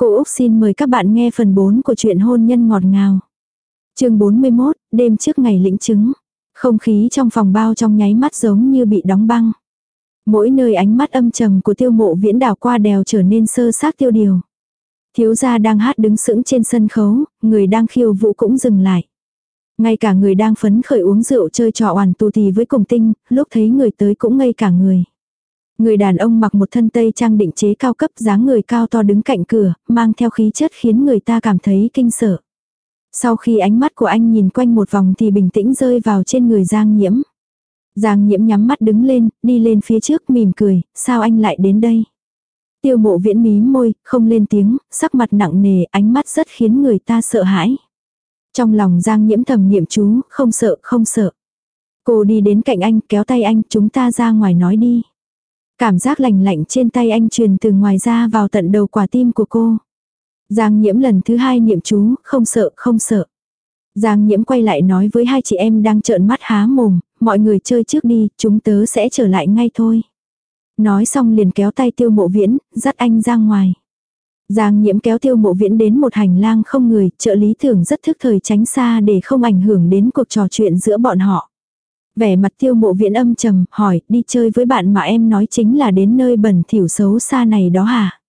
Cô Úc xin mời các bạn nghe phần 4 của truyện hôn nhân ngọt ngào. chương 41, đêm trước ngày lĩnh chứng. Không khí trong phòng bao trong nháy mắt giống như bị đóng băng. Mỗi nơi ánh mắt âm trầm của tiêu mộ viễn đảo qua đèo trở nên sơ xác tiêu điều. Thiếu gia đang hát đứng sững trên sân khấu, người đang khiêu vũ cũng dừng lại. Ngay cả người đang phấn khởi uống rượu chơi trò oản tù tì với cùng tinh, lúc thấy người tới cũng ngây cả người. Người đàn ông mặc một thân tây trang định chế cao cấp dáng người cao to đứng cạnh cửa, mang theo khí chất khiến người ta cảm thấy kinh sợ. Sau khi ánh mắt của anh nhìn quanh một vòng thì bình tĩnh rơi vào trên người Giang Nhiễm. Giang Nhiễm nhắm mắt đứng lên, đi lên phía trước mỉm cười, sao anh lại đến đây? Tiêu mộ viễn mí môi, không lên tiếng, sắc mặt nặng nề, ánh mắt rất khiến người ta sợ hãi. Trong lòng Giang Nhiễm thầm niệm chú, không sợ, không sợ. Cô đi đến cạnh anh, kéo tay anh, chúng ta ra ngoài nói đi. Cảm giác lạnh lạnh trên tay anh truyền từ ngoài ra vào tận đầu quả tim của cô. Giang nhiễm lần thứ hai niệm chú, không sợ, không sợ. Giang nhiễm quay lại nói với hai chị em đang trợn mắt há mồm, mọi người chơi trước đi, chúng tớ sẽ trở lại ngay thôi. Nói xong liền kéo tay tiêu mộ viễn, dắt anh ra ngoài. Giang nhiễm kéo tiêu mộ viễn đến một hành lang không người, trợ lý thường rất thức thời tránh xa để không ảnh hưởng đến cuộc trò chuyện giữa bọn họ. Vẻ mặt tiêu mộ viễn âm trầm, hỏi, đi chơi với bạn mà em nói chính là đến nơi bẩn thỉu xấu xa này đó hả?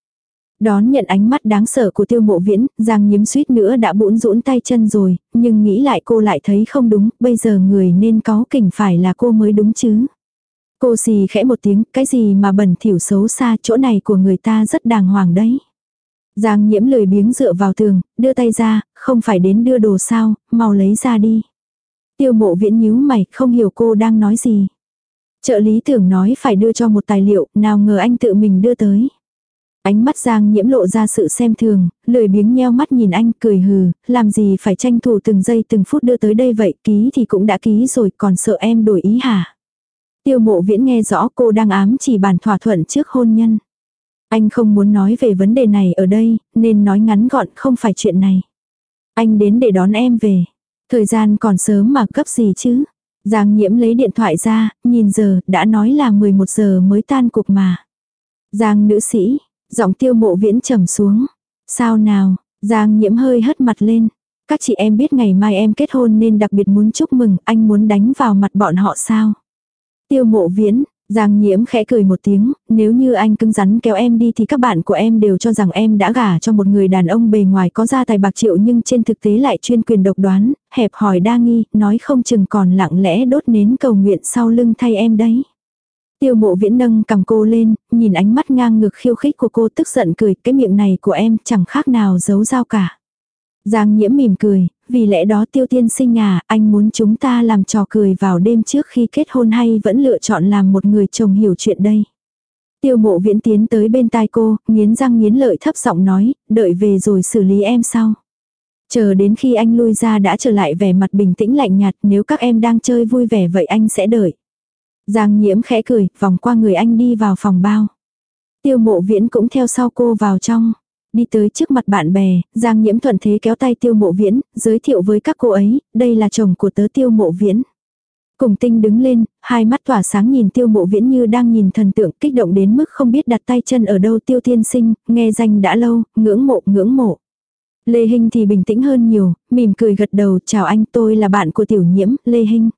Đón nhận ánh mắt đáng sợ của tiêu mộ viễn, Giang nhiễm suýt nữa đã bũn rũn tay chân rồi, nhưng nghĩ lại cô lại thấy không đúng, bây giờ người nên có kỉnh phải là cô mới đúng chứ. Cô xì khẽ một tiếng, cái gì mà bẩn thỉu xấu xa, chỗ này của người ta rất đàng hoàng đấy. Giang nhiễm lười biếng dựa vào tường, đưa tay ra, không phải đến đưa đồ sao, mau lấy ra đi. Tiêu mộ viễn nhíu mày, không hiểu cô đang nói gì. Trợ lý tưởng nói phải đưa cho một tài liệu, nào ngờ anh tự mình đưa tới. Ánh mắt Giang nhiễm lộ ra sự xem thường, lười biếng nheo mắt nhìn anh cười hừ, làm gì phải tranh thủ từng giây từng phút đưa tới đây vậy, ký thì cũng đã ký rồi, còn sợ em đổi ý hả? Tiêu mộ viễn nghe rõ cô đang ám chỉ bàn thỏa thuận trước hôn nhân. Anh không muốn nói về vấn đề này ở đây, nên nói ngắn gọn không phải chuyện này. Anh đến để đón em về. Thời gian còn sớm mà cấp gì chứ. Giang nhiễm lấy điện thoại ra, nhìn giờ, đã nói là 11 giờ mới tan cuộc mà. Giang nữ sĩ, giọng tiêu mộ viễn trầm xuống. Sao nào, Giang nhiễm hơi hất mặt lên. Các chị em biết ngày mai em kết hôn nên đặc biệt muốn chúc mừng, anh muốn đánh vào mặt bọn họ sao? Tiêu mộ viễn, Giang nhiễm khẽ cười một tiếng, nếu như anh cứng rắn kéo em đi thì các bạn của em đều cho rằng em đã gả cho một người đàn ông bề ngoài có gia tài bạc triệu nhưng trên thực tế lại chuyên quyền độc đoán, hẹp hỏi đa nghi, nói không chừng còn lặng lẽ đốt nến cầu nguyện sau lưng thay em đấy. Tiêu mộ viễn nâng cầm cô lên, nhìn ánh mắt ngang ngược khiêu khích của cô tức giận cười, cái miệng này của em chẳng khác nào giấu dao cả. Giang nhiễm mỉm cười, vì lẽ đó tiêu tiên sinh à, anh muốn chúng ta làm trò cười vào đêm trước khi kết hôn hay vẫn lựa chọn làm một người chồng hiểu chuyện đây. Tiêu mộ viễn tiến tới bên tai cô, nghiến răng nghiến lợi thấp giọng nói, đợi về rồi xử lý em sau. Chờ đến khi anh lui ra đã trở lại vẻ mặt bình tĩnh lạnh nhạt nếu các em đang chơi vui vẻ vậy anh sẽ đợi. Giang nhiễm khẽ cười, vòng qua người anh đi vào phòng bao. Tiêu mộ viễn cũng theo sau cô vào trong. Đi tới trước mặt bạn bè, Giang Nhiễm thuận thế kéo tay tiêu mộ viễn, giới thiệu với các cô ấy, đây là chồng của tớ tiêu mộ viễn. Cùng tinh đứng lên, hai mắt tỏa sáng nhìn tiêu mộ viễn như đang nhìn thần tượng kích động đến mức không biết đặt tay chân ở đâu tiêu tiên sinh, nghe danh đã lâu, ngưỡng mộ ngưỡng mộ. Lê Hinh thì bình tĩnh hơn nhiều, mỉm cười gật đầu, chào anh tôi là bạn của tiểu nhiễm, Lê Hinh.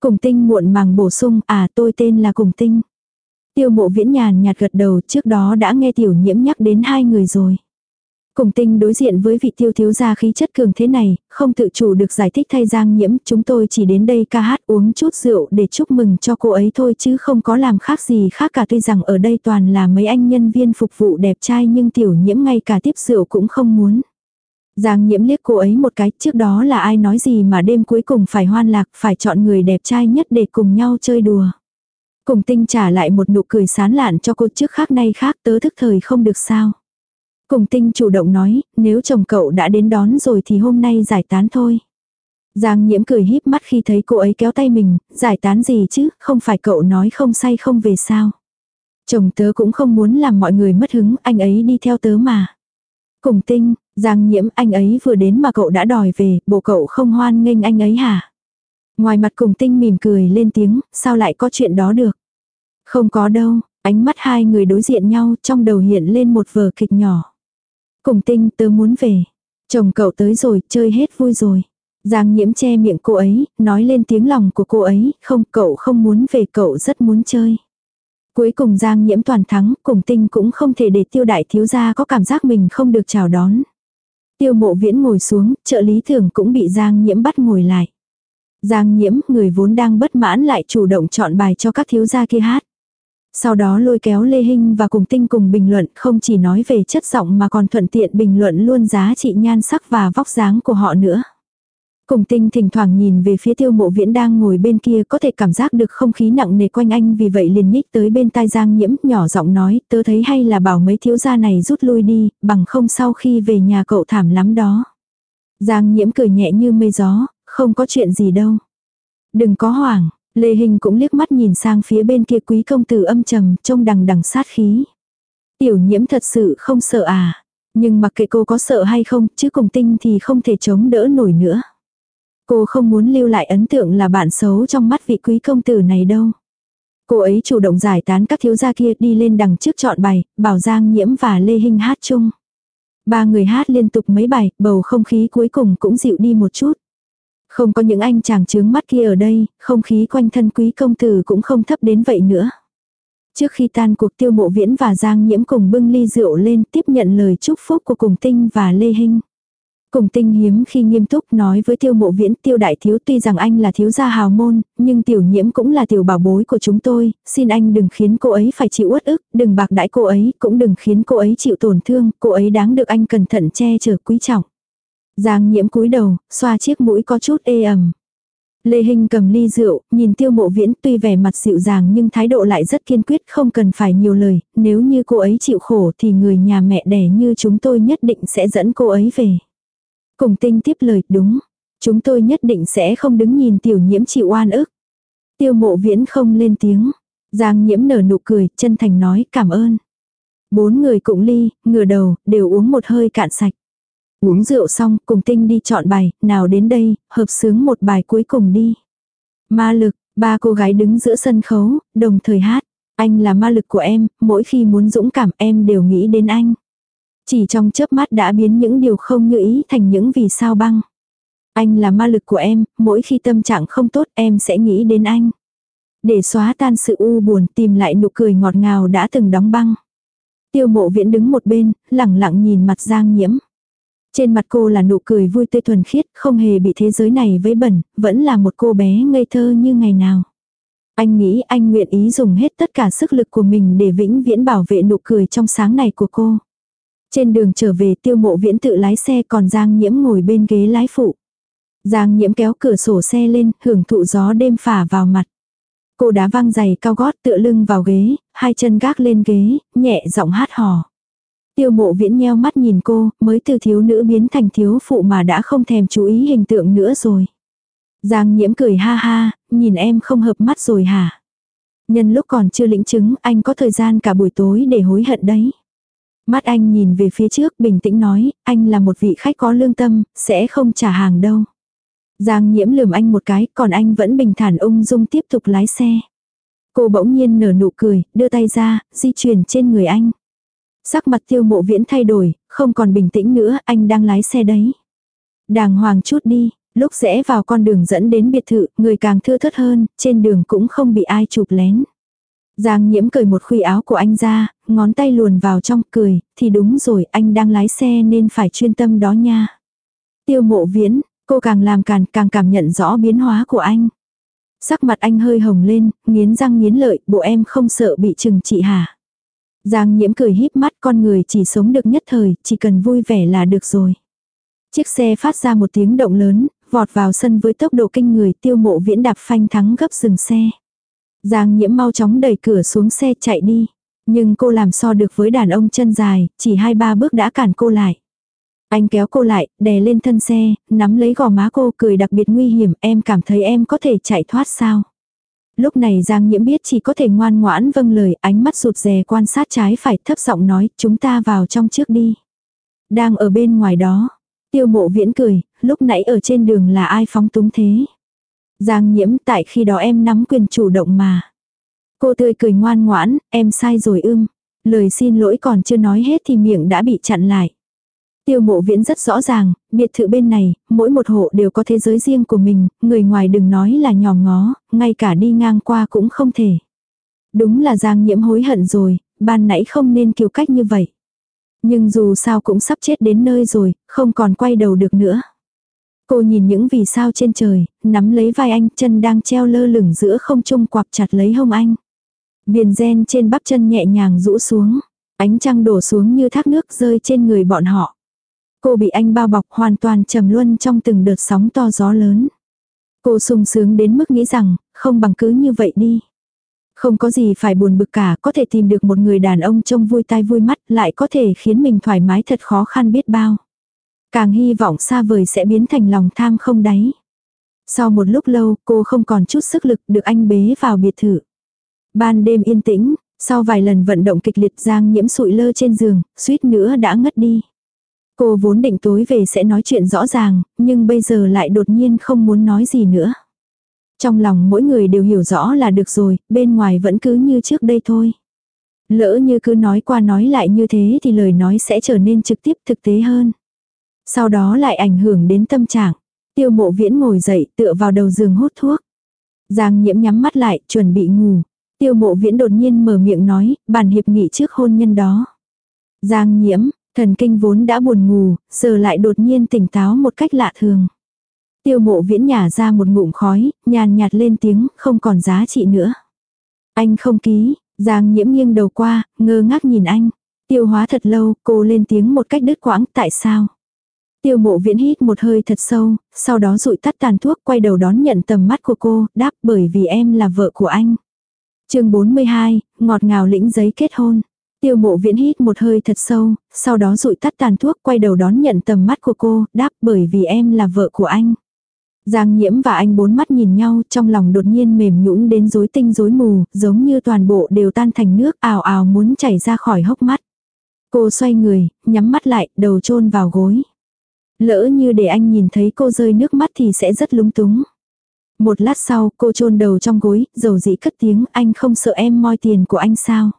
Cùng tinh muộn màng bổ sung, à tôi tên là Cùng tinh. Tiêu mộ viễn nhàn nhạt gật đầu trước đó đã nghe tiểu nhiễm nhắc đến hai người rồi. Cùng tinh đối diện với vị tiêu thiếu gia khí chất cường thế này, không tự chủ được giải thích thay giang nhiễm, chúng tôi chỉ đến đây ca hát uống chút rượu để chúc mừng cho cô ấy thôi chứ không có làm khác gì khác cả tuy rằng ở đây toàn là mấy anh nhân viên phục vụ đẹp trai nhưng tiểu nhiễm ngay cả tiếp rượu cũng không muốn. Giang nhiễm liếc cô ấy một cái, trước đó là ai nói gì mà đêm cuối cùng phải hoan lạc, phải chọn người đẹp trai nhất để cùng nhau chơi đùa. Cùng tinh trả lại một nụ cười sán lạn cho cô trước khác nay khác tớ thức thời không được sao. Cùng tinh chủ động nói, nếu chồng cậu đã đến đón rồi thì hôm nay giải tán thôi. Giang nhiễm cười híp mắt khi thấy cô ấy kéo tay mình, giải tán gì chứ, không phải cậu nói không say không về sao. Chồng tớ cũng không muốn làm mọi người mất hứng, anh ấy đi theo tớ mà. Cùng tinh, Giang nhiễm anh ấy vừa đến mà cậu đã đòi về, bộ cậu không hoan nghênh anh ấy hả? Ngoài mặt cùng tinh mỉm cười lên tiếng, sao lại có chuyện đó được? Không có đâu, ánh mắt hai người đối diện nhau trong đầu hiện lên một vở kịch nhỏ. Cùng tinh tớ muốn về. Chồng cậu tới rồi, chơi hết vui rồi. Giang nhiễm che miệng cô ấy, nói lên tiếng lòng của cô ấy, không cậu không muốn về cậu rất muốn chơi. Cuối cùng Giang nhiễm toàn thắng, cùng tinh cũng không thể để tiêu đại thiếu gia có cảm giác mình không được chào đón. Tiêu mộ viễn ngồi xuống, trợ lý thường cũng bị Giang nhiễm bắt ngồi lại. Giang nhiễm, người vốn đang bất mãn lại chủ động chọn bài cho các thiếu gia kia hát. Sau đó lôi kéo Lê Hinh và cùng tinh cùng bình luận không chỉ nói về chất giọng mà còn thuận tiện bình luận luôn giá trị nhan sắc và vóc dáng của họ nữa. Cùng tinh thỉnh thoảng nhìn về phía tiêu mộ viễn đang ngồi bên kia có thể cảm giác được không khí nặng nề quanh anh vì vậy liền nhích tới bên tai giang nhiễm nhỏ giọng nói tớ thấy hay là bảo mấy thiếu gia này rút lui đi, bằng không sau khi về nhà cậu thảm lắm đó. Giang nhiễm cười nhẹ như mây gió, không có chuyện gì đâu. Đừng có hoảng, Lê Hình cũng liếc mắt nhìn sang phía bên kia quý công tử âm trầm trông đằng đằng sát khí. Tiểu nhiễm thật sự không sợ à, nhưng mặc kệ cô có sợ hay không chứ cùng tinh thì không thể chống đỡ nổi nữa. Cô không muốn lưu lại ấn tượng là bạn xấu trong mắt vị quý công tử này đâu. Cô ấy chủ động giải tán các thiếu gia kia đi lên đằng trước chọn bài, bảo Giang Nhiễm và Lê Hinh hát chung. Ba người hát liên tục mấy bài, bầu không khí cuối cùng cũng dịu đi một chút. Không có những anh chàng trướng mắt kia ở đây, không khí quanh thân quý công tử cũng không thấp đến vậy nữa. Trước khi tan cuộc tiêu mộ viễn và Giang Nhiễm cùng bưng ly rượu lên tiếp nhận lời chúc phúc của cùng tinh và Lê Hinh. Cùng tinh hiếm khi nghiêm túc nói với tiêu mộ viễn tiêu đại thiếu tuy rằng anh là thiếu gia hào môn, nhưng tiểu nhiễm cũng là tiểu bảo bối của chúng tôi, xin anh đừng khiến cô ấy phải chịu uất ức, đừng bạc đãi cô ấy, cũng đừng khiến cô ấy chịu tổn thương, cô ấy đáng được anh cẩn thận che chở quý trọng. Giang nhiễm cúi đầu, xoa chiếc mũi có chút ê ẩm. Lê Hinh cầm ly rượu, nhìn tiêu mộ viễn tuy vẻ mặt dịu dàng nhưng thái độ lại rất kiên quyết không cần phải nhiều lời, nếu như cô ấy chịu khổ thì người nhà mẹ đẻ như chúng tôi nhất định sẽ dẫn cô ấy về. Cùng tinh tiếp lời, đúng. Chúng tôi nhất định sẽ không đứng nhìn tiểu nhiễm chịu oan ức. Tiêu mộ viễn không lên tiếng. Giang nhiễm nở nụ cười, chân thành nói cảm ơn. Bốn người cũng ly, ngửa đầu, đều uống một hơi cạn sạch. Uống rượu xong, cùng tinh đi chọn bài, nào đến đây, hợp sướng một bài cuối cùng đi. Ma lực, ba cô gái đứng giữa sân khấu, đồng thời hát. Anh là ma lực của em, mỗi khi muốn dũng cảm em đều nghĩ đến anh. Chỉ trong chớp mắt đã biến những điều không như ý thành những vì sao băng. Anh là ma lực của em, mỗi khi tâm trạng không tốt em sẽ nghĩ đến anh. Để xóa tan sự u buồn tìm lại nụ cười ngọt ngào đã từng đóng băng. Tiêu mộ viễn đứng một bên, lẳng lặng nhìn mặt Giang nhiễm. Trên mặt cô là nụ cười vui tươi thuần khiết, không hề bị thế giới này vấy bẩn, vẫn là một cô bé ngây thơ như ngày nào. Anh nghĩ anh nguyện ý dùng hết tất cả sức lực của mình để vĩnh viễn bảo vệ nụ cười trong sáng này của cô. Trên đường trở về tiêu mộ viễn tự lái xe còn Giang Nhiễm ngồi bên ghế lái phụ. Giang Nhiễm kéo cửa sổ xe lên, hưởng thụ gió đêm phả vào mặt. Cô đá văng giày cao gót tựa lưng vào ghế, hai chân gác lên ghế, nhẹ giọng hát hò. Tiêu mộ viễn nheo mắt nhìn cô, mới từ thiếu nữ biến thành thiếu phụ mà đã không thèm chú ý hình tượng nữa rồi. Giang nhiễm cười ha ha, nhìn em không hợp mắt rồi hả? Nhân lúc còn chưa lĩnh chứng, anh có thời gian cả buổi tối để hối hận đấy. Mắt anh nhìn về phía trước bình tĩnh nói, anh là một vị khách có lương tâm, sẽ không trả hàng đâu. Giang nhiễm lườm anh một cái, còn anh vẫn bình thản ung dung tiếp tục lái xe. Cô bỗng nhiên nở nụ cười, đưa tay ra, di chuyển trên người anh. Sắc mặt tiêu mộ viễn thay đổi, không còn bình tĩnh nữa, anh đang lái xe đấy. Đàng hoàng chút đi, lúc rẽ vào con đường dẫn đến biệt thự, người càng thưa thớt hơn, trên đường cũng không bị ai chụp lén. Giang nhiễm cởi một khuy áo của anh ra, ngón tay luồn vào trong cười, thì đúng rồi anh đang lái xe nên phải chuyên tâm đó nha. Tiêu mộ viễn, cô càng làm càng càng cảm nhận rõ biến hóa của anh. Sắc mặt anh hơi hồng lên, nghiến răng nghiến lợi, bộ em không sợ bị trừng trị hả? Giang nhiễm cười híp mắt con người chỉ sống được nhất thời, chỉ cần vui vẻ là được rồi. Chiếc xe phát ra một tiếng động lớn, vọt vào sân với tốc độ kinh người tiêu mộ viễn đạp phanh thắng gấp dừng xe. Giang nhiễm mau chóng đẩy cửa xuống xe chạy đi. Nhưng cô làm so được với đàn ông chân dài, chỉ hai ba bước đã cản cô lại. Anh kéo cô lại, đè lên thân xe, nắm lấy gò má cô cười đặc biệt nguy hiểm, em cảm thấy em có thể chạy thoát sao. Lúc này Giang Nhiễm biết chỉ có thể ngoan ngoãn vâng lời, ánh mắt rụt rè quan sát trái phải thấp giọng nói, chúng ta vào trong trước đi. Đang ở bên ngoài đó. Tiêu mộ viễn cười, lúc nãy ở trên đường là ai phóng túng thế. Giang Nhiễm tại khi đó em nắm quyền chủ động mà. Cô tươi cười ngoan ngoãn, em sai rồi ưm. Lời xin lỗi còn chưa nói hết thì miệng đã bị chặn lại. Tiêu mộ viễn rất rõ ràng, biệt thự bên này, mỗi một hộ đều có thế giới riêng của mình, người ngoài đừng nói là nhòm ngó, ngay cả đi ngang qua cũng không thể. Đúng là Giang nhiễm hối hận rồi, ban nãy không nên kiêu cách như vậy. Nhưng dù sao cũng sắp chết đến nơi rồi, không còn quay đầu được nữa. Cô nhìn những vì sao trên trời, nắm lấy vai anh, chân đang treo lơ lửng giữa không trung quặp chặt lấy hông anh. Viền gen trên bắp chân nhẹ nhàng rũ xuống, ánh trăng đổ xuống như thác nước rơi trên người bọn họ. Cô bị anh bao bọc hoàn toàn trầm luân trong từng đợt sóng to gió lớn. Cô sung sướng đến mức nghĩ rằng, không bằng cứ như vậy đi. Không có gì phải buồn bực cả, có thể tìm được một người đàn ông trông vui tai vui mắt, lại có thể khiến mình thoải mái thật khó khăn biết bao. Càng hy vọng xa vời sẽ biến thành lòng tham không đáy. Sau một lúc lâu, cô không còn chút sức lực được anh bế vào biệt thự. Ban đêm yên tĩnh, sau vài lần vận động kịch liệt Giang nhiễm sụi lơ trên giường, suýt nữa đã ngất đi. Cô vốn định tối về sẽ nói chuyện rõ ràng, nhưng bây giờ lại đột nhiên không muốn nói gì nữa. Trong lòng mỗi người đều hiểu rõ là được rồi, bên ngoài vẫn cứ như trước đây thôi. Lỡ như cứ nói qua nói lại như thế thì lời nói sẽ trở nên trực tiếp thực tế hơn. Sau đó lại ảnh hưởng đến tâm trạng. Tiêu mộ viễn ngồi dậy tựa vào đầu giường hút thuốc. Giang nhiễm nhắm mắt lại, chuẩn bị ngủ. Tiêu mộ viễn đột nhiên mở miệng nói, bàn hiệp nghị trước hôn nhân đó. Giang nhiễm, thần kinh vốn đã buồn ngủ, giờ lại đột nhiên tỉnh táo một cách lạ thường. Tiêu mộ viễn nhả ra một ngụm khói, nhàn nhạt lên tiếng, không còn giá trị nữa. Anh không ký, Giang nhiễm nghiêng đầu qua, ngơ ngác nhìn anh. Tiêu hóa thật lâu, cô lên tiếng một cách đứt quãng, tại sao? Tiêu mộ viễn hít một hơi thật sâu, sau đó rụi tắt tàn thuốc quay đầu đón nhận tầm mắt của cô, đáp bởi vì em là vợ của anh. chương 42, ngọt ngào lĩnh giấy kết hôn. Tiêu mộ viễn hít một hơi thật sâu, sau đó rụi tắt tàn thuốc quay đầu đón nhận tầm mắt của cô, đáp bởi vì em là vợ của anh. Giang nhiễm và anh bốn mắt nhìn nhau trong lòng đột nhiên mềm nhũn đến rối tinh rối mù, giống như toàn bộ đều tan thành nước ào ào muốn chảy ra khỏi hốc mắt. Cô xoay người, nhắm mắt lại, đầu chôn vào gối. Lỡ như để anh nhìn thấy cô rơi nước mắt thì sẽ rất lúng túng. Một lát sau cô chôn đầu trong gối, dầu dĩ cất tiếng anh không sợ em moi tiền của anh sao.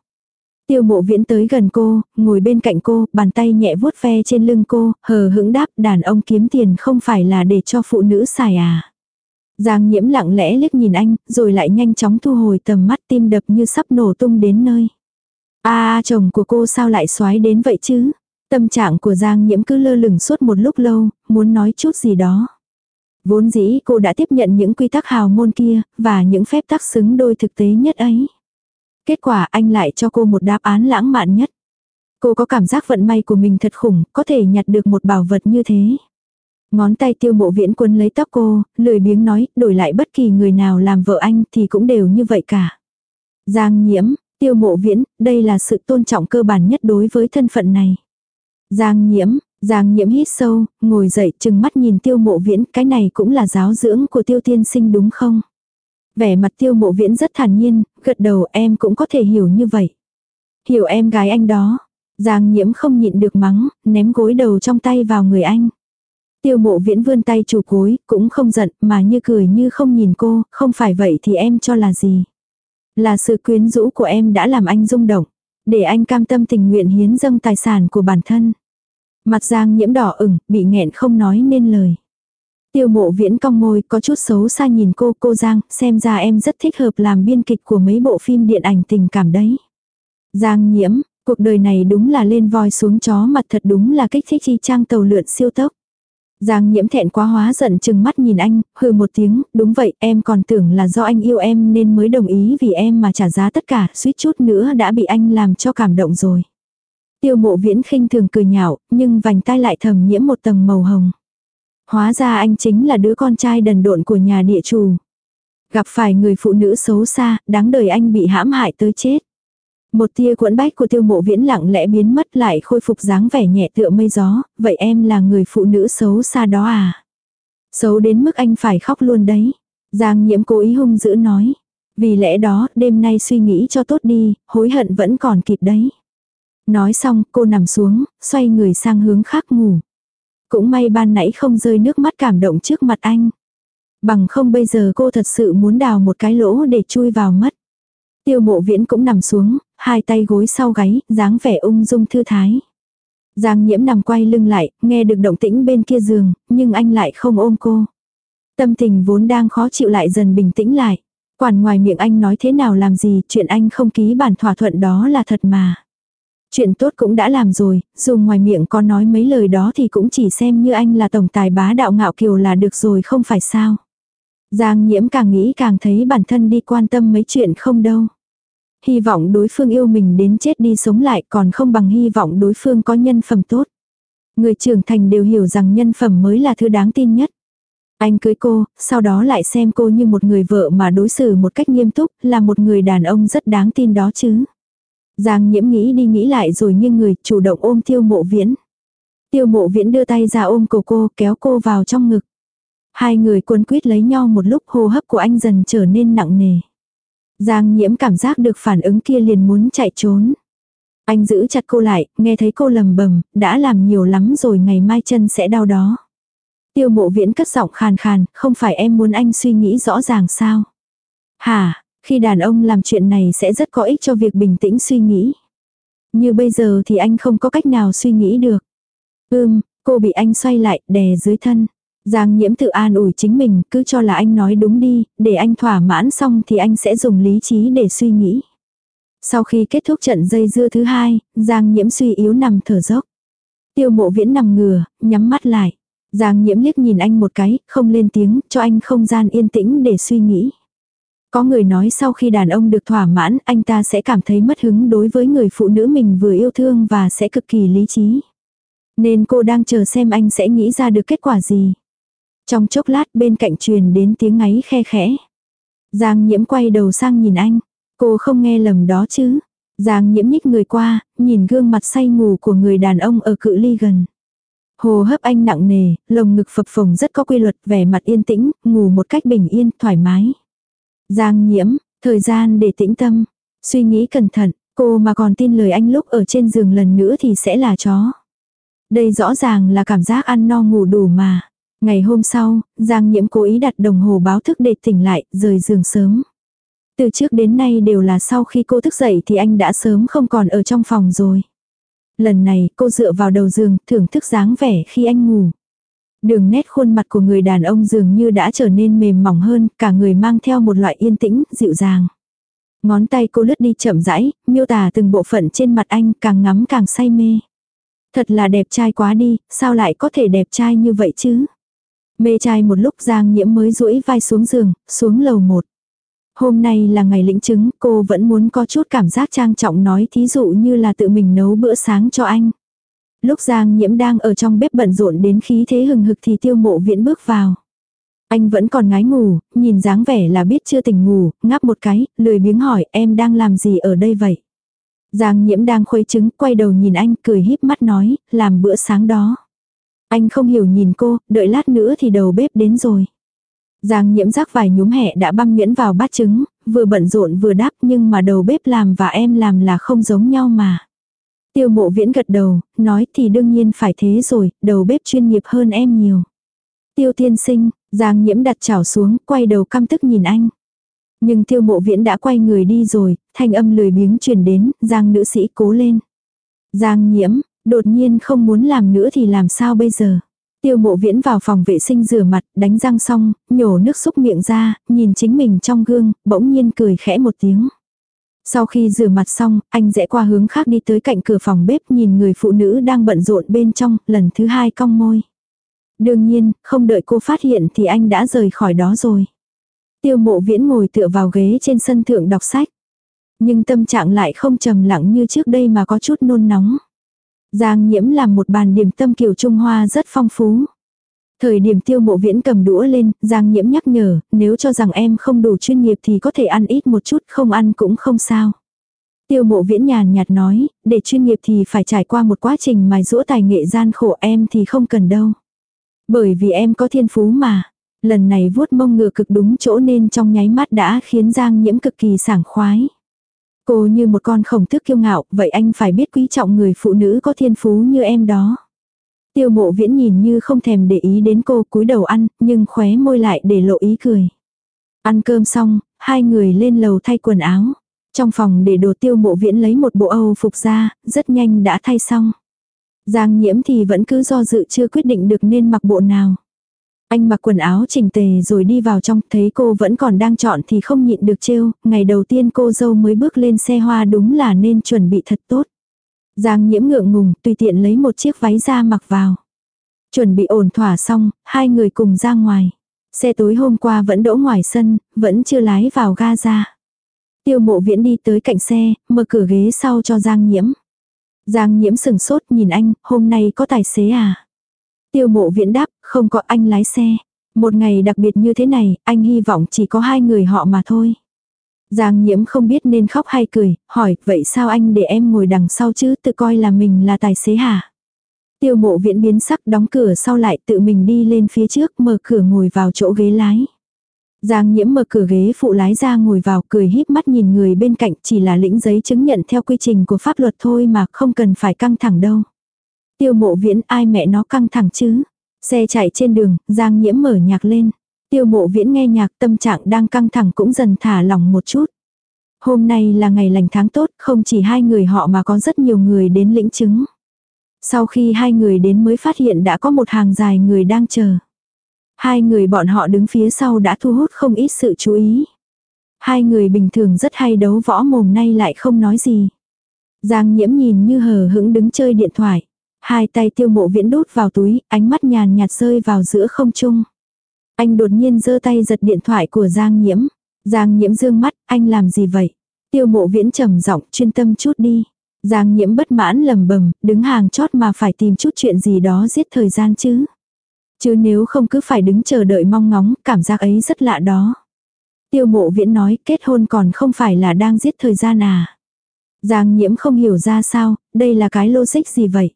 Tiêu mộ viễn tới gần cô, ngồi bên cạnh cô, bàn tay nhẹ vuốt ve trên lưng cô, hờ hững đáp đàn ông kiếm tiền không phải là để cho phụ nữ xài à. Giang nhiễm lặng lẽ liếc nhìn anh, rồi lại nhanh chóng thu hồi tầm mắt tim đập như sắp nổ tung đến nơi. a chồng của cô sao lại xoái đến vậy chứ? Tâm trạng của Giang nhiễm cứ lơ lửng suốt một lúc lâu, muốn nói chút gì đó. Vốn dĩ cô đã tiếp nhận những quy tắc hào môn kia, và những phép tắc xứng đôi thực tế nhất ấy. Kết quả anh lại cho cô một đáp án lãng mạn nhất. Cô có cảm giác vận may của mình thật khủng, có thể nhặt được một bảo vật như thế. Ngón tay tiêu mộ viễn quân lấy tóc cô, lười biếng nói, đổi lại bất kỳ người nào làm vợ anh thì cũng đều như vậy cả. Giang nhiễm, tiêu mộ viễn, đây là sự tôn trọng cơ bản nhất đối với thân phận này. Giang nhiễm, Giang nhiễm hít sâu, ngồi dậy chừng mắt nhìn tiêu mộ viễn, cái này cũng là giáo dưỡng của tiêu tiên sinh đúng không? Vẻ mặt tiêu mộ viễn rất thản nhiên, gật đầu em cũng có thể hiểu như vậy. Hiểu em gái anh đó. Giang nhiễm không nhịn được mắng, ném gối đầu trong tay vào người anh. Tiêu mộ viễn vươn tay chủ gối, cũng không giận, mà như cười như không nhìn cô, không phải vậy thì em cho là gì. Là sự quyến rũ của em đã làm anh rung động, để anh cam tâm tình nguyện hiến dâng tài sản của bản thân. Mặt giang nhiễm đỏ ửng, bị nghẹn không nói nên lời. Tiêu mộ viễn cong môi có chút xấu xa nhìn cô, cô Giang, xem ra em rất thích hợp làm biên kịch của mấy bộ phim điện ảnh tình cảm đấy. Giang nhiễm, cuộc đời này đúng là lên voi xuống chó mặt thật đúng là kích thích chi trang tàu lượn siêu tốc. Giang nhiễm thẹn quá hóa giận chừng mắt nhìn anh, hừ một tiếng, đúng vậy, em còn tưởng là do anh yêu em nên mới đồng ý vì em mà trả giá tất cả, suýt chút nữa đã bị anh làm cho cảm động rồi. Tiêu mộ viễn khinh thường cười nhạo, nhưng vành tai lại thầm nhiễm một tầng màu hồng. Hóa ra anh chính là đứa con trai đần độn của nhà địa chủ. Gặp phải người phụ nữ xấu xa, đáng đời anh bị hãm hại tới chết. Một tia cuộn bách của tiêu mộ viễn lặng lẽ biến mất lại khôi phục dáng vẻ nhẹ tựa mây gió, vậy em là người phụ nữ xấu xa đó à? Xấu đến mức anh phải khóc luôn đấy. Giang nhiễm cố ý hung dữ nói. Vì lẽ đó, đêm nay suy nghĩ cho tốt đi, hối hận vẫn còn kịp đấy. Nói xong, cô nằm xuống, xoay người sang hướng khác ngủ. Cũng may ban nãy không rơi nước mắt cảm động trước mặt anh. Bằng không bây giờ cô thật sự muốn đào một cái lỗ để chui vào mất. Tiêu mộ viễn cũng nằm xuống, hai tay gối sau gáy, dáng vẻ ung dung thư thái. Giang nhiễm nằm quay lưng lại, nghe được động tĩnh bên kia giường, nhưng anh lại không ôm cô. Tâm tình vốn đang khó chịu lại dần bình tĩnh lại. Quản ngoài miệng anh nói thế nào làm gì, chuyện anh không ký bản thỏa thuận đó là thật mà. Chuyện tốt cũng đã làm rồi, dù ngoài miệng có nói mấy lời đó thì cũng chỉ xem như anh là tổng tài bá đạo ngạo kiều là được rồi không phải sao. Giang nhiễm càng nghĩ càng thấy bản thân đi quan tâm mấy chuyện không đâu. Hy vọng đối phương yêu mình đến chết đi sống lại còn không bằng hy vọng đối phương có nhân phẩm tốt. Người trưởng thành đều hiểu rằng nhân phẩm mới là thứ đáng tin nhất. Anh cưới cô, sau đó lại xem cô như một người vợ mà đối xử một cách nghiêm túc, là một người đàn ông rất đáng tin đó chứ. Giang nhiễm nghĩ đi nghĩ lại rồi nghiêng người chủ động ôm tiêu mộ viễn. Tiêu mộ viễn đưa tay ra ôm cổ cô kéo cô vào trong ngực. Hai người cuốn quýt lấy nhau một lúc hô hấp của anh dần trở nên nặng nề. Giang nhiễm cảm giác được phản ứng kia liền muốn chạy trốn. Anh giữ chặt cô lại, nghe thấy cô lầm bầm, đã làm nhiều lắm rồi ngày mai chân sẽ đau đó. Tiêu mộ viễn cất giọng khàn khàn, không phải em muốn anh suy nghĩ rõ ràng sao? Hả, khi đàn ông làm chuyện này sẽ rất có ích cho việc bình tĩnh suy nghĩ. Như bây giờ thì anh không có cách nào suy nghĩ được. Ưm, cô bị anh xoay lại, đè dưới thân. Giang nhiễm tự an ủi chính mình, cứ cho là anh nói đúng đi, để anh thỏa mãn xong thì anh sẽ dùng lý trí để suy nghĩ. Sau khi kết thúc trận dây dưa thứ hai, Giang nhiễm suy yếu nằm thở dốc. Tiêu mộ viễn nằm ngừa, nhắm mắt lại. Giang nhiễm liếc nhìn anh một cái, không lên tiếng, cho anh không gian yên tĩnh để suy nghĩ. Có người nói sau khi đàn ông được thỏa mãn, anh ta sẽ cảm thấy mất hứng đối với người phụ nữ mình vừa yêu thương và sẽ cực kỳ lý trí. Nên cô đang chờ xem anh sẽ nghĩ ra được kết quả gì. Trong chốc lát bên cạnh truyền đến tiếng ngáy khe khẽ. Giang nhiễm quay đầu sang nhìn anh. Cô không nghe lầm đó chứ. Giang nhiễm nhích người qua, nhìn gương mặt say ngủ của người đàn ông ở cự ly gần. Hồ hấp anh nặng nề, lồng ngực phập phồng rất có quy luật, vẻ mặt yên tĩnh, ngủ một cách bình yên, thoải mái. Giang nhiễm, thời gian để tĩnh tâm, suy nghĩ cẩn thận, cô mà còn tin lời anh lúc ở trên giường lần nữa thì sẽ là chó. Đây rõ ràng là cảm giác ăn no ngủ đủ mà. Ngày hôm sau, Giang nhiễm cố ý đặt đồng hồ báo thức để tỉnh lại, rời giường sớm. Từ trước đến nay đều là sau khi cô thức dậy thì anh đã sớm không còn ở trong phòng rồi. Lần này cô dựa vào đầu giường thưởng thức dáng vẻ khi anh ngủ. Đường nét khuôn mặt của người đàn ông dường như đã trở nên mềm mỏng hơn, cả người mang theo một loại yên tĩnh, dịu dàng. Ngón tay cô lướt đi chậm rãi, miêu tả từng bộ phận trên mặt anh càng ngắm càng say mê. Thật là đẹp trai quá đi, sao lại có thể đẹp trai như vậy chứ? Mê trai một lúc Giang Nhiễm mới duỗi vai xuống giường, xuống lầu một. Hôm nay là ngày lĩnh chứng, cô vẫn muốn có chút cảm giác trang trọng nói thí dụ như là tự mình nấu bữa sáng cho anh. Lúc Giang Nhiễm đang ở trong bếp bận rộn đến khí thế hừng hực thì tiêu mộ viễn bước vào. Anh vẫn còn ngái ngủ, nhìn dáng vẻ là biết chưa tỉnh ngủ, ngáp một cái, lười biếng hỏi em đang làm gì ở đây vậy. Giang Nhiễm đang khuấy trứng, quay đầu nhìn anh, cười híp mắt nói, làm bữa sáng đó. Anh không hiểu nhìn cô, đợi lát nữa thì đầu bếp đến rồi. Giang nhiễm rác vài nhúm hẹ đã băm nhuyễn vào bát trứng, vừa bận rộn vừa đáp nhưng mà đầu bếp làm và em làm là không giống nhau mà. Tiêu mộ viễn gật đầu, nói thì đương nhiên phải thế rồi, đầu bếp chuyên nghiệp hơn em nhiều. Tiêu tiên sinh, Giang nhiễm đặt chảo xuống, quay đầu căm tức nhìn anh. Nhưng tiêu mộ viễn đã quay người đi rồi, thanh âm lười biếng truyền đến, Giang nữ sĩ cố lên. Giang nhiễm, đột nhiên không muốn làm nữa thì làm sao bây giờ. Tiêu mộ viễn vào phòng vệ sinh rửa mặt, đánh răng xong, nhổ nước xúc miệng ra, nhìn chính mình trong gương, bỗng nhiên cười khẽ một tiếng. Sau khi rửa mặt xong, anh rẽ qua hướng khác đi tới cạnh cửa phòng bếp nhìn người phụ nữ đang bận rộn bên trong, lần thứ hai cong môi. Đương nhiên, không đợi cô phát hiện thì anh đã rời khỏi đó rồi. Tiêu mộ viễn ngồi tựa vào ghế trên sân thượng đọc sách. Nhưng tâm trạng lại không trầm lặng như trước đây mà có chút nôn nóng. Giang nhiễm làm một bàn điểm tâm kiểu Trung Hoa rất phong phú. Thời điểm tiêu mộ viễn cầm đũa lên, Giang nhiễm nhắc nhở, nếu cho rằng em không đủ chuyên nghiệp thì có thể ăn ít một chút, không ăn cũng không sao. Tiêu mộ viễn nhàn nhạt nói, để chuyên nghiệp thì phải trải qua một quá trình mài rũa tài nghệ gian khổ em thì không cần đâu. Bởi vì em có thiên phú mà. Lần này vuốt mông ngựa cực đúng chỗ nên trong nháy mắt đã khiến Giang nhiễm cực kỳ sảng khoái. Cô như một con khổng tước kiêu ngạo, vậy anh phải biết quý trọng người phụ nữ có thiên phú như em đó. Tiêu mộ viễn nhìn như không thèm để ý đến cô cúi đầu ăn, nhưng khóe môi lại để lộ ý cười. Ăn cơm xong, hai người lên lầu thay quần áo. Trong phòng để đồ tiêu mộ viễn lấy một bộ Âu phục ra, rất nhanh đã thay xong. Giang nhiễm thì vẫn cứ do dự chưa quyết định được nên mặc bộ nào. Anh mặc quần áo chỉnh tề rồi đi vào trong, thấy cô vẫn còn đang chọn thì không nhịn được trêu, ngày đầu tiên cô dâu mới bước lên xe hoa đúng là nên chuẩn bị thật tốt. Giang nhiễm ngượng ngùng, tùy tiện lấy một chiếc váy ra mặc vào. Chuẩn bị ổn thỏa xong, hai người cùng ra ngoài. Xe tối hôm qua vẫn đỗ ngoài sân, vẫn chưa lái vào ga ra. Tiêu mộ viễn đi tới cạnh xe, mở cửa ghế sau cho Giang nhiễm. Giang nhiễm sừng sốt nhìn anh, hôm nay có tài xế à? Tiêu mộ viễn đáp, không có anh lái xe. Một ngày đặc biệt như thế này, anh hy vọng chỉ có hai người họ mà thôi. Giang nhiễm không biết nên khóc hay cười, hỏi, vậy sao anh để em ngồi đằng sau chứ, tự coi là mình là tài xế hả? Tiêu mộ viễn biến sắc đóng cửa sau lại tự mình đi lên phía trước mở cửa ngồi vào chỗ ghế lái. Giang nhiễm mở cửa ghế phụ lái ra ngồi vào cười híp mắt nhìn người bên cạnh chỉ là lĩnh giấy chứng nhận theo quy trình của pháp luật thôi mà không cần phải căng thẳng đâu. Tiêu mộ viễn ai mẹ nó căng thẳng chứ. Xe chạy trên đường, Giang nhiễm mở nhạc lên. Tiêu mộ viễn nghe nhạc tâm trạng đang căng thẳng cũng dần thả lỏng một chút. Hôm nay là ngày lành tháng tốt, không chỉ hai người họ mà có rất nhiều người đến lĩnh chứng. Sau khi hai người đến mới phát hiện đã có một hàng dài người đang chờ. Hai người bọn họ đứng phía sau đã thu hút không ít sự chú ý. Hai người bình thường rất hay đấu võ mồm nay lại không nói gì. Giang nhiễm nhìn như hờ hững đứng chơi điện thoại. Hai tay tiêu mộ viễn đút vào túi, ánh mắt nhàn nhạt rơi vào giữa không trung. Anh đột nhiên giơ tay giật điện thoại của Giang nhiễm. Giang nhiễm dương mắt, anh làm gì vậy? Tiêu mộ viễn trầm giọng chuyên tâm chút đi. Giang nhiễm bất mãn lầm bầm, đứng hàng chót mà phải tìm chút chuyện gì đó giết thời gian chứ. Chứ nếu không cứ phải đứng chờ đợi mong ngóng, cảm giác ấy rất lạ đó. Tiêu mộ viễn nói kết hôn còn không phải là đang giết thời gian à. Giang nhiễm không hiểu ra sao, đây là cái logic gì vậy.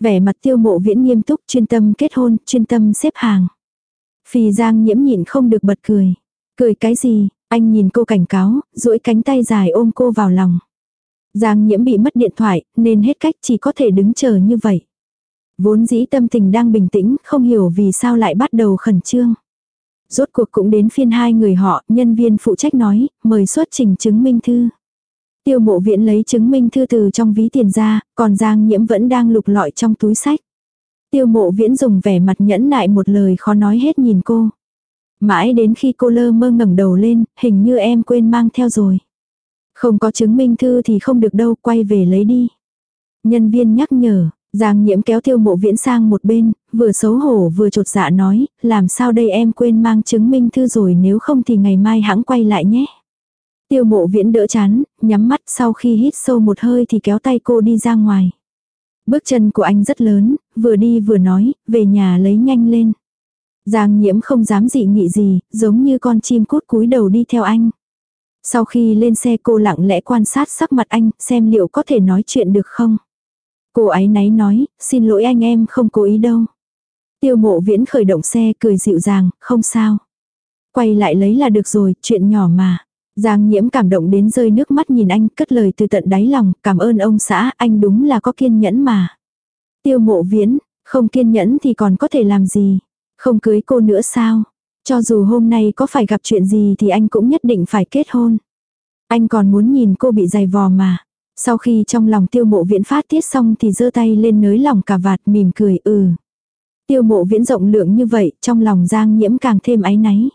Vẻ mặt tiêu mộ viễn nghiêm túc chuyên tâm kết hôn, chuyên tâm xếp hàng. Phì giang nhiễm nhịn không được bật cười. Cười cái gì, anh nhìn cô cảnh cáo, duỗi cánh tay dài ôm cô vào lòng. Giang nhiễm bị mất điện thoại, nên hết cách chỉ có thể đứng chờ như vậy. Vốn dĩ tâm tình đang bình tĩnh, không hiểu vì sao lại bắt đầu khẩn trương. Rốt cuộc cũng đến phiên hai người họ, nhân viên phụ trách nói, mời xuất trình chứng minh thư. Tiêu mộ viện lấy chứng minh thư từ trong ví tiền ra, còn Giang nhiễm vẫn đang lục lọi trong túi sách. Tiêu mộ viễn dùng vẻ mặt nhẫn nại một lời khó nói hết nhìn cô. Mãi đến khi cô lơ mơ ngẩng đầu lên, hình như em quên mang theo rồi. Không có chứng minh thư thì không được đâu, quay về lấy đi. Nhân viên nhắc nhở, Giang nhiễm kéo tiêu mộ viễn sang một bên, vừa xấu hổ vừa trột dạ nói, làm sao đây em quên mang chứng minh thư rồi nếu không thì ngày mai hãng quay lại nhé. Tiêu mộ viễn đỡ chán, nhắm mắt sau khi hít sâu một hơi thì kéo tay cô đi ra ngoài. Bước chân của anh rất lớn, vừa đi vừa nói, về nhà lấy nhanh lên. Giang nhiễm không dám dị nghị gì, giống như con chim cút cúi đầu đi theo anh. Sau khi lên xe cô lặng lẽ quan sát sắc mặt anh, xem liệu có thể nói chuyện được không. Cô ấy náy nói, xin lỗi anh em không cố ý đâu. Tiêu mộ viễn khởi động xe cười dịu dàng, không sao. Quay lại lấy là được rồi, chuyện nhỏ mà. Giang nhiễm cảm động đến rơi nước mắt nhìn anh cất lời từ tận đáy lòng, cảm ơn ông xã, anh đúng là có kiên nhẫn mà. Tiêu mộ viễn, không kiên nhẫn thì còn có thể làm gì. Không cưới cô nữa sao? Cho dù hôm nay có phải gặp chuyện gì thì anh cũng nhất định phải kết hôn. Anh còn muốn nhìn cô bị dày vò mà. Sau khi trong lòng tiêu mộ viễn phát tiết xong thì giơ tay lên nới lòng cả vạt mỉm cười ừ. Tiêu mộ viễn rộng lượng như vậy trong lòng giang nhiễm càng thêm áy náy.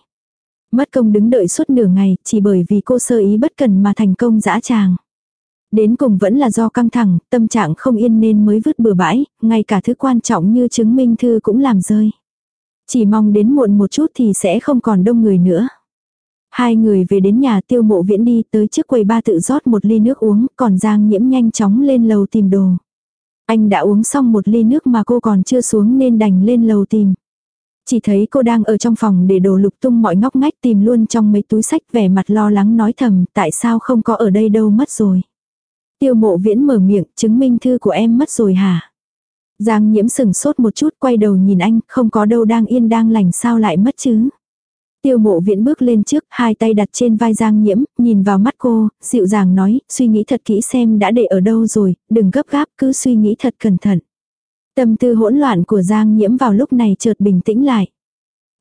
Mất công đứng đợi suốt nửa ngày chỉ bởi vì cô sơ ý bất cần mà thành công dã tràng. Đến cùng vẫn là do căng thẳng, tâm trạng không yên nên mới vứt bừa bãi, ngay cả thứ quan trọng như chứng minh thư cũng làm rơi. Chỉ mong đến muộn một chút thì sẽ không còn đông người nữa. Hai người về đến nhà tiêu mộ viễn đi tới trước quầy ba tự rót một ly nước uống, còn Giang nhiễm nhanh chóng lên lầu tìm đồ. Anh đã uống xong một ly nước mà cô còn chưa xuống nên đành lên lầu tìm. Chỉ thấy cô đang ở trong phòng để đồ lục tung mọi ngóc ngách tìm luôn trong mấy túi sách vẻ mặt lo lắng nói thầm tại sao không có ở đây đâu mất rồi. Tiêu mộ viễn mở miệng chứng minh thư của em mất rồi hả? Giang nhiễm sừng sốt một chút quay đầu nhìn anh không có đâu đang yên đang lành sao lại mất chứ. Tiêu mộ viễn bước lên trước, hai tay đặt trên vai Giang Nhiễm, nhìn vào mắt cô, dịu dàng nói, suy nghĩ thật kỹ xem đã để ở đâu rồi, đừng gấp gáp, cứ suy nghĩ thật cẩn thận. Tâm tư hỗn loạn của Giang Nhiễm vào lúc này chợt bình tĩnh lại.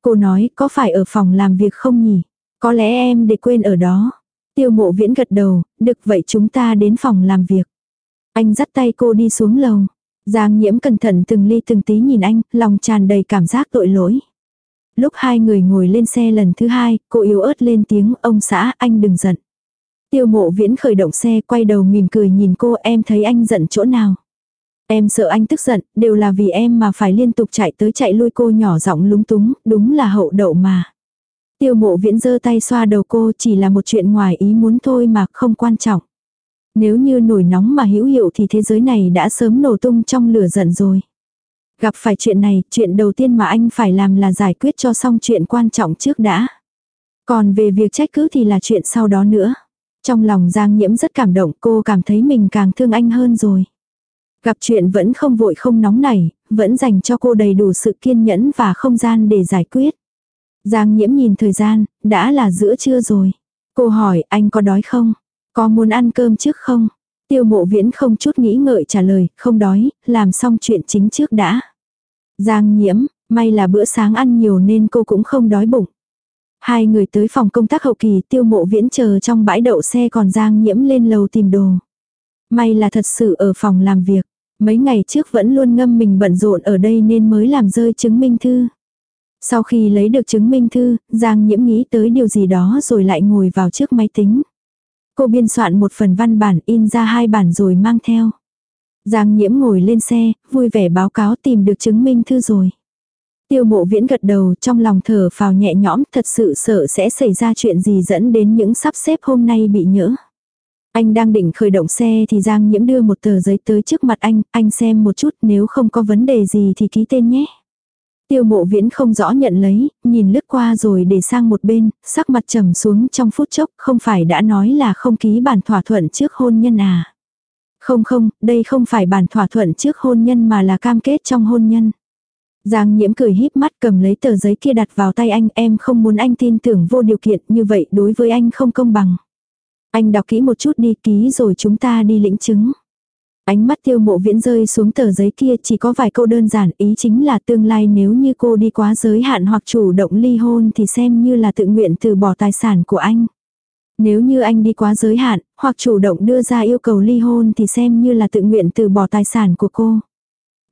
Cô nói, có phải ở phòng làm việc không nhỉ? Có lẽ em để quên ở đó. Tiêu mộ viễn gật đầu, được vậy chúng ta đến phòng làm việc. Anh dắt tay cô đi xuống lầu. Giang nhiễm cẩn thận từng ly từng tí nhìn anh, lòng tràn đầy cảm giác tội lỗi. Lúc hai người ngồi lên xe lần thứ hai, cô yếu ớt lên tiếng ông xã anh đừng giận. Tiêu mộ viễn khởi động xe quay đầu mỉm cười nhìn cô em thấy anh giận chỗ nào. Em sợ anh tức giận, đều là vì em mà phải liên tục chạy tới chạy lui cô nhỏ giọng lúng túng, đúng là hậu đậu mà. Tiêu mộ viễn giơ tay xoa đầu cô chỉ là một chuyện ngoài ý muốn thôi mà không quan trọng. Nếu như nổi nóng mà hữu hiệu thì thế giới này đã sớm nổ tung trong lửa giận rồi. Gặp phải chuyện này, chuyện đầu tiên mà anh phải làm là giải quyết cho xong chuyện quan trọng trước đã. Còn về việc trách cứ thì là chuyện sau đó nữa. Trong lòng Giang Nhiễm rất cảm động cô cảm thấy mình càng thương anh hơn rồi. Gặp chuyện vẫn không vội không nóng nảy, vẫn dành cho cô đầy đủ sự kiên nhẫn và không gian để giải quyết. Giang Nhiễm nhìn thời gian, đã là giữa trưa rồi. Cô hỏi anh có đói không? Có muốn ăn cơm trước không? Tiêu mộ viễn không chút nghĩ ngợi trả lời, không đói, làm xong chuyện chính trước đã. Giang nhiễm, may là bữa sáng ăn nhiều nên cô cũng không đói bụng. Hai người tới phòng công tác hậu kỳ tiêu mộ viễn chờ trong bãi đậu xe còn Giang nhiễm lên lầu tìm đồ. May là thật sự ở phòng làm việc. Mấy ngày trước vẫn luôn ngâm mình bận rộn ở đây nên mới làm rơi chứng minh thư. Sau khi lấy được chứng minh thư, Giang nhiễm nghĩ tới điều gì đó rồi lại ngồi vào trước máy tính. Cô biên soạn một phần văn bản in ra hai bản rồi mang theo. Giang nhiễm ngồi lên xe, vui vẻ báo cáo tìm được chứng minh thư rồi. Tiêu mộ viễn gật đầu trong lòng thở phào nhẹ nhõm thật sự sợ sẽ xảy ra chuyện gì dẫn đến những sắp xếp hôm nay bị nhỡ. Anh đang định khởi động xe thì Giang nhiễm đưa một tờ giấy tới trước mặt anh, anh xem một chút nếu không có vấn đề gì thì ký tên nhé. Tiêu mộ viễn không rõ nhận lấy, nhìn lướt qua rồi để sang một bên, sắc mặt trầm xuống trong phút chốc, không phải đã nói là không ký bản thỏa thuận trước hôn nhân à. Không không, đây không phải bản thỏa thuận trước hôn nhân mà là cam kết trong hôn nhân. Giang nhiễm cười híp mắt cầm lấy tờ giấy kia đặt vào tay anh em không muốn anh tin tưởng vô điều kiện như vậy đối với anh không công bằng. Anh đọc kỹ một chút đi ký rồi chúng ta đi lĩnh chứng. Ánh mắt tiêu mộ viễn rơi xuống tờ giấy kia chỉ có vài câu đơn giản ý chính là tương lai nếu như cô đi quá giới hạn hoặc chủ động ly hôn thì xem như là tự nguyện từ bỏ tài sản của anh. Nếu như anh đi quá giới hạn, hoặc chủ động đưa ra yêu cầu ly hôn thì xem như là tự nguyện từ bỏ tài sản của cô.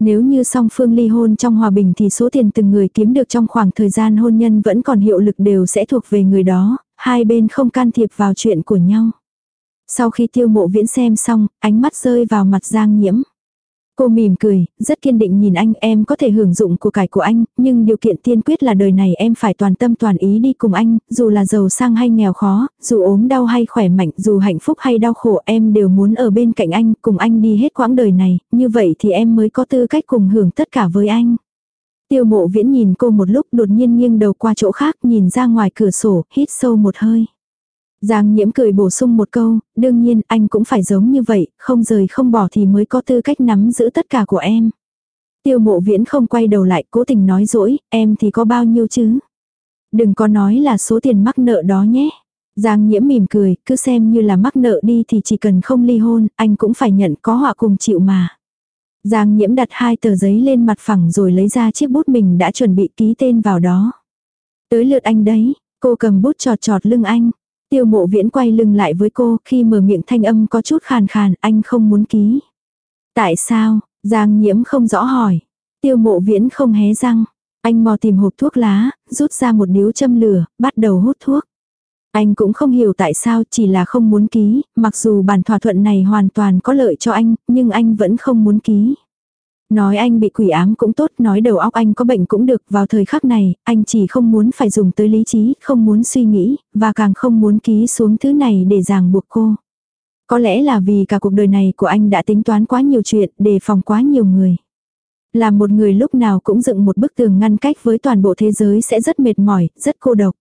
Nếu như song phương ly hôn trong hòa bình thì số tiền từng người kiếm được trong khoảng thời gian hôn nhân vẫn còn hiệu lực đều sẽ thuộc về người đó, hai bên không can thiệp vào chuyện của nhau. Sau khi tiêu mộ viễn xem xong, ánh mắt rơi vào mặt Giang Nhiễm. Cô mỉm cười, rất kiên định nhìn anh em có thể hưởng dụng của cải của anh, nhưng điều kiện tiên quyết là đời này em phải toàn tâm toàn ý đi cùng anh, dù là giàu sang hay nghèo khó, dù ốm đau hay khỏe mạnh, dù hạnh phúc hay đau khổ em đều muốn ở bên cạnh anh, cùng anh đi hết quãng đời này, như vậy thì em mới có tư cách cùng hưởng tất cả với anh. Tiêu mộ viễn nhìn cô một lúc đột nhiên nghiêng đầu qua chỗ khác nhìn ra ngoài cửa sổ, hít sâu một hơi. Giang nhiễm cười bổ sung một câu, đương nhiên anh cũng phải giống như vậy, không rời không bỏ thì mới có tư cách nắm giữ tất cả của em. Tiêu mộ viễn không quay đầu lại cố tình nói dỗi, em thì có bao nhiêu chứ? Đừng có nói là số tiền mắc nợ đó nhé. Giang nhiễm mỉm cười, cứ xem như là mắc nợ đi thì chỉ cần không ly hôn, anh cũng phải nhận có họa cùng chịu mà. Giang nhiễm đặt hai tờ giấy lên mặt phẳng rồi lấy ra chiếc bút mình đã chuẩn bị ký tên vào đó. Tới lượt anh đấy, cô cầm bút trọt trọt lưng anh. Tiêu mộ viễn quay lưng lại với cô, khi mở miệng thanh âm có chút khàn khàn, anh không muốn ký. Tại sao? Giang nhiễm không rõ hỏi. Tiêu mộ viễn không hé răng. Anh mò tìm hộp thuốc lá, rút ra một điếu châm lửa, bắt đầu hút thuốc. Anh cũng không hiểu tại sao chỉ là không muốn ký, mặc dù bản thỏa thuận này hoàn toàn có lợi cho anh, nhưng anh vẫn không muốn ký. Nói anh bị quỷ ám cũng tốt, nói đầu óc anh có bệnh cũng được, vào thời khắc này, anh chỉ không muốn phải dùng tới lý trí, không muốn suy nghĩ, và càng không muốn ký xuống thứ này để ràng buộc cô. Có lẽ là vì cả cuộc đời này của anh đã tính toán quá nhiều chuyện, đề phòng quá nhiều người. Là một người lúc nào cũng dựng một bức tường ngăn cách với toàn bộ thế giới sẽ rất mệt mỏi, rất cô độc.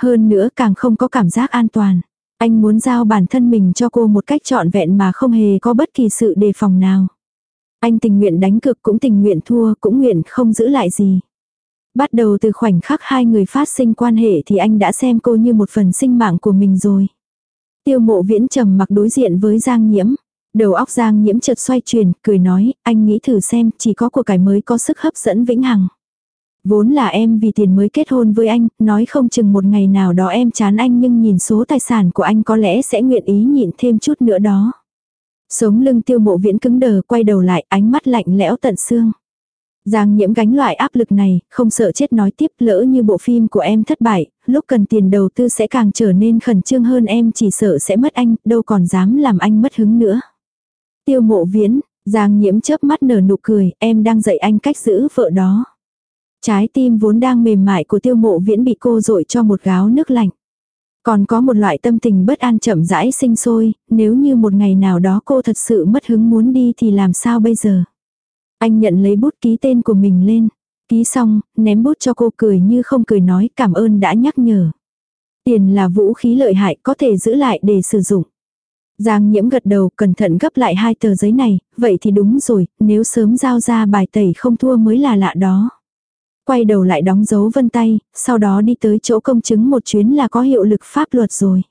Hơn nữa càng không có cảm giác an toàn. Anh muốn giao bản thân mình cho cô một cách trọn vẹn mà không hề có bất kỳ sự đề phòng nào. Anh tình nguyện đánh cược cũng tình nguyện thua cũng nguyện không giữ lại gì. Bắt đầu từ khoảnh khắc hai người phát sinh quan hệ thì anh đã xem cô như một phần sinh mạng của mình rồi. Tiêu mộ viễn trầm mặc đối diện với Giang Nhiễm. Đầu óc Giang Nhiễm chợt xoay chuyển, cười nói, anh nghĩ thử xem, chỉ có của cải mới có sức hấp dẫn vĩnh hằng. Vốn là em vì tiền mới kết hôn với anh, nói không chừng một ngày nào đó em chán anh nhưng nhìn số tài sản của anh có lẽ sẽ nguyện ý nhịn thêm chút nữa đó. Sống lưng tiêu mộ viễn cứng đờ quay đầu lại ánh mắt lạnh lẽo tận xương. Giang nhiễm gánh loại áp lực này, không sợ chết nói tiếp lỡ như bộ phim của em thất bại, lúc cần tiền đầu tư sẽ càng trở nên khẩn trương hơn em chỉ sợ sẽ mất anh, đâu còn dám làm anh mất hứng nữa. Tiêu mộ viễn, Giang nhiễm chớp mắt nở nụ cười, em đang dạy anh cách giữ vợ đó. Trái tim vốn đang mềm mại của tiêu mộ viễn bị cô dội cho một gáo nước lạnh. Còn có một loại tâm tình bất an chậm rãi sinh sôi, nếu như một ngày nào đó cô thật sự mất hứng muốn đi thì làm sao bây giờ? Anh nhận lấy bút ký tên của mình lên. Ký xong, ném bút cho cô cười như không cười nói cảm ơn đã nhắc nhở. Tiền là vũ khí lợi hại có thể giữ lại để sử dụng. Giang nhiễm gật đầu cẩn thận gấp lại hai tờ giấy này, vậy thì đúng rồi, nếu sớm giao ra bài tẩy không thua mới là lạ đó. Quay đầu lại đóng dấu vân tay, sau đó đi tới chỗ công chứng một chuyến là có hiệu lực pháp luật rồi.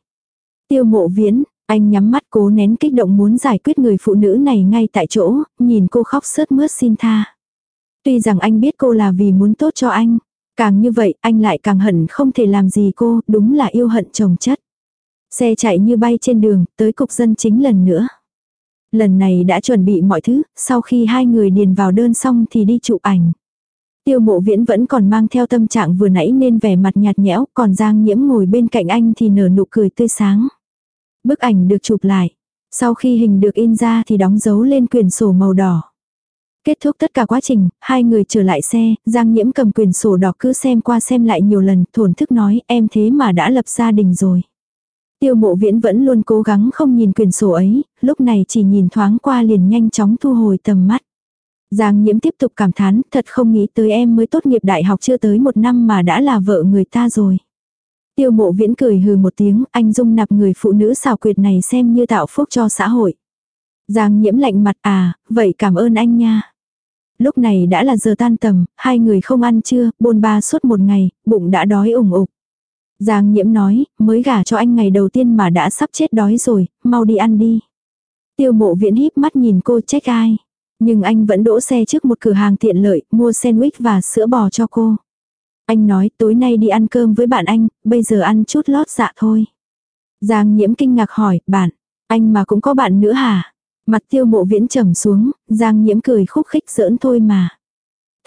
Tiêu mộ viễn, anh nhắm mắt cố nén kích động muốn giải quyết người phụ nữ này ngay tại chỗ, nhìn cô khóc sớt mướt xin tha. Tuy rằng anh biết cô là vì muốn tốt cho anh, càng như vậy anh lại càng hận không thể làm gì cô, đúng là yêu hận chồng chất. Xe chạy như bay trên đường, tới cục dân chính lần nữa. Lần này đã chuẩn bị mọi thứ, sau khi hai người điền vào đơn xong thì đi chụp ảnh. Tiêu mộ viễn vẫn còn mang theo tâm trạng vừa nãy nên vẻ mặt nhạt nhẽo, còn Giang nhiễm ngồi bên cạnh anh thì nở nụ cười tươi sáng. Bức ảnh được chụp lại. Sau khi hình được in ra thì đóng dấu lên quyển sổ màu đỏ. Kết thúc tất cả quá trình, hai người trở lại xe, Giang Nhiễm cầm quyển sổ đỏ cứ xem qua xem lại nhiều lần, thổn thức nói em thế mà đã lập gia đình rồi. Tiêu mộ viễn vẫn luôn cố gắng không nhìn quyển sổ ấy, lúc này chỉ nhìn thoáng qua liền nhanh chóng thu hồi tầm mắt. Giang nhiễm tiếp tục cảm thán, thật không nghĩ tới em mới tốt nghiệp đại học chưa tới một năm mà đã là vợ người ta rồi. Tiêu mộ viễn cười hừ một tiếng, anh dung nạp người phụ nữ xào quyệt này xem như tạo phúc cho xã hội. Giang nhiễm lạnh mặt à, vậy cảm ơn anh nha. Lúc này đã là giờ tan tầm, hai người không ăn trưa, bôn ba suốt một ngày, bụng đã đói ủng ục. Giang nhiễm nói, mới gả cho anh ngày đầu tiên mà đã sắp chết đói rồi, mau đi ăn đi. Tiêu mộ viễn híp mắt nhìn cô trách ai. Nhưng anh vẫn đỗ xe trước một cửa hàng tiện lợi, mua sandwich và sữa bò cho cô. Anh nói tối nay đi ăn cơm với bạn anh, bây giờ ăn chút lót dạ thôi. Giang nhiễm kinh ngạc hỏi, bạn, anh mà cũng có bạn nữa hả? Mặt tiêu mộ viễn trầm xuống, Giang nhiễm cười khúc khích giỡn thôi mà.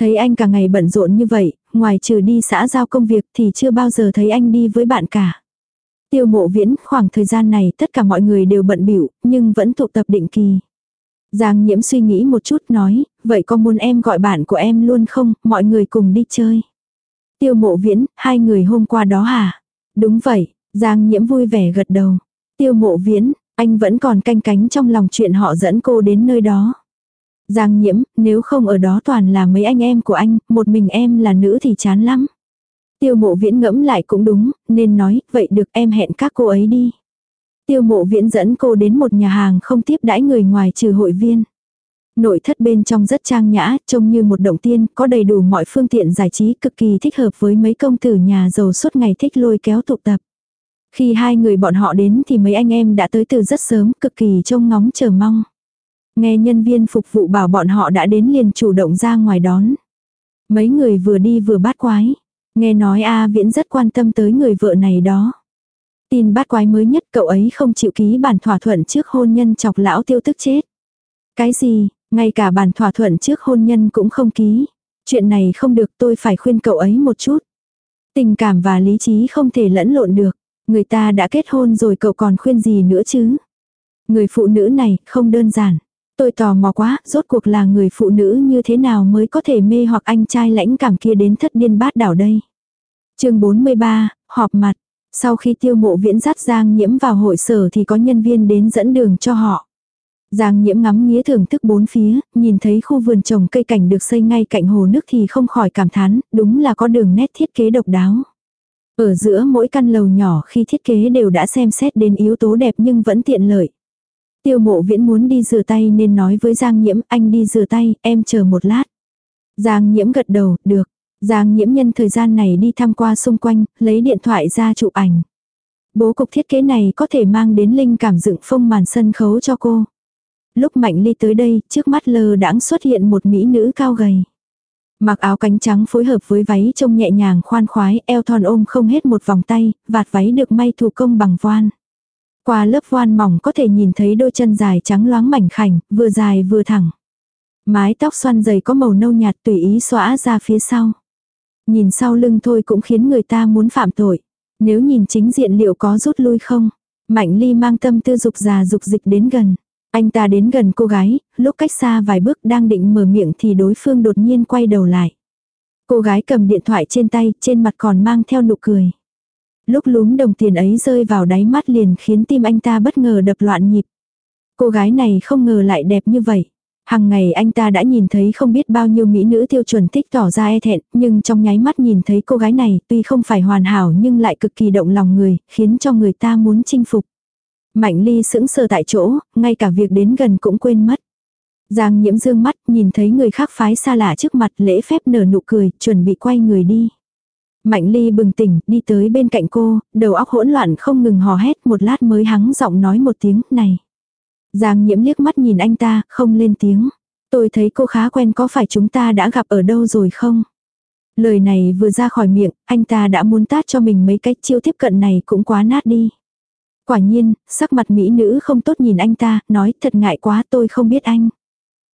Thấy anh cả ngày bận rộn như vậy, ngoài trừ đi xã giao công việc thì chưa bao giờ thấy anh đi với bạn cả. Tiêu mộ viễn, khoảng thời gian này tất cả mọi người đều bận biểu, nhưng vẫn tụ tập định kỳ. Giang nhiễm suy nghĩ một chút nói, vậy có muốn em gọi bạn của em luôn không, mọi người cùng đi chơi. Tiêu mộ viễn, hai người hôm qua đó hả? Đúng vậy, Giang nhiễm vui vẻ gật đầu. Tiêu mộ viễn, anh vẫn còn canh cánh trong lòng chuyện họ dẫn cô đến nơi đó. Giang nhiễm, nếu không ở đó toàn là mấy anh em của anh, một mình em là nữ thì chán lắm. Tiêu mộ viễn ngẫm lại cũng đúng, nên nói, vậy được em hẹn các cô ấy đi. Tiêu mộ viễn dẫn cô đến một nhà hàng không tiếp đãi người ngoài trừ hội viên. Nội thất bên trong rất trang nhã, trông như một động tiên, có đầy đủ mọi phương tiện giải trí cực kỳ thích hợp với mấy công tử nhà giàu suốt ngày thích lôi kéo tụ tập. Khi hai người bọn họ đến thì mấy anh em đã tới từ rất sớm, cực kỳ trông ngóng chờ mong. Nghe nhân viên phục vụ bảo bọn họ đã đến liền chủ động ra ngoài đón. Mấy người vừa đi vừa bát quái. Nghe nói A Viễn rất quan tâm tới người vợ này đó. Tin bát quái mới nhất cậu ấy không chịu ký bản thỏa thuận trước hôn nhân chọc lão tiêu tức chết. Cái gì, ngay cả bản thỏa thuận trước hôn nhân cũng không ký. Chuyện này không được tôi phải khuyên cậu ấy một chút. Tình cảm và lý trí không thể lẫn lộn được. Người ta đã kết hôn rồi cậu còn khuyên gì nữa chứ. Người phụ nữ này không đơn giản. Tôi tò mò quá, rốt cuộc là người phụ nữ như thế nào mới có thể mê hoặc anh trai lãnh cảm kia đến thất điên bát đảo đây. chương 43, họp mặt. Sau khi tiêu mộ viễn dắt Giang nhiễm vào hội sở thì có nhân viên đến dẫn đường cho họ. Giang nhiễm ngắm nghía thưởng thức bốn phía, nhìn thấy khu vườn trồng cây cảnh được xây ngay cạnh hồ nước thì không khỏi cảm thán, đúng là có đường nét thiết kế độc đáo. Ở giữa mỗi căn lầu nhỏ khi thiết kế đều đã xem xét đến yếu tố đẹp nhưng vẫn tiện lợi. Tiêu mộ viễn muốn đi rửa tay nên nói với Giang nhiễm anh đi rửa tay, em chờ một lát. Giang nhiễm gật đầu, được. Giang nhiễm nhân thời gian này đi tham qua xung quanh, lấy điện thoại ra chụp ảnh. Bố cục thiết kế này có thể mang đến linh cảm dựng phong màn sân khấu cho cô. Lúc Mạnh Ly tới đây, trước mắt lơ đãng xuất hiện một mỹ nữ cao gầy. Mặc áo cánh trắng phối hợp với váy trông nhẹ nhàng khoan khoái, eo thon ôm không hết một vòng tay, vạt váy được may thủ công bằng voan. Qua lớp voan mỏng có thể nhìn thấy đôi chân dài trắng loáng mảnh khảnh, vừa dài vừa thẳng. Mái tóc xoăn dày có màu nâu nhạt tùy ý xõa ra phía sau. Nhìn sau lưng thôi cũng khiến người ta muốn phạm tội. Nếu nhìn chính diện liệu có rút lui không? Mạnh ly mang tâm tư dục già dục dịch đến gần. Anh ta đến gần cô gái, lúc cách xa vài bước đang định mở miệng thì đối phương đột nhiên quay đầu lại. Cô gái cầm điện thoại trên tay, trên mặt còn mang theo nụ cười. Lúc lúm đồng tiền ấy rơi vào đáy mắt liền khiến tim anh ta bất ngờ đập loạn nhịp. Cô gái này không ngờ lại đẹp như vậy. Hằng ngày anh ta đã nhìn thấy không biết bao nhiêu mỹ nữ tiêu chuẩn thích tỏ ra e thẹn, nhưng trong nháy mắt nhìn thấy cô gái này tuy không phải hoàn hảo nhưng lại cực kỳ động lòng người, khiến cho người ta muốn chinh phục. Mạnh ly sững sờ tại chỗ, ngay cả việc đến gần cũng quên mất. Giang nhiễm dương mắt, nhìn thấy người khác phái xa lạ trước mặt lễ phép nở nụ cười, chuẩn bị quay người đi. Mạnh ly bừng tỉnh, đi tới bên cạnh cô, đầu óc hỗn loạn không ngừng hò hét một lát mới hắng giọng nói một tiếng, này. Giang nhiễm liếc mắt nhìn anh ta, không lên tiếng. Tôi thấy cô khá quen có phải chúng ta đã gặp ở đâu rồi không? Lời này vừa ra khỏi miệng, anh ta đã muốn tát cho mình mấy cách chiêu tiếp cận này cũng quá nát đi. Quả nhiên, sắc mặt mỹ nữ không tốt nhìn anh ta, nói thật ngại quá tôi không biết anh.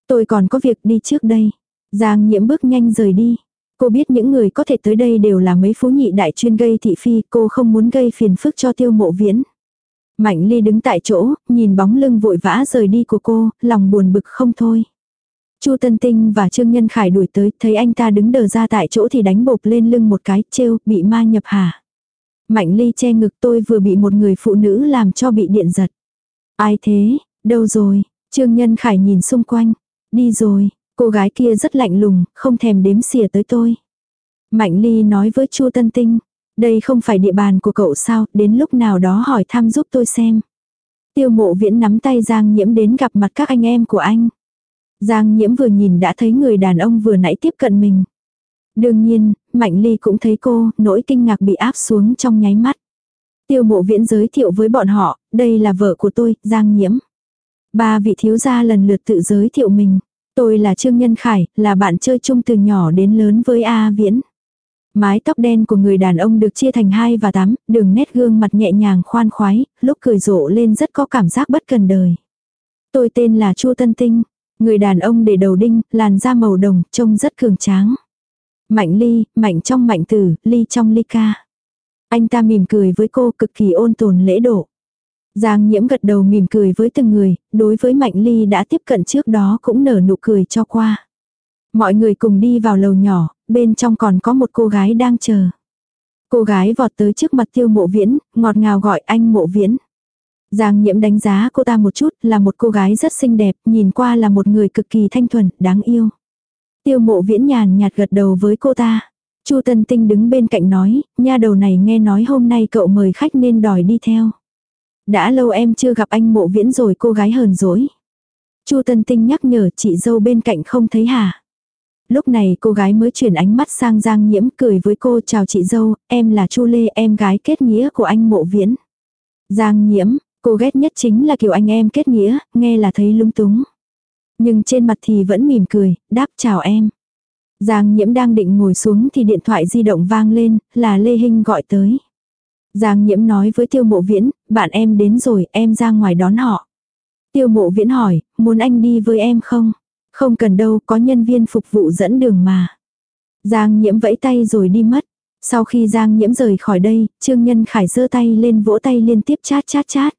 Tôi còn có việc đi trước đây. Giang nhiễm bước nhanh rời đi. Cô biết những người có thể tới đây đều là mấy phú nhị đại chuyên gây thị phi, cô không muốn gây phiền phức cho tiêu mộ viễn. Mạnh ly đứng tại chỗ, nhìn bóng lưng vội vã rời đi của cô, lòng buồn bực không thôi. Chu Tân Tinh và Trương Nhân Khải đuổi tới, thấy anh ta đứng đờ ra tại chỗ thì đánh bộp lên lưng một cái, trêu, bị ma nhập hả. Mạnh ly che ngực tôi vừa bị một người phụ nữ làm cho bị điện giật. Ai thế, đâu rồi, Trương Nhân Khải nhìn xung quanh, đi rồi, cô gái kia rất lạnh lùng, không thèm đếm xỉa tới tôi. Mạnh ly nói với Chu Tân Tinh, đây không phải địa bàn của cậu sao, đến lúc nào đó hỏi thăm giúp tôi xem. Tiêu mộ viễn nắm tay Giang Nhiễm đến gặp mặt các anh em của anh. Giang Nhiễm vừa nhìn đã thấy người đàn ông vừa nãy tiếp cận mình. Đương nhiên, Mạnh Ly cũng thấy cô, nỗi kinh ngạc bị áp xuống trong nháy mắt. Tiêu mộ viễn giới thiệu với bọn họ, đây là vợ của tôi, Giang Nhiễm. Ba vị thiếu gia lần lượt tự giới thiệu mình. Tôi là Trương Nhân Khải, là bạn chơi chung từ nhỏ đến lớn với A Viễn. Mái tóc đen của người đàn ông được chia thành hai và tám, đường nét gương mặt nhẹ nhàng khoan khoái, lúc cười rộ lên rất có cảm giác bất cần đời. Tôi tên là Chu Tân Tinh, người đàn ông để đầu đinh, làn da màu đồng, trông rất cường tráng. Mạnh ly, mạnh trong mạnh tử, ly trong ly ca. Anh ta mỉm cười với cô cực kỳ ôn tồn lễ độ. Giang nhiễm gật đầu mỉm cười với từng người, đối với Mạnh Ly đã tiếp cận trước đó cũng nở nụ cười cho qua. Mọi người cùng đi vào lầu nhỏ, bên trong còn có một cô gái đang chờ. Cô gái vọt tới trước mặt tiêu mộ viễn, ngọt ngào gọi anh mộ viễn. Giang nhiễm đánh giá cô ta một chút là một cô gái rất xinh đẹp, nhìn qua là một người cực kỳ thanh thuần, đáng yêu. Tiêu mộ viễn nhàn nhạt gật đầu với cô ta. Chu Tân Tinh đứng bên cạnh nói, nha đầu này nghe nói hôm nay cậu mời khách nên đòi đi theo. Đã lâu em chưa gặp anh mộ viễn rồi cô gái hờn dỗi. Chu Tân Tinh nhắc nhở chị dâu bên cạnh không thấy hả. Lúc này cô gái mới chuyển ánh mắt sang Giang Nhiễm cười với cô chào chị dâu, em là Chu Lê em gái kết nghĩa của anh mộ viễn. Giang Nhiễm, cô ghét nhất chính là kiểu anh em kết nghĩa, nghe là thấy lung túng. Nhưng trên mặt thì vẫn mỉm cười, đáp chào em. Giang Nhiễm đang định ngồi xuống thì điện thoại di động vang lên, là Lê Hinh gọi tới. Giang Nhiễm nói với Tiêu Mộ Viễn, bạn em đến rồi, em ra ngoài đón họ. Tiêu Mộ Viễn hỏi, muốn anh đi với em không? Không cần đâu, có nhân viên phục vụ dẫn đường mà. Giang Nhiễm vẫy tay rồi đi mất. Sau khi Giang Nhiễm rời khỏi đây, Trương Nhân Khải giơ tay lên vỗ tay liên tiếp chát chát chát.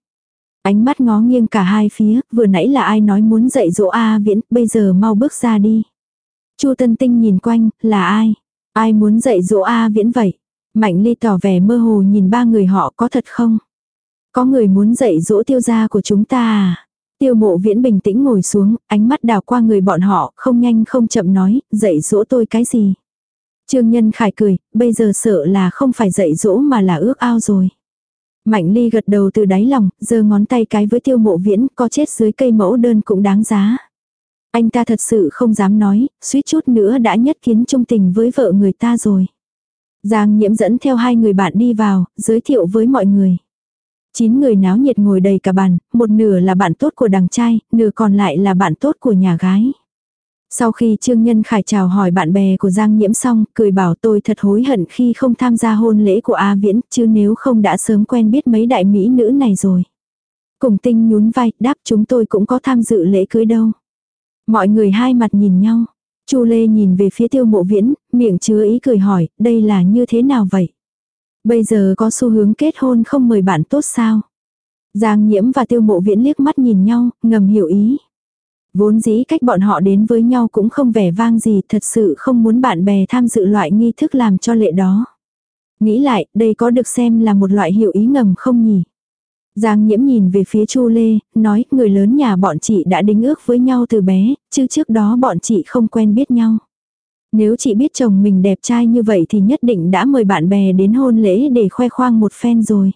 Ánh mắt ngó nghiêng cả hai phía, vừa nãy là ai nói muốn dạy dỗ A Viễn, bây giờ mau bước ra đi. Chu Tân Tinh nhìn quanh, là ai? Ai muốn dạy dỗ A Viễn vậy? Mạnh ly tỏ vẻ mơ hồ nhìn ba người họ có thật không? Có người muốn dạy dỗ tiêu gia của chúng ta à? Tiêu mộ viễn bình tĩnh ngồi xuống, ánh mắt đào qua người bọn họ, không nhanh không chậm nói, dạy dỗ tôi cái gì? Trương Nhân Khải cười, bây giờ sợ là không phải dạy dỗ mà là ước ao rồi. Mạnh ly gật đầu từ đáy lòng, giơ ngón tay cái với tiêu mộ viễn, có chết dưới cây mẫu đơn cũng đáng giá. Anh ta thật sự không dám nói, suýt chút nữa đã nhất kiến trung tình với vợ người ta rồi. Giang nhiễm dẫn theo hai người bạn đi vào, giới thiệu với mọi người. Chín người náo nhiệt ngồi đầy cả bàn, một nửa là bạn tốt của đằng trai, nửa còn lại là bạn tốt của nhà gái. Sau khi Trương Nhân Khải chào hỏi bạn bè của Giang Nhiễm xong, cười bảo tôi thật hối hận khi không tham gia hôn lễ của A Viễn, chứ nếu không đã sớm quen biết mấy đại mỹ nữ này rồi. Cùng tinh nhún vai, đáp chúng tôi cũng có tham dự lễ cưới đâu. Mọi người hai mặt nhìn nhau. Chu Lê nhìn về phía tiêu mộ viễn, miệng chứa ý cười hỏi, đây là như thế nào vậy? Bây giờ có xu hướng kết hôn không mời bạn tốt sao? Giang nhiễm và tiêu mộ viễn liếc mắt nhìn nhau, ngầm hiểu ý. Vốn dĩ cách bọn họ đến với nhau cũng không vẻ vang gì, thật sự không muốn bạn bè tham dự loại nghi thức làm cho lệ đó. Nghĩ lại, đây có được xem là một loại hiểu ý ngầm không nhỉ? Giang nhiễm nhìn về phía Chu Lê, nói người lớn nhà bọn chị đã đính ước với nhau từ bé, chứ trước đó bọn chị không quen biết nhau. Nếu chị biết chồng mình đẹp trai như vậy thì nhất định đã mời bạn bè đến hôn lễ để khoe khoang một phen rồi.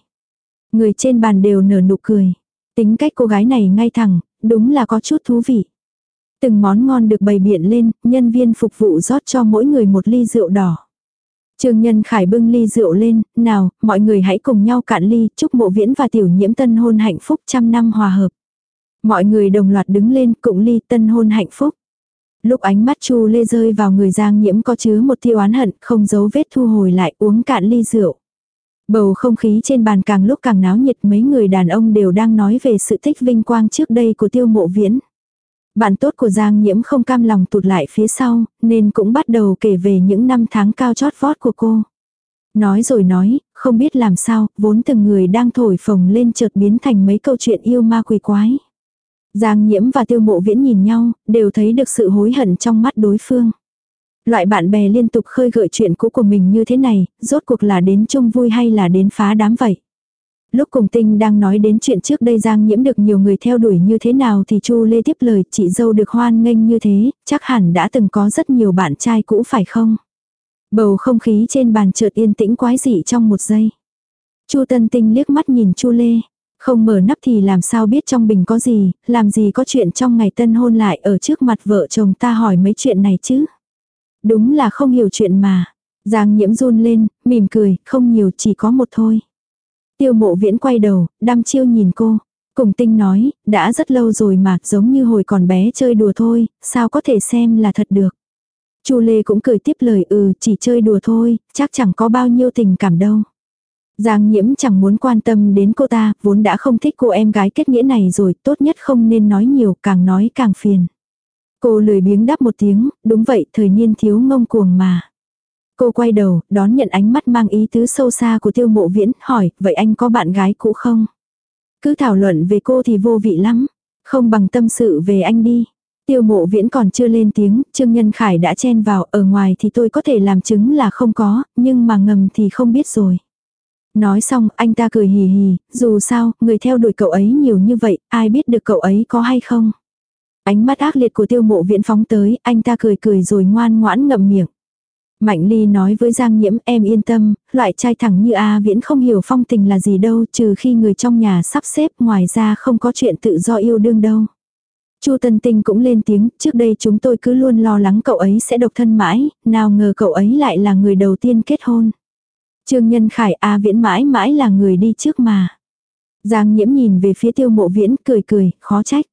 Người trên bàn đều nở nụ cười. Tính cách cô gái này ngay thẳng, đúng là có chút thú vị. Từng món ngon được bày biện lên, nhân viên phục vụ rót cho mỗi người một ly rượu đỏ. Trương Nhân Khải bưng ly rượu lên, nào, mọi người hãy cùng nhau cạn ly, chúc mộ viễn và tiểu nhiễm tân hôn hạnh phúc trăm năm hòa hợp. Mọi người đồng loạt đứng lên, cụng ly tân hôn hạnh phúc. Lúc ánh mắt Chu Lê rơi vào người Giang Nhiễm có chứa một tiêu oán hận, không giấu vết thu hồi lại uống cạn ly rượu. Bầu không khí trên bàn càng lúc càng náo nhiệt mấy người đàn ông đều đang nói về sự thích vinh quang trước đây của tiêu mộ viễn. Bạn tốt của Giang Nhiễm không cam lòng tụt lại phía sau, nên cũng bắt đầu kể về những năm tháng cao chót vót của cô. Nói rồi nói, không biết làm sao, vốn từng người đang thổi phồng lên chợt biến thành mấy câu chuyện yêu ma quỷ quái. Giang Nhiễm và Tiêu Mộ Viễn nhìn nhau, đều thấy được sự hối hận trong mắt đối phương. Loại bạn bè liên tục khơi gợi chuyện cũ của mình như thế này, rốt cuộc là đến chung vui hay là đến phá đám vậy. Lúc cùng tinh đang nói đến chuyện trước đây Giang nhiễm được nhiều người theo đuổi như thế nào thì Chu Lê tiếp lời chị dâu được hoan nghênh như thế, chắc hẳn đã từng có rất nhiều bạn trai cũ phải không? Bầu không khí trên bàn chợt yên tĩnh quái dị trong một giây. Chu Tân Tinh liếc mắt nhìn Chu Lê. Không mở nắp thì làm sao biết trong bình có gì, làm gì có chuyện trong ngày tân hôn lại ở trước mặt vợ chồng ta hỏi mấy chuyện này chứ. Đúng là không hiểu chuyện mà. Giang nhiễm run lên, mỉm cười, không nhiều chỉ có một thôi. Tiêu mộ viễn quay đầu, đăm chiêu nhìn cô. Cùng tinh nói, đã rất lâu rồi mà, giống như hồi còn bé chơi đùa thôi, sao có thể xem là thật được. Chu Lê cũng cười tiếp lời ừ, chỉ chơi đùa thôi, chắc chẳng có bao nhiêu tình cảm đâu. Giang nhiễm chẳng muốn quan tâm đến cô ta, vốn đã không thích cô em gái kết nghĩa này rồi, tốt nhất không nên nói nhiều, càng nói càng phiền. Cô lười biếng đáp một tiếng, đúng vậy, thời niên thiếu ngông cuồng mà. Cô quay đầu, đón nhận ánh mắt mang ý tứ sâu xa của tiêu mộ viễn, hỏi, vậy anh có bạn gái cũ không? Cứ thảo luận về cô thì vô vị lắm, không bằng tâm sự về anh đi. Tiêu mộ viễn còn chưa lên tiếng, Trương Nhân Khải đã chen vào, ở ngoài thì tôi có thể làm chứng là không có, nhưng mà ngầm thì không biết rồi. Nói xong, anh ta cười hì hì, dù sao, người theo đuổi cậu ấy nhiều như vậy, ai biết được cậu ấy có hay không. Ánh mắt ác liệt của tiêu mộ viễn phóng tới, anh ta cười cười rồi ngoan ngoãn ngậm miệng. Mạnh ly nói với Giang Nhiễm em yên tâm, loại trai thẳng như A Viễn không hiểu phong tình là gì đâu trừ khi người trong nhà sắp xếp ngoài ra không có chuyện tự do yêu đương đâu. Chu Tân Tinh cũng lên tiếng, trước đây chúng tôi cứ luôn lo lắng cậu ấy sẽ độc thân mãi, nào ngờ cậu ấy lại là người đầu tiên kết hôn. Trương Nhân Khải A Viễn mãi mãi là người đi trước mà. Giang Nhiễm nhìn về phía tiêu mộ viễn cười cười, khó trách.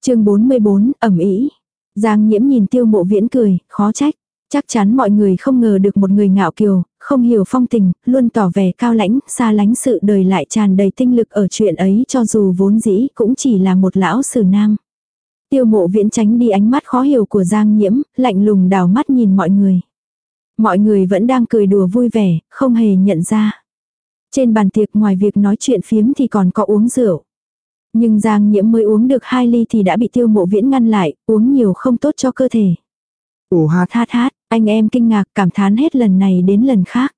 chương 44, ẩm ý. Giang Nhiễm nhìn tiêu mộ viễn cười, khó trách. Chắc chắn mọi người không ngờ được một người ngạo kiều, không hiểu phong tình, luôn tỏ vẻ cao lãnh, xa lánh sự đời lại tràn đầy tinh lực ở chuyện ấy cho dù vốn dĩ cũng chỉ là một lão sử nam. Tiêu mộ viễn tránh đi ánh mắt khó hiểu của Giang Nhiễm, lạnh lùng đào mắt nhìn mọi người. Mọi người vẫn đang cười đùa vui vẻ, không hề nhận ra. Trên bàn tiệc ngoài việc nói chuyện phiếm thì còn có uống rượu. Nhưng Giang Nhiễm mới uống được hai ly thì đã bị tiêu mộ viễn ngăn lại, uống nhiều không tốt cho cơ thể. Ồ hát hát hát, anh em kinh ngạc cảm thán hết lần này đến lần khác.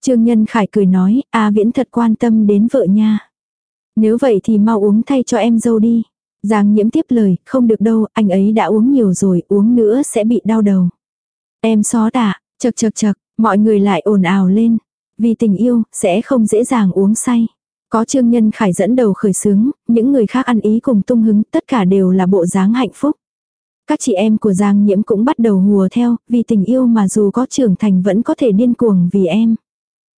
Trương Nhân Khải cười nói, A Viễn thật quan tâm đến vợ nha. Nếu vậy thì mau uống thay cho em dâu đi. Giang nhiễm tiếp lời, không được đâu, anh ấy đã uống nhiều rồi, uống nữa sẽ bị đau đầu. Em xó tạ, chật chật chật, mọi người lại ồn ào lên. Vì tình yêu, sẽ không dễ dàng uống say. Có Trương Nhân Khải dẫn đầu khởi sướng, những người khác ăn ý cùng tung hứng, tất cả đều là bộ dáng hạnh phúc. Các chị em của Giang Nhiễm cũng bắt đầu hùa theo, vì tình yêu mà dù có trưởng thành vẫn có thể điên cuồng vì em.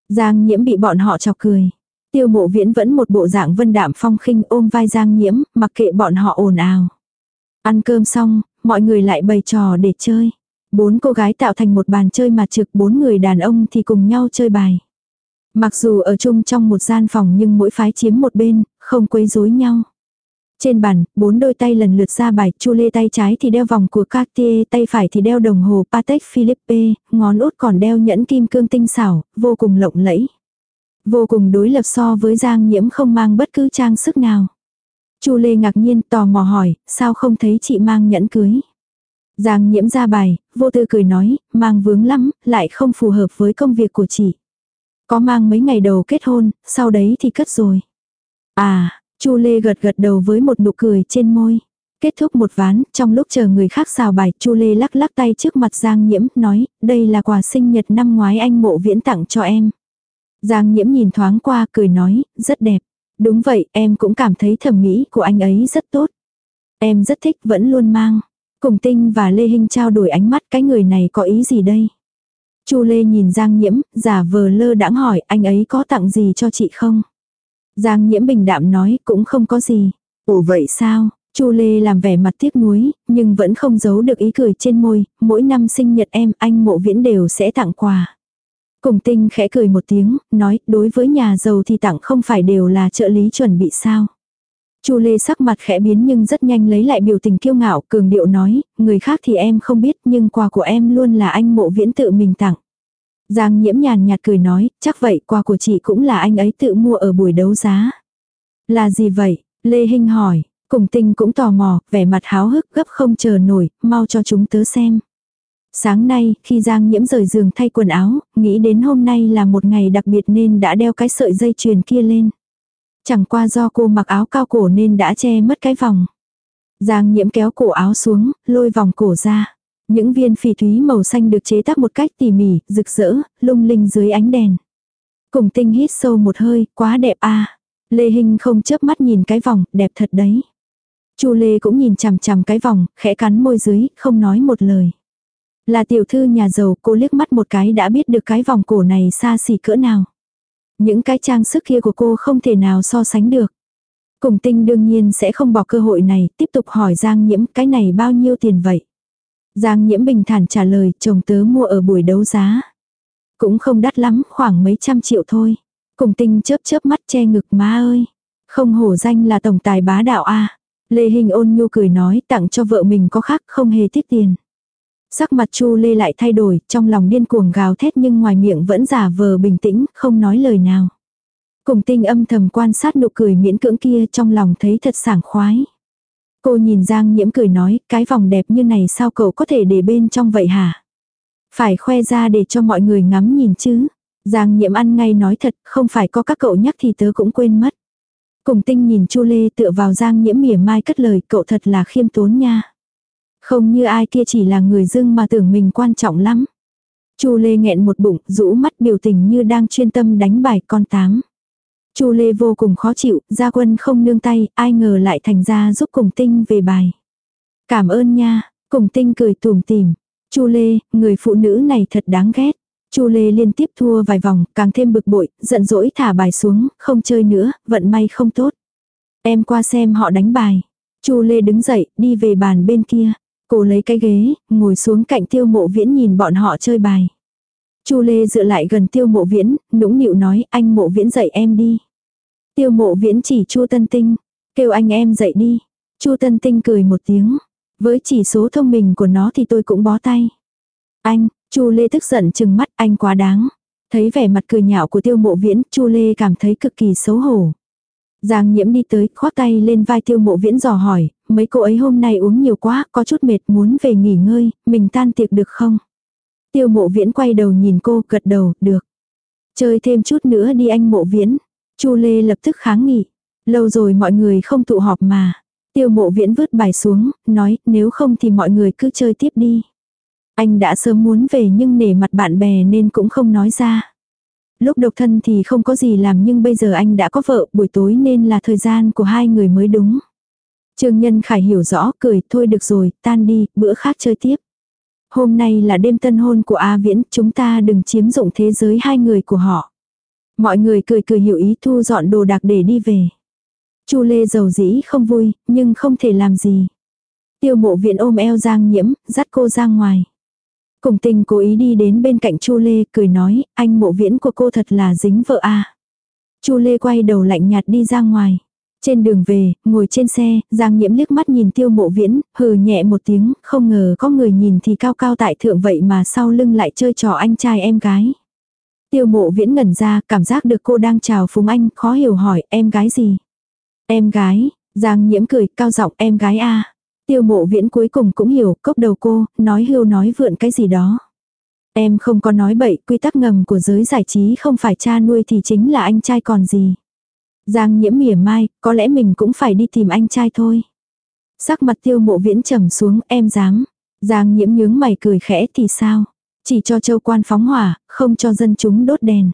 Giang Nhiễm bị bọn họ chọc cười. Tiêu mộ viễn vẫn một bộ dạng vân đạm phong khinh ôm vai Giang Nhiễm, mặc kệ bọn họ ồn ào. Ăn cơm xong, mọi người lại bày trò để chơi. Bốn cô gái tạo thành một bàn chơi mà trực bốn người đàn ông thì cùng nhau chơi bài. Mặc dù ở chung trong một gian phòng nhưng mỗi phái chiếm một bên, không quấy rối nhau. Trên bàn, bốn đôi tay lần lượt ra bài, Chu Lê tay trái thì đeo vòng của Cartier, tay phải thì đeo đồng hồ Patek Philippe, ngón út còn đeo nhẫn kim cương tinh xảo, vô cùng lộng lẫy. Vô cùng đối lập so với Giang Nhiễm không mang bất cứ trang sức nào. Chu Lê ngạc nhiên tò mò hỏi, sao không thấy chị mang nhẫn cưới? Giang Nhiễm ra bài, vô tư cười nói, mang vướng lắm, lại không phù hợp với công việc của chị. Có mang mấy ngày đầu kết hôn, sau đấy thì cất rồi. À, Chu Lê gật gật đầu với một nụ cười trên môi. Kết thúc một ván, trong lúc chờ người khác xào bài, Chu Lê lắc lắc tay trước mặt Giang Nhiễm, nói, đây là quà sinh nhật năm ngoái anh mộ viễn tặng cho em. Giang Nhiễm nhìn thoáng qua, cười nói, rất đẹp. Đúng vậy, em cũng cảm thấy thẩm mỹ của anh ấy rất tốt. Em rất thích, vẫn luôn mang. Cùng Tinh và Lê Hinh trao đổi ánh mắt, cái người này có ý gì đây? Chu Lê nhìn Giang Nhiễm, giả vờ lơ đãng hỏi, anh ấy có tặng gì cho chị không? Giang nhiễm bình đạm nói cũng không có gì. Ồ vậy sao? Chu Lê làm vẻ mặt tiếc nuối, nhưng vẫn không giấu được ý cười trên môi, mỗi năm sinh nhật em anh mộ viễn đều sẽ tặng quà. Cùng tinh khẽ cười một tiếng, nói đối với nhà giàu thì tặng không phải đều là trợ lý chuẩn bị sao. Chu Lê sắc mặt khẽ biến nhưng rất nhanh lấy lại biểu tình kiêu ngạo, cường điệu nói, người khác thì em không biết nhưng quà của em luôn là anh mộ viễn tự mình tặng. Giang nhiễm nhàn nhạt cười nói, chắc vậy quà của chị cũng là anh ấy tự mua ở buổi đấu giá. Là gì vậy? Lê Hinh hỏi, cùng tinh cũng tò mò, vẻ mặt háo hức gấp không chờ nổi, mau cho chúng tớ xem. Sáng nay, khi Giang nhiễm rời giường thay quần áo, nghĩ đến hôm nay là một ngày đặc biệt nên đã đeo cái sợi dây chuyền kia lên. Chẳng qua do cô mặc áo cao cổ nên đã che mất cái vòng. Giang nhiễm kéo cổ áo xuống, lôi vòng cổ ra. Những viên phỉ thúy màu xanh được chế tác một cách tỉ mỉ, rực rỡ, lung linh dưới ánh đèn. Cùng tinh hít sâu một hơi, quá đẹp a Lê Hinh không chớp mắt nhìn cái vòng, đẹp thật đấy. Chu Lê cũng nhìn chằm chằm cái vòng, khẽ cắn môi dưới, không nói một lời. Là tiểu thư nhà giàu, cô liếc mắt một cái đã biết được cái vòng cổ này xa xỉ cỡ nào. Những cái trang sức kia của cô không thể nào so sánh được. Cùng tinh đương nhiên sẽ không bỏ cơ hội này, tiếp tục hỏi Giang Nhiễm cái này bao nhiêu tiền vậy. Giang nhiễm bình thản trả lời, chồng tớ mua ở buổi đấu giá. Cũng không đắt lắm, khoảng mấy trăm triệu thôi. Cùng tinh chớp chớp mắt che ngực má ơi. Không hổ danh là tổng tài bá đạo a Lê Hình ôn nhu cười nói tặng cho vợ mình có khác không hề tiếc tiền. Sắc mặt Chu Lê lại thay đổi, trong lòng điên cuồng gào thét nhưng ngoài miệng vẫn giả vờ bình tĩnh, không nói lời nào. Cùng tinh âm thầm quan sát nụ cười miễn cưỡng kia trong lòng thấy thật sảng khoái. Cô nhìn Giang Nhiễm cười nói, cái vòng đẹp như này sao cậu có thể để bên trong vậy hả? Phải khoe ra để cho mọi người ngắm nhìn chứ. Giang Nhiễm ăn ngay nói thật, không phải có các cậu nhắc thì tớ cũng quên mất. Cùng tinh nhìn Chu Lê tựa vào Giang Nhiễm mỉa mai cất lời cậu thật là khiêm tốn nha. Không như ai kia chỉ là người dưng mà tưởng mình quan trọng lắm. Chu Lê nghẹn một bụng, rũ mắt biểu tình như đang chuyên tâm đánh bài con tám. Chu Lê vô cùng khó chịu, gia quân không nương tay, ai ngờ lại thành ra giúp cùng tinh về bài. Cảm ơn nha, cùng tinh cười tủm tìm. Chu Lê, người phụ nữ này thật đáng ghét. Chu Lê liên tiếp thua vài vòng, càng thêm bực bội, giận dỗi thả bài xuống, không chơi nữa, vận may không tốt. Em qua xem họ đánh bài. Chu Lê đứng dậy, đi về bàn bên kia. Cô lấy cái ghế, ngồi xuống cạnh tiêu mộ viễn nhìn bọn họ chơi bài. Chu Lê dựa lại gần tiêu mộ viễn, nũng nịu nói anh mộ viễn dạy em đi. Tiêu mộ viễn chỉ Chu Tân Tinh, kêu anh em dậy đi. Chu Tân Tinh cười một tiếng. Với chỉ số thông minh của nó thì tôi cũng bó tay. Anh, Chu Lê tức giận chừng mắt anh quá đáng. Thấy vẻ mặt cười nhạo của tiêu mộ viễn, Chu Lê cảm thấy cực kỳ xấu hổ. Giang nhiễm đi tới, khoác tay lên vai tiêu mộ viễn dò hỏi, mấy cô ấy hôm nay uống nhiều quá, có chút mệt muốn về nghỉ ngơi, mình tan tiệc được không? Tiêu mộ viễn quay đầu nhìn cô, gật đầu, được. Chơi thêm chút nữa đi anh mộ viễn. Chu Lê lập tức kháng nghị. Lâu rồi mọi người không tụ họp mà. Tiêu mộ viễn vứt bài xuống, nói nếu không thì mọi người cứ chơi tiếp đi. Anh đã sớm muốn về nhưng nể mặt bạn bè nên cũng không nói ra. Lúc độc thân thì không có gì làm nhưng bây giờ anh đã có vợ buổi tối nên là thời gian của hai người mới đúng. Trương Nhân Khải hiểu rõ cười thôi được rồi, tan đi, bữa khác chơi tiếp. Hôm nay là đêm tân hôn của A Viễn, chúng ta đừng chiếm dụng thế giới hai người của họ. Mọi người cười cười hiểu ý thu dọn đồ đạc để đi về. Chu Lê giàu dĩ không vui, nhưng không thể làm gì. Tiêu mộ viện ôm eo Giang nhiễm, dắt cô ra ngoài. Cùng tình cố ý đi đến bên cạnh Chu Lê, cười nói, anh mộ viễn của cô thật là dính vợ a. Chu Lê quay đầu lạnh nhạt đi ra ngoài. Trên đường về, ngồi trên xe, Giang Nhiễm liếc mắt nhìn tiêu mộ viễn, hừ nhẹ một tiếng, không ngờ có người nhìn thì cao cao tại thượng vậy mà sau lưng lại chơi trò anh trai em gái. Tiêu mộ viễn ngẩn ra, cảm giác được cô đang chào phúng anh, khó hiểu hỏi, em gái gì? Em gái, Giang Nhiễm cười, cao giọng em gái a Tiêu mộ viễn cuối cùng cũng hiểu, cốc đầu cô, nói hưu nói vượn cái gì đó. Em không có nói bậy, quy tắc ngầm của giới giải trí không phải cha nuôi thì chính là anh trai còn gì. Giang nhiễm mỉa mai, có lẽ mình cũng phải đi tìm anh trai thôi. Sắc mặt tiêu mộ viễn trầm xuống, em dám. Giang nhiễm nhướng mày cười khẽ thì sao? Chỉ cho châu quan phóng hỏa, không cho dân chúng đốt đèn.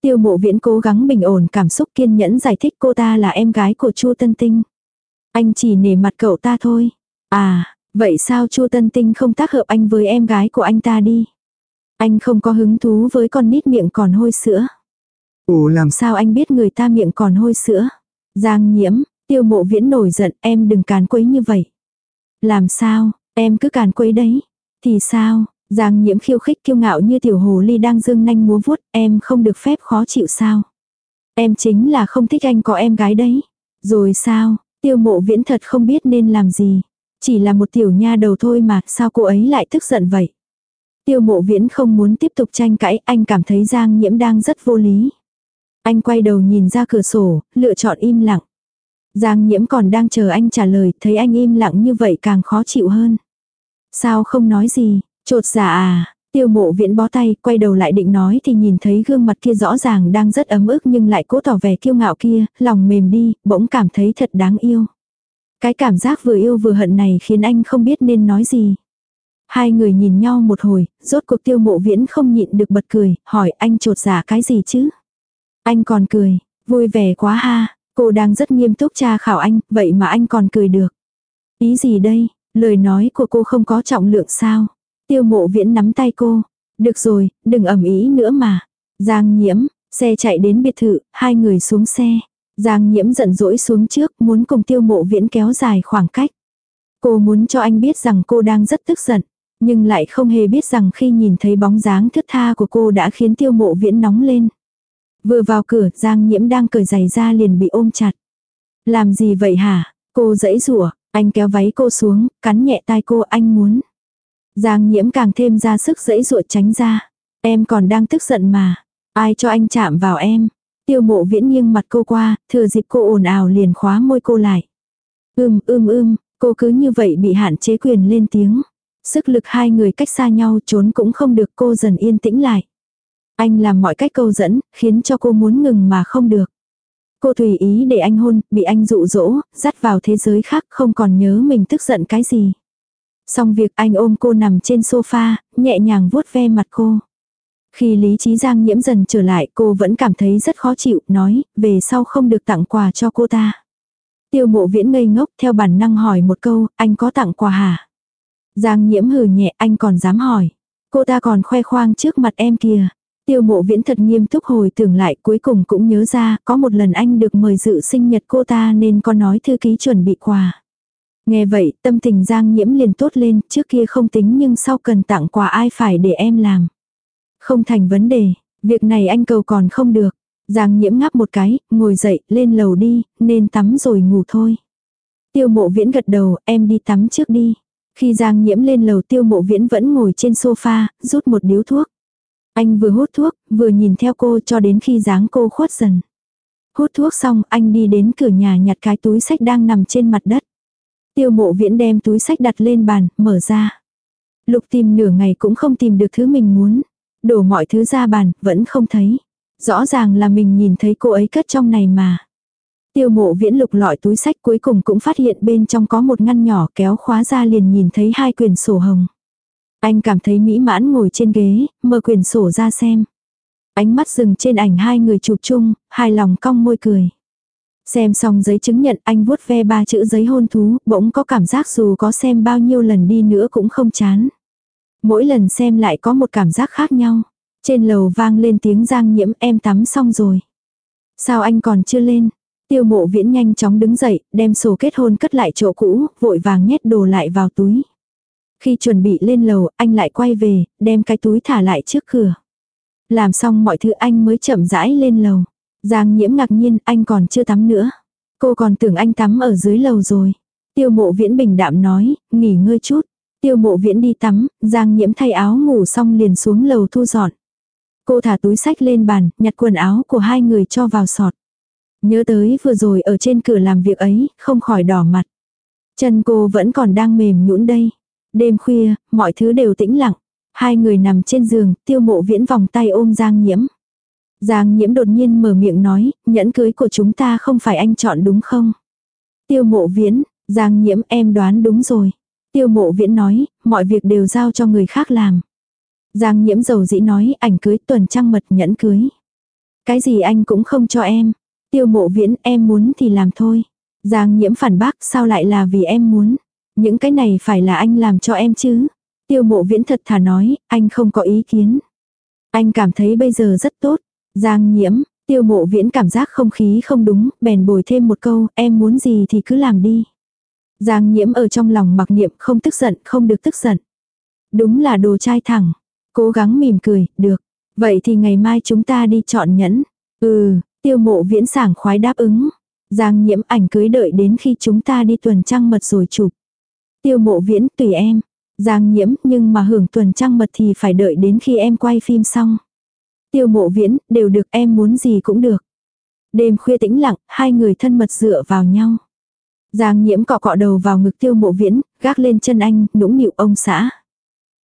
Tiêu mộ viễn cố gắng bình ổn cảm xúc kiên nhẫn giải thích cô ta là em gái của Chu Tân Tinh. Anh chỉ nể mặt cậu ta thôi. À, vậy sao Chu Tân Tinh không tác hợp anh với em gái của anh ta đi? Anh không có hứng thú với con nít miệng còn hôi sữa. Ủa làm sao anh biết người ta miệng còn hôi sữa? Giang nhiễm, tiêu mộ viễn nổi giận, em đừng càn quấy như vậy. Làm sao, em cứ càn quấy đấy. Thì sao, Giang nhiễm khiêu khích kiêu ngạo như tiểu hồ ly đang dương nanh múa vuốt, em không được phép khó chịu sao. Em chính là không thích anh có em gái đấy. Rồi sao, tiêu mộ viễn thật không biết nên làm gì. Chỉ là một tiểu nha đầu thôi mà, sao cô ấy lại tức giận vậy? Tiêu mộ viễn không muốn tiếp tục tranh cãi, anh cảm thấy Giang nhiễm đang rất vô lý. Anh quay đầu nhìn ra cửa sổ, lựa chọn im lặng. Giang nhiễm còn đang chờ anh trả lời, thấy anh im lặng như vậy càng khó chịu hơn. Sao không nói gì, trột giả dạ à, tiêu mộ viễn bó tay, quay đầu lại định nói thì nhìn thấy gương mặt kia rõ ràng đang rất ấm ức nhưng lại cố tỏ vẻ kiêu ngạo kia, lòng mềm đi, bỗng cảm thấy thật đáng yêu. Cái cảm giác vừa yêu vừa hận này khiến anh không biết nên nói gì. Hai người nhìn nhau một hồi, rốt cuộc tiêu mộ viễn không nhịn được bật cười, hỏi anh trột giả dạ cái gì chứ? Anh còn cười, vui vẻ quá ha, cô đang rất nghiêm túc tra khảo anh, vậy mà anh còn cười được. Ý gì đây, lời nói của cô không có trọng lượng sao? Tiêu mộ viễn nắm tay cô. Được rồi, đừng ẩm ý nữa mà. Giang nhiễm, xe chạy đến biệt thự, hai người xuống xe. Giang nhiễm giận dỗi xuống trước, muốn cùng tiêu mộ viễn kéo dài khoảng cách. Cô muốn cho anh biết rằng cô đang rất tức giận, nhưng lại không hề biết rằng khi nhìn thấy bóng dáng thướt tha của cô đã khiến tiêu mộ viễn nóng lên. Vừa vào cửa, Giang Nhiễm đang cởi giày ra liền bị ôm chặt. Làm gì vậy hả? Cô dãy rủa anh kéo váy cô xuống, cắn nhẹ tai cô anh muốn. Giang Nhiễm càng thêm ra sức dãy rủa tránh ra. Em còn đang tức giận mà. Ai cho anh chạm vào em? Tiêu mộ viễn nghiêng mặt cô qua, thừa dịp cô ồn ào liền khóa môi cô lại. Ưm ưm ưm, cô cứ như vậy bị hạn chế quyền lên tiếng. Sức lực hai người cách xa nhau trốn cũng không được cô dần yên tĩnh lại. Anh làm mọi cách câu dẫn, khiến cho cô muốn ngừng mà không được. Cô tùy ý để anh hôn, bị anh dụ dỗ, dắt vào thế giới khác không còn nhớ mình tức giận cái gì. Xong việc anh ôm cô nằm trên sofa, nhẹ nhàng vuốt ve mặt cô. Khi lý trí giang nhiễm dần trở lại cô vẫn cảm thấy rất khó chịu, nói, về sau không được tặng quà cho cô ta. Tiêu mộ viễn ngây ngốc theo bản năng hỏi một câu, anh có tặng quà hả? Giang nhiễm hừ nhẹ anh còn dám hỏi. Cô ta còn khoe khoang trước mặt em kìa. Tiêu mộ viễn thật nghiêm túc hồi tưởng lại cuối cùng cũng nhớ ra có một lần anh được mời dự sinh nhật cô ta nên có nói thư ký chuẩn bị quà. Nghe vậy tâm tình giang nhiễm liền tốt lên trước kia không tính nhưng sau cần tặng quà ai phải để em làm. Không thành vấn đề, việc này anh cầu còn không được. Giang nhiễm ngáp một cái, ngồi dậy, lên lầu đi, nên tắm rồi ngủ thôi. Tiêu mộ viễn gật đầu, em đi tắm trước đi. Khi Giang nhiễm lên lầu tiêu mộ viễn vẫn ngồi trên sofa, rút một điếu thuốc. Anh vừa hút thuốc, vừa nhìn theo cô cho đến khi dáng cô khuất dần. Hút thuốc xong, anh đi đến cửa nhà nhặt cái túi sách đang nằm trên mặt đất. Tiêu mộ viễn đem túi sách đặt lên bàn, mở ra. Lục tìm nửa ngày cũng không tìm được thứ mình muốn. Đổ mọi thứ ra bàn, vẫn không thấy. Rõ ràng là mình nhìn thấy cô ấy cất trong này mà. Tiêu mộ viễn lục lọi túi sách cuối cùng cũng phát hiện bên trong có một ngăn nhỏ kéo khóa ra liền nhìn thấy hai quyển sổ hồng. Anh cảm thấy mỹ mãn ngồi trên ghế, mở quyển sổ ra xem. Ánh mắt dừng trên ảnh hai người chụp chung, hai lòng cong môi cười. Xem xong giấy chứng nhận anh vuốt ve ba chữ giấy hôn thú, bỗng có cảm giác dù có xem bao nhiêu lần đi nữa cũng không chán. Mỗi lần xem lại có một cảm giác khác nhau. Trên lầu vang lên tiếng giang nhiễm em tắm xong rồi. Sao anh còn chưa lên? Tiêu mộ viễn nhanh chóng đứng dậy, đem sổ kết hôn cất lại chỗ cũ, vội vàng nhét đồ lại vào túi. Khi chuẩn bị lên lầu, anh lại quay về, đem cái túi thả lại trước cửa. Làm xong mọi thứ anh mới chậm rãi lên lầu. Giang nhiễm ngạc nhiên, anh còn chưa tắm nữa. Cô còn tưởng anh tắm ở dưới lầu rồi. Tiêu mộ viễn bình đạm nói, nghỉ ngơi chút. Tiêu mộ viễn đi tắm, Giang nhiễm thay áo ngủ xong liền xuống lầu thu dọn. Cô thả túi sách lên bàn, nhặt quần áo của hai người cho vào sọt. Nhớ tới vừa rồi ở trên cửa làm việc ấy, không khỏi đỏ mặt. Chân cô vẫn còn đang mềm nhũn đây. Đêm khuya, mọi thứ đều tĩnh lặng. Hai người nằm trên giường, tiêu mộ viễn vòng tay ôm Giang nhiễm. Giang nhiễm đột nhiên mở miệng nói, nhẫn cưới của chúng ta không phải anh chọn đúng không? Tiêu mộ viễn, Giang nhiễm em đoán đúng rồi. Tiêu mộ viễn nói, mọi việc đều giao cho người khác làm. Giang nhiễm dầu dĩ nói, ảnh cưới tuần trăng mật nhẫn cưới. Cái gì anh cũng không cho em. Tiêu mộ viễn em muốn thì làm thôi. Giang nhiễm phản bác sao lại là vì em muốn. Những cái này phải là anh làm cho em chứ. Tiêu mộ viễn thật thà nói, anh không có ý kiến. Anh cảm thấy bây giờ rất tốt. Giang nhiễm, tiêu mộ viễn cảm giác không khí không đúng, bèn bồi thêm một câu, em muốn gì thì cứ làm đi. Giang nhiễm ở trong lòng mặc niệm không tức giận, không được tức giận. Đúng là đồ trai thẳng. Cố gắng mỉm cười, được. Vậy thì ngày mai chúng ta đi chọn nhẫn. Ừ, tiêu mộ viễn sảng khoái đáp ứng. Giang nhiễm ảnh cưới đợi đến khi chúng ta đi tuần trăng mật rồi chụp. Tiêu mộ viễn tùy em. Giang nhiễm nhưng mà hưởng tuần trăng mật thì phải đợi đến khi em quay phim xong. Tiêu mộ viễn, đều được em muốn gì cũng được. Đêm khuya tĩnh lặng, hai người thân mật dựa vào nhau. Giang nhiễm cọ cọ đầu vào ngực tiêu mộ viễn, gác lên chân anh, nũng nịu ông xã.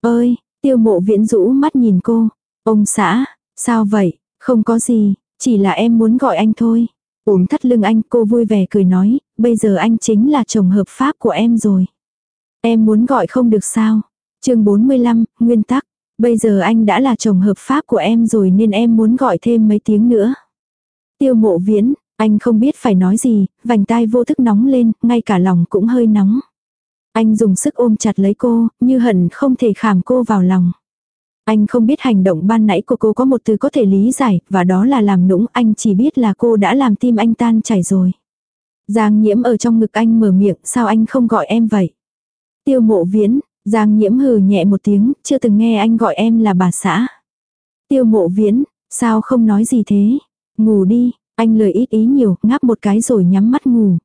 Ơi, tiêu mộ viễn rũ mắt nhìn cô. Ông xã, sao vậy, không có gì, chỉ là em muốn gọi anh thôi. Ổn thắt lưng anh cô vui vẻ cười nói, bây giờ anh chính là chồng hợp pháp của em rồi. Em muốn gọi không được sao. chương 45, nguyên tắc. Bây giờ anh đã là chồng hợp pháp của em rồi nên em muốn gọi thêm mấy tiếng nữa. Tiêu mộ viễn, anh không biết phải nói gì, vành tai vô thức nóng lên, ngay cả lòng cũng hơi nóng. Anh dùng sức ôm chặt lấy cô, như hận không thể khảm cô vào lòng. Anh không biết hành động ban nãy của cô có một từ có thể lý giải, và đó là làm nũng, anh chỉ biết là cô đã làm tim anh tan chảy rồi. Giang nhiễm ở trong ngực anh mở miệng, sao anh không gọi em vậy? Tiêu mộ viễn, Giang nhiễm hừ nhẹ một tiếng, chưa từng nghe anh gọi em là bà xã. Tiêu mộ viễn, sao không nói gì thế? Ngủ đi, anh lời ít ý nhiều, ngáp một cái rồi nhắm mắt ngủ.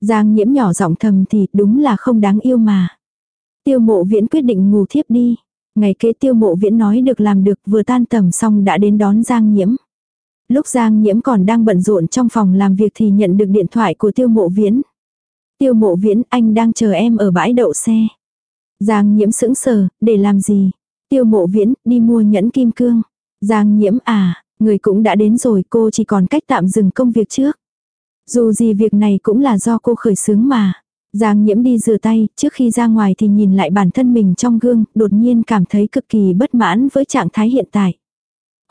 Giang nhiễm nhỏ giọng thầm thì đúng là không đáng yêu mà. Tiêu mộ viễn quyết định ngủ thiếp đi. Ngày kế tiêu mộ viễn nói được làm được vừa tan tầm xong đã đến đón Giang nhiễm. Lúc Giang nhiễm còn đang bận rộn trong phòng làm việc thì nhận được điện thoại của tiêu mộ viễn. Tiêu mộ viễn anh đang chờ em ở bãi đậu xe. Giang nhiễm sững sờ, để làm gì? Tiêu mộ viễn, đi mua nhẫn kim cương. Giang nhiễm à, người cũng đã đến rồi cô chỉ còn cách tạm dừng công việc trước. Dù gì việc này cũng là do cô khởi xướng mà. Giang nhiễm đi rửa tay, trước khi ra ngoài thì nhìn lại bản thân mình trong gương, đột nhiên cảm thấy cực kỳ bất mãn với trạng thái hiện tại.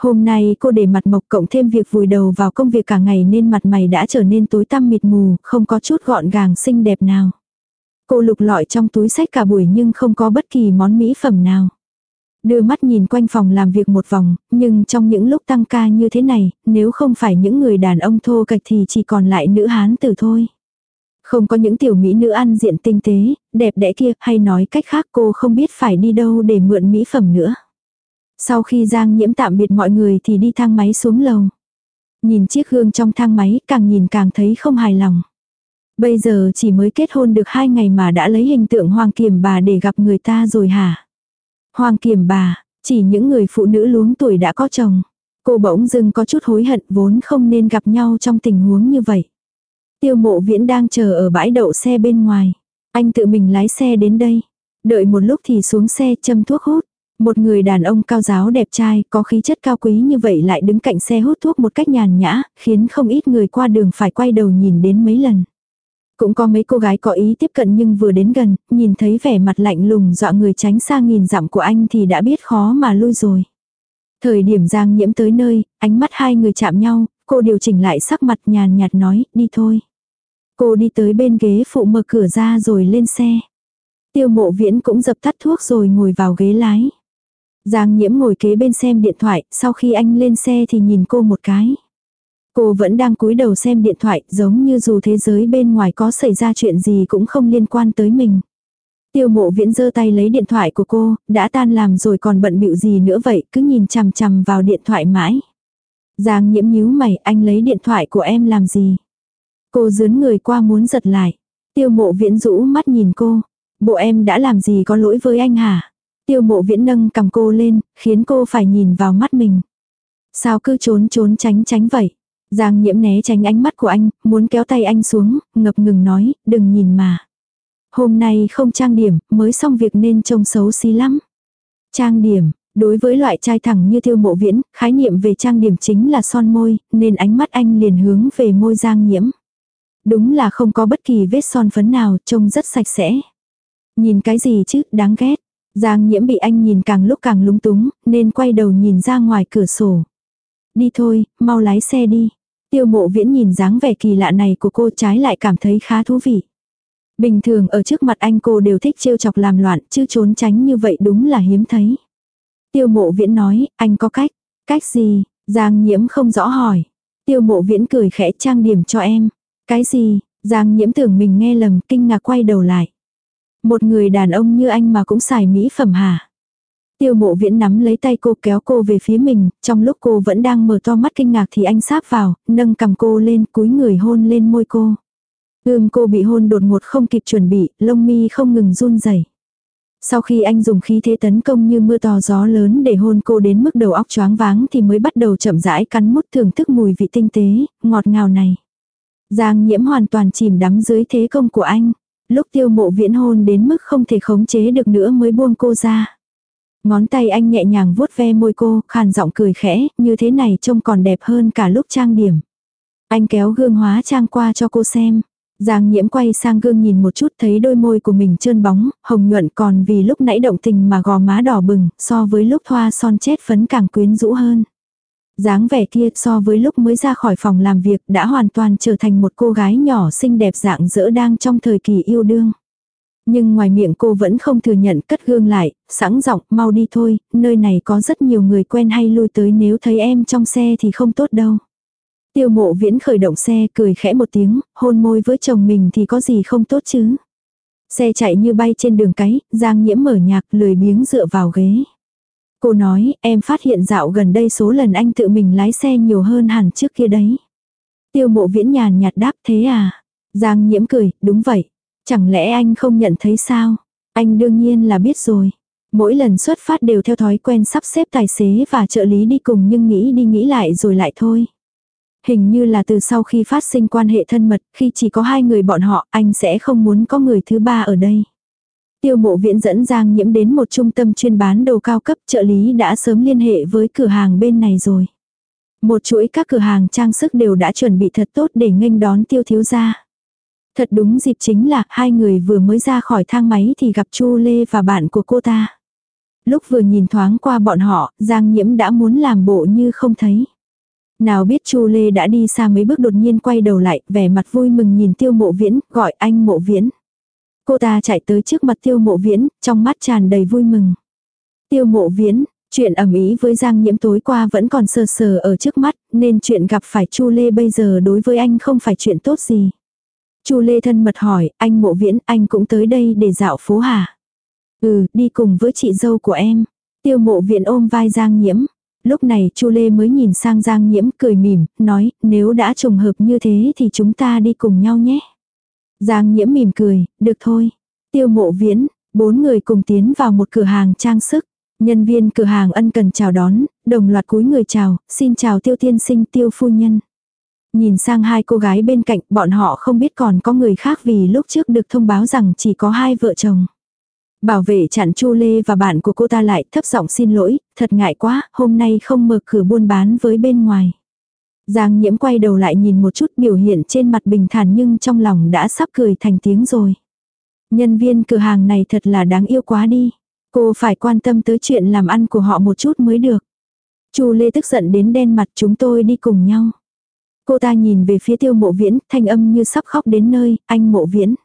Hôm nay cô để mặt mộc cộng thêm việc vùi đầu vào công việc cả ngày nên mặt mày đã trở nên tối tăm mịt mù, không có chút gọn gàng xinh đẹp nào. Cô lục lọi trong túi sách cả buổi nhưng không có bất kỳ món mỹ phẩm nào. Đưa mắt nhìn quanh phòng làm việc một vòng, nhưng trong những lúc tăng ca như thế này, nếu không phải những người đàn ông thô kệch thì chỉ còn lại nữ hán tử thôi. Không có những tiểu mỹ nữ ăn diện tinh tế, đẹp đẽ kia, hay nói cách khác cô không biết phải đi đâu để mượn mỹ phẩm nữa. Sau khi Giang nhiễm tạm biệt mọi người thì đi thang máy xuống lầu. Nhìn chiếc gương trong thang máy càng nhìn càng thấy không hài lòng. Bây giờ chỉ mới kết hôn được hai ngày mà đã lấy hình tượng hoàng kiềm bà để gặp người ta rồi hả? Hoàng kiềm bà, chỉ những người phụ nữ luống tuổi đã có chồng. Cô bỗng dưng có chút hối hận vốn không nên gặp nhau trong tình huống như vậy. Tiêu mộ viễn đang chờ ở bãi đậu xe bên ngoài. Anh tự mình lái xe đến đây. Đợi một lúc thì xuống xe châm thuốc hút. Một người đàn ông cao giáo đẹp trai, có khí chất cao quý như vậy lại đứng cạnh xe hút thuốc một cách nhàn nhã, khiến không ít người qua đường phải quay đầu nhìn đến mấy lần. Cũng có mấy cô gái có ý tiếp cận nhưng vừa đến gần, nhìn thấy vẻ mặt lạnh lùng dọa người tránh xa nghìn dặm của anh thì đã biết khó mà lui rồi. Thời điểm Giang nhiễm tới nơi, ánh mắt hai người chạm nhau, cô điều chỉnh lại sắc mặt nhàn nhạt nói, đi thôi. Cô đi tới bên ghế phụ mở cửa ra rồi lên xe. Tiêu mộ viễn cũng dập tắt thuốc rồi ngồi vào ghế lái. Giang nhiễm ngồi kế bên xem điện thoại, sau khi anh lên xe thì nhìn cô một cái. Cô vẫn đang cúi đầu xem điện thoại, giống như dù thế giới bên ngoài có xảy ra chuyện gì cũng không liên quan tới mình. Tiêu mộ viễn giơ tay lấy điện thoại của cô, đã tan làm rồi còn bận bịu gì nữa vậy, cứ nhìn chằm chằm vào điện thoại mãi. Giang nhiễm nhíu mày, anh lấy điện thoại của em làm gì? Cô dướn người qua muốn giật lại. Tiêu mộ viễn rũ mắt nhìn cô. Bộ em đã làm gì có lỗi với anh hả? Tiêu mộ viễn nâng cầm cô lên, khiến cô phải nhìn vào mắt mình. Sao cứ trốn trốn tránh tránh vậy? Giang nhiễm né tránh ánh mắt của anh, muốn kéo tay anh xuống, ngập ngừng nói, đừng nhìn mà. Hôm nay không trang điểm, mới xong việc nên trông xấu xí lắm. Trang điểm, đối với loại trai thẳng như tiêu mộ viễn, khái niệm về trang điểm chính là son môi, nên ánh mắt anh liền hướng về môi giang nhiễm. Đúng là không có bất kỳ vết son phấn nào, trông rất sạch sẽ. Nhìn cái gì chứ, đáng ghét. Giang nhiễm bị anh nhìn càng lúc càng lúng túng, nên quay đầu nhìn ra ngoài cửa sổ. Đi thôi, mau lái xe đi. Tiêu mộ viễn nhìn dáng vẻ kỳ lạ này của cô trái lại cảm thấy khá thú vị. Bình thường ở trước mặt anh cô đều thích trêu chọc làm loạn, chứ trốn tránh như vậy đúng là hiếm thấy. Tiêu mộ viễn nói, anh có cách. Cách gì? Giang nhiễm không rõ hỏi. Tiêu mộ viễn cười khẽ trang điểm cho em. Cái gì? Giang nhiễm tưởng mình nghe lầm kinh ngạc quay đầu lại. Một người đàn ông như anh mà cũng xài mỹ phẩm hả? Tiêu mộ viễn nắm lấy tay cô kéo cô về phía mình, trong lúc cô vẫn đang mở to mắt kinh ngạc thì anh sáp vào, nâng cầm cô lên cúi người hôn lên môi cô. Ưm cô bị hôn đột ngột không kịp chuẩn bị, lông mi không ngừng run rẩy. Sau khi anh dùng khí thế tấn công như mưa to gió lớn để hôn cô đến mức đầu óc choáng váng thì mới bắt đầu chậm rãi cắn mút thưởng thức mùi vị tinh tế, ngọt ngào này. Giang nhiễm hoàn toàn chìm đắm dưới thế công của anh. Lúc tiêu mộ viễn hôn đến mức không thể khống chế được nữa mới buông cô ra. Ngón tay anh nhẹ nhàng vuốt ve môi cô, khàn giọng cười khẽ, như thế này trông còn đẹp hơn cả lúc trang điểm. Anh kéo gương hóa trang qua cho cô xem. Giang nhiễm quay sang gương nhìn một chút thấy đôi môi của mình trơn bóng, hồng nhuận còn vì lúc nãy động tình mà gò má đỏ bừng, so với lúc thoa son chết phấn càng quyến rũ hơn dáng vẻ kia so với lúc mới ra khỏi phòng làm việc đã hoàn toàn trở thành một cô gái nhỏ xinh đẹp dạng dỡ đang trong thời kỳ yêu đương. Nhưng ngoài miệng cô vẫn không thừa nhận cất gương lại, sẵn giọng mau đi thôi, nơi này có rất nhiều người quen hay lui tới nếu thấy em trong xe thì không tốt đâu. Tiêu mộ viễn khởi động xe cười khẽ một tiếng, hôn môi với chồng mình thì có gì không tốt chứ. Xe chạy như bay trên đường cái, Giang Nhiễm mở nhạc lười biếng dựa vào ghế. Cô nói, em phát hiện dạo gần đây số lần anh tự mình lái xe nhiều hơn hẳn trước kia đấy. Tiêu mộ viễn nhàn nhạt đáp thế à? Giang Nhiễm cười, đúng vậy. Chẳng lẽ anh không nhận thấy sao? Anh đương nhiên là biết rồi. Mỗi lần xuất phát đều theo thói quen sắp xếp tài xế và trợ lý đi cùng nhưng nghĩ đi nghĩ lại rồi lại thôi. Hình như là từ sau khi phát sinh quan hệ thân mật, khi chỉ có hai người bọn họ, anh sẽ không muốn có người thứ ba ở đây. Tiêu mộ Viễn dẫn Giang Nhiễm đến một trung tâm chuyên bán đồ cao cấp trợ lý đã sớm liên hệ với cửa hàng bên này rồi. Một chuỗi các cửa hàng trang sức đều đã chuẩn bị thật tốt để nghênh đón tiêu thiếu gia. Thật đúng dịp chính là hai người vừa mới ra khỏi thang máy thì gặp Chu Lê và bạn của cô ta. Lúc vừa nhìn thoáng qua bọn họ, Giang Nhiễm đã muốn làm bộ như không thấy. Nào biết Chu Lê đã đi xa mấy bước đột nhiên quay đầu lại, vẻ mặt vui mừng nhìn tiêu mộ viễn, gọi anh mộ viễn. Cô ta chạy tới trước mặt tiêu mộ viễn, trong mắt tràn đầy vui mừng. Tiêu mộ viễn, chuyện ẩm ý với Giang Nhiễm tối qua vẫn còn sờ sờ ở trước mắt, nên chuyện gặp phải Chu Lê bây giờ đối với anh không phải chuyện tốt gì. Chu Lê thân mật hỏi, anh mộ viễn, anh cũng tới đây để dạo phố hả? Ừ, đi cùng với chị dâu của em. Tiêu mộ viện ôm vai Giang Nhiễm. Lúc này Chu Lê mới nhìn sang Giang Nhiễm cười mỉm, nói, nếu đã trùng hợp như thế thì chúng ta đi cùng nhau nhé. Giang Nhiễm mỉm cười, được thôi. Tiêu mộ viễn, bốn người cùng tiến vào một cửa hàng trang sức. Nhân viên cửa hàng ân cần chào đón, đồng loạt cúi người chào, xin chào tiêu tiên sinh tiêu phu nhân. Nhìn sang hai cô gái bên cạnh, bọn họ không biết còn có người khác vì lúc trước được thông báo rằng chỉ có hai vợ chồng. Bảo vệ chặn Chu Lê và bạn của cô ta lại thấp giọng xin lỗi, thật ngại quá, hôm nay không mở cửa buôn bán với bên ngoài. Giang nhiễm quay đầu lại nhìn một chút biểu hiện trên mặt bình thản nhưng trong lòng đã sắp cười thành tiếng rồi. Nhân viên cửa hàng này thật là đáng yêu quá đi. Cô phải quan tâm tới chuyện làm ăn của họ một chút mới được. Chu Lê tức giận đến đen mặt chúng tôi đi cùng nhau. Cô ta nhìn về phía tiêu mộ viễn, thanh âm như sắp khóc đến nơi, anh mộ viễn.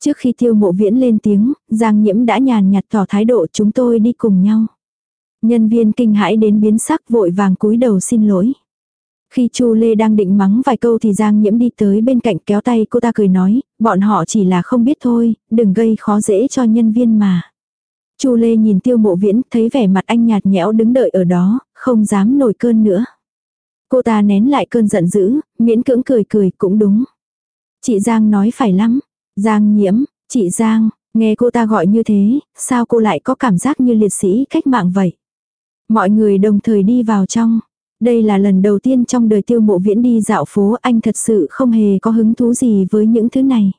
Trước khi tiêu mộ viễn lên tiếng, Giang Nhiễm đã nhàn nhạt tỏ thái độ chúng tôi đi cùng nhau. Nhân viên kinh hãi đến biến sắc vội vàng cúi đầu xin lỗi. Khi Chu Lê đang định mắng vài câu thì Giang Nhiễm đi tới bên cạnh kéo tay cô ta cười nói, bọn họ chỉ là không biết thôi, đừng gây khó dễ cho nhân viên mà. Chu Lê nhìn tiêu mộ viễn, thấy vẻ mặt anh nhạt nhẽo đứng đợi ở đó, không dám nổi cơn nữa. Cô ta nén lại cơn giận dữ, miễn cưỡng cười cười cũng đúng. Chị Giang nói phải lắm. Giang nhiễm, chị Giang, nghe cô ta gọi như thế, sao cô lại có cảm giác như liệt sĩ cách mạng vậy? Mọi người đồng thời đi vào trong. Đây là lần đầu tiên trong đời tiêu mộ viễn đi dạo phố anh thật sự không hề có hứng thú gì với những thứ này.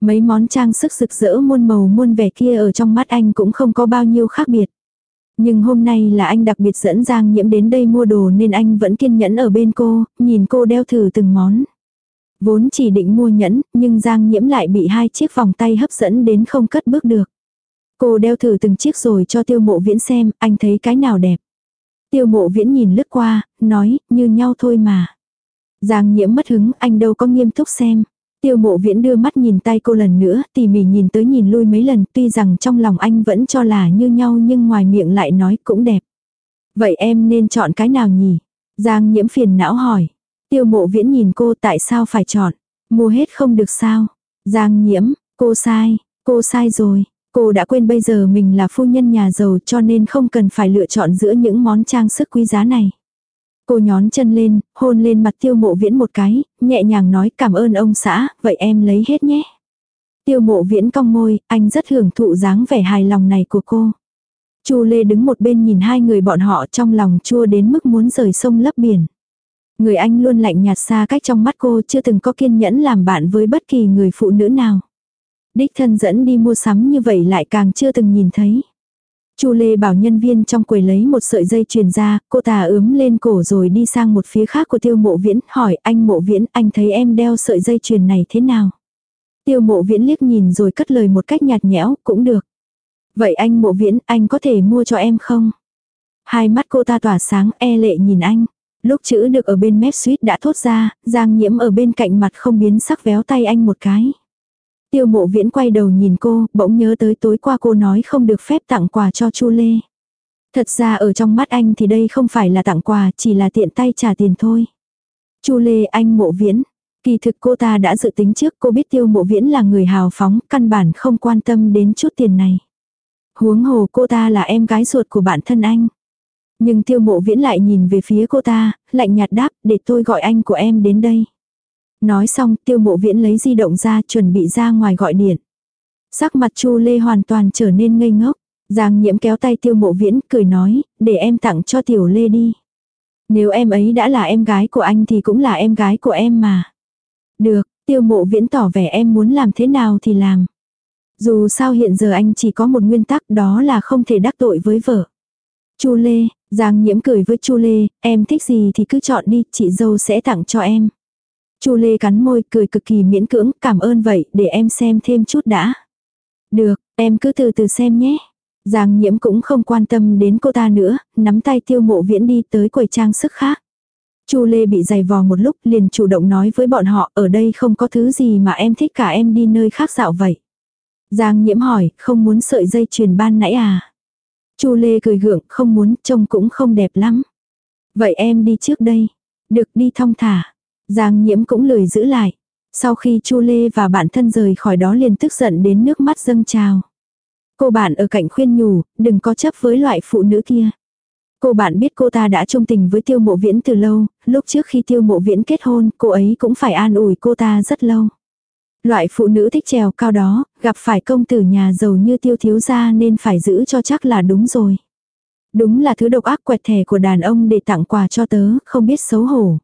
Mấy món trang sức rực rỡ muôn màu muôn vẻ kia ở trong mắt anh cũng không có bao nhiêu khác biệt. Nhưng hôm nay là anh đặc biệt dẫn Giang Nhiễm đến đây mua đồ nên anh vẫn kiên nhẫn ở bên cô, nhìn cô đeo thử từng món. Vốn chỉ định mua nhẫn, nhưng Giang Nhiễm lại bị hai chiếc vòng tay hấp dẫn đến không cất bước được. Cô đeo thử từng chiếc rồi cho tiêu mộ viễn xem, anh thấy cái nào đẹp. Tiêu mộ viễn nhìn lướt qua, nói, như nhau thôi mà. Giang nhiễm mất hứng, anh đâu có nghiêm túc xem. Tiêu mộ viễn đưa mắt nhìn tay cô lần nữa, tỉ mỉ nhìn tới nhìn lui mấy lần, tuy rằng trong lòng anh vẫn cho là như nhau nhưng ngoài miệng lại nói cũng đẹp. Vậy em nên chọn cái nào nhỉ? Giang nhiễm phiền não hỏi. Tiêu mộ viễn nhìn cô tại sao phải chọn? Mua hết không được sao? Giang nhiễm, cô sai, cô sai rồi. Cô đã quên bây giờ mình là phu nhân nhà giàu cho nên không cần phải lựa chọn giữa những món trang sức quý giá này. Cô nhón chân lên, hôn lên mặt tiêu mộ viễn một cái, nhẹ nhàng nói cảm ơn ông xã, vậy em lấy hết nhé. Tiêu mộ viễn cong môi, anh rất hưởng thụ dáng vẻ hài lòng này của cô. Chu Lê đứng một bên nhìn hai người bọn họ trong lòng chua đến mức muốn rời sông lấp biển. Người anh luôn lạnh nhạt xa cách trong mắt cô chưa từng có kiên nhẫn làm bạn với bất kỳ người phụ nữ nào. Đích thân dẫn đi mua sắm như vậy lại càng chưa từng nhìn thấy. Chu Lê bảo nhân viên trong quầy lấy một sợi dây truyền ra, cô ta ướm lên cổ rồi đi sang một phía khác của tiêu mộ viễn, hỏi anh mộ viễn, anh thấy em đeo sợi dây truyền này thế nào? Tiêu mộ viễn liếc nhìn rồi cất lời một cách nhạt nhẽo, cũng được. Vậy anh mộ viễn, anh có thể mua cho em không? Hai mắt cô ta tỏa sáng e lệ nhìn anh. Lúc chữ được ở bên mép suýt đã thốt ra, giang nhiễm ở bên cạnh mặt không biến sắc véo tay anh một cái. Tiêu mộ viễn quay đầu nhìn cô, bỗng nhớ tới tối qua cô nói không được phép tặng quà cho Chu Lê. Thật ra ở trong mắt anh thì đây không phải là tặng quà, chỉ là tiện tay trả tiền thôi. Chu Lê anh mộ viễn. Kỳ thực cô ta đã dự tính trước cô biết tiêu mộ viễn là người hào phóng, căn bản không quan tâm đến chút tiền này. Huống hồ cô ta là em gái ruột của bạn thân anh. Nhưng tiêu mộ viễn lại nhìn về phía cô ta, lạnh nhạt đáp, để tôi gọi anh của em đến đây. Nói xong tiêu mộ viễn lấy di động ra chuẩn bị ra ngoài gọi điện. Sắc mặt chu lê hoàn toàn trở nên ngây ngốc. Giang nhiễm kéo tay tiêu mộ viễn cười nói, để em tặng cho tiểu lê đi. Nếu em ấy đã là em gái của anh thì cũng là em gái của em mà. Được, tiêu mộ viễn tỏ vẻ em muốn làm thế nào thì làm. Dù sao hiện giờ anh chỉ có một nguyên tắc đó là không thể đắc tội với vợ. Chu Lê, Giang Nhiễm cười với Chu Lê, em thích gì thì cứ chọn đi, chị dâu sẽ tặng cho em. Chu Lê cắn môi cười cực kỳ miễn cưỡng, cảm ơn vậy, để em xem thêm chút đã. Được, em cứ từ từ xem nhé. Giang nhiễm cũng không quan tâm đến cô ta nữa, nắm tay tiêu mộ viễn đi tới quầy trang sức khác. Chu Lê bị giày vò một lúc liền chủ động nói với bọn họ ở đây không có thứ gì mà em thích cả em đi nơi khác dạo vậy. Giang nhiễm hỏi, không muốn sợi dây chuyền ban nãy à? Chu Lê cười gượng, không muốn, trông cũng không đẹp lắm. Vậy em đi trước đây. Được đi thong thả. Giang nhiễm cũng lười giữ lại. Sau khi Chu Lê và bạn thân rời khỏi đó liền tức giận đến nước mắt dâng trào. Cô bạn ở cạnh khuyên nhủ, đừng có chấp với loại phụ nữ kia. Cô bạn biết cô ta đã trung tình với tiêu mộ viễn từ lâu, lúc trước khi tiêu mộ viễn kết hôn, cô ấy cũng phải an ủi cô ta rất lâu. Loại phụ nữ thích trèo cao đó, gặp phải công tử nhà giàu như tiêu thiếu gia nên phải giữ cho chắc là đúng rồi. Đúng là thứ độc ác quẹt thẻ của đàn ông để tặng quà cho tớ, không biết xấu hổ.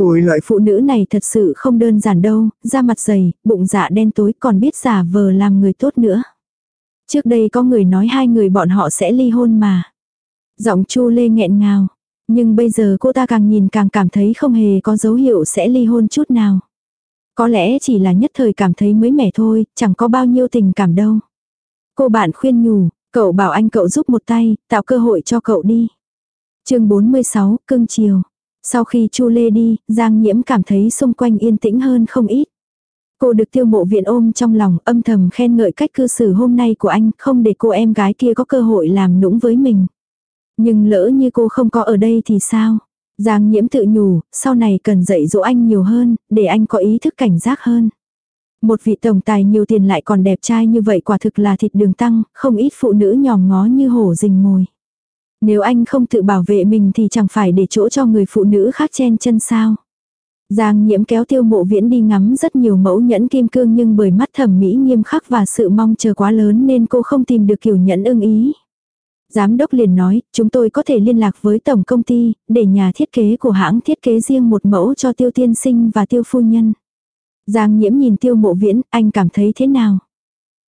Ôi loại phụ nữ này thật sự không đơn giản đâu, da mặt dày, bụng dạ đen tối còn biết giả vờ làm người tốt nữa. Trước đây có người nói hai người bọn họ sẽ ly hôn mà. Giọng chu lê nghẹn ngào. Nhưng bây giờ cô ta càng nhìn càng cảm thấy không hề có dấu hiệu sẽ ly hôn chút nào. Có lẽ chỉ là nhất thời cảm thấy mới mẻ thôi, chẳng có bao nhiêu tình cảm đâu. Cô bạn khuyên nhủ, cậu bảo anh cậu giúp một tay, tạo cơ hội cho cậu đi. chương 46, cưng chiều. Sau khi Chu Lê đi, Giang Nhiễm cảm thấy xung quanh yên tĩnh hơn không ít. Cô được tiêu mộ viện ôm trong lòng âm thầm khen ngợi cách cư xử hôm nay của anh, không để cô em gái kia có cơ hội làm nũng với mình. Nhưng lỡ như cô không có ở đây thì sao? Giang nhiễm tự nhủ, sau này cần dạy dỗ anh nhiều hơn, để anh có ý thức cảnh giác hơn. Một vị tổng tài nhiều tiền lại còn đẹp trai như vậy quả thực là thịt đường tăng, không ít phụ nữ nhòm ngó như hổ rình mồi. Nếu anh không tự bảo vệ mình thì chẳng phải để chỗ cho người phụ nữ khác chen chân sao. Giang nhiễm kéo tiêu mộ viễn đi ngắm rất nhiều mẫu nhẫn kim cương nhưng bởi mắt thẩm mỹ nghiêm khắc và sự mong chờ quá lớn nên cô không tìm được kiểu nhẫn ưng ý. Giám đốc liền nói, chúng tôi có thể liên lạc với tổng công ty, để nhà thiết kế của hãng thiết kế riêng một mẫu cho tiêu tiên sinh và tiêu phu nhân. Giang nhiễm nhìn tiêu mộ viễn, anh cảm thấy thế nào?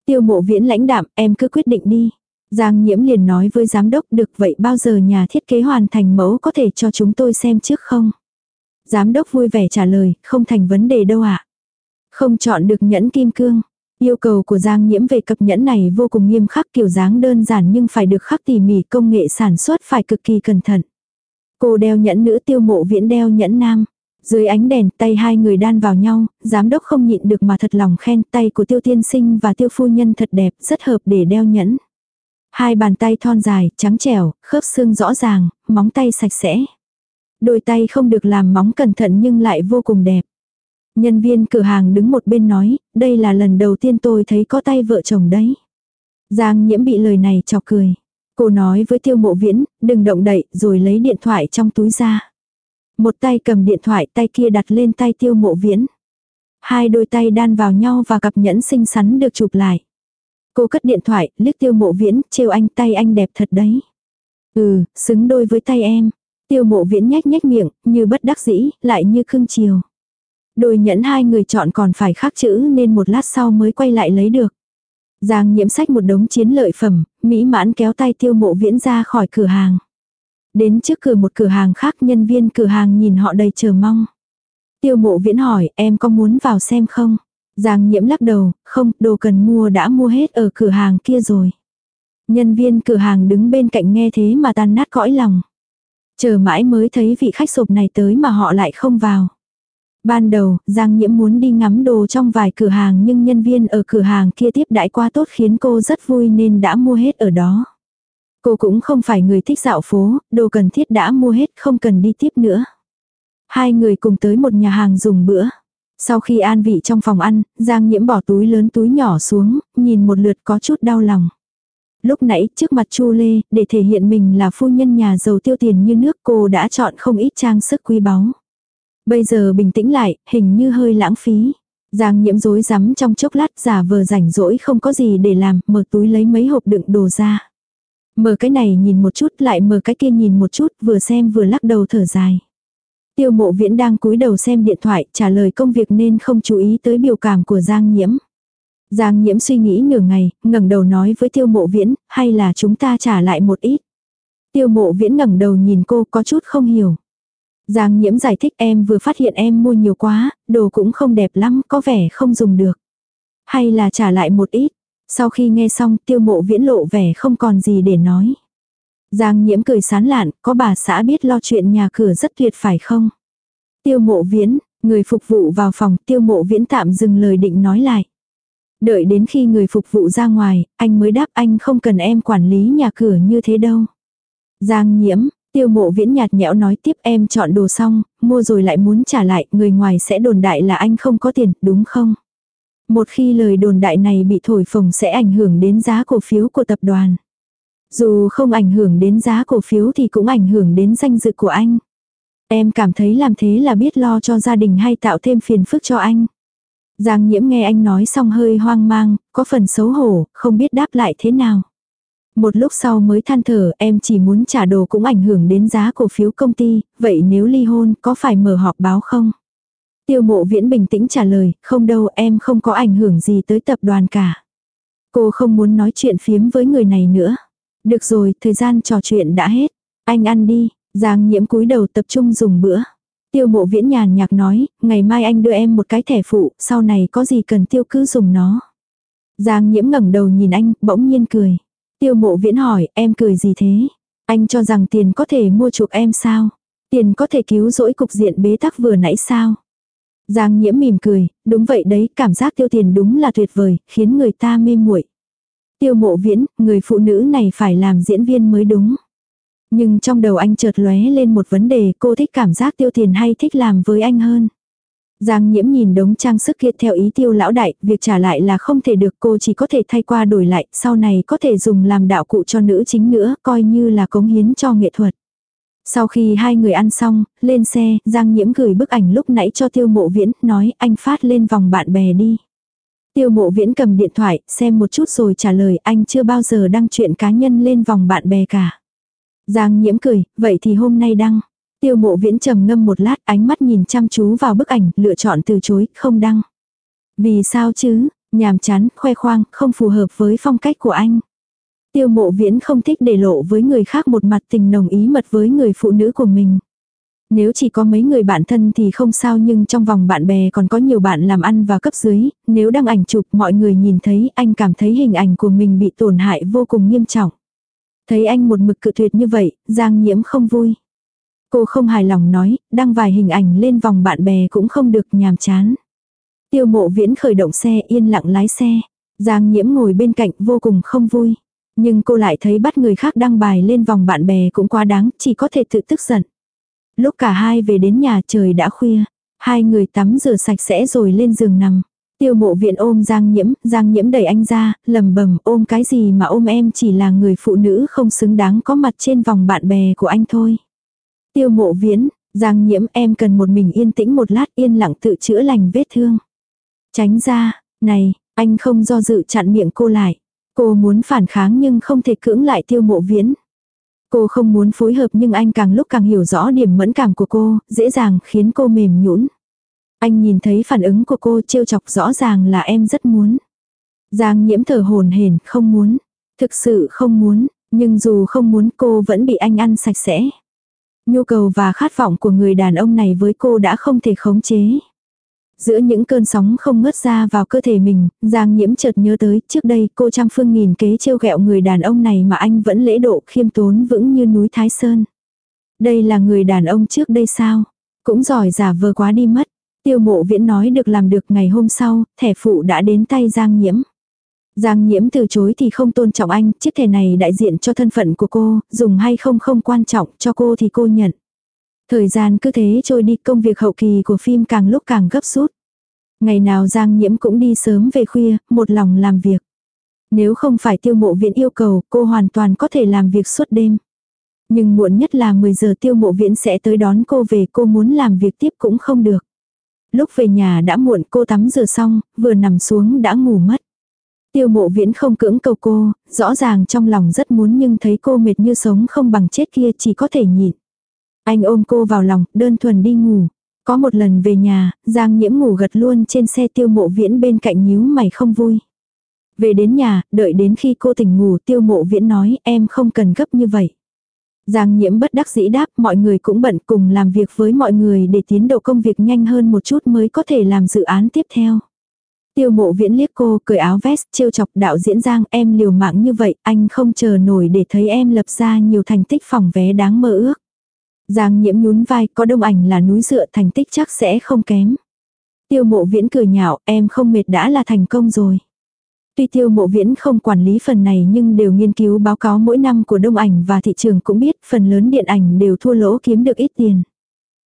Tiêu mộ viễn lãnh đạm, em cứ quyết định đi. Giang nhiễm liền nói với giám đốc được vậy bao giờ nhà thiết kế hoàn thành mẫu có thể cho chúng tôi xem trước không? Giám đốc vui vẻ trả lời, không thành vấn đề đâu ạ. À? Không chọn được nhẫn kim cương. Yêu cầu của Giang Nhiễm về cập nhẫn này vô cùng nghiêm khắc kiểu dáng đơn giản nhưng phải được khắc tỉ mỉ công nghệ sản xuất phải cực kỳ cẩn thận. Cô đeo nhẫn nữ tiêu mộ viễn đeo nhẫn nam. Dưới ánh đèn tay hai người đan vào nhau, giám đốc không nhịn được mà thật lòng khen tay của tiêu tiên sinh và tiêu phu nhân thật đẹp, rất hợp để đeo nhẫn. Hai bàn tay thon dài, trắng trẻo, khớp xương rõ ràng, móng tay sạch sẽ. Đôi tay không được làm móng cẩn thận nhưng lại vô cùng đẹp. Nhân viên cửa hàng đứng một bên nói, đây là lần đầu tiên tôi thấy có tay vợ chồng đấy. Giang nhiễm bị lời này chọc cười. Cô nói với tiêu mộ viễn, đừng động đậy, rồi lấy điện thoại trong túi ra. Một tay cầm điện thoại, tay kia đặt lên tay tiêu mộ viễn. Hai đôi tay đan vào nhau và cặp nhẫn xinh xắn được chụp lại. Cô cất điện thoại, liếc tiêu mộ viễn, trêu anh tay anh đẹp thật đấy. Ừ, xứng đôi với tay em. Tiêu mộ viễn nhách nhách miệng, như bất đắc dĩ, lại như khưng chiều. Đôi nhẫn hai người chọn còn phải khắc chữ nên một lát sau mới quay lại lấy được. Giang nhiễm sách một đống chiến lợi phẩm, mỹ mãn kéo tay tiêu mộ viễn ra khỏi cửa hàng. Đến trước cửa một cửa hàng khác nhân viên cửa hàng nhìn họ đầy chờ mong. Tiêu mộ viễn hỏi em có muốn vào xem không? Giang nhiễm lắc đầu, không, đồ cần mua đã mua hết ở cửa hàng kia rồi. Nhân viên cửa hàng đứng bên cạnh nghe thế mà tan nát cõi lòng. Chờ mãi mới thấy vị khách sộp này tới mà họ lại không vào. Ban đầu, Giang Nhiễm muốn đi ngắm đồ trong vài cửa hàng nhưng nhân viên ở cửa hàng kia tiếp đãi qua tốt khiến cô rất vui nên đã mua hết ở đó. Cô cũng không phải người thích dạo phố, đồ cần thiết đã mua hết không cần đi tiếp nữa. Hai người cùng tới một nhà hàng dùng bữa. Sau khi an vị trong phòng ăn, Giang Nhiễm bỏ túi lớn túi nhỏ xuống, nhìn một lượt có chút đau lòng. Lúc nãy trước mặt Chu Lê, để thể hiện mình là phu nhân nhà giàu tiêu tiền như nước cô đã chọn không ít trang sức quý báu. Bây giờ bình tĩnh lại, hình như hơi lãng phí. Giang nhiễm rối rắm trong chốc lát giả vờ rảnh rỗi không có gì để làm, mở túi lấy mấy hộp đựng đồ ra. Mở cái này nhìn một chút lại mở cái kia nhìn một chút vừa xem vừa lắc đầu thở dài. Tiêu mộ viễn đang cúi đầu xem điện thoại trả lời công việc nên không chú ý tới biểu cảm của Giang nhiễm. Giang nhiễm suy nghĩ nửa ngày, ngẩng đầu nói với tiêu mộ viễn, hay là chúng ta trả lại một ít. Tiêu mộ viễn ngẩng đầu nhìn cô có chút không hiểu. Giang nhiễm giải thích em vừa phát hiện em mua nhiều quá, đồ cũng không đẹp lắm, có vẻ không dùng được. Hay là trả lại một ít. Sau khi nghe xong tiêu mộ viễn lộ vẻ không còn gì để nói. Giang nhiễm cười sán lạn, có bà xã biết lo chuyện nhà cửa rất tuyệt phải không? Tiêu mộ viễn, người phục vụ vào phòng tiêu mộ viễn tạm dừng lời định nói lại. Đợi đến khi người phục vụ ra ngoài, anh mới đáp anh không cần em quản lý nhà cửa như thế đâu. Giang nhiễm, Tiêu mộ viễn nhạt nhẽo nói tiếp em chọn đồ xong, mua rồi lại muốn trả lại, người ngoài sẽ đồn đại là anh không có tiền, đúng không? Một khi lời đồn đại này bị thổi phồng sẽ ảnh hưởng đến giá cổ phiếu của tập đoàn. Dù không ảnh hưởng đến giá cổ phiếu thì cũng ảnh hưởng đến danh dự của anh. Em cảm thấy làm thế là biết lo cho gia đình hay tạo thêm phiền phức cho anh. Giang nhiễm nghe anh nói xong hơi hoang mang, có phần xấu hổ, không biết đáp lại thế nào. Một lúc sau mới than thở em chỉ muốn trả đồ cũng ảnh hưởng đến giá cổ phiếu công ty, vậy nếu ly hôn có phải mở họp báo không? Tiêu mộ viễn bình tĩnh trả lời, không đâu em không có ảnh hưởng gì tới tập đoàn cả. Cô không muốn nói chuyện phiếm với người này nữa. Được rồi, thời gian trò chuyện đã hết. Anh ăn đi, Giang nhiễm cúi đầu tập trung dùng bữa. Tiêu mộ viễn nhàn nhạc nói, ngày mai anh đưa em một cái thẻ phụ, sau này có gì cần tiêu cứ dùng nó. Giang nhiễm ngẩng đầu nhìn anh, bỗng nhiên cười. Tiêu mộ viễn hỏi, em cười gì thế? Anh cho rằng tiền có thể mua chuộc em sao? Tiền có thể cứu rỗi cục diện bế tắc vừa nãy sao? Giang nhiễm mỉm cười, đúng vậy đấy, cảm giác tiêu tiền đúng là tuyệt vời, khiến người ta mê muội. Tiêu mộ viễn, người phụ nữ này phải làm diễn viên mới đúng. Nhưng trong đầu anh chợt lóe lên một vấn đề cô thích cảm giác tiêu tiền hay thích làm với anh hơn. Giang nhiễm nhìn đống trang sức kia theo ý tiêu lão đại, việc trả lại là không thể được cô chỉ có thể thay qua đổi lại, sau này có thể dùng làm đạo cụ cho nữ chính nữa, coi như là cống hiến cho nghệ thuật. Sau khi hai người ăn xong, lên xe, Giang Nhiễm gửi bức ảnh lúc nãy cho tiêu mộ viễn, nói anh phát lên vòng bạn bè đi. Tiêu mộ viễn cầm điện thoại, xem một chút rồi trả lời anh chưa bao giờ đăng chuyện cá nhân lên vòng bạn bè cả. Giang Nhiễm cười, vậy thì hôm nay đăng. Tiêu mộ viễn trầm ngâm một lát ánh mắt nhìn chăm chú vào bức ảnh, lựa chọn từ chối, không đăng. Vì sao chứ, nhàm chán, khoe khoang, không phù hợp với phong cách của anh. Tiêu mộ viễn không thích để lộ với người khác một mặt tình nồng ý mật với người phụ nữ của mình. Nếu chỉ có mấy người bạn thân thì không sao nhưng trong vòng bạn bè còn có nhiều bạn làm ăn và cấp dưới, nếu đăng ảnh chụp mọi người nhìn thấy anh cảm thấy hình ảnh của mình bị tổn hại vô cùng nghiêm trọng. Thấy anh một mực cự tuyệt như vậy, Giang Nhiễm không vui. Cô không hài lòng nói, đăng vài hình ảnh lên vòng bạn bè cũng không được nhàm chán. Tiêu mộ viễn khởi động xe yên lặng lái xe. Giang nhiễm ngồi bên cạnh vô cùng không vui. Nhưng cô lại thấy bắt người khác đăng bài lên vòng bạn bè cũng quá đáng, chỉ có thể tự tức giận. Lúc cả hai về đến nhà trời đã khuya. Hai người tắm rửa sạch sẽ rồi lên giường nằm. Tiêu mộ viện ôm Giang Nhiễm, Giang Nhiễm đẩy anh ra, lầm bầm ôm cái gì mà ôm em chỉ là người phụ nữ không xứng đáng có mặt trên vòng bạn bè của anh thôi. Tiêu mộ viễn, Giang Nhiễm em cần một mình yên tĩnh một lát yên lặng tự chữa lành vết thương. Tránh ra, này, anh không do dự chặn miệng cô lại. Cô muốn phản kháng nhưng không thể cưỡng lại tiêu mộ viễn. Cô không muốn phối hợp nhưng anh càng lúc càng hiểu rõ điểm mẫn cảm của cô, dễ dàng khiến cô mềm nhũn. Anh nhìn thấy phản ứng của cô trêu chọc rõ ràng là em rất muốn. Giang nhiễm thở hồn hển không muốn. Thực sự không muốn, nhưng dù không muốn cô vẫn bị anh ăn sạch sẽ. Nhu cầu và khát vọng của người đàn ông này với cô đã không thể khống chế. Giữa những cơn sóng không ngớt ra vào cơ thể mình, Giang Nhiễm chợt nhớ tới, trước đây cô trăm phương nghìn kế trêu ghẹo người đàn ông này mà anh vẫn lễ độ khiêm tốn vững như núi Thái Sơn. Đây là người đàn ông trước đây sao? Cũng giỏi giả vờ quá đi mất. Tiêu mộ viễn nói được làm được ngày hôm sau, thẻ phụ đã đến tay Giang Nhiễm. Giang Nhiễm từ chối thì không tôn trọng anh, chiếc thẻ này đại diện cho thân phận của cô, dùng hay không không quan trọng, cho cô thì cô nhận. Thời gian cứ thế trôi đi công việc hậu kỳ của phim càng lúc càng gấp rút. Ngày nào Giang Nhiễm cũng đi sớm về khuya, một lòng làm việc. Nếu không phải tiêu mộ viện yêu cầu, cô hoàn toàn có thể làm việc suốt đêm. Nhưng muộn nhất là 10 giờ tiêu mộ viện sẽ tới đón cô về cô muốn làm việc tiếp cũng không được. Lúc về nhà đã muộn cô tắm rửa xong, vừa nằm xuống đã ngủ mất. Tiêu mộ viễn không cưỡng cầu cô, rõ ràng trong lòng rất muốn nhưng thấy cô mệt như sống không bằng chết kia chỉ có thể nhịn. Anh ôm cô vào lòng, đơn thuần đi ngủ. Có một lần về nhà, Giang Nhiễm ngủ gật luôn trên xe tiêu mộ viễn bên cạnh nhíu mày không vui. Về đến nhà, đợi đến khi cô tỉnh ngủ tiêu mộ viễn nói em không cần gấp như vậy. Giang nhiễm bất đắc dĩ đáp mọi người cũng bận cùng làm việc với mọi người để tiến độ công việc nhanh hơn một chút mới có thể làm dự án tiếp theo. Tiêu mộ viễn liếc cô cười áo vest trêu chọc đạo diễn Giang em liều mạng như vậy anh không chờ nổi để thấy em lập ra nhiều thành tích phòng vé đáng mơ ước. Giang nhiễm nhún vai, có đông ảnh là núi dựa thành tích chắc sẽ không kém. Tiêu mộ viễn cười nhạo, em không mệt đã là thành công rồi. Tuy tiêu mộ viễn không quản lý phần này nhưng đều nghiên cứu báo cáo mỗi năm của đông ảnh và thị trường cũng biết phần lớn điện ảnh đều thua lỗ kiếm được ít tiền.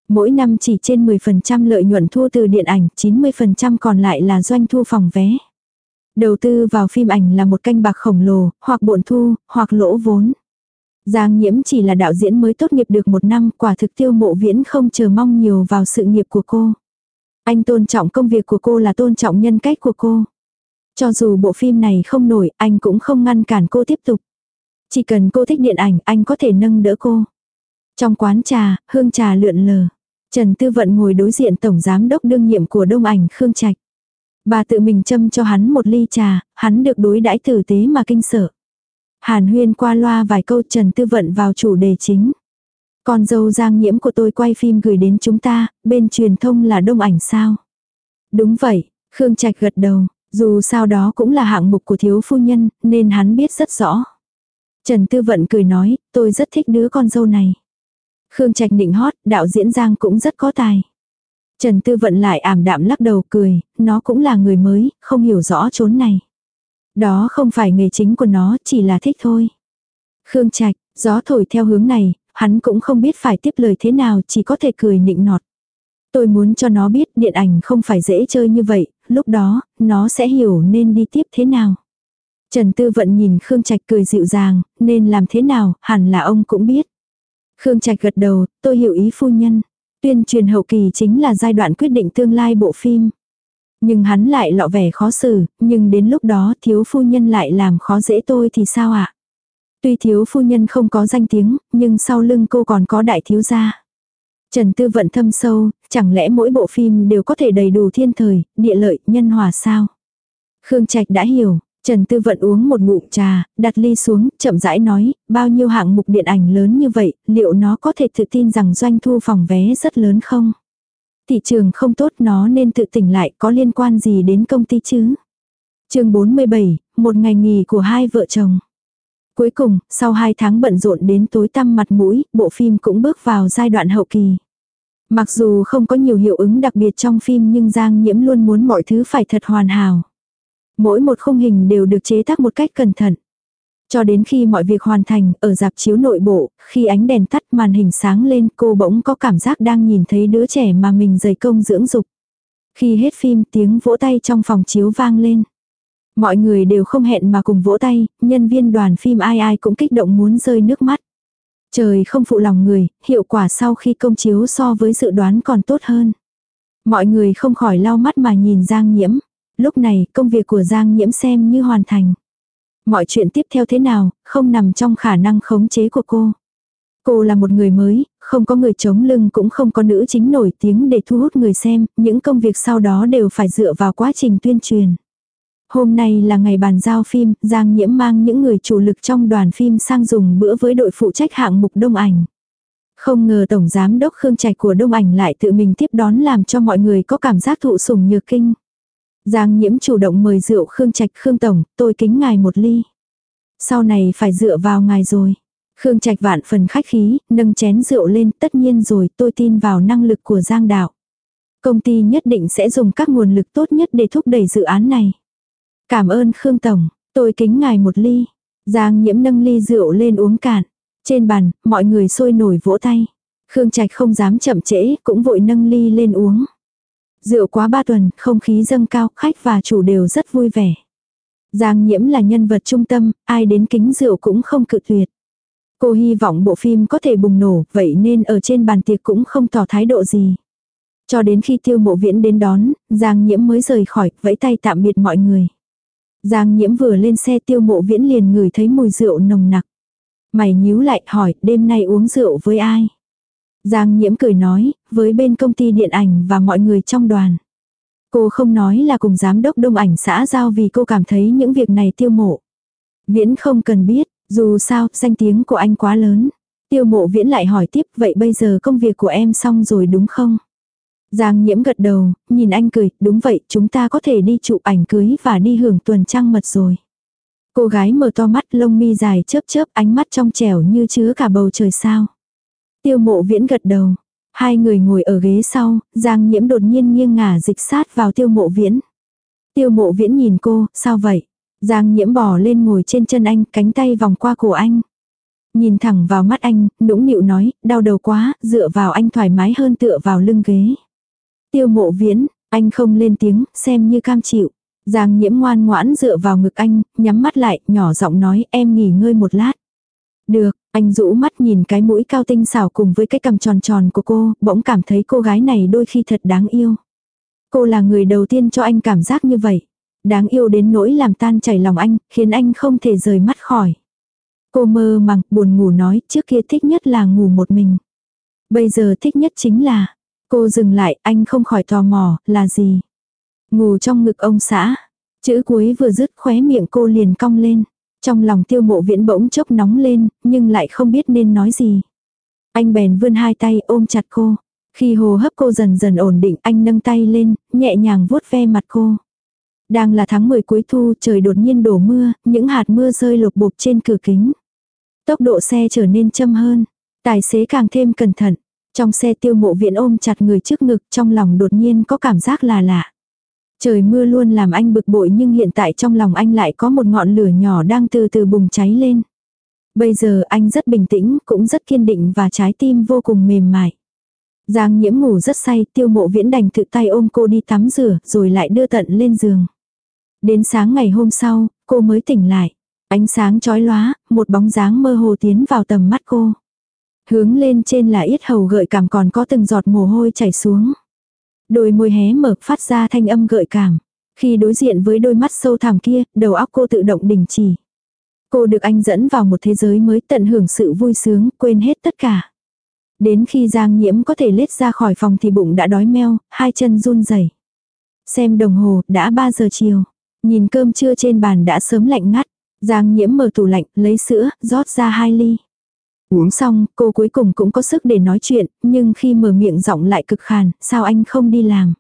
Mỗi năm chỉ trên 10% lợi nhuận thu từ điện ảnh, 90% còn lại là doanh thu phòng vé. Đầu tư vào phim ảnh là một canh bạc khổng lồ, hoặc bộn thu, hoặc lỗ vốn. Giang nhiễm chỉ là đạo diễn mới tốt nghiệp được một năm, quả thực tiêu mộ viễn không chờ mong nhiều vào sự nghiệp của cô. Anh tôn trọng công việc của cô là tôn trọng nhân cách của cô. Cho dù bộ phim này không nổi, anh cũng không ngăn cản cô tiếp tục. Chỉ cần cô thích điện ảnh, anh có thể nâng đỡ cô. Trong quán trà, hương trà lượn lờ. Trần Tư Vận ngồi đối diện tổng giám đốc đương nhiệm của Đông Ảnh Khương Trạch. Bà tự mình châm cho hắn một ly trà, hắn được đối đãi tử tế mà kinh sợ. Hàn huyên qua loa vài câu Trần Tư Vận vào chủ đề chính. Con dâu giang nhiễm của tôi quay phim gửi đến chúng ta, bên truyền thông là đông ảnh sao? Đúng vậy, Khương Trạch gật đầu, dù sao đó cũng là hạng mục của thiếu phu nhân, nên hắn biết rất rõ. Trần Tư Vận cười nói, tôi rất thích đứa con dâu này. Khương Trạch định hót, đạo diễn Giang cũng rất có tài. Trần Tư Vận lại ảm đạm lắc đầu cười, nó cũng là người mới, không hiểu rõ chốn này. Đó không phải nghề chính của nó, chỉ là thích thôi. Khương Trạch, gió thổi theo hướng này, hắn cũng không biết phải tiếp lời thế nào, chỉ có thể cười nịnh nọt. Tôi muốn cho nó biết điện ảnh không phải dễ chơi như vậy, lúc đó, nó sẽ hiểu nên đi tiếp thế nào. Trần Tư Vận nhìn Khương Trạch cười dịu dàng, nên làm thế nào, hẳn là ông cũng biết. Khương Trạch gật đầu, tôi hiểu ý phu nhân. Tuyên truyền hậu kỳ chính là giai đoạn quyết định tương lai bộ phim. Nhưng hắn lại lọ vẻ khó xử, nhưng đến lúc đó thiếu phu nhân lại làm khó dễ tôi thì sao ạ? Tuy thiếu phu nhân không có danh tiếng, nhưng sau lưng cô còn có đại thiếu gia. Trần Tư vận thâm sâu, chẳng lẽ mỗi bộ phim đều có thể đầy đủ thiên thời, địa lợi, nhân hòa sao? Khương Trạch đã hiểu, Trần Tư Vận uống một ngụm trà, đặt ly xuống, chậm rãi nói, bao nhiêu hạng mục điện ảnh lớn như vậy, liệu nó có thể tự tin rằng doanh thu phòng vé rất lớn không? Thị trường không tốt nó nên tự tỉnh lại có liên quan gì đến công ty chứ? chương 47, một ngày nghỉ của hai vợ chồng. Cuối cùng, sau hai tháng bận rộn đến tối tăm mặt mũi, bộ phim cũng bước vào giai đoạn hậu kỳ. Mặc dù không có nhiều hiệu ứng đặc biệt trong phim nhưng Giang Nhiễm luôn muốn mọi thứ phải thật hoàn hảo. Mỗi một khung hình đều được chế tác một cách cẩn thận. Cho đến khi mọi việc hoàn thành, ở dạp chiếu nội bộ, khi ánh đèn tắt màn hình sáng lên cô bỗng có cảm giác đang nhìn thấy đứa trẻ mà mình dày công dưỡng dục. Khi hết phim tiếng vỗ tay trong phòng chiếu vang lên. Mọi người đều không hẹn mà cùng vỗ tay, nhân viên đoàn phim ai ai cũng kích động muốn rơi nước mắt. Trời không phụ lòng người, hiệu quả sau khi công chiếu so với dự đoán còn tốt hơn. Mọi người không khỏi lau mắt mà nhìn Giang Nhiễm. Lúc này công việc của Giang Nhiễm xem như hoàn thành. Mọi chuyện tiếp theo thế nào, không nằm trong khả năng khống chế của cô. Cô là một người mới, không có người chống lưng cũng không có nữ chính nổi tiếng để thu hút người xem, những công việc sau đó đều phải dựa vào quá trình tuyên truyền. Hôm nay là ngày bàn giao phim, Giang Nhiễm mang những người chủ lực trong đoàn phim sang dùng bữa với đội phụ trách hạng mục đông ảnh. Không ngờ Tổng Giám Đốc Khương Trạch của Đông Ảnh lại tự mình tiếp đón làm cho mọi người có cảm giác thụ sủng nhược kinh. Giang nhiễm chủ động mời rượu Khương Trạch Khương Tổng, tôi kính ngài một ly. Sau này phải dựa vào ngài rồi. Khương Trạch vạn phần khách khí, nâng chén rượu lên, tất nhiên rồi tôi tin vào năng lực của Giang Đạo. Công ty nhất định sẽ dùng các nguồn lực tốt nhất để thúc đẩy dự án này. Cảm ơn Khương Tổng, tôi kính ngài một ly. Giang nhiễm nâng ly rượu lên uống cạn. Trên bàn, mọi người sôi nổi vỗ tay. Khương Trạch không dám chậm trễ, cũng vội nâng ly lên uống. Rượu quá ba tuần, không khí dâng cao, khách và chủ đều rất vui vẻ. Giang nhiễm là nhân vật trung tâm, ai đến kính rượu cũng không cự tuyệt. Cô hy vọng bộ phim có thể bùng nổ, vậy nên ở trên bàn tiệc cũng không tỏ thái độ gì. Cho đến khi tiêu mộ viễn đến đón, Giang nhiễm mới rời khỏi, vẫy tay tạm biệt mọi người. Giang nhiễm vừa lên xe tiêu mộ viễn liền ngửi thấy mùi rượu nồng nặc. Mày nhíu lại hỏi, đêm nay uống rượu với ai? Giang nhiễm cười nói, với bên công ty điện ảnh và mọi người trong đoàn. Cô không nói là cùng giám đốc đông ảnh xã giao vì cô cảm thấy những việc này tiêu mộ. Viễn không cần biết, dù sao, danh tiếng của anh quá lớn. Tiêu mộ viễn lại hỏi tiếp, vậy bây giờ công việc của em xong rồi đúng không? Giang nhiễm gật đầu, nhìn anh cười, đúng vậy, chúng ta có thể đi chụp ảnh cưới và đi hưởng tuần trăng mật rồi. Cô gái mở to mắt lông mi dài chớp chớp ánh mắt trong trẻo như chứa cả bầu trời sao. Tiêu mộ viễn gật đầu. Hai người ngồi ở ghế sau, Giang nhiễm đột nhiên nghiêng ngả dịch sát vào tiêu mộ viễn. Tiêu mộ viễn nhìn cô, sao vậy? Giang nhiễm bỏ lên ngồi trên chân anh, cánh tay vòng qua cổ anh. Nhìn thẳng vào mắt anh, nũng nịu nói, đau đầu quá, dựa vào anh thoải mái hơn tựa vào lưng ghế. Tiêu mộ viễn, anh không lên tiếng, xem như cam chịu. Giang nhiễm ngoan ngoãn dựa vào ngực anh, nhắm mắt lại, nhỏ giọng nói em nghỉ ngơi một lát. Được, anh rũ mắt nhìn cái mũi cao tinh xảo cùng với cái cằm tròn tròn của cô, bỗng cảm thấy cô gái này đôi khi thật đáng yêu. Cô là người đầu tiên cho anh cảm giác như vậy. Đáng yêu đến nỗi làm tan chảy lòng anh, khiến anh không thể rời mắt khỏi. Cô mơ màng, buồn ngủ nói, trước kia thích nhất là ngủ một mình. Bây giờ thích nhất chính là, cô dừng lại, anh không khỏi tò mò, là gì? Ngủ trong ngực ông xã. Chữ cuối vừa dứt khóe miệng cô liền cong lên. Trong lòng tiêu mộ viễn bỗng chốc nóng lên, nhưng lại không biết nên nói gì. Anh bèn vươn hai tay ôm chặt cô. Khi hồ hấp cô dần dần ổn định anh nâng tay lên, nhẹ nhàng vuốt ve mặt cô. Đang là tháng 10 cuối thu trời đột nhiên đổ mưa, những hạt mưa rơi lục bục trên cửa kính. Tốc độ xe trở nên châm hơn, tài xế càng thêm cẩn thận. Trong xe tiêu mộ viện ôm chặt người trước ngực trong lòng đột nhiên có cảm giác là lạ. Trời mưa luôn làm anh bực bội nhưng hiện tại trong lòng anh lại có một ngọn lửa nhỏ đang từ từ bùng cháy lên. Bây giờ anh rất bình tĩnh, cũng rất kiên định và trái tim vô cùng mềm mại. Giang nhiễm ngủ rất say, tiêu mộ viễn đành tự tay ôm cô đi tắm rửa, rồi lại đưa tận lên giường. Đến sáng ngày hôm sau, cô mới tỉnh lại. Ánh sáng chói lóa, một bóng dáng mơ hồ tiến vào tầm mắt cô. Hướng lên trên là yết hầu gợi cảm còn có từng giọt mồ hôi chảy xuống. Đôi môi hé mở phát ra thanh âm gợi cảm. Khi đối diện với đôi mắt sâu thẳm kia, đầu óc cô tự động đình chỉ. Cô được anh dẫn vào một thế giới mới tận hưởng sự vui sướng, quên hết tất cả. Đến khi Giang Nhiễm có thể lết ra khỏi phòng thì bụng đã đói meo, hai chân run rẩy. Xem đồng hồ, đã 3 giờ chiều. Nhìn cơm trưa trên bàn đã sớm lạnh ngắt. Giang Nhiễm mở tủ lạnh, lấy sữa, rót ra hai ly. Uống xong, cô cuối cùng cũng có sức để nói chuyện, nhưng khi mở miệng giọng lại cực khàn, sao anh không đi làm?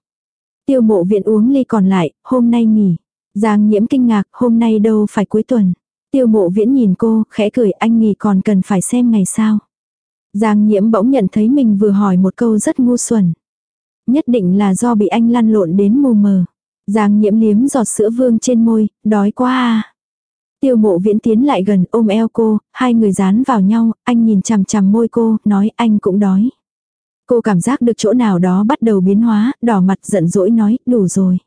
Tiêu mộ viện uống ly còn lại, hôm nay nghỉ. Giang nhiễm kinh ngạc, hôm nay đâu phải cuối tuần. Tiêu mộ viễn nhìn cô, khẽ cười anh nghỉ còn cần phải xem ngày sao. Giang nhiễm bỗng nhận thấy mình vừa hỏi một câu rất ngu xuẩn. Nhất định là do bị anh lăn lộn đến mù mờ. Giang nhiễm liếm giọt sữa vương trên môi, đói quá à. Tiêu mộ viễn tiến lại gần ôm eo cô, hai người dán vào nhau, anh nhìn chằm chằm môi cô, nói anh cũng đói. Cô cảm giác được chỗ nào đó bắt đầu biến hóa, đỏ mặt giận dỗi nói, đủ rồi.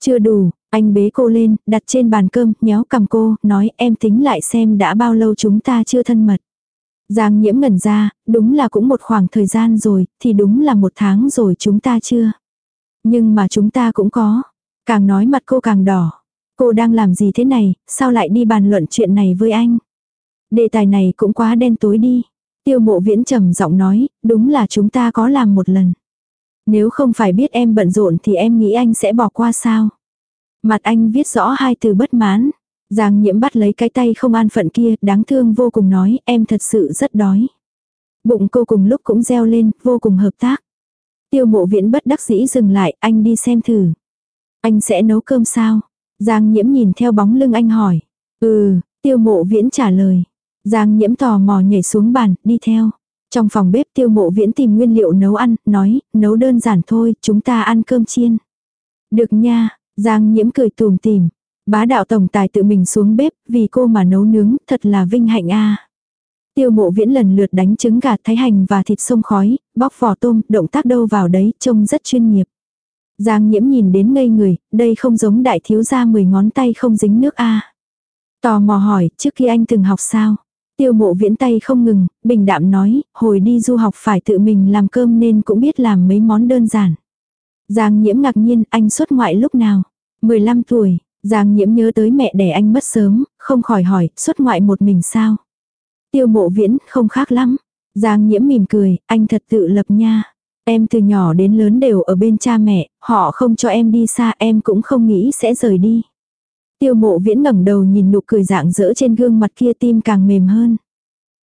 Chưa đủ, anh bế cô lên, đặt trên bàn cơm, nhéo cầm cô, nói em tính lại xem đã bao lâu chúng ta chưa thân mật. Giang nhiễm ngẩn ra, đúng là cũng một khoảng thời gian rồi, thì đúng là một tháng rồi chúng ta chưa. Nhưng mà chúng ta cũng có. Càng nói mặt cô càng đỏ. Cô đang làm gì thế này, sao lại đi bàn luận chuyện này với anh? Đề tài này cũng quá đen tối đi. Tiêu mộ viễn trầm giọng nói, đúng là chúng ta có làm một lần. Nếu không phải biết em bận rộn thì em nghĩ anh sẽ bỏ qua sao? Mặt anh viết rõ hai từ bất mãn. Giang nhiễm bắt lấy cái tay không an phận kia, đáng thương vô cùng nói, em thật sự rất đói. Bụng cô cùng lúc cũng reo lên, vô cùng hợp tác. Tiêu mộ viễn bất đắc dĩ dừng lại, anh đi xem thử. Anh sẽ nấu cơm sao? Giang nhiễm nhìn theo bóng lưng anh hỏi. Ừ, tiêu mộ viễn trả lời. Giang nhiễm tò mò nhảy xuống bàn, đi theo. Trong phòng bếp tiêu mộ viễn tìm nguyên liệu nấu ăn, nói, nấu đơn giản thôi, chúng ta ăn cơm chiên. Được nha, Giang nhiễm cười tùm tìm. Bá đạo tổng tài tự mình xuống bếp, vì cô mà nấu nướng, thật là vinh hạnh a. Tiêu mộ viễn lần lượt đánh trứng gà thái hành và thịt sông khói, bóc vỏ tôm, động tác đâu vào đấy, trông rất chuyên nghiệp. Giang nhiễm nhìn đến ngây người, đây không giống đại thiếu gia 10 ngón tay không dính nước a. Tò mò hỏi, trước khi anh từng học sao? Tiêu mộ viễn tay không ngừng, bình đạm nói, hồi đi du học phải tự mình làm cơm nên cũng biết làm mấy món đơn giản. Giang nhiễm ngạc nhiên, anh xuất ngoại lúc nào? 15 tuổi, Giang nhiễm nhớ tới mẹ đẻ anh mất sớm, không khỏi hỏi, xuất ngoại một mình sao? Tiêu mộ viễn, không khác lắm. Giang nhiễm mỉm cười, anh thật tự lập nha. Em từ nhỏ đến lớn đều ở bên cha mẹ, họ không cho em đi xa em cũng không nghĩ sẽ rời đi. Tiêu mộ viễn ngẩng đầu nhìn nụ cười dạng dỡ trên gương mặt kia tim càng mềm hơn.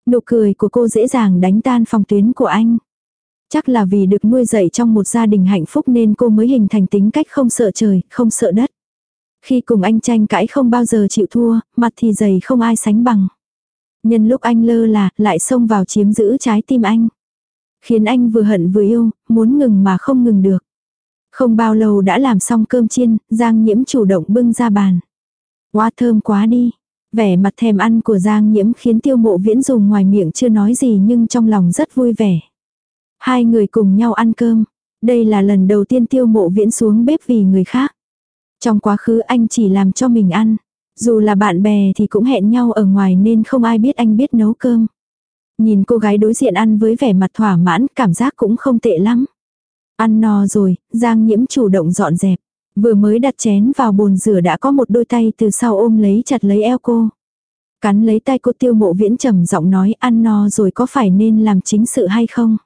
Nụ cười của cô dễ dàng đánh tan phòng tuyến của anh. Chắc là vì được nuôi dạy trong một gia đình hạnh phúc nên cô mới hình thành tính cách không sợ trời, không sợ đất. Khi cùng anh tranh cãi không bao giờ chịu thua, mặt thì dày không ai sánh bằng. Nhân lúc anh lơ là, lại xông vào chiếm giữ trái tim anh. Khiến anh vừa hận vừa yêu, muốn ngừng mà không ngừng được. Không bao lâu đã làm xong cơm chiên, Giang Nhiễm chủ động bưng ra bàn. Quá thơm quá đi. Vẻ mặt thèm ăn của Giang Nhiễm khiến tiêu mộ viễn dùng ngoài miệng chưa nói gì nhưng trong lòng rất vui vẻ. Hai người cùng nhau ăn cơm. Đây là lần đầu tiên tiêu mộ viễn xuống bếp vì người khác. Trong quá khứ anh chỉ làm cho mình ăn. Dù là bạn bè thì cũng hẹn nhau ở ngoài nên không ai biết anh biết nấu cơm. Nhìn cô gái đối diện ăn với vẻ mặt thỏa mãn, cảm giác cũng không tệ lắm. Ăn no rồi, Giang Nhiễm chủ động dọn dẹp. Vừa mới đặt chén vào bồn rửa đã có một đôi tay từ sau ôm lấy chặt lấy eo cô. Cắn lấy tay cô tiêu mộ viễn trầm giọng nói ăn no rồi có phải nên làm chính sự hay không?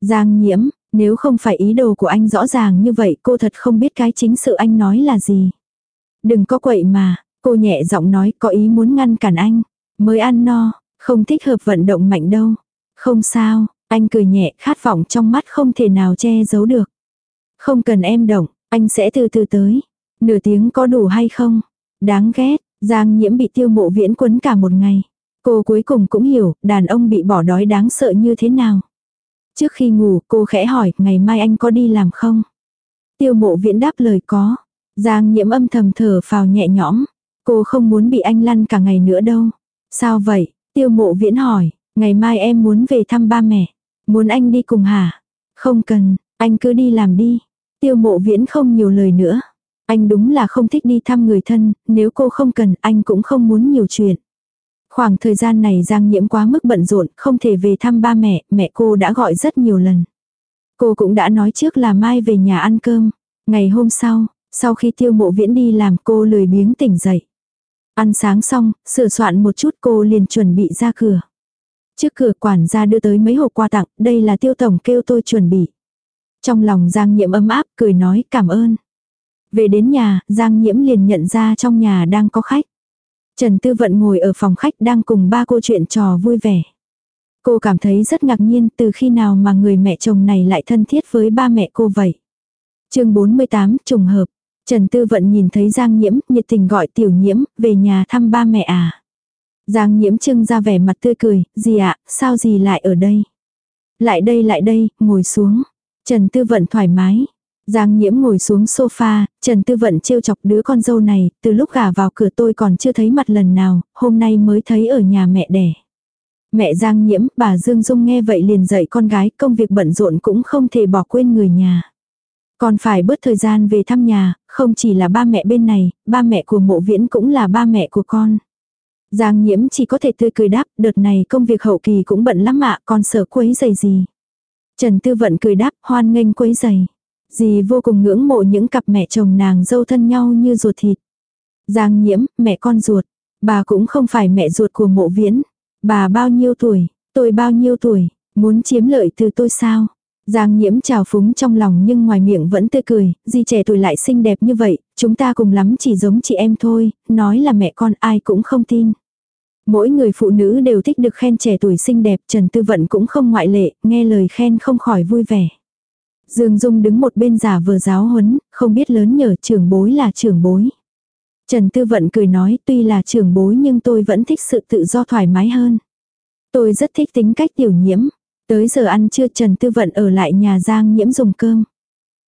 Giang nhiễm, nếu không phải ý đồ của anh rõ ràng như vậy cô thật không biết cái chính sự anh nói là gì. Đừng có quậy mà, cô nhẹ giọng nói có ý muốn ngăn cản anh. Mới ăn no, không thích hợp vận động mạnh đâu. Không sao, anh cười nhẹ khát vọng trong mắt không thể nào che giấu được. Không cần em động, anh sẽ từ từ tới. Nửa tiếng có đủ hay không? Đáng ghét, Giang nhiễm bị tiêu mộ viễn quấn cả một ngày. Cô cuối cùng cũng hiểu, đàn ông bị bỏ đói đáng sợ như thế nào. Trước khi ngủ, cô khẽ hỏi, ngày mai anh có đi làm không? Tiêu mộ viễn đáp lời có. Giang nhiễm âm thầm thở phào nhẹ nhõm. Cô không muốn bị anh lăn cả ngày nữa đâu. Sao vậy? Tiêu mộ viễn hỏi, ngày mai em muốn về thăm ba mẹ. Muốn anh đi cùng hả? Không cần, anh cứ đi làm đi. Tiêu mộ viễn không nhiều lời nữa. Anh đúng là không thích đi thăm người thân, nếu cô không cần anh cũng không muốn nhiều chuyện. Khoảng thời gian này Giang Nhiễm quá mức bận rộn, không thể về thăm ba mẹ, mẹ cô đã gọi rất nhiều lần. Cô cũng đã nói trước là mai về nhà ăn cơm. Ngày hôm sau, sau khi tiêu mộ viễn đi làm cô lười biếng tỉnh dậy. Ăn sáng xong, sửa soạn một chút cô liền chuẩn bị ra cửa. Trước cửa quản gia đưa tới mấy hộp quà tặng, đây là tiêu tổng kêu tôi chuẩn bị. Trong lòng Giang Nhiễm ấm áp cười nói cảm ơn. Về đến nhà, Giang Nhiễm liền nhận ra trong nhà đang có khách. Trần Tư Vận ngồi ở phòng khách đang cùng ba cô chuyện trò vui vẻ. Cô cảm thấy rất ngạc nhiên từ khi nào mà người mẹ chồng này lại thân thiết với ba mẹ cô vậy. chương 48 trùng hợp. Trần Tư Vận nhìn thấy Giang Nhiễm nhiệt tình gọi tiểu nhiễm về nhà thăm ba mẹ à. Giang Nhiễm trưng ra vẻ mặt tươi cười, gì ạ, sao gì lại ở đây? Lại đây lại đây, ngồi xuống. Trần Tư Vận thoải mái. Giang Nhiễm ngồi xuống sofa, Trần Tư Vận trêu chọc đứa con dâu này, từ lúc gả vào cửa tôi còn chưa thấy mặt lần nào, hôm nay mới thấy ở nhà mẹ đẻ. Mẹ Giang Nhiễm, bà Dương Dung nghe vậy liền dạy con gái, công việc bận rộn cũng không thể bỏ quên người nhà. Còn phải bớt thời gian về thăm nhà, không chỉ là ba mẹ bên này, ba mẹ của mộ viễn cũng là ba mẹ của con. Giang nhiễm chỉ có thể tươi cười đáp, đợt này công việc hậu kỳ cũng bận lắm ạ, con sợ quấy giày gì. Trần Tư Vận cười đáp, hoan nghênh quấy giày. Dì vô cùng ngưỡng mộ những cặp mẹ chồng nàng dâu thân nhau như ruột thịt. Giang nhiễm, mẹ con ruột. Bà cũng không phải mẹ ruột của mộ viễn. Bà bao nhiêu tuổi, tôi bao nhiêu tuổi, muốn chiếm lợi từ tôi sao? Giang nhiễm trào phúng trong lòng nhưng ngoài miệng vẫn tươi cười, di trẻ tuổi lại xinh đẹp như vậy, chúng ta cùng lắm chỉ giống chị em thôi, nói là mẹ con ai cũng không tin. Mỗi người phụ nữ đều thích được khen trẻ tuổi xinh đẹp, Trần Tư Vận cũng không ngoại lệ, nghe lời khen không khỏi vui vẻ. Dương Dung đứng một bên giả vừa giáo huấn, không biết lớn nhờ trưởng bối là trưởng bối. Trần Tư Vận cười nói tuy là trưởng bối nhưng tôi vẫn thích sự tự do thoải mái hơn. Tôi rất thích tính cách tiểu nhiễm. Tới giờ ăn trưa Trần Tư Vận ở lại nhà Giang nhiễm dùng cơm.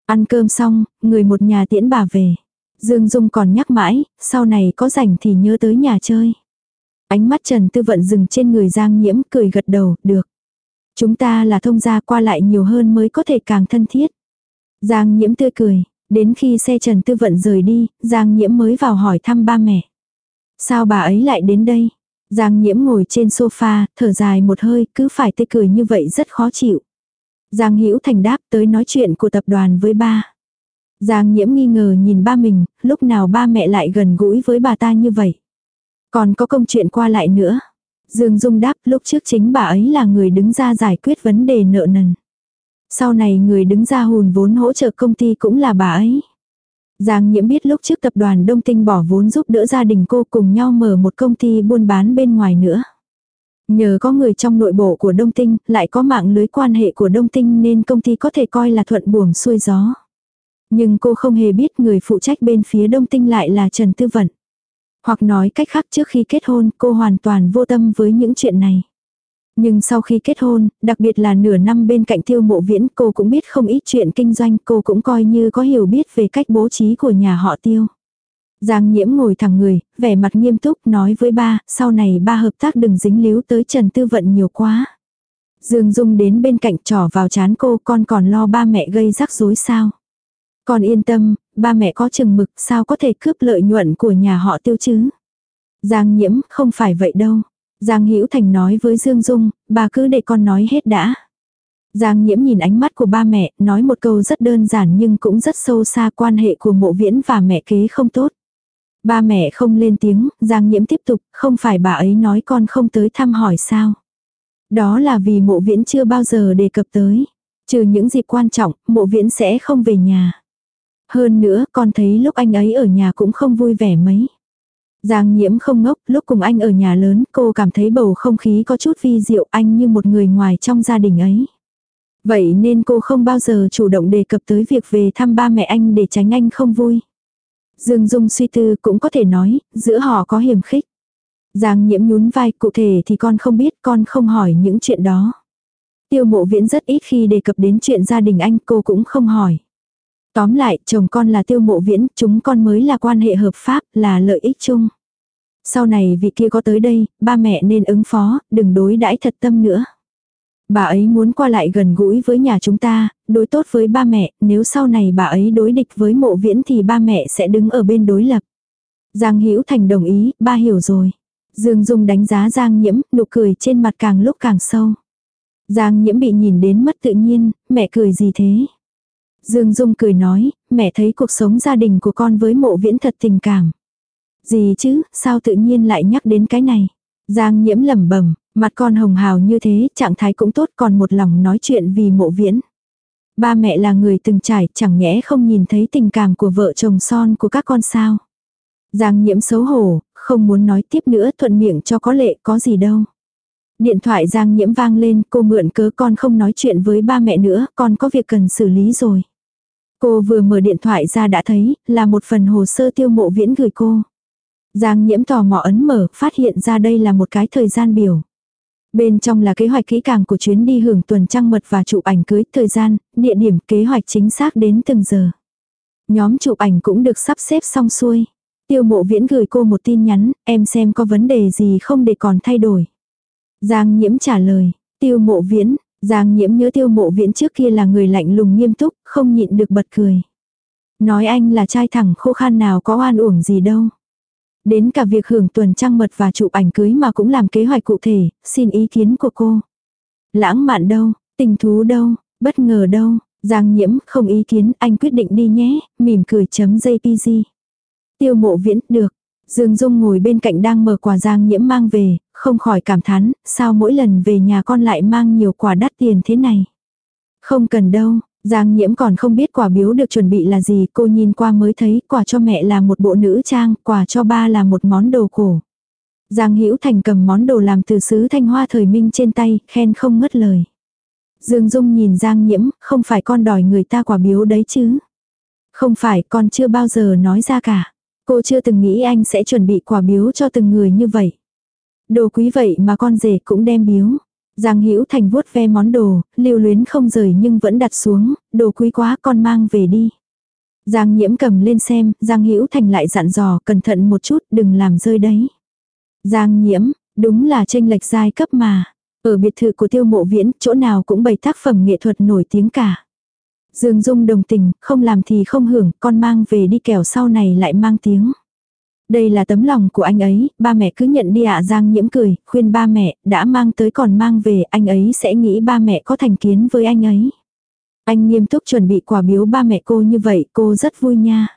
Ăn cơm xong, người một nhà tiễn bà về. Dương Dung còn nhắc mãi, sau này có rảnh thì nhớ tới nhà chơi. Ánh mắt Trần Tư Vận dừng trên người Giang nhiễm cười gật đầu, được. Chúng ta là thông gia qua lại nhiều hơn mới có thể càng thân thiết. Giang nhiễm tươi cười, đến khi xe Trần Tư Vận rời đi, Giang nhiễm mới vào hỏi thăm ba mẹ. Sao bà ấy lại đến đây? Giang nhiễm ngồi trên sofa, thở dài một hơi, cứ phải tê cười như vậy rất khó chịu. Giang Hữu Thành đáp tới nói chuyện của tập đoàn với ba. Giang nhiễm nghi ngờ nhìn ba mình, lúc nào ba mẹ lại gần gũi với bà ta như vậy. Còn có công chuyện qua lại nữa. Dương Dung đáp lúc trước chính bà ấy là người đứng ra giải quyết vấn đề nợ nần. Sau này người đứng ra hùn vốn hỗ trợ công ty cũng là bà ấy. Giang Nhiễm biết lúc trước tập đoàn Đông Tinh bỏ vốn giúp đỡ gia đình cô cùng nhau mở một công ty buôn bán bên ngoài nữa. Nhờ có người trong nội bộ của Đông Tinh, lại có mạng lưới quan hệ của Đông Tinh nên công ty có thể coi là thuận buồm xuôi gió. Nhưng cô không hề biết người phụ trách bên phía Đông Tinh lại là Trần Tư Vận. Hoặc nói cách khác trước khi kết hôn cô hoàn toàn vô tâm với những chuyện này. Nhưng sau khi kết hôn, đặc biệt là nửa năm bên cạnh tiêu mộ viễn cô cũng biết không ít chuyện kinh doanh cô cũng coi như có hiểu biết về cách bố trí của nhà họ tiêu. Giang nhiễm ngồi thẳng người, vẻ mặt nghiêm túc nói với ba, sau này ba hợp tác đừng dính líu tới Trần Tư Vận nhiều quá. Dương Dung đến bên cạnh trỏ vào chán cô con còn lo ba mẹ gây rắc rối sao. Con yên tâm, ba mẹ có chừng mực sao có thể cướp lợi nhuận của nhà họ tiêu chứ. Giang nhiễm không phải vậy đâu. Giang Hữu Thành nói với Dương Dung, bà cứ để con nói hết đã. Giang Nhiễm nhìn ánh mắt của ba mẹ, nói một câu rất đơn giản nhưng cũng rất sâu xa quan hệ của mộ viễn và mẹ kế không tốt. Ba mẹ không lên tiếng, Giang Nhiễm tiếp tục, không phải bà ấy nói con không tới thăm hỏi sao. Đó là vì mộ viễn chưa bao giờ đề cập tới. Trừ những dịp quan trọng, mộ viễn sẽ không về nhà. Hơn nữa, con thấy lúc anh ấy ở nhà cũng không vui vẻ mấy. Giang nhiễm không ngốc, lúc cùng anh ở nhà lớn, cô cảm thấy bầu không khí có chút vi diệu anh như một người ngoài trong gia đình ấy. Vậy nên cô không bao giờ chủ động đề cập tới việc về thăm ba mẹ anh để tránh anh không vui. Dương Dung suy tư cũng có thể nói, giữa họ có hiểm khích. Giang nhiễm nhún vai, cụ thể thì con không biết, con không hỏi những chuyện đó. Tiêu mộ viễn rất ít khi đề cập đến chuyện gia đình anh, cô cũng không hỏi. Tóm lại, chồng con là tiêu mộ viễn, chúng con mới là quan hệ hợp pháp, là lợi ích chung. Sau này vị kia có tới đây, ba mẹ nên ứng phó, đừng đối đãi thật tâm nữa. Bà ấy muốn qua lại gần gũi với nhà chúng ta, đối tốt với ba mẹ, nếu sau này bà ấy đối địch với mộ viễn thì ba mẹ sẽ đứng ở bên đối lập. Giang Hữu Thành đồng ý, ba hiểu rồi. Dương Dung đánh giá Giang Nhiễm, nụ cười trên mặt càng lúc càng sâu. Giang Nhiễm bị nhìn đến mất tự nhiên, mẹ cười gì thế? Dương Dung cười nói, mẹ thấy cuộc sống gia đình của con với mộ viễn thật tình cảm. Gì chứ, sao tự nhiên lại nhắc đến cái này? Giang Nhiễm lẩm bẩm, mặt con hồng hào như thế, trạng thái cũng tốt còn một lòng nói chuyện vì mộ viễn. Ba mẹ là người từng trải, chẳng nhẽ không nhìn thấy tình cảm của vợ chồng son của các con sao? Giang Nhiễm xấu hổ, không muốn nói tiếp nữa thuận miệng cho có lệ có gì đâu. Điện thoại Giang Nhiễm vang lên, cô mượn cớ con không nói chuyện với ba mẹ nữa, con có việc cần xử lý rồi. Cô vừa mở điện thoại ra đã thấy, là một phần hồ sơ tiêu mộ viễn gửi cô. Giang nhiễm tò mò ấn mở, phát hiện ra đây là một cái thời gian biểu. Bên trong là kế hoạch kỹ càng của chuyến đi hưởng tuần trăng mật và chụp ảnh cưới, thời gian, địa điểm, kế hoạch chính xác đến từng giờ. Nhóm chụp ảnh cũng được sắp xếp xong xuôi. Tiêu mộ viễn gửi cô một tin nhắn, em xem có vấn đề gì không để còn thay đổi. Giang nhiễm trả lời, tiêu mộ viễn, Giang nhiễm nhớ tiêu mộ viễn trước kia là người lạnh lùng nghiêm túc, không nhịn được bật cười. Nói anh là trai thẳng khô khan nào có oan uổng gì đâu. Đến cả việc hưởng tuần trăng mật và chụp ảnh cưới mà cũng làm kế hoạch cụ thể, xin ý kiến của cô. Lãng mạn đâu, tình thú đâu, bất ngờ đâu, Giang nhiễm không ý kiến anh quyết định đi nhé, mỉm cười chấm JPG. Tiêu mộ viễn, được. Dương Dung ngồi bên cạnh đang mở quà Giang nhiễm mang về, không khỏi cảm thán, sao mỗi lần về nhà con lại mang nhiều quà đắt tiền thế này. Không cần đâu, Giang nhiễm còn không biết quà biếu được chuẩn bị là gì, cô nhìn qua mới thấy quà cho mẹ là một bộ nữ trang, quà cho ba là một món đồ cổ. Giang Hữu Thành cầm món đồ làm từ sứ thanh hoa thời minh trên tay, khen không ngất lời. Dương Dung nhìn Giang nhiễm, không phải con đòi người ta quà biếu đấy chứ. Không phải, con chưa bao giờ nói ra cả. Cô chưa từng nghĩ anh sẽ chuẩn bị quà biếu cho từng người như vậy. Đồ quý vậy mà con rể cũng đem biếu. Giang Hữu Thành vuốt ve món đồ, lưu luyến không rời nhưng vẫn đặt xuống, đồ quý quá con mang về đi. Giang Nhiễm cầm lên xem, Giang Hữu Thành lại dặn dò cẩn thận một chút, đừng làm rơi đấy. Giang Nhiễm, đúng là tranh lệch giai cấp mà. Ở biệt thự của Tiêu Mộ Viễn, chỗ nào cũng bày tác phẩm nghệ thuật nổi tiếng cả. Dương Dung đồng tình, không làm thì không hưởng, con mang về đi kẻo sau này lại mang tiếng. Đây là tấm lòng của anh ấy, ba mẹ cứ nhận đi ạ Giang nhiễm cười, khuyên ba mẹ, đã mang tới còn mang về, anh ấy sẽ nghĩ ba mẹ có thành kiến với anh ấy. Anh nghiêm túc chuẩn bị quà biếu ba mẹ cô như vậy, cô rất vui nha.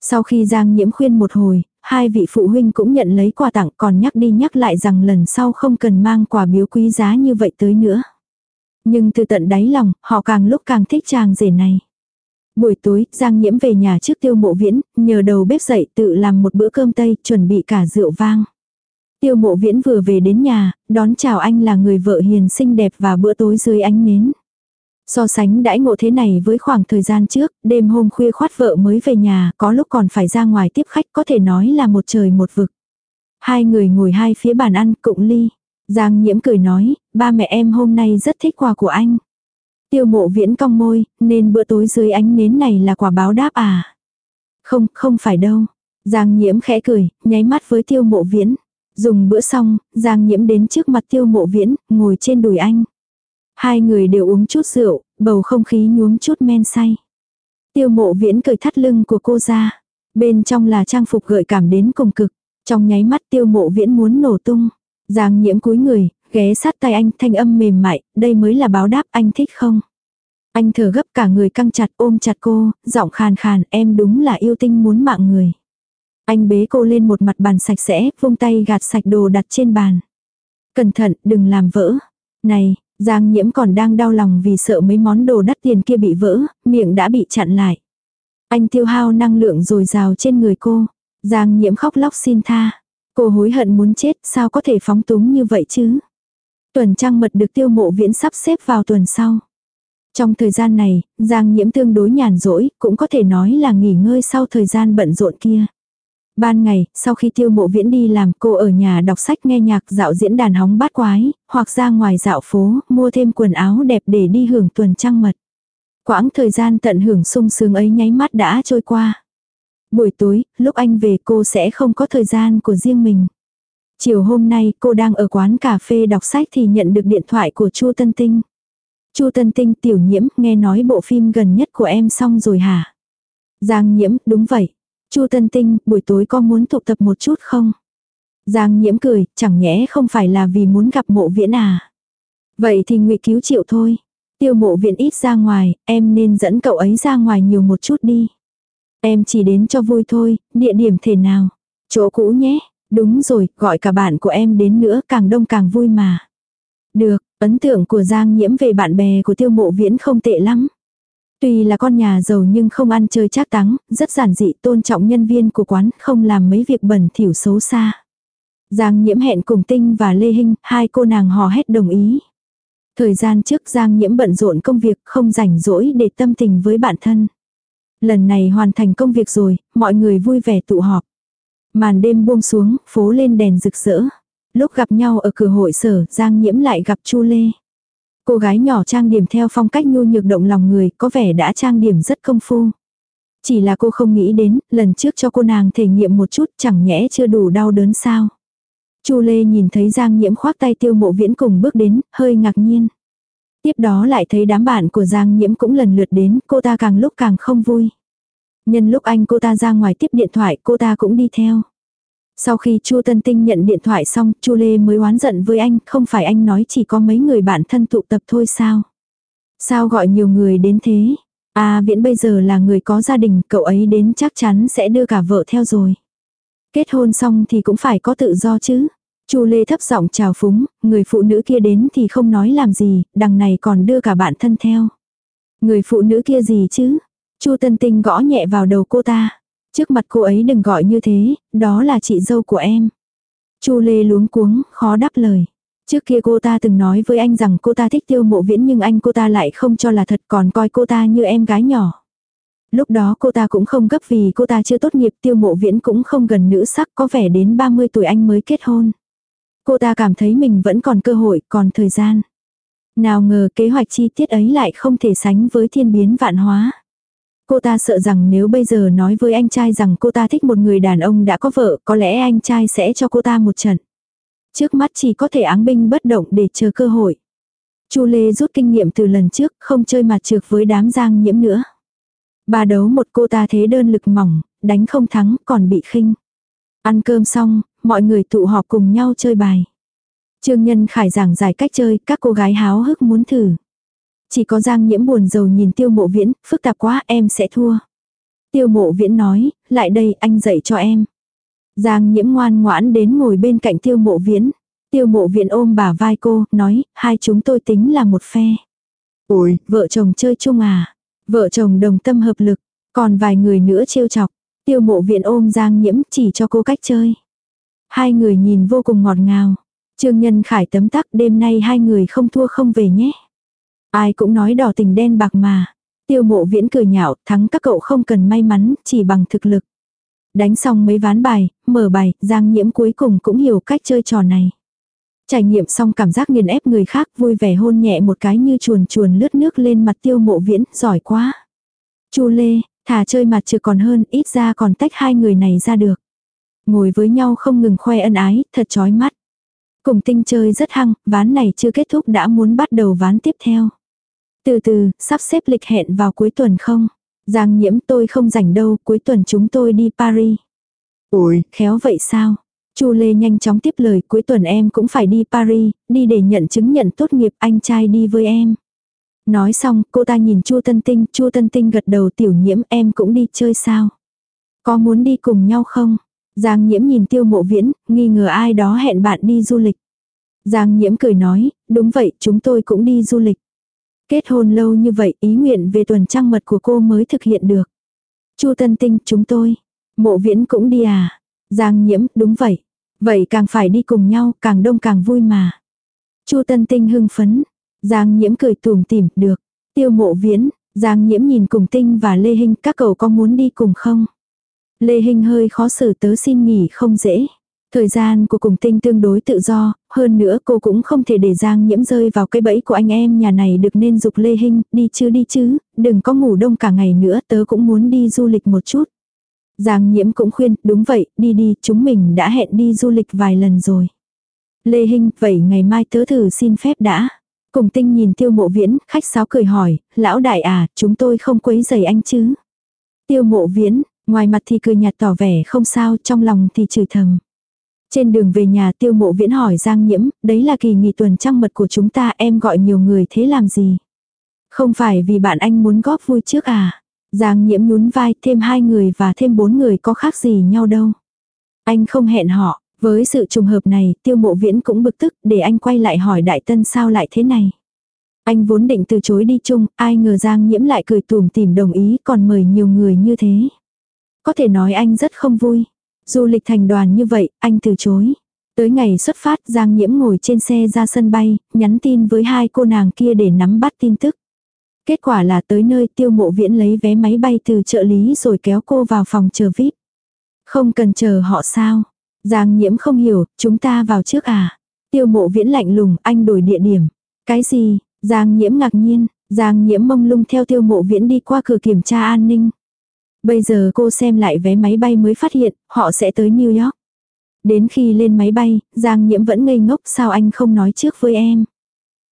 Sau khi Giang nhiễm khuyên một hồi, hai vị phụ huynh cũng nhận lấy quà tặng còn nhắc đi nhắc lại rằng lần sau không cần mang quà biếu quý giá như vậy tới nữa. Nhưng từ tận đáy lòng, họ càng lúc càng thích chàng rể này. Buổi tối, Giang Nhiễm về nhà trước tiêu mộ viễn, nhờ đầu bếp dậy tự làm một bữa cơm tây, chuẩn bị cả rượu vang. Tiêu mộ viễn vừa về đến nhà, đón chào anh là người vợ hiền xinh đẹp và bữa tối dưới ánh nến. So sánh đãi ngộ thế này với khoảng thời gian trước, đêm hôm khuya khoát vợ mới về nhà, có lúc còn phải ra ngoài tiếp khách có thể nói là một trời một vực. Hai người ngồi hai phía bàn ăn cụng ly. Giang nhiễm cười nói, ba mẹ em hôm nay rất thích quà của anh. Tiêu mộ viễn cong môi, nên bữa tối dưới ánh nến này là quả báo đáp à? Không, không phải đâu. Giang nhiễm khẽ cười, nháy mắt với tiêu mộ viễn. Dùng bữa xong, Giang nhiễm đến trước mặt tiêu mộ viễn, ngồi trên đùi anh. Hai người đều uống chút rượu, bầu không khí nhuốm chút men say. Tiêu mộ viễn cười thắt lưng của cô ra. Bên trong là trang phục gợi cảm đến cùng cực. Trong nháy mắt tiêu mộ viễn muốn nổ tung. Giang nhiễm cúi người, ghé sát tay anh thanh âm mềm mại, đây mới là báo đáp anh thích không? Anh thở gấp cả người căng chặt ôm chặt cô, giọng khàn khàn em đúng là yêu tinh muốn mạng người. Anh bế cô lên một mặt bàn sạch sẽ, vung tay gạt sạch đồ đặt trên bàn. Cẩn thận, đừng làm vỡ. Này, Giang nhiễm còn đang đau lòng vì sợ mấy món đồ đắt tiền kia bị vỡ, miệng đã bị chặn lại. Anh tiêu hao năng lượng dồi dào trên người cô. Giang nhiễm khóc lóc xin tha. Cô hối hận muốn chết, sao có thể phóng túng như vậy chứ? Tuần trăng mật được tiêu mộ viễn sắp xếp vào tuần sau. Trong thời gian này, Giang nhiễm tương đối nhàn rỗi, cũng có thể nói là nghỉ ngơi sau thời gian bận rộn kia. Ban ngày, sau khi tiêu mộ viễn đi làm cô ở nhà đọc sách nghe nhạc dạo diễn đàn hóng bát quái, hoặc ra ngoài dạo phố, mua thêm quần áo đẹp để đi hưởng tuần trăng mật. Quãng thời gian tận hưởng sung sướng ấy nháy mắt đã trôi qua. Buổi tối, lúc anh về cô sẽ không có thời gian của riêng mình. Chiều hôm nay cô đang ở quán cà phê đọc sách thì nhận được điện thoại của Chu Tân Tinh. Chu Tân Tinh tiểu nhiễm nghe nói bộ phim gần nhất của em xong rồi hả? Giang nhiễm, đúng vậy. Chu Tân Tinh, buổi tối có muốn tụ tập một chút không? Giang nhiễm cười, chẳng nhẽ không phải là vì muốn gặp mộ viễn à. Vậy thì ngụy cứu chịu thôi. Tiêu mộ viện ít ra ngoài, em nên dẫn cậu ấy ra ngoài nhiều một chút đi. Em chỉ đến cho vui thôi, địa điểm thể nào. Chỗ cũ nhé, đúng rồi, gọi cả bạn của em đến nữa càng đông càng vui mà. Được, ấn tượng của Giang Nhiễm về bạn bè của tiêu mộ viễn không tệ lắm. Tuy là con nhà giàu nhưng không ăn chơi trác táng, rất giản dị tôn trọng nhân viên của quán, không làm mấy việc bẩn thỉu xấu xa. Giang Nhiễm hẹn cùng Tinh và Lê Hinh, hai cô nàng hò hét đồng ý. Thời gian trước Giang Nhiễm bận rộn công việc không rảnh rỗi để tâm tình với bản thân. Lần này hoàn thành công việc rồi, mọi người vui vẻ tụ họp. Màn đêm buông xuống, phố lên đèn rực rỡ. Lúc gặp nhau ở cửa hội sở, Giang Nhiễm lại gặp Chu Lê. Cô gái nhỏ trang điểm theo phong cách nhu nhược động lòng người, có vẻ đã trang điểm rất công phu. Chỉ là cô không nghĩ đến, lần trước cho cô nàng thể nghiệm một chút chẳng nhẽ chưa đủ đau đớn sao. Chu Lê nhìn thấy Giang Nhiễm khoác tay tiêu mộ viễn cùng bước đến, hơi ngạc nhiên. Tiếp đó lại thấy đám bạn của Giang Nhiễm cũng lần lượt đến, cô ta càng lúc càng không vui. Nhân lúc anh cô ta ra ngoài tiếp điện thoại, cô ta cũng đi theo. Sau khi Chu Tân Tinh nhận điện thoại xong, Chu Lê mới oán giận với anh, không phải anh nói chỉ có mấy người bạn thân tụ tập thôi sao? Sao gọi nhiều người đến thế? À Viễn bây giờ là người có gia đình, cậu ấy đến chắc chắn sẽ đưa cả vợ theo rồi. Kết hôn xong thì cũng phải có tự do chứ. Chu Lê thấp giọng chào phúng, người phụ nữ kia đến thì không nói làm gì, đằng này còn đưa cả bạn thân theo. Người phụ nữ kia gì chứ? Chu Tân Tinh gõ nhẹ vào đầu cô ta. Trước mặt cô ấy đừng gọi như thế, đó là chị dâu của em. Chu Lê luống cuống, khó đáp lời. Trước kia cô ta từng nói với anh rằng cô ta thích tiêu mộ viễn nhưng anh cô ta lại không cho là thật còn coi cô ta như em gái nhỏ. Lúc đó cô ta cũng không gấp vì cô ta chưa tốt nghiệp tiêu mộ viễn cũng không gần nữ sắc có vẻ đến 30 tuổi anh mới kết hôn. Cô ta cảm thấy mình vẫn còn cơ hội, còn thời gian. Nào ngờ kế hoạch chi tiết ấy lại không thể sánh với thiên biến vạn hóa. Cô ta sợ rằng nếu bây giờ nói với anh trai rằng cô ta thích một người đàn ông đã có vợ, có lẽ anh trai sẽ cho cô ta một trận. Trước mắt chỉ có thể áng binh bất động để chờ cơ hội. Chu Lê rút kinh nghiệm từ lần trước, không chơi mặt trược với đám giang nhiễm nữa. bà đấu một cô ta thế đơn lực mỏng, đánh không thắng còn bị khinh. Ăn cơm xong, mọi người tụ họp cùng nhau chơi bài. Trương Nhân Khải giảng giải cách chơi, các cô gái háo hức muốn thử. Chỉ có Giang Nhiễm buồn rầu nhìn Tiêu Mộ Viễn, phức tạp quá em sẽ thua. Tiêu Mộ Viễn nói, lại đây anh dạy cho em. Giang Nhiễm ngoan ngoãn đến ngồi bên cạnh Tiêu Mộ Viễn. Tiêu Mộ Viễn ôm bả vai cô, nói, hai chúng tôi tính là một phe. Ôi, vợ chồng chơi chung à? Vợ chồng đồng tâm hợp lực, còn vài người nữa trêu chọc. Tiêu Mộ Viễn ôm Giang Nhiễm chỉ cho cô cách chơi. Hai người nhìn vô cùng ngọt ngào. Trương Nhân Khải tấm tắc đêm nay hai người không thua không về nhé. Ai cũng nói đỏ tình đen bạc mà. Tiêu mộ viễn cười nhạo, thắng các cậu không cần may mắn, chỉ bằng thực lực. Đánh xong mấy ván bài, mở bài, Giang Nhiễm cuối cùng cũng hiểu cách chơi trò này. Trải nghiệm xong cảm giác nghiền ép người khác vui vẻ hôn nhẹ một cái như chuồn chuồn lướt nước lên mặt tiêu mộ viễn, giỏi quá. Chu Lê, thà chơi mặt trừ còn hơn, ít ra còn tách hai người này ra được. Ngồi với nhau không ngừng khoe ân ái, thật chói mắt. Cùng tinh chơi rất hăng, ván này chưa kết thúc đã muốn bắt đầu ván tiếp theo. Từ từ, sắp xếp lịch hẹn vào cuối tuần không? Giang nhiễm tôi không rảnh đâu, cuối tuần chúng tôi đi Paris. Ôi, khéo vậy sao? Chu Lê nhanh chóng tiếp lời, cuối tuần em cũng phải đi Paris, đi để nhận chứng nhận tốt nghiệp, anh trai đi với em. Nói xong, cô ta nhìn Chu Tân Tinh, Chu Tân Tinh gật đầu tiểu nhiễm em cũng đi chơi sao? Có muốn đi cùng nhau không? Giang nhiễm nhìn tiêu mộ viễn, nghi ngờ ai đó hẹn bạn đi du lịch. Giang nhiễm cười nói, đúng vậy, chúng tôi cũng đi du lịch. Kết hôn lâu như vậy, ý nguyện về tuần trăng mật của cô mới thực hiện được. Chu Tân Tinh, chúng tôi. Mộ viễn cũng đi à? Giang nhiễm, đúng vậy. Vậy càng phải đi cùng nhau, càng đông càng vui mà. Chu Tân Tinh hưng phấn. Giang nhiễm cười tủm tỉm, được. Tiêu mộ viễn, Giang nhiễm nhìn cùng Tinh và Lê Hinh, các cậu có muốn đi cùng không? Lê Hinh hơi khó xử tớ xin nghỉ không dễ. Thời gian của cùng tinh tương đối tự do, hơn nữa cô cũng không thể để Giang nhiễm rơi vào cái bẫy của anh em nhà này được nên dục Lê Hinh, đi chứ đi chứ, đừng có ngủ đông cả ngày nữa, tớ cũng muốn đi du lịch một chút. Giang nhiễm cũng khuyên, đúng vậy, đi đi, chúng mình đã hẹn đi du lịch vài lần rồi. Lê Hinh, vậy ngày mai tớ thử xin phép đã. Cùng tinh nhìn tiêu mộ viễn, khách sáo cười hỏi, lão đại à, chúng tôi không quấy giày anh chứ. Tiêu mộ viễn, ngoài mặt thì cười nhạt tỏ vẻ không sao, trong lòng thì chửi thầm. Trên đường về nhà tiêu mộ viễn hỏi Giang Nhiễm, đấy là kỳ nghỉ tuần trăng mật của chúng ta em gọi nhiều người thế làm gì? Không phải vì bạn anh muốn góp vui trước à? Giang Nhiễm nhún vai thêm hai người và thêm bốn người có khác gì nhau đâu. Anh không hẹn họ, với sự trùng hợp này tiêu mộ viễn cũng bực tức để anh quay lại hỏi đại tân sao lại thế này. Anh vốn định từ chối đi chung, ai ngờ Giang Nhiễm lại cười tùm tìm đồng ý còn mời nhiều người như thế. Có thể nói anh rất không vui. Du lịch thành đoàn như vậy, anh từ chối. Tới ngày xuất phát Giang Nhiễm ngồi trên xe ra sân bay, nhắn tin với hai cô nàng kia để nắm bắt tin tức. Kết quả là tới nơi tiêu mộ viễn lấy vé máy bay từ trợ lý rồi kéo cô vào phòng chờ VIP. Không cần chờ họ sao. Giang Nhiễm không hiểu, chúng ta vào trước à. Tiêu mộ viễn lạnh lùng, anh đổi địa điểm. Cái gì, Giang Nhiễm ngạc nhiên, Giang Nhiễm mông lung theo tiêu mộ viễn đi qua cửa kiểm tra an ninh. Bây giờ cô xem lại vé máy bay mới phát hiện, họ sẽ tới New York. Đến khi lên máy bay, Giang Nhiễm vẫn ngây ngốc sao anh không nói trước với em.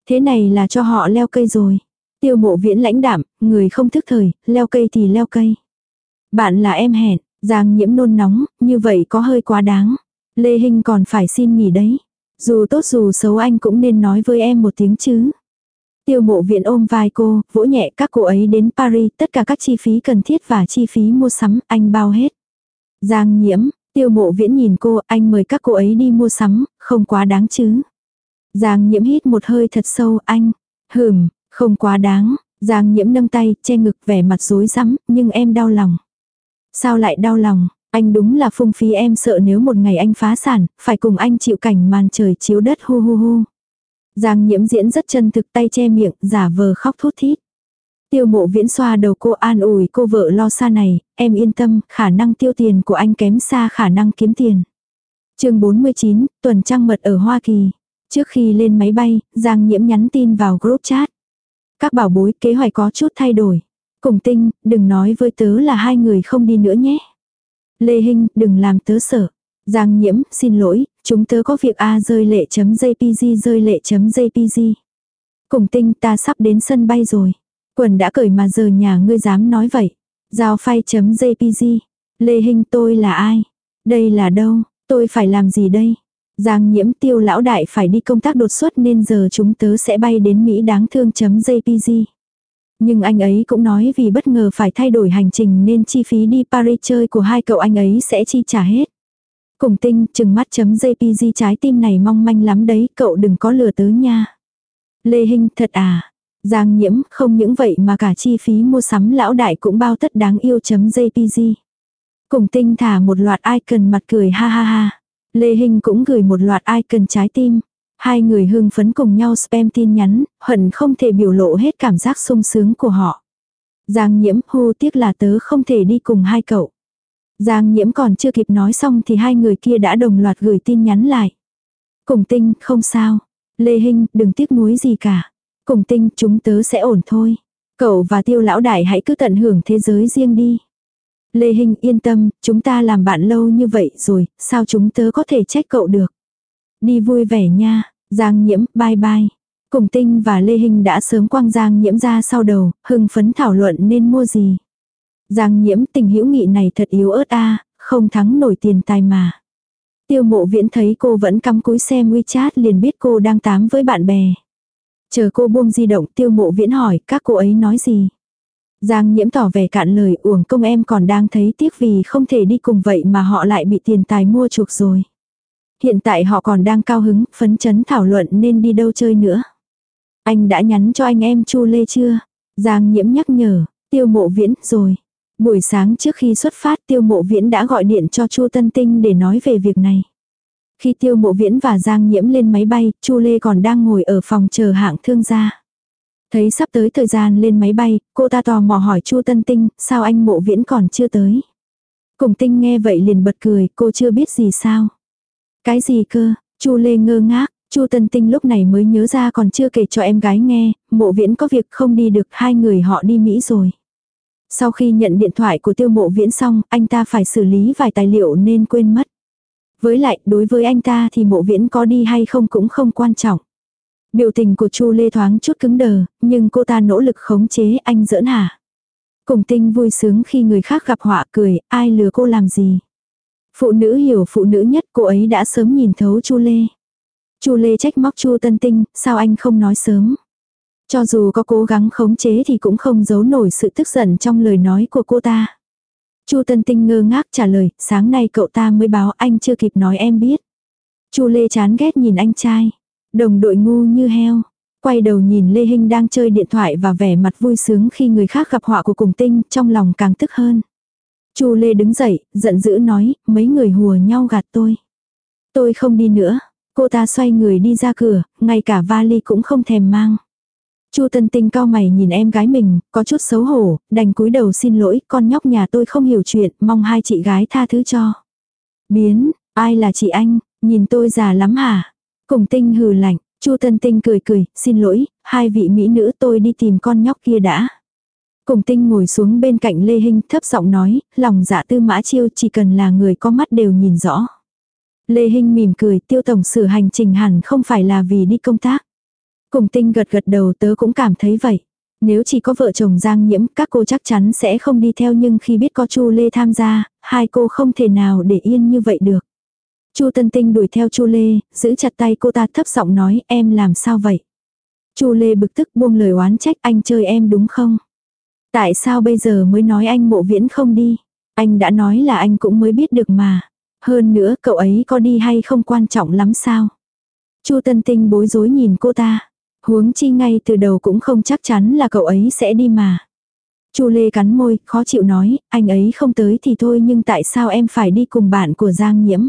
Thế này là cho họ leo cây rồi. Tiêu mộ viễn lãnh đạm, người không thức thời, leo cây thì leo cây. Bạn là em hẹn, Giang Nhiễm nôn nóng, như vậy có hơi quá đáng. Lê Hinh còn phải xin nghỉ đấy. Dù tốt dù xấu anh cũng nên nói với em một tiếng chứ. Tiêu mộ viện ôm vai cô, vỗ nhẹ các cô ấy đến Paris, tất cả các chi phí cần thiết và chi phí mua sắm, anh bao hết. Giang nhiễm, tiêu mộ viễn nhìn cô, anh mời các cô ấy đi mua sắm, không quá đáng chứ. Giang nhiễm hít một hơi thật sâu, anh, hừm, không quá đáng. Giang nhiễm nâng tay, che ngực vẻ mặt rối rắm, nhưng em đau lòng. Sao lại đau lòng, anh đúng là phung phí em sợ nếu một ngày anh phá sản, phải cùng anh chịu cảnh màn trời chiếu đất hu hu hu. Giang nhiễm diễn rất chân thực tay che miệng, giả vờ khóc thút thít. Tiêu mộ viễn xoa đầu cô an ủi cô vợ lo xa này, em yên tâm, khả năng tiêu tiền của anh kém xa khả năng kiếm tiền. chương 49, tuần trăng mật ở Hoa Kỳ. Trước khi lên máy bay, Giang nhiễm nhắn tin vào group chat. Các bảo bối kế hoạch có chút thay đổi. Cùng tinh, đừng nói với tớ là hai người không đi nữa nhé. Lê Hinh, đừng làm tớ sợ. Giang nhiễm, xin lỗi, chúng tớ có việc A rơi lệ chấm JPG rơi lệ chấm JPG. Cùng tinh ta sắp đến sân bay rồi. Quần đã cởi mà giờ nhà ngươi dám nói vậy. Giao phay chấm JPG. Lê Hinh tôi là ai? Đây là đâu? Tôi phải làm gì đây? Giang nhiễm tiêu lão đại phải đi công tác đột xuất nên giờ chúng tớ sẽ bay đến Mỹ đáng thương chấm JPG. Nhưng anh ấy cũng nói vì bất ngờ phải thay đổi hành trình nên chi phí đi Paris chơi của hai cậu anh ấy sẽ chi trả hết. Cùng tinh, chừng mắt chấm JPG trái tim này mong manh lắm đấy, cậu đừng có lừa tớ nha. Lê Hinh, thật à? Giang nhiễm, không những vậy mà cả chi phí mua sắm lão đại cũng bao tất đáng yêu chấm JPG. Cùng tinh thả một loạt icon mặt cười ha ha ha. Lê Hinh cũng gửi một loạt icon trái tim. Hai người hưng phấn cùng nhau spam tin nhắn, hận không thể biểu lộ hết cảm giác sung sướng của họ. Giang nhiễm hô tiếc là tớ không thể đi cùng hai cậu. Giang nhiễm còn chưa kịp nói xong thì hai người kia đã đồng loạt gửi tin nhắn lại. Cùng tinh, không sao. Lê Hinh, đừng tiếc nuối gì cả. Cùng tinh, chúng tớ sẽ ổn thôi. Cậu và tiêu lão đại hãy cứ tận hưởng thế giới riêng đi. Lê Hinh yên tâm, chúng ta làm bạn lâu như vậy rồi, sao chúng tớ có thể trách cậu được. Đi vui vẻ nha, Giang nhiễm, bye bye. Cùng tinh và Lê Hinh đã sớm quăng Giang nhiễm ra sau đầu, hưng phấn thảo luận nên mua gì. Giang nhiễm tình hữu nghị này thật yếu ớt a không thắng nổi tiền tài mà. Tiêu mộ viễn thấy cô vẫn cắm cúi xem WeChat liền biết cô đang tám với bạn bè. Chờ cô buông di động tiêu mộ viễn hỏi các cô ấy nói gì. Giang nhiễm tỏ vẻ cạn lời uổng công em còn đang thấy tiếc vì không thể đi cùng vậy mà họ lại bị tiền tài mua chuộc rồi. Hiện tại họ còn đang cao hứng, phấn chấn thảo luận nên đi đâu chơi nữa. Anh đã nhắn cho anh em Chu Lê chưa? Giang nhiễm nhắc nhở, tiêu mộ viễn rồi. Buổi sáng trước khi xuất phát tiêu mộ viễn đã gọi điện cho Chu Tân Tinh để nói về việc này. Khi tiêu mộ viễn và Giang nhiễm lên máy bay, Chu Lê còn đang ngồi ở phòng chờ hạng thương gia. Thấy sắp tới thời gian lên máy bay, cô ta tò mò hỏi Chu Tân Tinh, sao anh mộ viễn còn chưa tới. Cùng Tinh nghe vậy liền bật cười, cô chưa biết gì sao. Cái gì cơ, Chu Lê ngơ ngác, Chu Tân Tinh lúc này mới nhớ ra còn chưa kể cho em gái nghe, mộ viễn có việc không đi được hai người họ đi Mỹ rồi. Sau khi nhận điện thoại của tiêu mộ viễn xong, anh ta phải xử lý vài tài liệu nên quên mất. Với lại, đối với anh ta thì mộ viễn có đi hay không cũng không quan trọng. Biểu tình của Chu Lê thoáng chút cứng đờ, nhưng cô ta nỗ lực khống chế anh giỡn hả. Cùng tinh vui sướng khi người khác gặp họa cười, ai lừa cô làm gì. Phụ nữ hiểu phụ nữ nhất cô ấy đã sớm nhìn thấu Chu Lê. Chu Lê trách móc Chu Tân Tinh, sao anh không nói sớm. Cho dù có cố gắng khống chế thì cũng không giấu nổi sự tức giận trong lời nói của cô ta. Chu Tân Tinh ngơ ngác trả lời, sáng nay cậu ta mới báo anh chưa kịp nói em biết. Chu Lê chán ghét nhìn anh trai. Đồng đội ngu như heo. Quay đầu nhìn Lê Hinh đang chơi điện thoại và vẻ mặt vui sướng khi người khác gặp họa của cùng tinh, trong lòng càng tức hơn. Chu Lê đứng dậy, giận dữ nói, mấy người hùa nhau gạt tôi. Tôi không đi nữa. Cô ta xoay người đi ra cửa, ngay cả vali cũng không thèm mang. Chu Tân Tinh cao mày nhìn em gái mình, có chút xấu hổ, đành cúi đầu xin lỗi, con nhóc nhà tôi không hiểu chuyện, mong hai chị gái tha thứ cho. Biến, ai là chị anh, nhìn tôi già lắm hả? Cùng Tinh hừ lạnh, Chu Tân Tinh cười cười, xin lỗi, hai vị mỹ nữ tôi đi tìm con nhóc kia đã. Cùng Tinh ngồi xuống bên cạnh Lê Hinh thấp giọng nói, lòng dạ tư mã chiêu chỉ cần là người có mắt đều nhìn rõ. Lê Hinh mỉm cười, tiêu tổng sự hành trình hẳn không phải là vì đi công tác. Cùng tinh gật gật đầu tớ cũng cảm thấy vậy. Nếu chỉ có vợ chồng Giang Nhiễm, các cô chắc chắn sẽ không đi theo nhưng khi biết có Chu Lê tham gia, hai cô không thể nào để yên như vậy được. Chu Tân Tinh đuổi theo Chu Lê, giữ chặt tay cô ta thấp giọng nói, em làm sao vậy? Chu Lê bực tức buông lời oán trách anh chơi em đúng không? Tại sao bây giờ mới nói anh mộ viễn không đi? Anh đã nói là anh cũng mới biết được mà. Hơn nữa cậu ấy có đi hay không quan trọng lắm sao? Chu Tân Tinh bối rối nhìn cô ta. Huống chi ngay từ đầu cũng không chắc chắn là cậu ấy sẽ đi mà. Chu Lê cắn môi, khó chịu nói, anh ấy không tới thì thôi nhưng tại sao em phải đi cùng bạn của Giang Nhiễm?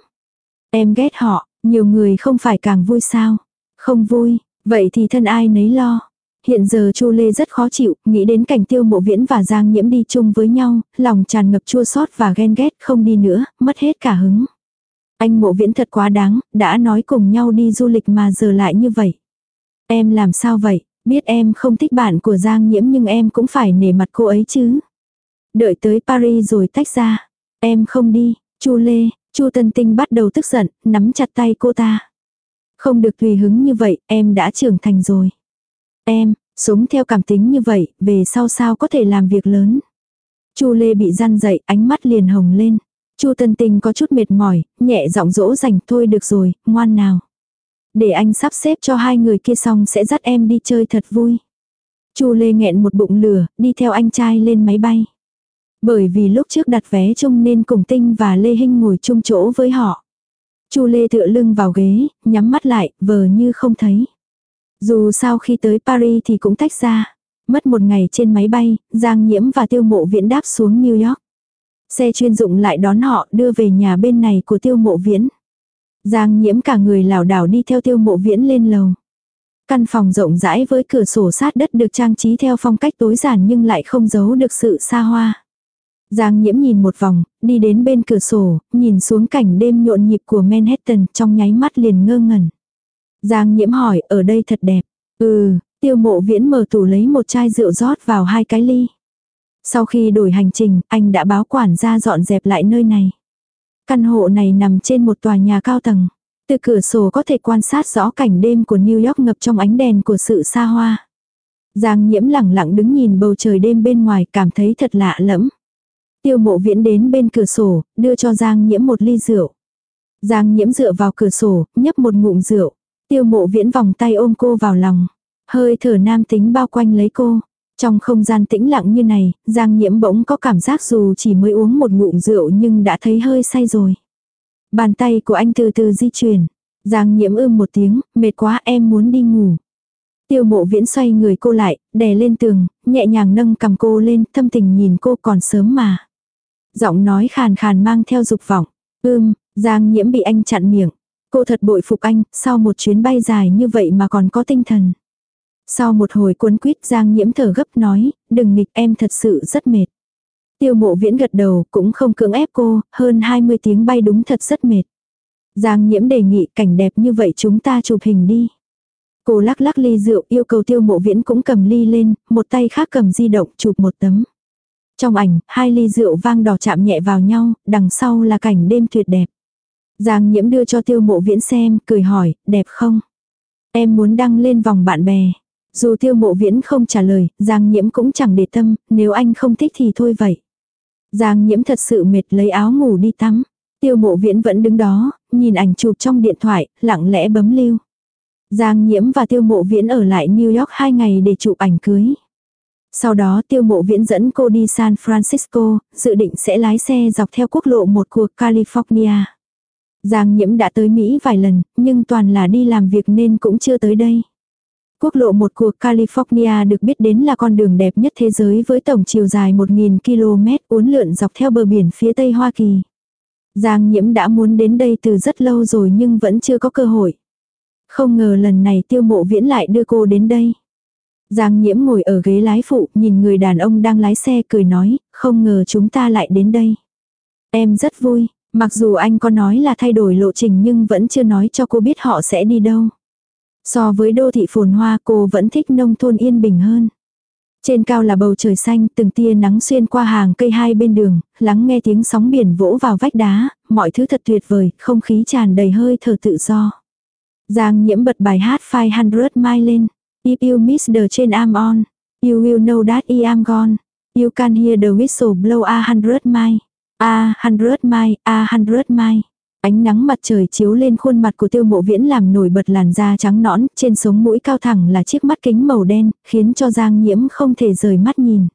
Em ghét họ, nhiều người không phải càng vui sao? Không vui, vậy thì thân ai nấy lo. Hiện giờ Chu Lê rất khó chịu, nghĩ đến cảnh tiêu mộ viễn và Giang Nhiễm đi chung với nhau, lòng tràn ngập chua xót và ghen ghét không đi nữa, mất hết cả hứng. Anh mộ viễn thật quá đáng, đã nói cùng nhau đi du lịch mà giờ lại như vậy. Em làm sao vậy, biết em không thích bạn của Giang Nhiễm nhưng em cũng phải nể mặt cô ấy chứ. Đợi tới Paris rồi tách ra. Em không đi, Chu Lê, Chu Tân Tinh bắt đầu tức giận, nắm chặt tay cô ta. Không được tùy hứng như vậy, em đã trưởng thành rồi. Em, sống theo cảm tính như vậy, về sau sao có thể làm việc lớn. Chu Lê bị răn dậy, ánh mắt liền hồng lên. Chu Tân Tinh có chút mệt mỏi, nhẹ giọng dỗ dành thôi được rồi, ngoan nào. Để anh sắp xếp cho hai người kia xong sẽ dắt em đi chơi thật vui. Chu Lê nghẹn một bụng lửa, đi theo anh trai lên máy bay. Bởi vì lúc trước đặt vé chung nên cùng Tinh và Lê Hinh ngồi chung chỗ với họ. Chu Lê tựa lưng vào ghế, nhắm mắt lại, vờ như không thấy. Dù sao khi tới Paris thì cũng tách ra. Mất một ngày trên máy bay, Giang Nhiễm và Tiêu Mộ Viễn đáp xuống New York. Xe chuyên dụng lại đón họ đưa về nhà bên này của Tiêu Mộ Viễn. Giang Nhiễm cả người lảo đảo đi theo Tiêu Mộ Viễn lên lầu. Căn phòng rộng rãi với cửa sổ sát đất được trang trí theo phong cách tối giản nhưng lại không giấu được sự xa hoa. Giang nhiễm nhìn một vòng, đi đến bên cửa sổ, nhìn xuống cảnh đêm nhộn nhịp của Manhattan trong nháy mắt liền ngơ ngẩn. Giang nhiễm hỏi, ở đây thật đẹp. Ừ, tiêu mộ viễn mở tủ lấy một chai rượu rót vào hai cái ly. Sau khi đổi hành trình, anh đã báo quản gia dọn dẹp lại nơi này. Căn hộ này nằm trên một tòa nhà cao tầng. Từ cửa sổ có thể quan sát rõ cảnh đêm của New York ngập trong ánh đèn của sự xa hoa. Giang nhiễm lẳng lặng đứng nhìn bầu trời đêm bên ngoài cảm thấy thật lạ lẫm. Tiêu mộ viễn đến bên cửa sổ, đưa cho Giang nhiễm một ly rượu. Giang nhiễm dựa vào cửa sổ, nhấp một ngụm rượu. Tiêu mộ viễn vòng tay ôm cô vào lòng. Hơi thở nam tính bao quanh lấy cô. Trong không gian tĩnh lặng như này, Giang nhiễm bỗng có cảm giác dù chỉ mới uống một ngụm rượu nhưng đã thấy hơi say rồi. Bàn tay của anh từ từ di chuyển. Giang nhiễm ưm một tiếng, mệt quá em muốn đi ngủ. Tiêu mộ viễn xoay người cô lại, đè lên tường, nhẹ nhàng nâng cầm cô lên, thâm tình nhìn cô còn sớm mà. Giọng nói khàn khàn mang theo dục vọng. Ưm, Giang nhiễm bị anh chặn miệng. Cô thật bội phục anh, sau một chuyến bay dài như vậy mà còn có tinh thần. Sau một hồi cuốn quýt Giang nhiễm thở gấp nói, đừng nghịch em thật sự rất mệt. Tiêu mộ viễn gật đầu cũng không cưỡng ép cô, hơn 20 tiếng bay đúng thật rất mệt. Giang nhiễm đề nghị cảnh đẹp như vậy chúng ta chụp hình đi. Cô lắc lắc ly rượu yêu cầu tiêu mộ viễn cũng cầm ly lên, một tay khác cầm di động chụp một tấm. Trong ảnh, hai ly rượu vang đỏ chạm nhẹ vào nhau, đằng sau là cảnh đêm tuyệt đẹp. Giang nhiễm đưa cho tiêu mộ viễn xem, cười hỏi, đẹp không? Em muốn đăng lên vòng bạn bè. Dù tiêu mộ viễn không trả lời, Giang nhiễm cũng chẳng để tâm, nếu anh không thích thì thôi vậy. Giang nhiễm thật sự mệt lấy áo ngủ đi tắm. Tiêu mộ viễn vẫn đứng đó, nhìn ảnh chụp trong điện thoại, lặng lẽ bấm lưu. Giang nhiễm và tiêu mộ viễn ở lại New York hai ngày để chụp ảnh cưới. Sau đó tiêu mộ viễn dẫn cô đi San Francisco, dự định sẽ lái xe dọc theo quốc lộ một của California. Giang nhiễm đã tới Mỹ vài lần, nhưng toàn là đi làm việc nên cũng chưa tới đây. Quốc lộ một của California được biết đến là con đường đẹp nhất thế giới với tổng chiều dài 1.000 km uốn lượn dọc theo bờ biển phía tây Hoa Kỳ. Giang nhiễm đã muốn đến đây từ rất lâu rồi nhưng vẫn chưa có cơ hội. Không ngờ lần này tiêu mộ viễn lại đưa cô đến đây. Giang nhiễm ngồi ở ghế lái phụ nhìn người đàn ông đang lái xe cười nói, không ngờ chúng ta lại đến đây. Em rất vui, mặc dù anh có nói là thay đổi lộ trình nhưng vẫn chưa nói cho cô biết họ sẽ đi đâu. So với đô thị phồn hoa cô vẫn thích nông thôn yên bình hơn. Trên cao là bầu trời xanh, từng tia nắng xuyên qua hàng cây hai bên đường, lắng nghe tiếng sóng biển vỗ vào vách đá, mọi thứ thật tuyệt vời, không khí tràn đầy hơi thở tự do. Giang nhiễm bật bài hát 500 mile lên. If you miss the train I'm on, you will know that I am gone. You can hear the whistle blow a hundred mile. A hundred mile, a hundred mile. Ánh nắng mặt trời chiếu lên khuôn mặt của tiêu mộ viễn làm nổi bật làn da trắng nõn, trên sống mũi cao thẳng là chiếc mắt kính màu đen, khiến cho Giang nhiễm không thể rời mắt nhìn.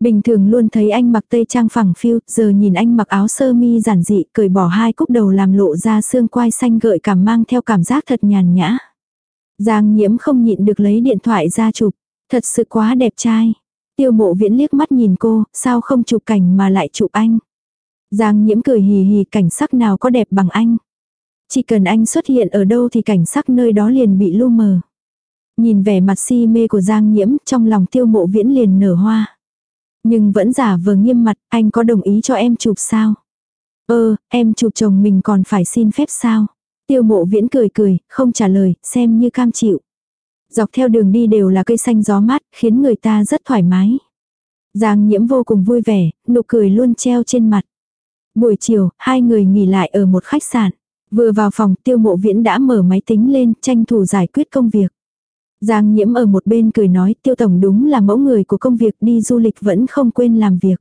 Bình thường luôn thấy anh mặc tây trang phẳng phiu, giờ nhìn anh mặc áo sơ mi giản dị, cởi bỏ hai cúc đầu làm lộ ra xương quai xanh gợi cảm mang theo cảm giác thật nhàn nhã. Giang nhiễm không nhịn được lấy điện thoại ra chụp, thật sự quá đẹp trai. Tiêu mộ viễn liếc mắt nhìn cô, sao không chụp cảnh mà lại chụp anh. Giang nhiễm cười hì hì cảnh sắc nào có đẹp bằng anh. Chỉ cần anh xuất hiện ở đâu thì cảnh sắc nơi đó liền bị lu mờ. Nhìn vẻ mặt si mê của Giang nhiễm trong lòng tiêu mộ viễn liền nở hoa. Nhưng vẫn giả vờ nghiêm mặt, anh có đồng ý cho em chụp sao? Ơ, em chụp chồng mình còn phải xin phép sao? Tiêu mộ viễn cười cười, không trả lời, xem như cam chịu. Dọc theo đường đi đều là cây xanh gió mát, khiến người ta rất thoải mái. Giang nhiễm vô cùng vui vẻ, nụ cười luôn treo trên mặt. Buổi chiều, hai người nghỉ lại ở một khách sạn. Vừa vào phòng tiêu mộ viễn đã mở máy tính lên, tranh thủ giải quyết công việc. Giang nhiễm ở một bên cười nói tiêu tổng đúng là mẫu người của công việc đi du lịch vẫn không quên làm việc.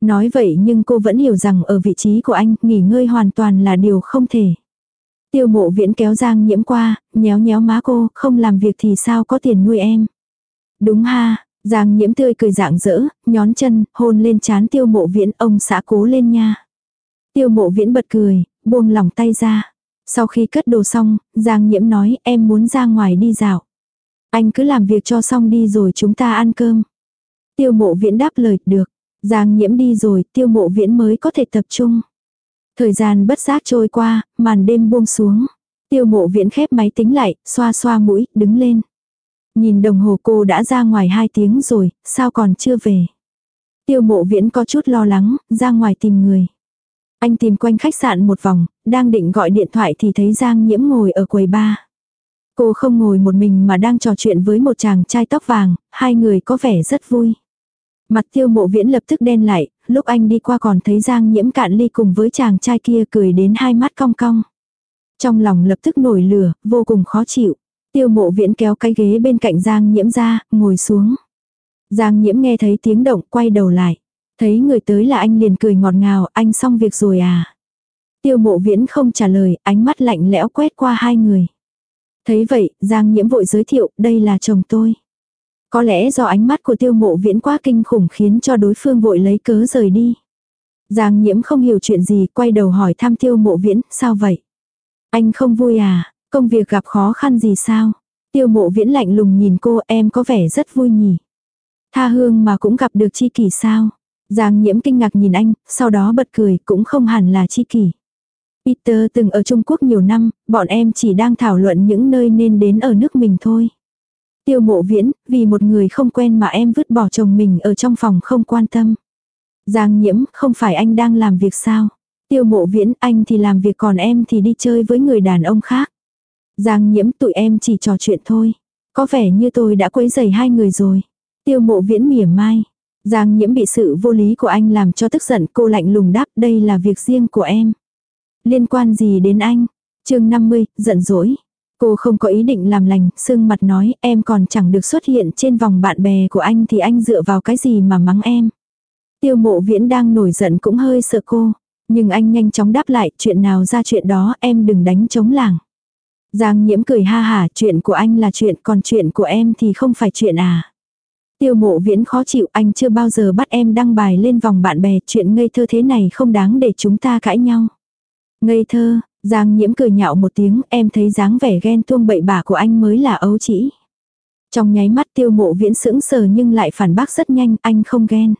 Nói vậy nhưng cô vẫn hiểu rằng ở vị trí của anh nghỉ ngơi hoàn toàn là điều không thể. Tiêu mộ viễn kéo Giang nhiễm qua, nhéo nhéo má cô, không làm việc thì sao có tiền nuôi em. Đúng ha, Giang nhiễm tươi cười dạng dỡ, nhón chân, hôn lên chán tiêu mộ viễn, ông xã cố lên nha. Tiêu mộ viễn bật cười, buông lỏng tay ra. Sau khi cất đồ xong, Giang nhiễm nói em muốn ra ngoài đi dạo. Anh cứ làm việc cho xong đi rồi chúng ta ăn cơm. Tiêu mộ viễn đáp lời, được. Giang nhiễm đi rồi, tiêu mộ viễn mới có thể tập trung. Thời gian bất giác trôi qua, màn đêm buông xuống. Tiêu mộ viễn khép máy tính lại, xoa xoa mũi, đứng lên. Nhìn đồng hồ cô đã ra ngoài 2 tiếng rồi, sao còn chưa về. Tiêu mộ viễn có chút lo lắng, ra ngoài tìm người. Anh tìm quanh khách sạn một vòng, đang định gọi điện thoại thì thấy Giang nhiễm ngồi ở quầy ba. Cô không ngồi một mình mà đang trò chuyện với một chàng trai tóc vàng, hai người có vẻ rất vui. Mặt tiêu mộ viễn lập tức đen lại, lúc anh đi qua còn thấy Giang nhiễm cạn ly cùng với chàng trai kia cười đến hai mắt cong cong. Trong lòng lập tức nổi lửa, vô cùng khó chịu. Tiêu mộ viễn kéo cái ghế bên cạnh Giang nhiễm ra, ngồi xuống. Giang nhiễm nghe thấy tiếng động, quay đầu lại. Thấy người tới là anh liền cười ngọt ngào, anh xong việc rồi à. Tiêu mộ viễn không trả lời, ánh mắt lạnh lẽo quét qua hai người. Thấy vậy, Giang nhiễm vội giới thiệu, đây là chồng tôi. Có lẽ do ánh mắt của tiêu mộ viễn quá kinh khủng khiến cho đối phương vội lấy cớ rời đi. Giang nhiễm không hiểu chuyện gì, quay đầu hỏi thăm tiêu mộ viễn, sao vậy? Anh không vui à, công việc gặp khó khăn gì sao? Tiêu mộ viễn lạnh lùng nhìn cô em có vẻ rất vui nhỉ. Tha hương mà cũng gặp được chi kỷ sao? Giang nhiễm kinh ngạc nhìn anh, sau đó bật cười cũng không hẳn là chi kỷ. Peter từng ở Trung Quốc nhiều năm, bọn em chỉ đang thảo luận những nơi nên đến ở nước mình thôi. Tiêu mộ viễn, vì một người không quen mà em vứt bỏ chồng mình ở trong phòng không quan tâm. Giang nhiễm, không phải anh đang làm việc sao? Tiêu mộ viễn, anh thì làm việc còn em thì đi chơi với người đàn ông khác. Giang nhiễm, tụi em chỉ trò chuyện thôi. Có vẻ như tôi đã quấy rầy hai người rồi. Tiêu mộ viễn mỉa mai. Giang nhiễm bị sự vô lý của anh làm cho tức giận cô lạnh lùng đáp đây là việc riêng của em. Liên quan gì đến anh? chương 50, giận dỗi. Cô không có ý định làm lành, sưng mặt nói em còn chẳng được xuất hiện trên vòng bạn bè của anh thì anh dựa vào cái gì mà mắng em. Tiêu mộ viễn đang nổi giận cũng hơi sợ cô. Nhưng anh nhanh chóng đáp lại, chuyện nào ra chuyện đó, em đừng đánh chống làng. Giang nhiễm cười ha hả, chuyện của anh là chuyện, còn chuyện của em thì không phải chuyện à. Tiêu mộ viễn khó chịu, anh chưa bao giờ bắt em đăng bài lên vòng bạn bè, chuyện ngây thơ thế này không đáng để chúng ta cãi nhau. Ngây thơ, Giang nhiễm cười nhạo một tiếng, em thấy dáng vẻ ghen tuông bậy bạ của anh mới là ấu chỉ. Trong nháy mắt tiêu mộ viễn sững sờ nhưng lại phản bác rất nhanh, anh không ghen.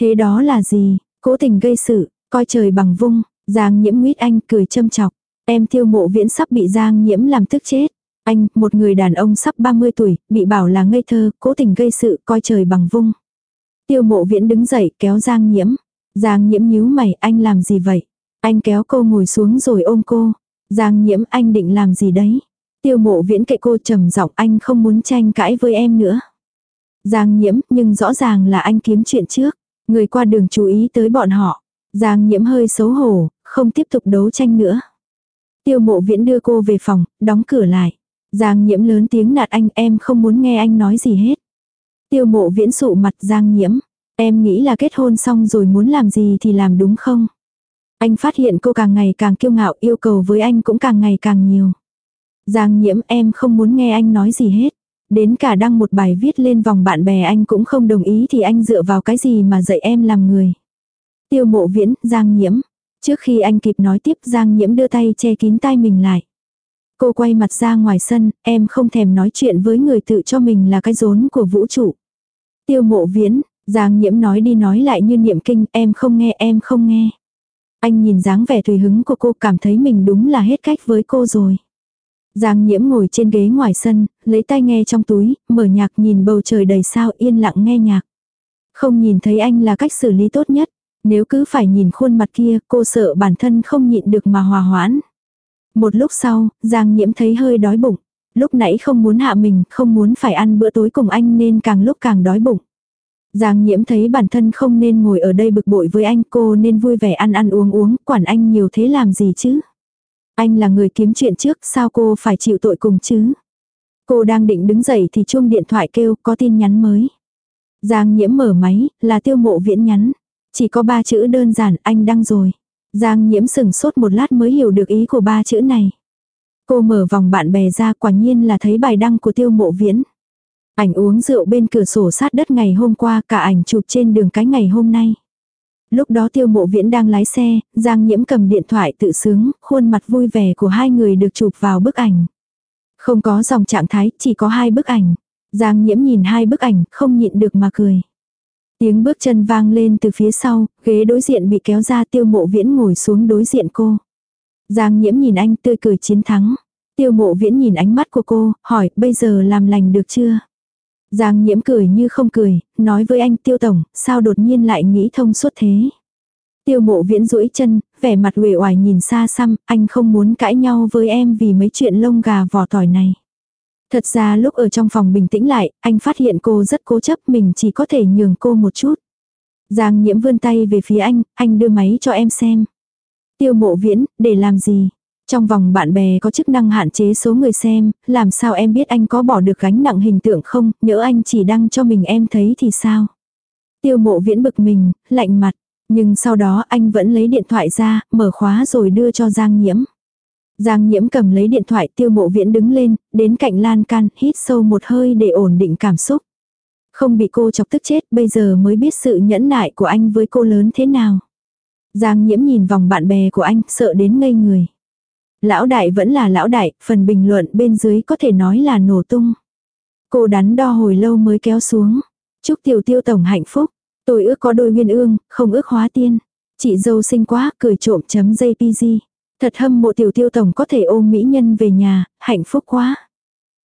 Thế đó là gì? Cố tình gây sự, coi trời bằng vung, Giang nhiễm nguyết anh cười châm chọc. Em tiêu mộ viễn sắp bị Giang nhiễm làm tức chết. Anh, một người đàn ông sắp 30 tuổi, bị bảo là ngây thơ, cố tình gây sự, coi trời bằng vung. Tiêu mộ viễn đứng dậy, kéo Giang nhiễm. Giang nhiễm nhíu mày, anh làm gì vậy? Anh kéo cô ngồi xuống rồi ôm cô. Giang nhiễm, anh định làm gì đấy? Tiêu mộ viễn kệ cô trầm giọng anh không muốn tranh cãi với em nữa. Giang nhiễm, nhưng rõ ràng là anh kiếm chuyện trước. Người qua đường chú ý tới bọn họ. Giang nhiễm hơi xấu hổ, không tiếp tục đấu tranh nữa. Tiêu mộ viễn đưa cô về phòng, đóng cửa lại. Giang nhiễm lớn tiếng nạt anh em không muốn nghe anh nói gì hết. Tiêu mộ viễn sụ mặt Giang nhiễm. Em nghĩ là kết hôn xong rồi muốn làm gì thì làm đúng không? Anh phát hiện cô càng ngày càng kiêu ngạo yêu cầu với anh cũng càng ngày càng nhiều. Giang nhiễm em không muốn nghe anh nói gì hết. Đến cả đăng một bài viết lên vòng bạn bè anh cũng không đồng ý thì anh dựa vào cái gì mà dạy em làm người. Tiêu mộ viễn, Giang nhiễm. Trước khi anh kịp nói tiếp Giang nhiễm đưa tay che kín tay mình lại. Cô quay mặt ra ngoài sân, em không thèm nói chuyện với người tự cho mình là cái rốn của vũ trụ. Tiêu mộ viễn, Giang nhiễm nói đi nói lại như niệm kinh, em không nghe em không nghe. Anh nhìn dáng vẻ tùy hứng của cô cảm thấy mình đúng là hết cách với cô rồi. Giang nhiễm ngồi trên ghế ngoài sân, lấy tay nghe trong túi, mở nhạc nhìn bầu trời đầy sao yên lặng nghe nhạc. Không nhìn thấy anh là cách xử lý tốt nhất. Nếu cứ phải nhìn khuôn mặt kia, cô sợ bản thân không nhịn được mà hòa hoãn. Một lúc sau, Giang nhiễm thấy hơi đói bụng. Lúc nãy không muốn hạ mình, không muốn phải ăn bữa tối cùng anh nên càng lúc càng đói bụng. Giang nhiễm thấy bản thân không nên ngồi ở đây bực bội với anh cô nên vui vẻ ăn ăn uống uống, quản anh nhiều thế làm gì chứ. Anh là người kiếm chuyện trước, sao cô phải chịu tội cùng chứ? Cô đang định đứng dậy thì chuông điện thoại kêu có tin nhắn mới. Giang nhiễm mở máy, là tiêu mộ viễn nhắn. Chỉ có ba chữ đơn giản, anh đăng rồi. Giang nhiễm sừng sốt một lát mới hiểu được ý của ba chữ này. Cô mở vòng bạn bè ra quả nhiên là thấy bài đăng của tiêu mộ viễn. Ảnh uống rượu bên cửa sổ sát đất ngày hôm qua cả ảnh chụp trên đường cái ngày hôm nay. Lúc đó tiêu mộ viễn đang lái xe, Giang Nhiễm cầm điện thoại tự sướng, khuôn mặt vui vẻ của hai người được chụp vào bức ảnh. Không có dòng trạng thái, chỉ có hai bức ảnh. Giang Nhiễm nhìn hai bức ảnh, không nhịn được mà cười. Tiếng bước chân vang lên từ phía sau, ghế đối diện bị kéo ra tiêu mộ viễn ngồi xuống đối diện cô. Giang Nhiễm nhìn anh tươi cười chiến thắng. Tiêu mộ viễn nhìn ánh mắt của cô, hỏi bây giờ làm lành được chưa? Giang nhiễm cười như không cười, nói với anh tiêu tổng, sao đột nhiên lại nghĩ thông suốt thế. Tiêu mộ viễn duỗi chân, vẻ mặt uể oải nhìn xa xăm, anh không muốn cãi nhau với em vì mấy chuyện lông gà vỏ tỏi này. Thật ra lúc ở trong phòng bình tĩnh lại, anh phát hiện cô rất cố chấp mình chỉ có thể nhường cô một chút. Giang nhiễm vươn tay về phía anh, anh đưa máy cho em xem. Tiêu mộ viễn, để làm gì? Trong vòng bạn bè có chức năng hạn chế số người xem, làm sao em biết anh có bỏ được gánh nặng hình tượng không, nhỡ anh chỉ đăng cho mình em thấy thì sao? Tiêu mộ viễn bực mình, lạnh mặt, nhưng sau đó anh vẫn lấy điện thoại ra, mở khóa rồi đưa cho Giang Nhiễm. Giang Nhiễm cầm lấy điện thoại tiêu mộ viễn đứng lên, đến cạnh lan can, hít sâu một hơi để ổn định cảm xúc. Không bị cô chọc tức chết, bây giờ mới biết sự nhẫn nại của anh với cô lớn thế nào. Giang Nhiễm nhìn vòng bạn bè của anh, sợ đến ngây người. Lão đại vẫn là lão đại, phần bình luận bên dưới có thể nói là nổ tung. Cô đắn đo hồi lâu mới kéo xuống. Chúc tiểu tiêu tổng hạnh phúc. Tôi ước có đôi nguyên ương, không ước hóa tiên. Chị dâu xinh quá, cười trộm chấm jpg. Thật hâm mộ tiểu tiêu tổng có thể ôm mỹ nhân về nhà, hạnh phúc quá.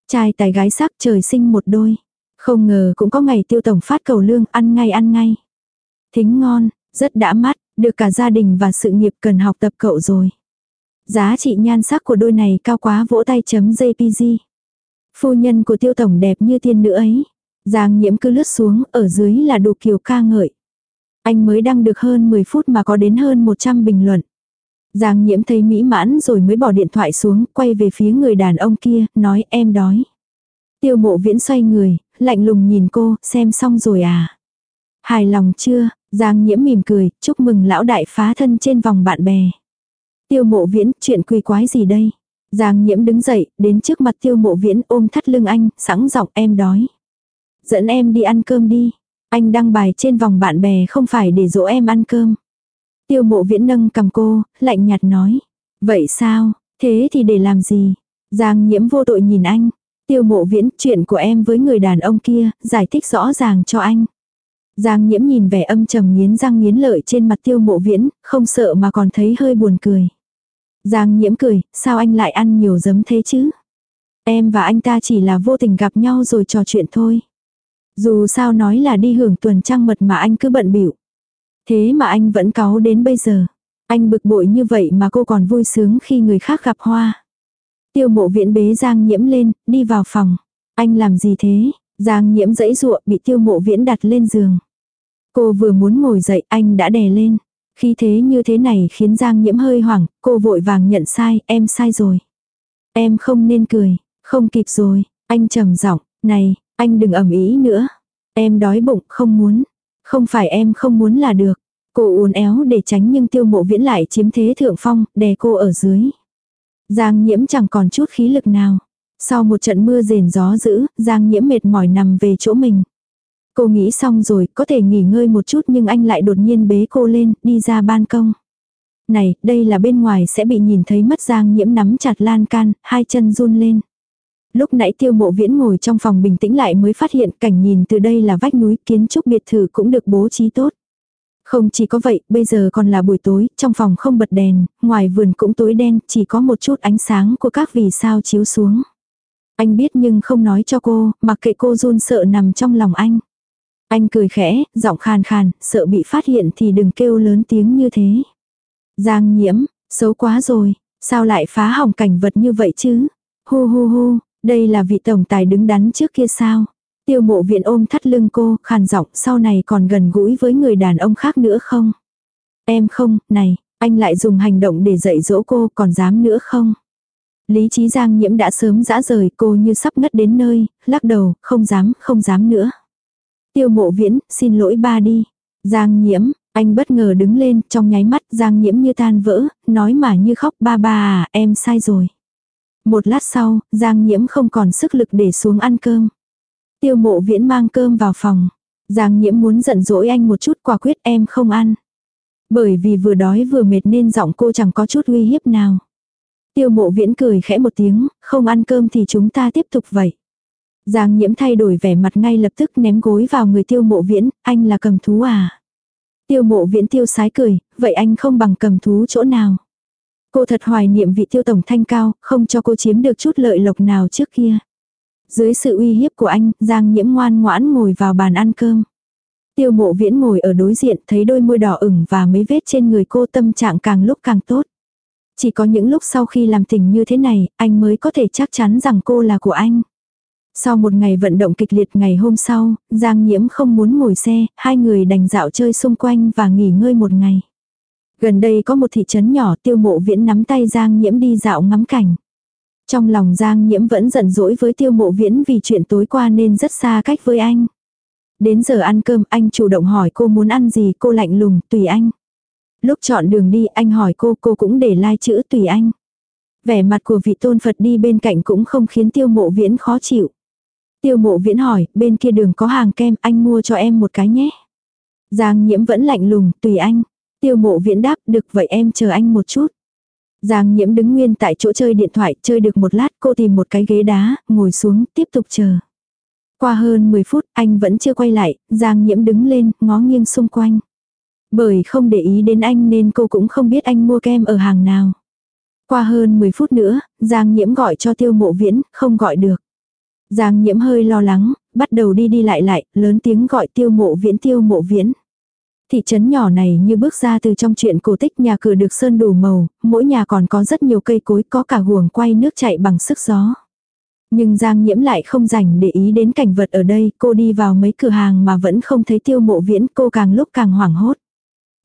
Trai tài gái sắc trời sinh một đôi. Không ngờ cũng có ngày tiêu tổng phát cầu lương ăn ngay ăn ngay. Thính ngon, rất đã mắt, được cả gia đình và sự nghiệp cần học tập cậu rồi. Giá trị nhan sắc của đôi này cao quá vỗ tay chấm JPG. Phu nhân của tiêu tổng đẹp như tiên nữ ấy. Giang nhiễm cứ lướt xuống, ở dưới là đủ kiều ca ngợi. Anh mới đăng được hơn 10 phút mà có đến hơn 100 bình luận. Giang nhiễm thấy mỹ mãn rồi mới bỏ điện thoại xuống, quay về phía người đàn ông kia, nói em đói. Tiêu mộ viễn xoay người, lạnh lùng nhìn cô, xem xong rồi à. Hài lòng chưa, Giang nhiễm mỉm cười, chúc mừng lão đại phá thân trên vòng bạn bè. Tiêu mộ viễn, chuyện quỳ quái gì đây? Giang nhiễm đứng dậy, đến trước mặt tiêu mộ viễn ôm thắt lưng anh, sẵn giọng em đói. Dẫn em đi ăn cơm đi. Anh đăng bài trên vòng bạn bè không phải để dỗ em ăn cơm. Tiêu mộ viễn nâng cầm cô, lạnh nhạt nói. Vậy sao, thế thì để làm gì? Giang nhiễm vô tội nhìn anh. Tiêu mộ viễn, chuyện của em với người đàn ông kia, giải thích rõ ràng cho anh. Giang nhiễm nhìn vẻ âm trầm nghiến răng nghiến lợi trên mặt tiêu mộ viễn, không sợ mà còn thấy hơi buồn cười. Giang nhiễm cười, sao anh lại ăn nhiều giấm thế chứ? Em và anh ta chỉ là vô tình gặp nhau rồi trò chuyện thôi. Dù sao nói là đi hưởng tuần trăng mật mà anh cứ bận bịu. Thế mà anh vẫn cáu đến bây giờ. Anh bực bội như vậy mà cô còn vui sướng khi người khác gặp hoa. Tiêu mộ viễn bế Giang nhiễm lên, đi vào phòng. Anh làm gì thế? Giang nhiễm dãy ruộng bị tiêu mộ viễn đặt lên giường. Cô vừa muốn ngồi dậy anh đã đè lên. Khi thế như thế này khiến Giang nhiễm hơi hoảng, cô vội vàng nhận sai, em sai rồi. Em không nên cười, không kịp rồi, anh trầm giọng, này, anh đừng ẩm ý nữa. Em đói bụng, không muốn. Không phải em không muốn là được. Cô uốn éo để tránh nhưng tiêu mộ viễn lại chiếm thế thượng phong, đè cô ở dưới. Giang nhiễm chẳng còn chút khí lực nào. Sau một trận mưa rền gió dữ, Giang nhiễm mệt mỏi nằm về chỗ mình. Cô nghĩ xong rồi, có thể nghỉ ngơi một chút nhưng anh lại đột nhiên bế cô lên, đi ra ban công. Này, đây là bên ngoài sẽ bị nhìn thấy mất Giang nhiễm nắm chặt lan can, hai chân run lên. Lúc nãy tiêu mộ viễn ngồi trong phòng bình tĩnh lại mới phát hiện cảnh nhìn từ đây là vách núi kiến trúc biệt thự cũng được bố trí tốt. Không chỉ có vậy, bây giờ còn là buổi tối, trong phòng không bật đèn, ngoài vườn cũng tối đen, chỉ có một chút ánh sáng của các vì sao chiếu xuống. Anh biết nhưng không nói cho cô, mặc kệ cô run sợ nằm trong lòng anh. Anh cười khẽ, giọng khàn khàn, sợ bị phát hiện thì đừng kêu lớn tiếng như thế. Giang nhiễm, xấu quá rồi, sao lại phá hỏng cảnh vật như vậy chứ? Hu hu hu, đây là vị tổng tài đứng đắn trước kia sao? Tiêu mộ viện ôm thắt lưng cô, khàn giọng sau này còn gần gũi với người đàn ông khác nữa không? Em không, này, anh lại dùng hành động để dạy dỗ cô còn dám nữa không? Lý trí giang nhiễm đã sớm dã rời cô như sắp ngất đến nơi, lắc đầu, không dám, không dám nữa. Tiêu mộ viễn, xin lỗi ba đi. Giang nhiễm, anh bất ngờ đứng lên, trong nháy mắt Giang nhiễm như tan vỡ, nói mà như khóc ba ba à, em sai rồi. Một lát sau, Giang nhiễm không còn sức lực để xuống ăn cơm. Tiêu mộ viễn mang cơm vào phòng. Giang nhiễm muốn giận dỗi anh một chút quả quyết em không ăn. Bởi vì vừa đói vừa mệt nên giọng cô chẳng có chút uy hiếp nào. Tiêu mộ viễn cười khẽ một tiếng, không ăn cơm thì chúng ta tiếp tục vậy. Giang nhiễm thay đổi vẻ mặt ngay lập tức ném gối vào người tiêu mộ viễn, anh là cầm thú à. Tiêu mộ viễn tiêu sái cười, vậy anh không bằng cầm thú chỗ nào. Cô thật hoài niệm vị tiêu tổng thanh cao, không cho cô chiếm được chút lợi lộc nào trước kia. Dưới sự uy hiếp của anh, Giang nhiễm ngoan ngoãn ngồi vào bàn ăn cơm. Tiêu mộ viễn ngồi ở đối diện thấy đôi môi đỏ ửng và mấy vết trên người cô tâm trạng càng lúc càng tốt. Chỉ có những lúc sau khi làm tình như thế này, anh mới có thể chắc chắn rằng cô là của anh. Sau một ngày vận động kịch liệt ngày hôm sau, Giang Nhiễm không muốn ngồi xe, hai người đành dạo chơi xung quanh và nghỉ ngơi một ngày. Gần đây có một thị trấn nhỏ tiêu mộ viễn nắm tay Giang Nhiễm đi dạo ngắm cảnh. Trong lòng Giang Nhiễm vẫn giận dỗi với tiêu mộ viễn vì chuyện tối qua nên rất xa cách với anh. Đến giờ ăn cơm anh chủ động hỏi cô muốn ăn gì cô lạnh lùng tùy anh. Lúc chọn đường đi anh hỏi cô cô cũng để lai like chữ tùy anh. Vẻ mặt của vị tôn Phật đi bên cạnh cũng không khiến tiêu mộ viễn khó chịu. Tiêu mộ viễn hỏi, bên kia đường có hàng kem, anh mua cho em một cái nhé. Giang nhiễm vẫn lạnh lùng, tùy anh. Tiêu mộ viễn đáp, được vậy em chờ anh một chút. Giang nhiễm đứng nguyên tại chỗ chơi điện thoại, chơi được một lát cô tìm một cái ghế đá, ngồi xuống, tiếp tục chờ. Qua hơn 10 phút, anh vẫn chưa quay lại, Giang nhiễm đứng lên, ngó nghiêng xung quanh. Bởi không để ý đến anh nên cô cũng không biết anh mua kem ở hàng nào. Qua hơn 10 phút nữa, Giang nhiễm gọi cho tiêu mộ viễn, không gọi được. Giang nhiễm hơi lo lắng, bắt đầu đi đi lại lại, lớn tiếng gọi tiêu mộ viễn tiêu mộ viễn. Thị trấn nhỏ này như bước ra từ trong chuyện cổ tích nhà cửa được sơn đủ màu, mỗi nhà còn có rất nhiều cây cối có cả guồng quay nước chạy bằng sức gió. Nhưng Giang nhiễm lại không dành để ý đến cảnh vật ở đây, cô đi vào mấy cửa hàng mà vẫn không thấy tiêu mộ viễn, cô càng lúc càng hoảng hốt.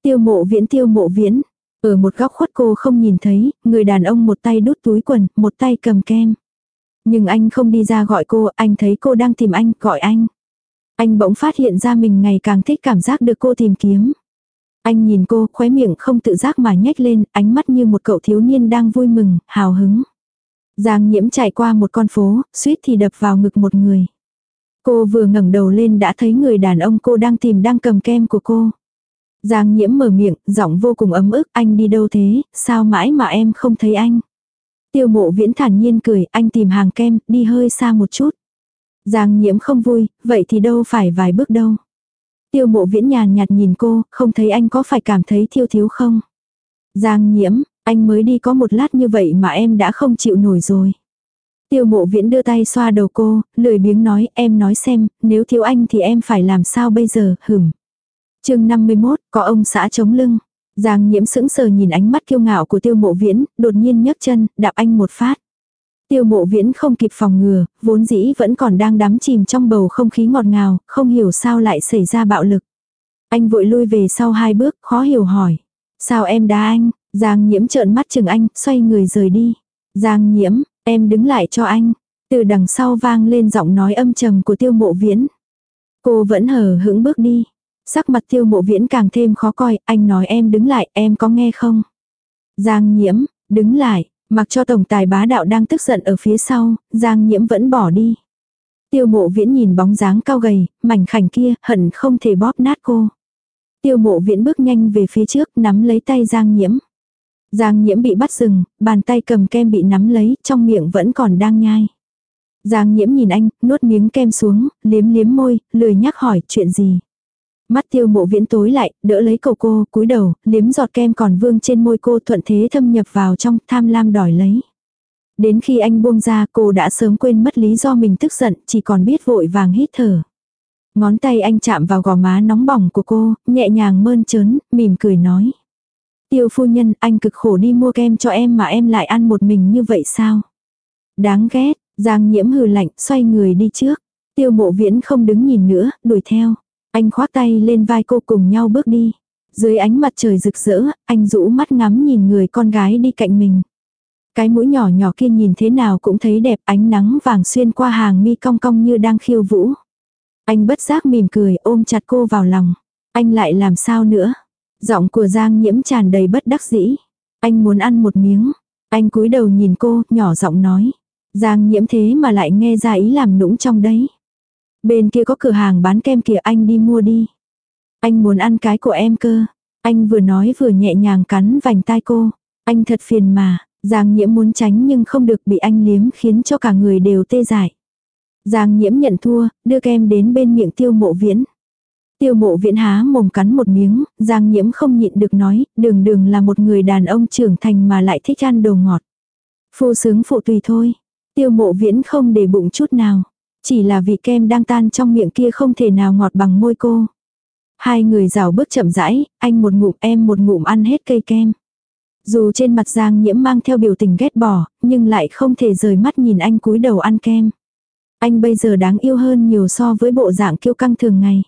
Tiêu mộ viễn tiêu mộ viễn, ở một góc khuất cô không nhìn thấy, người đàn ông một tay đút túi quần, một tay cầm kem. Nhưng anh không đi ra gọi cô, anh thấy cô đang tìm anh, gọi anh. Anh bỗng phát hiện ra mình ngày càng thích cảm giác được cô tìm kiếm. Anh nhìn cô, khóe miệng không tự giác mà nhếch lên, ánh mắt như một cậu thiếu niên đang vui mừng, hào hứng. Giang nhiễm chạy qua một con phố, suýt thì đập vào ngực một người. Cô vừa ngẩng đầu lên đã thấy người đàn ông cô đang tìm đang cầm kem của cô. Giang nhiễm mở miệng, giọng vô cùng ấm ức, anh đi đâu thế, sao mãi mà em không thấy anh. Tiêu mộ viễn thản nhiên cười, anh tìm hàng kem, đi hơi xa một chút. Giang nhiễm không vui, vậy thì đâu phải vài bước đâu. Tiêu mộ viễn nhàn nhạt nhìn cô, không thấy anh có phải cảm thấy thiêu thiếu không? Giang nhiễm, anh mới đi có một lát như vậy mà em đã không chịu nổi rồi. Tiêu mộ viễn đưa tay xoa đầu cô, lười biếng nói em nói xem, nếu thiếu anh thì em phải làm sao bây giờ, hửm. chương 51, có ông xã chống lưng. Giang nhiễm sững sờ nhìn ánh mắt kiêu ngạo của tiêu mộ viễn, đột nhiên nhấc chân, đạp anh một phát. Tiêu mộ viễn không kịp phòng ngừa, vốn dĩ vẫn còn đang đắm chìm trong bầu không khí ngọt ngào, không hiểu sao lại xảy ra bạo lực. Anh vội lui về sau hai bước, khó hiểu hỏi. Sao em đá anh? Giang nhiễm trợn mắt chừng anh, xoay người rời đi. Giang nhiễm, em đứng lại cho anh. Từ đằng sau vang lên giọng nói âm trầm của tiêu mộ viễn. Cô vẫn hờ hững bước đi. Sắc mặt tiêu mộ viễn càng thêm khó coi, anh nói em đứng lại, em có nghe không? Giang nhiễm, đứng lại, mặc cho tổng tài bá đạo đang tức giận ở phía sau, Giang nhiễm vẫn bỏ đi. Tiêu mộ viễn nhìn bóng dáng cao gầy, mảnh khảnh kia, hận không thể bóp nát cô. Tiêu mộ viễn bước nhanh về phía trước, nắm lấy tay Giang nhiễm. Giang nhiễm bị bắt dừng, bàn tay cầm kem bị nắm lấy, trong miệng vẫn còn đang nhai. Giang nhiễm nhìn anh, nuốt miếng kem xuống, liếm liếm môi, lười nhắc hỏi chuyện gì. Mắt tiêu mộ viễn tối lại, đỡ lấy cầu cô, cúi đầu, liếm giọt kem còn vương trên môi cô thuận thế thâm nhập vào trong, tham lam đòi lấy. Đến khi anh buông ra cô đã sớm quên mất lý do mình tức giận, chỉ còn biết vội vàng hít thở. Ngón tay anh chạm vào gò má nóng bỏng của cô, nhẹ nhàng mơn trớn, mỉm cười nói. Tiêu phu nhân, anh cực khổ đi mua kem cho em mà em lại ăn một mình như vậy sao? Đáng ghét, Giang nhiễm hừ lạnh, xoay người đi trước. Tiêu mộ viễn không đứng nhìn nữa, đuổi theo. Anh khoác tay lên vai cô cùng nhau bước đi. Dưới ánh mặt trời rực rỡ, anh rũ mắt ngắm nhìn người con gái đi cạnh mình. Cái mũi nhỏ nhỏ kia nhìn thế nào cũng thấy đẹp ánh nắng vàng xuyên qua hàng mi cong cong như đang khiêu vũ. Anh bất giác mỉm cười ôm chặt cô vào lòng. Anh lại làm sao nữa? Giọng của Giang nhiễm tràn đầy bất đắc dĩ. Anh muốn ăn một miếng. Anh cúi đầu nhìn cô, nhỏ giọng nói. Giang nhiễm thế mà lại nghe ra ý làm nũng trong đấy. Bên kia có cửa hàng bán kem kìa anh đi mua đi. Anh muốn ăn cái của em cơ. Anh vừa nói vừa nhẹ nhàng cắn vành tai cô. Anh thật phiền mà, Giang nhiễm muốn tránh nhưng không được bị anh liếm khiến cho cả người đều tê dại. Giang nhiễm nhận thua, đưa kem đến bên miệng tiêu mộ viễn. Tiêu mộ viễn há mồm cắn một miếng, Giang nhiễm không nhịn được nói, đường đường là một người đàn ông trưởng thành mà lại thích ăn đồ ngọt. Phu sướng phụ tùy thôi. Tiêu mộ viễn không để bụng chút nào. Chỉ là vị kem đang tan trong miệng kia không thể nào ngọt bằng môi cô. Hai người rào bước chậm rãi, anh một ngụm em một ngụm ăn hết cây kem. Dù trên mặt Giang nhiễm mang theo biểu tình ghét bỏ, nhưng lại không thể rời mắt nhìn anh cúi đầu ăn kem. Anh bây giờ đáng yêu hơn nhiều so với bộ dạng kiêu căng thường ngày.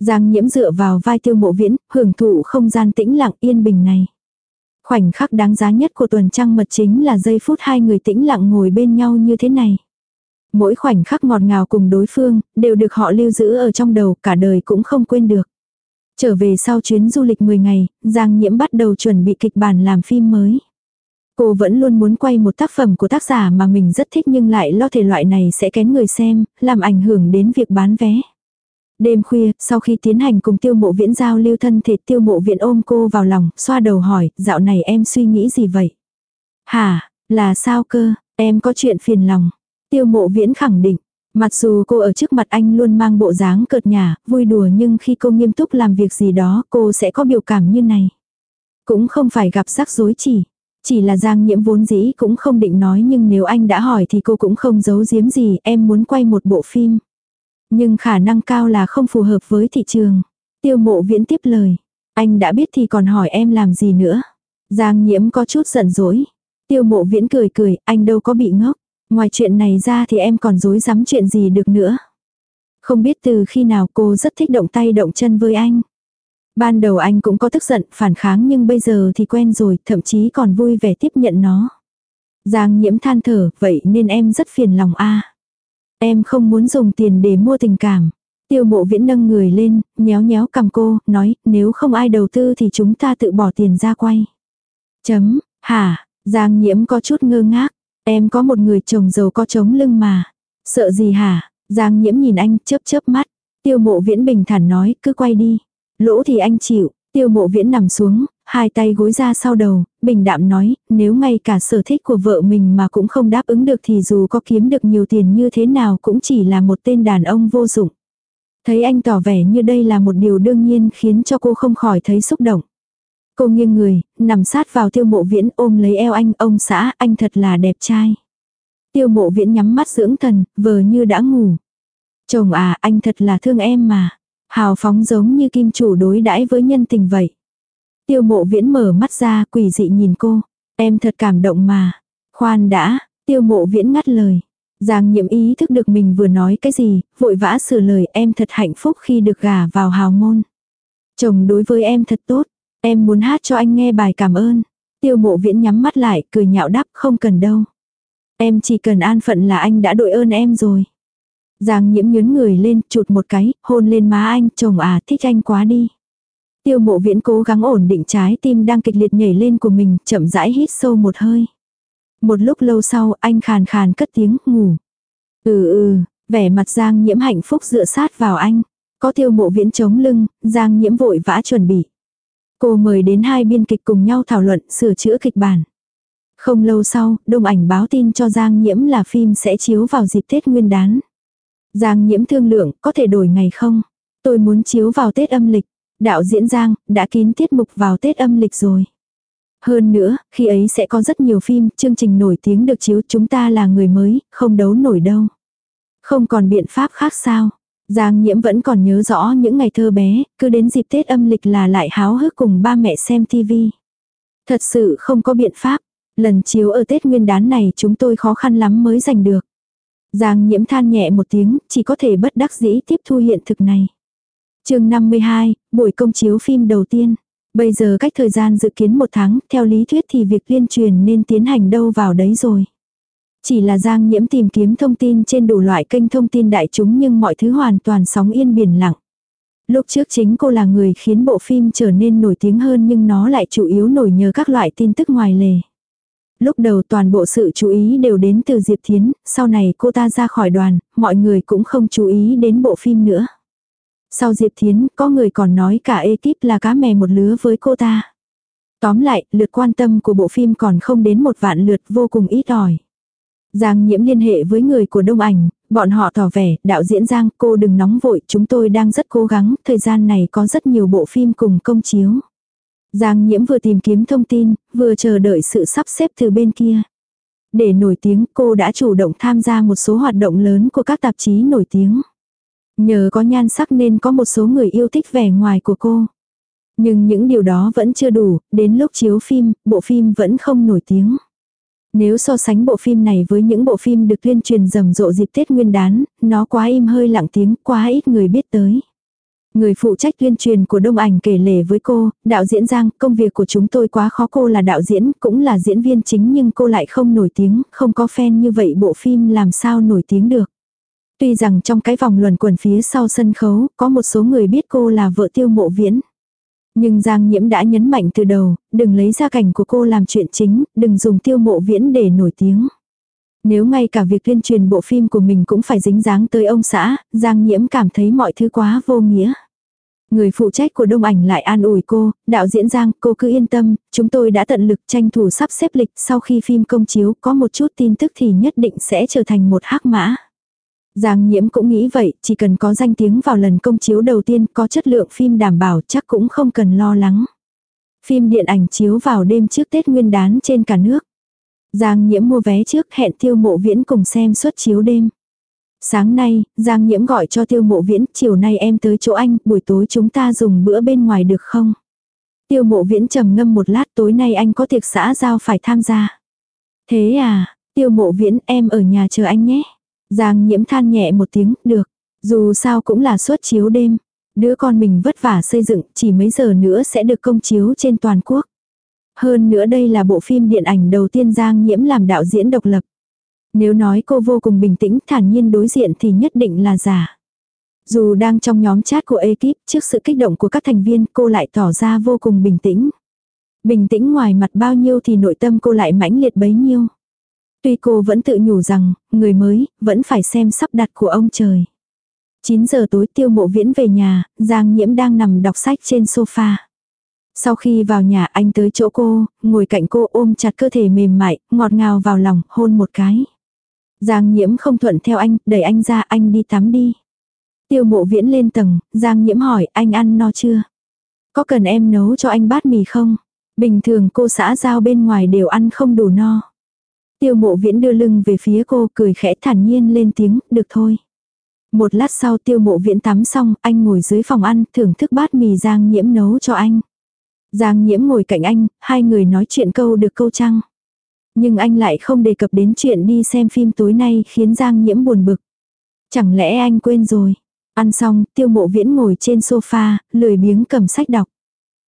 Giang nhiễm dựa vào vai tiêu mộ viễn, hưởng thụ không gian tĩnh lặng yên bình này. Khoảnh khắc đáng giá nhất của tuần trăng mật chính là giây phút hai người tĩnh lặng ngồi bên nhau như thế này. Mỗi khoảnh khắc ngọt ngào cùng đối phương, đều được họ lưu giữ ở trong đầu, cả đời cũng không quên được. Trở về sau chuyến du lịch 10 ngày, Giang Nhiễm bắt đầu chuẩn bị kịch bản làm phim mới. Cô vẫn luôn muốn quay một tác phẩm của tác giả mà mình rất thích nhưng lại lo thể loại này sẽ kén người xem, làm ảnh hưởng đến việc bán vé. Đêm khuya, sau khi tiến hành cùng tiêu mộ viễn giao lưu thân thể tiêu mộ viễn ôm cô vào lòng, xoa đầu hỏi, dạo này em suy nghĩ gì vậy? Hả, là sao cơ, em có chuyện phiền lòng. Tiêu mộ viễn khẳng định, mặc dù cô ở trước mặt anh luôn mang bộ dáng cợt nhả, vui đùa nhưng khi cô nghiêm túc làm việc gì đó cô sẽ có biểu cảm như này. Cũng không phải gặp rắc rối chỉ. Chỉ là Giang nhiễm vốn dĩ cũng không định nói nhưng nếu anh đã hỏi thì cô cũng không giấu giếm gì em muốn quay một bộ phim. Nhưng khả năng cao là không phù hợp với thị trường. Tiêu mộ viễn tiếp lời. Anh đã biết thì còn hỏi em làm gì nữa. Giang nhiễm có chút giận dỗi. Tiêu mộ viễn cười cười, anh đâu có bị ngốc. Ngoài chuyện này ra thì em còn dối dám chuyện gì được nữa. Không biết từ khi nào cô rất thích động tay động chân với anh. Ban đầu anh cũng có tức giận, phản kháng nhưng bây giờ thì quen rồi, thậm chí còn vui vẻ tiếp nhận nó. Giang nhiễm than thở, vậy nên em rất phiền lòng a. Em không muốn dùng tiền để mua tình cảm. Tiêu mộ viễn nâng người lên, nhéo nhéo cầm cô, nói, nếu không ai đầu tư thì chúng ta tự bỏ tiền ra quay. Chấm, hả, Giang nhiễm có chút ngơ ngác, em có một người chồng giàu có chống lưng mà. Sợ gì hả? Giang nhiễm nhìn anh chớp chớp mắt. Tiêu mộ viễn bình thản nói, cứ quay đi. Lỗ thì anh chịu, tiêu mộ viễn nằm xuống, hai tay gối ra sau đầu, bình đạm nói, nếu ngay cả sở thích của vợ mình mà cũng không đáp ứng được thì dù có kiếm được nhiều tiền như thế nào cũng chỉ là một tên đàn ông vô dụng. Thấy anh tỏ vẻ như đây là một điều đương nhiên khiến cho cô không khỏi thấy xúc động. Cô nghiêng người, nằm sát vào tiêu mộ viễn ôm lấy eo anh, ông xã, anh thật là đẹp trai. Tiêu mộ viễn nhắm mắt dưỡng thần, vờ như đã ngủ. Chồng à, anh thật là thương em mà. Hào phóng giống như kim chủ đối đãi với nhân tình vậy. Tiêu mộ viễn mở mắt ra, quỷ dị nhìn cô. Em thật cảm động mà. Khoan đã, tiêu mộ viễn ngắt lời. Giang nhiệm ý thức được mình vừa nói cái gì, vội vã sửa lời em thật hạnh phúc khi được gả vào hào môn. Chồng đối với em thật tốt, em muốn hát cho anh nghe bài cảm ơn. Tiêu mộ viễn nhắm mắt lại, cười nhạo đáp không cần đâu. Em chỉ cần an phận là anh đã đội ơn em rồi. Giang nhiễm nhớn người lên, chụt một cái, hôn lên má anh, chồng à, thích anh quá đi. Tiêu mộ viễn cố gắng ổn định trái tim đang kịch liệt nhảy lên của mình, chậm rãi hít sâu một hơi. Một lúc lâu sau, anh khàn khàn cất tiếng, ngủ. Ừ ừ, vẻ mặt Giang nhiễm hạnh phúc dựa sát vào anh. Có tiêu mộ viễn chống lưng, Giang nhiễm vội vã chuẩn bị. Cô mời đến hai biên kịch cùng nhau thảo luận, sửa chữa kịch bản. Không lâu sau, đông ảnh báo tin cho Giang nhiễm là phim sẽ chiếu vào dịp Tết Nguyên đán. Giang nhiễm thương lượng, có thể đổi ngày không? Tôi muốn chiếu vào Tết âm lịch. Đạo diễn Giang, đã kín tiết mục vào Tết âm lịch rồi. Hơn nữa, khi ấy sẽ có rất nhiều phim, chương trình nổi tiếng được chiếu chúng ta là người mới, không đấu nổi đâu. Không còn biện pháp khác sao. Giang nhiễm vẫn còn nhớ rõ những ngày thơ bé, cứ đến dịp Tết âm lịch là lại háo hức cùng ba mẹ xem tivi. Thật sự không có biện pháp. Lần chiếu ở Tết nguyên đán này chúng tôi khó khăn lắm mới giành được. Giang nhiễm than nhẹ một tiếng, chỉ có thể bất đắc dĩ tiếp thu hiện thực này. chương 52, buổi công chiếu phim đầu tiên. Bây giờ cách thời gian dự kiến một tháng, theo lý thuyết thì việc liên truyền nên tiến hành đâu vào đấy rồi. Chỉ là Giang Nhiễm tìm kiếm thông tin trên đủ loại kênh thông tin đại chúng nhưng mọi thứ hoàn toàn sóng yên biển lặng. Lúc trước chính cô là người khiến bộ phim trở nên nổi tiếng hơn nhưng nó lại chủ yếu nổi nhờ các loại tin tức ngoài lề. Lúc đầu toàn bộ sự chú ý đều đến từ Diệp Thiến, sau này cô ta ra khỏi đoàn, mọi người cũng không chú ý đến bộ phim nữa. Sau Diệp Thiến, có người còn nói cả ekip là cá mè một lứa với cô ta. Tóm lại, lượt quan tâm của bộ phim còn không đến một vạn lượt vô cùng ít ỏi. Giang nhiễm liên hệ với người của Đông Ảnh, bọn họ tỏ vẻ, đạo diễn Giang, cô đừng nóng vội, chúng tôi đang rất cố gắng, thời gian này có rất nhiều bộ phim cùng công chiếu. Giang nhiễm vừa tìm kiếm thông tin, vừa chờ đợi sự sắp xếp từ bên kia. Để nổi tiếng, cô đã chủ động tham gia một số hoạt động lớn của các tạp chí nổi tiếng. Nhờ có nhan sắc nên có một số người yêu thích vẻ ngoài của cô. Nhưng những điều đó vẫn chưa đủ, đến lúc chiếu phim, bộ phim vẫn không nổi tiếng. Nếu so sánh bộ phim này với những bộ phim được tuyên truyền rầm rộ dịp Tết Nguyên đán, nó quá im hơi lặng tiếng, quá ít người biết tới. Người phụ trách tuyên truyền của Đông Ảnh kể lể với cô, đạo diễn Giang, công việc của chúng tôi quá khó cô là đạo diễn, cũng là diễn viên chính nhưng cô lại không nổi tiếng, không có fan như vậy bộ phim làm sao nổi tiếng được. Tuy rằng trong cái vòng luẩn quẩn phía sau sân khấu, có một số người biết cô là vợ tiêu mộ viễn. Nhưng Giang Nhiễm đã nhấn mạnh từ đầu, đừng lấy gia cảnh của cô làm chuyện chính, đừng dùng tiêu mộ viễn để nổi tiếng. Nếu ngay cả việc tuyên truyền bộ phim của mình cũng phải dính dáng tới ông xã, Giang Nhiễm cảm thấy mọi thứ quá vô nghĩa. Người phụ trách của Đông Ảnh lại an ủi cô, đạo diễn Giang, cô cứ yên tâm, chúng tôi đã tận lực tranh thủ sắp xếp lịch, sau khi phim công chiếu có một chút tin tức thì nhất định sẽ trở thành một hắc mã. Giang nhiễm cũng nghĩ vậy, chỉ cần có danh tiếng vào lần công chiếu đầu tiên có chất lượng phim đảm bảo chắc cũng không cần lo lắng. Phim điện ảnh chiếu vào đêm trước Tết Nguyên đán trên cả nước. Giang nhiễm mua vé trước hẹn tiêu mộ viễn cùng xem suất chiếu đêm. Sáng nay, Giang nhiễm gọi cho tiêu mộ viễn, chiều nay em tới chỗ anh, buổi tối chúng ta dùng bữa bên ngoài được không? Tiêu mộ viễn trầm ngâm một lát tối nay anh có tiệc xã giao phải tham gia. Thế à, tiêu mộ viễn em ở nhà chờ anh nhé. Giang nhiễm than nhẹ một tiếng, được. Dù sao cũng là suất chiếu đêm. Đứa con mình vất vả xây dựng, chỉ mấy giờ nữa sẽ được công chiếu trên toàn quốc. Hơn nữa đây là bộ phim điện ảnh đầu tiên Giang nhiễm làm đạo diễn độc lập. Nếu nói cô vô cùng bình tĩnh thản nhiên đối diện thì nhất định là giả. Dù đang trong nhóm chat của ekip, trước sự kích động của các thành viên, cô lại tỏ ra vô cùng bình tĩnh. Bình tĩnh ngoài mặt bao nhiêu thì nội tâm cô lại mãnh liệt bấy nhiêu. Tuy cô vẫn tự nhủ rằng, người mới, vẫn phải xem sắp đặt của ông trời. 9 giờ tối tiêu mộ viễn về nhà, Giang Nhiễm đang nằm đọc sách trên sofa. Sau khi vào nhà anh tới chỗ cô, ngồi cạnh cô ôm chặt cơ thể mềm mại, ngọt ngào vào lòng, hôn một cái. Giang Nhiễm không thuận theo anh, đẩy anh ra anh đi tắm đi. Tiêu mộ viễn lên tầng, Giang Nhiễm hỏi anh ăn no chưa? Có cần em nấu cho anh bát mì không? Bình thường cô xã giao bên ngoài đều ăn không đủ no. Tiêu mộ viễn đưa lưng về phía cô cười khẽ thản nhiên lên tiếng, được thôi. Một lát sau tiêu mộ viễn tắm xong, anh ngồi dưới phòng ăn, thưởng thức bát mì Giang Nhiễm nấu cho anh. Giang Nhiễm ngồi cạnh anh, hai người nói chuyện câu được câu trăng. Nhưng anh lại không đề cập đến chuyện đi xem phim tối nay khiến Giang Nhiễm buồn bực. Chẳng lẽ anh quên rồi? Ăn xong, tiêu mộ viễn ngồi trên sofa, lười biếng cầm sách đọc.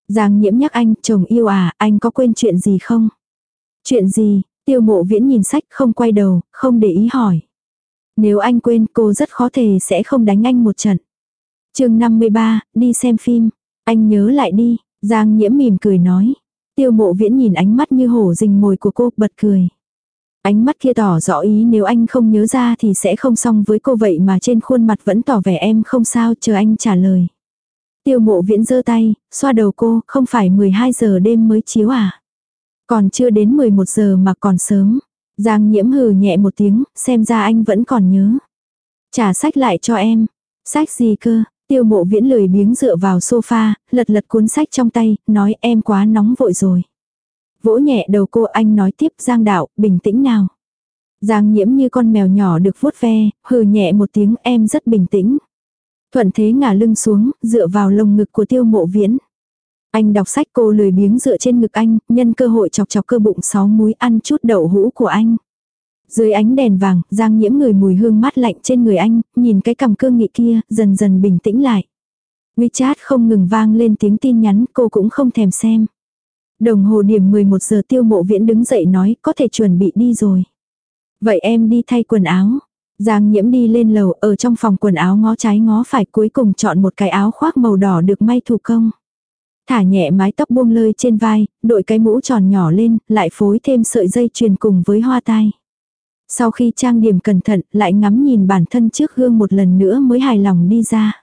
Giang nhiễm nhắc anh, chồng yêu à, anh có quên chuyện gì không? Chuyện gì? Tiêu mộ viễn nhìn sách không quay đầu, không để ý hỏi. Nếu anh quên cô rất khó thể sẽ không đánh anh một trận. chương 53, đi xem phim. Anh nhớ lại đi, Giang nhiễm mỉm cười nói. Tiêu mộ viễn nhìn ánh mắt như hổ rình mồi của cô, bật cười. Ánh mắt kia tỏ rõ ý nếu anh không nhớ ra thì sẽ không xong với cô vậy mà trên khuôn mặt vẫn tỏ vẻ em không sao chờ anh trả lời. Tiêu mộ viễn giơ tay, xoa đầu cô, không phải 12 giờ đêm mới chiếu à. Còn chưa đến 11 giờ mà còn sớm. Giang nhiễm hừ nhẹ một tiếng, xem ra anh vẫn còn nhớ. Trả sách lại cho em. Sách gì cơ? Tiêu mộ viễn lười biếng dựa vào sofa, lật lật cuốn sách trong tay, nói em quá nóng vội rồi. Vỗ nhẹ đầu cô anh nói tiếp Giang đạo, bình tĩnh nào. Giang nhiễm như con mèo nhỏ được vuốt ve, hừ nhẹ một tiếng em rất bình tĩnh. Thuận thế ngả lưng xuống, dựa vào lồng ngực của tiêu mộ viễn. Anh đọc sách cô lười biếng dựa trên ngực anh, nhân cơ hội chọc chọc cơ bụng sáu múi ăn chút đậu hũ của anh. Dưới ánh đèn vàng, Giang nhiễm người mùi hương mát lạnh trên người anh, nhìn cái cằm cương nghị kia, dần dần bình tĩnh lại. WeChat không ngừng vang lên tiếng tin nhắn, cô cũng không thèm xem. Đồng hồ điểm 11 giờ tiêu mộ viễn đứng dậy nói có thể chuẩn bị đi rồi. Vậy em đi thay quần áo. Giang nhiễm đi lên lầu ở trong phòng quần áo ngó trái ngó phải cuối cùng chọn một cái áo khoác màu đỏ được may thủ công. Thả nhẹ mái tóc buông lơi trên vai, đội cái mũ tròn nhỏ lên, lại phối thêm sợi dây chuyền cùng với hoa tai. Sau khi trang điểm cẩn thận, lại ngắm nhìn bản thân trước gương một lần nữa mới hài lòng đi ra.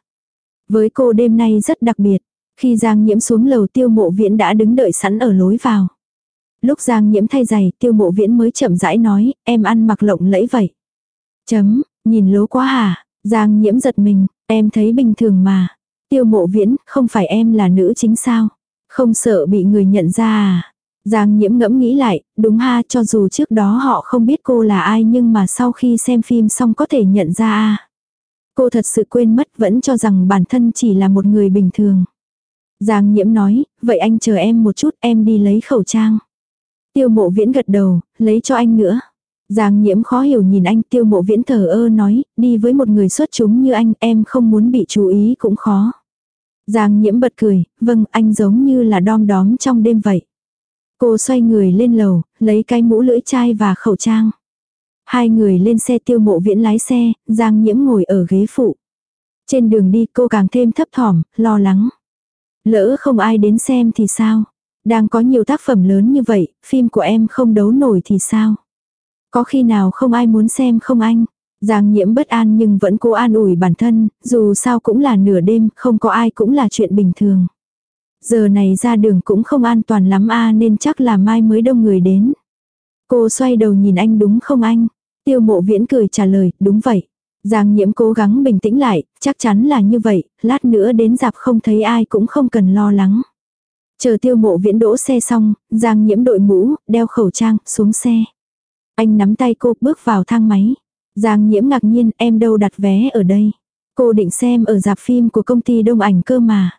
Với cô đêm nay rất đặc biệt, khi Giang Nhiễm xuống lầu tiêu mộ viễn đã đứng đợi sẵn ở lối vào. Lúc Giang Nhiễm thay giày tiêu mộ viễn mới chậm rãi nói, em ăn mặc lộng lẫy vậy. Chấm, nhìn lố quá hả? Giang Nhiễm giật mình, em thấy bình thường mà. Tiêu mộ viễn, không phải em là nữ chính sao? Không sợ bị người nhận ra à? Giang Nhiễm ngẫm nghĩ lại, đúng ha cho dù trước đó họ không biết cô là ai nhưng mà sau khi xem phim xong có thể nhận ra à. Cô thật sự quên mất vẫn cho rằng bản thân chỉ là một người bình thường. Giang nhiễm nói, vậy anh chờ em một chút em đi lấy khẩu trang. Tiêu mộ viễn gật đầu, lấy cho anh nữa. Giang nhiễm khó hiểu nhìn anh tiêu mộ viễn thờ ơ nói, đi với một người xuất chúng như anh em không muốn bị chú ý cũng khó. Giang nhiễm bật cười, vâng anh giống như là đom đóm trong đêm vậy. Cô xoay người lên lầu, lấy cái mũ lưỡi chai và khẩu trang. Hai người lên xe tiêu mộ viễn lái xe, Giang nhiễm ngồi ở ghế phụ. Trên đường đi cô càng thêm thấp thỏm, lo lắng. Lỡ không ai đến xem thì sao? Đang có nhiều tác phẩm lớn như vậy, phim của em không đấu nổi thì sao? Có khi nào không ai muốn xem không anh? Giang nhiễm bất an nhưng vẫn cố an ủi bản thân, dù sao cũng là nửa đêm, không có ai cũng là chuyện bình thường. Giờ này ra đường cũng không an toàn lắm a nên chắc là mai mới đông người đến. Cô xoay đầu nhìn anh đúng không anh? Tiêu mộ viễn cười trả lời, đúng vậy. Giang nhiễm cố gắng bình tĩnh lại, chắc chắn là như vậy, lát nữa đến dạp không thấy ai cũng không cần lo lắng. Chờ tiêu mộ viễn đỗ xe xong, Giang nhiễm đội mũ, đeo khẩu trang, xuống xe. Anh nắm tay cô bước vào thang máy. Giang nhiễm ngạc nhiên em đâu đặt vé ở đây. Cô định xem ở dạp phim của công ty đông ảnh cơ mà.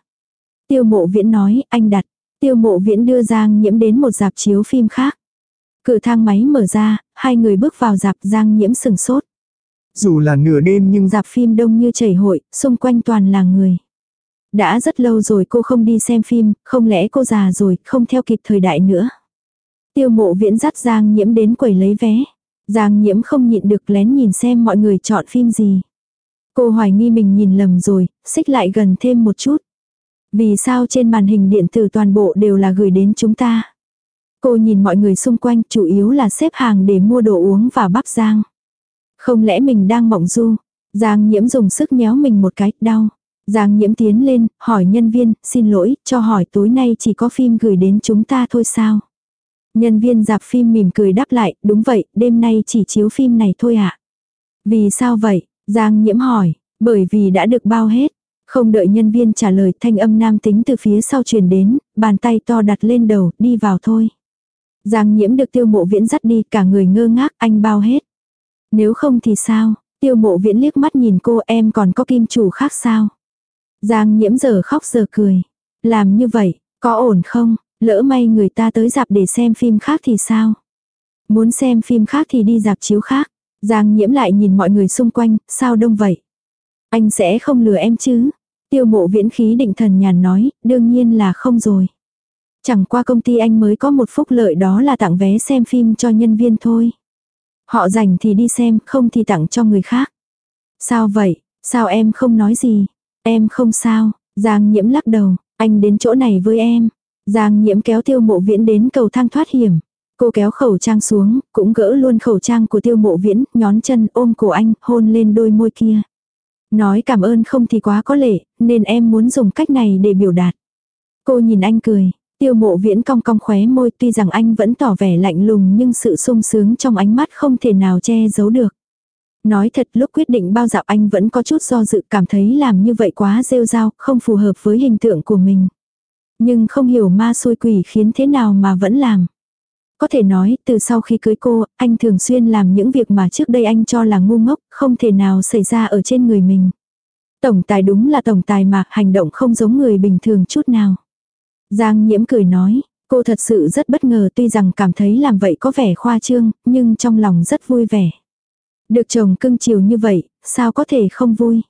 Tiêu mộ viễn nói anh đặt. Tiêu mộ viễn đưa Giang nhiễm đến một dạp chiếu phim khác. Cửa thang máy mở ra, hai người bước vào dạp Giang nhiễm sừng sốt. Dù là nửa đêm nhưng dạp phim đông như chảy hội, xung quanh toàn là người. Đã rất lâu rồi cô không đi xem phim, không lẽ cô già rồi, không theo kịp thời đại nữa. Tiêu mộ viễn dắt Giang nhiễm đến quầy lấy vé. Giang nhiễm không nhịn được lén nhìn xem mọi người chọn phim gì. Cô hoài nghi mình nhìn lầm rồi, xích lại gần thêm một chút. Vì sao trên màn hình điện tử toàn bộ đều là gửi đến chúng ta? Cô nhìn mọi người xung quanh chủ yếu là xếp hàng để mua đồ uống và bắp rang. Không lẽ mình đang mộng du? Giang nhiễm dùng sức nhéo mình một cái, đau. Giang nhiễm tiến lên, hỏi nhân viên, xin lỗi, cho hỏi tối nay chỉ có phim gửi đến chúng ta thôi sao? Nhân viên dạp phim mỉm cười đáp lại, đúng vậy, đêm nay chỉ chiếu phim này thôi ạ. À? Vì sao vậy? Giang nhiễm hỏi, bởi vì đã được bao hết. Không đợi nhân viên trả lời thanh âm nam tính từ phía sau truyền đến, bàn tay to đặt lên đầu, đi vào thôi. Giang nhiễm được tiêu mộ viễn dắt đi, cả người ngơ ngác, anh bao hết. Nếu không thì sao? Tiêu mộ viễn liếc mắt nhìn cô em còn có kim chủ khác sao? Giang nhiễm giờ khóc giờ cười. Làm như vậy, có ổn không? Lỡ may người ta tới dạp để xem phim khác thì sao? Muốn xem phim khác thì đi dạp chiếu khác. Giang nhiễm lại nhìn mọi người xung quanh, sao đông vậy? Anh sẽ không lừa em chứ? Tiêu mộ viễn khí định thần nhàn nói, đương nhiên là không rồi. Chẳng qua công ty anh mới có một phúc lợi đó là tặng vé xem phim cho nhân viên thôi. Họ rảnh thì đi xem, không thì tặng cho người khác. Sao vậy? Sao em không nói gì? Em không sao. Giang nhiễm lắc đầu, anh đến chỗ này với em. Giang nhiễm kéo tiêu mộ viễn đến cầu thang thoát hiểm. Cô kéo khẩu trang xuống, cũng gỡ luôn khẩu trang của tiêu mộ viễn, nhón chân ôm cổ anh, hôn lên đôi môi kia. Nói cảm ơn không thì quá có lệ, nên em muốn dùng cách này để biểu đạt. Cô nhìn anh cười, tiêu mộ viễn cong cong khóe môi tuy rằng anh vẫn tỏ vẻ lạnh lùng nhưng sự sung sướng trong ánh mắt không thể nào che giấu được. Nói thật lúc quyết định bao dạo anh vẫn có chút do dự cảm thấy làm như vậy quá rêu rao, không phù hợp với hình tượng của mình. Nhưng không hiểu ma xôi quỷ khiến thế nào mà vẫn làm. Có thể nói, từ sau khi cưới cô, anh thường xuyên làm những việc mà trước đây anh cho là ngu ngốc, không thể nào xảy ra ở trên người mình. Tổng tài đúng là tổng tài mà, hành động không giống người bình thường chút nào. Giang nhiễm cười nói, cô thật sự rất bất ngờ tuy rằng cảm thấy làm vậy có vẻ khoa trương, nhưng trong lòng rất vui vẻ. Được chồng cưng chiều như vậy, sao có thể không vui.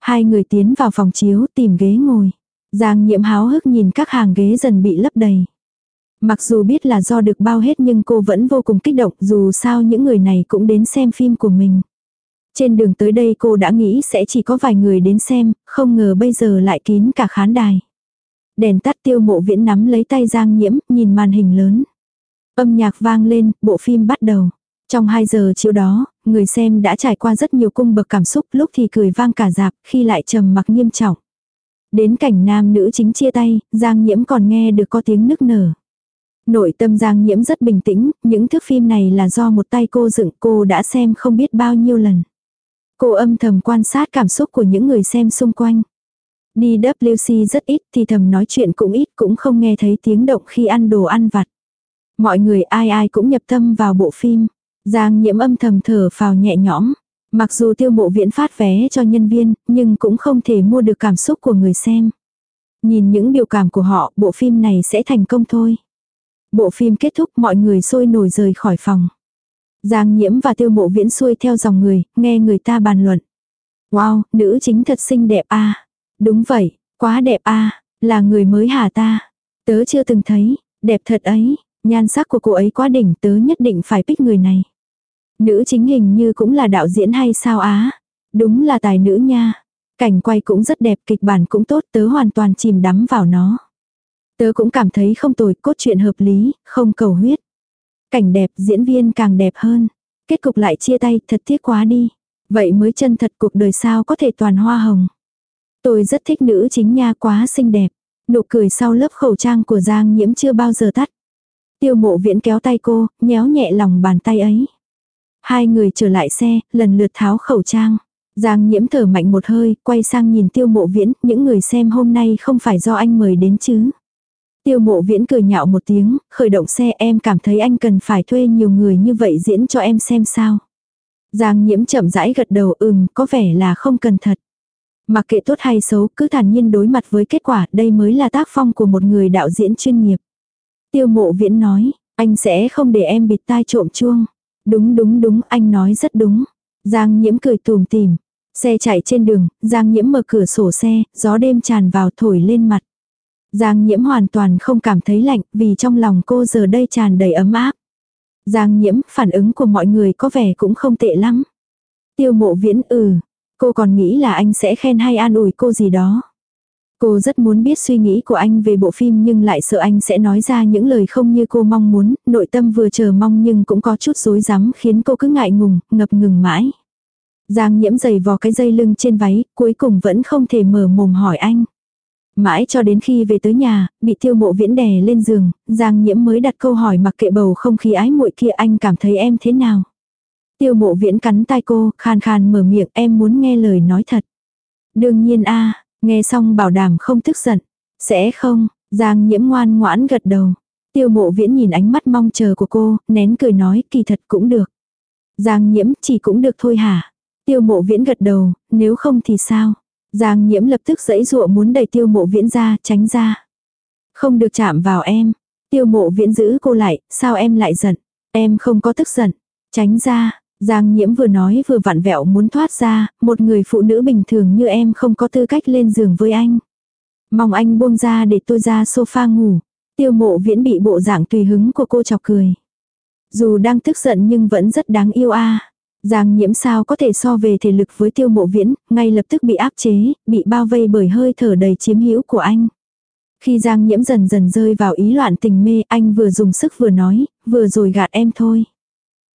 Hai người tiến vào phòng chiếu tìm ghế ngồi. Giang nhiễm háo hức nhìn các hàng ghế dần bị lấp đầy. Mặc dù biết là do được bao hết nhưng cô vẫn vô cùng kích động dù sao những người này cũng đến xem phim của mình. Trên đường tới đây cô đã nghĩ sẽ chỉ có vài người đến xem, không ngờ bây giờ lại kín cả khán đài. Đèn tắt tiêu mộ viễn nắm lấy tay Giang Nhiễm, nhìn màn hình lớn. Âm nhạc vang lên, bộ phim bắt đầu. Trong 2 giờ chiếu đó, người xem đã trải qua rất nhiều cung bậc cảm xúc lúc thì cười vang cả dạp, khi lại trầm mặc nghiêm trọng. Đến cảnh nam nữ chính chia tay, Giang Nhiễm còn nghe được có tiếng nức nở. Nội tâm Giang Nhiễm rất bình tĩnh, những thước phim này là do một tay cô dựng cô đã xem không biết bao nhiêu lần. Cô âm thầm quan sát cảm xúc của những người xem xung quanh. Đi WC rất ít thì thầm nói chuyện cũng ít cũng không nghe thấy tiếng động khi ăn đồ ăn vặt. Mọi người ai ai cũng nhập tâm vào bộ phim. Giang nhiễm âm thầm thở phào nhẹ nhõm. Mặc dù tiêu mộ viễn phát vé cho nhân viên, nhưng cũng không thể mua được cảm xúc của người xem. Nhìn những biểu cảm của họ, bộ phim này sẽ thành công thôi. Bộ phim kết thúc mọi người sôi nổi rời khỏi phòng. Giang nhiễm và tiêu mộ viễn xuôi theo dòng người, nghe người ta bàn luận. Wow, nữ chính thật xinh đẹp a Đúng vậy, quá đẹp a là người mới hả ta. Tớ chưa từng thấy, đẹp thật ấy, nhan sắc của cô ấy quá đỉnh tớ nhất định phải pick người này. Nữ chính hình như cũng là đạo diễn hay sao á. Đúng là tài nữ nha. Cảnh quay cũng rất đẹp, kịch bản cũng tốt, tớ hoàn toàn chìm đắm vào nó. Tớ cũng cảm thấy không tồi, cốt truyện hợp lý, không cầu huyết. Cảnh đẹp, diễn viên càng đẹp hơn. Kết cục lại chia tay, thật tiếc quá đi. Vậy mới chân thật cuộc đời sao có thể toàn hoa hồng. Tôi rất thích nữ chính nha quá xinh đẹp. Nụ cười sau lớp khẩu trang của Giang nhiễm chưa bao giờ tắt. Tiêu mộ viễn kéo tay cô, nhéo nhẹ lòng bàn tay ấy. Hai người trở lại xe, lần lượt tháo khẩu trang. Giang nhiễm thở mạnh một hơi, quay sang nhìn tiêu mộ viễn, những người xem hôm nay không phải do anh mời đến chứ. Tiêu mộ viễn cười nhạo một tiếng, khởi động xe em cảm thấy anh cần phải thuê nhiều người như vậy diễn cho em xem sao. Giang nhiễm chậm rãi gật đầu ừm, có vẻ là không cần thật. Mặc kệ tốt hay xấu, cứ thản nhiên đối mặt với kết quả, đây mới là tác phong của một người đạo diễn chuyên nghiệp. Tiêu mộ viễn nói, anh sẽ không để em bịt tai trộm chuông. Đúng đúng đúng, anh nói rất đúng. Giang nhiễm cười tùm tìm. Xe chạy trên đường, Giang nhiễm mở cửa sổ xe, gió đêm tràn vào thổi lên mặt. Giang nhiễm hoàn toàn không cảm thấy lạnh vì trong lòng cô giờ đây tràn đầy ấm áp. Giang nhiễm, phản ứng của mọi người có vẻ cũng không tệ lắm. Tiêu mộ viễn ừ. Cô còn nghĩ là anh sẽ khen hay an ủi cô gì đó. Cô rất muốn biết suy nghĩ của anh về bộ phim nhưng lại sợ anh sẽ nói ra những lời không như cô mong muốn, nội tâm vừa chờ mong nhưng cũng có chút rối rắm khiến cô cứ ngại ngùng, ngập ngừng mãi. Giang nhiễm giày vò cái dây lưng trên váy, cuối cùng vẫn không thể mở mồm hỏi anh. Mãi cho đến khi về tới nhà, bị tiêu mộ viễn đè lên giường, Giang nhiễm mới đặt câu hỏi mặc kệ bầu không khí ái muội kia anh cảm thấy em thế nào. Tiêu mộ viễn cắn tai cô, khàn khàn mở miệng em muốn nghe lời nói thật. Đương nhiên a nghe xong bảo đảm không tức giận. Sẽ không, Giang nhiễm ngoan ngoãn gật đầu. Tiêu mộ viễn nhìn ánh mắt mong chờ của cô, nén cười nói kỳ thật cũng được. Giang nhiễm chỉ cũng được thôi hả? Tiêu mộ viễn gật đầu, nếu không thì sao? Giang nhiễm lập tức dãy dụa muốn đẩy tiêu mộ viễn ra, tránh ra. Không được chạm vào em. Tiêu mộ viễn giữ cô lại, sao em lại giận? Em không có tức giận. Tránh ra, Giang nhiễm vừa nói vừa vặn vẹo muốn thoát ra, một người phụ nữ bình thường như em không có tư cách lên giường với anh. Mong anh buông ra để tôi ra sofa ngủ. Tiêu mộ viễn bị bộ dạng tùy hứng của cô chọc cười. Dù đang tức giận nhưng vẫn rất đáng yêu a. Giang nhiễm sao có thể so về thể lực với tiêu mộ viễn, ngay lập tức bị áp chế, bị bao vây bởi hơi thở đầy chiếm hữu của anh. Khi Giang nhiễm dần dần rơi vào ý loạn tình mê, anh vừa dùng sức vừa nói, vừa rồi gạt em thôi.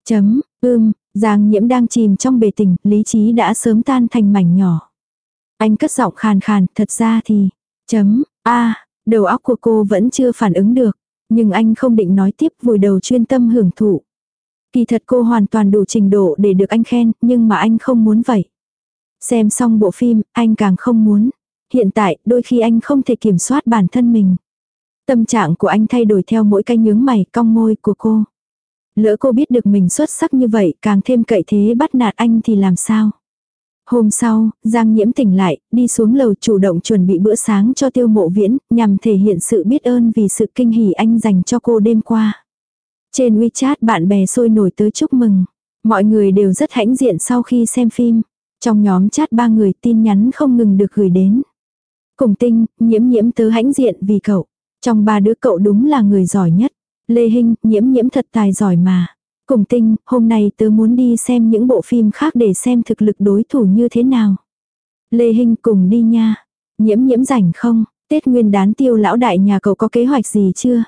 Chấm, ưm, Giang nhiễm đang chìm trong bề tình, lý trí đã sớm tan thành mảnh nhỏ. Anh cất giọng khàn khàn, thật ra thì, chấm, a đầu óc của cô vẫn chưa phản ứng được. Nhưng anh không định nói tiếp vùi đầu chuyên tâm hưởng thụ. Kỳ thật cô hoàn toàn đủ trình độ để được anh khen, nhưng mà anh không muốn vậy. Xem xong bộ phim, anh càng không muốn. Hiện tại, đôi khi anh không thể kiểm soát bản thân mình. Tâm trạng của anh thay đổi theo mỗi cái nhướng mày, cong môi của cô. Lỡ cô biết được mình xuất sắc như vậy, càng thêm cậy thế bắt nạt anh thì làm sao? Hôm sau, Giang Nhiễm tỉnh lại, đi xuống lầu chủ động chuẩn bị bữa sáng cho tiêu mộ viễn, nhằm thể hiện sự biết ơn vì sự kinh hỉ anh dành cho cô đêm qua. Trên WeChat bạn bè sôi nổi tới chúc mừng. Mọi người đều rất hãnh diện sau khi xem phim. Trong nhóm chat ba người tin nhắn không ngừng được gửi đến. Cùng tinh, nhiễm nhiễm tớ hãnh diện vì cậu. Trong ba đứa cậu đúng là người giỏi nhất. Lê Hinh, nhiễm nhiễm thật tài giỏi mà. Cùng tinh, hôm nay tớ muốn đi xem những bộ phim khác để xem thực lực đối thủ như thế nào. Lê Hinh cùng đi nha. Nhiễm nhiễm rảnh không? Tết nguyên đán tiêu lão đại nhà cậu có kế hoạch gì chưa?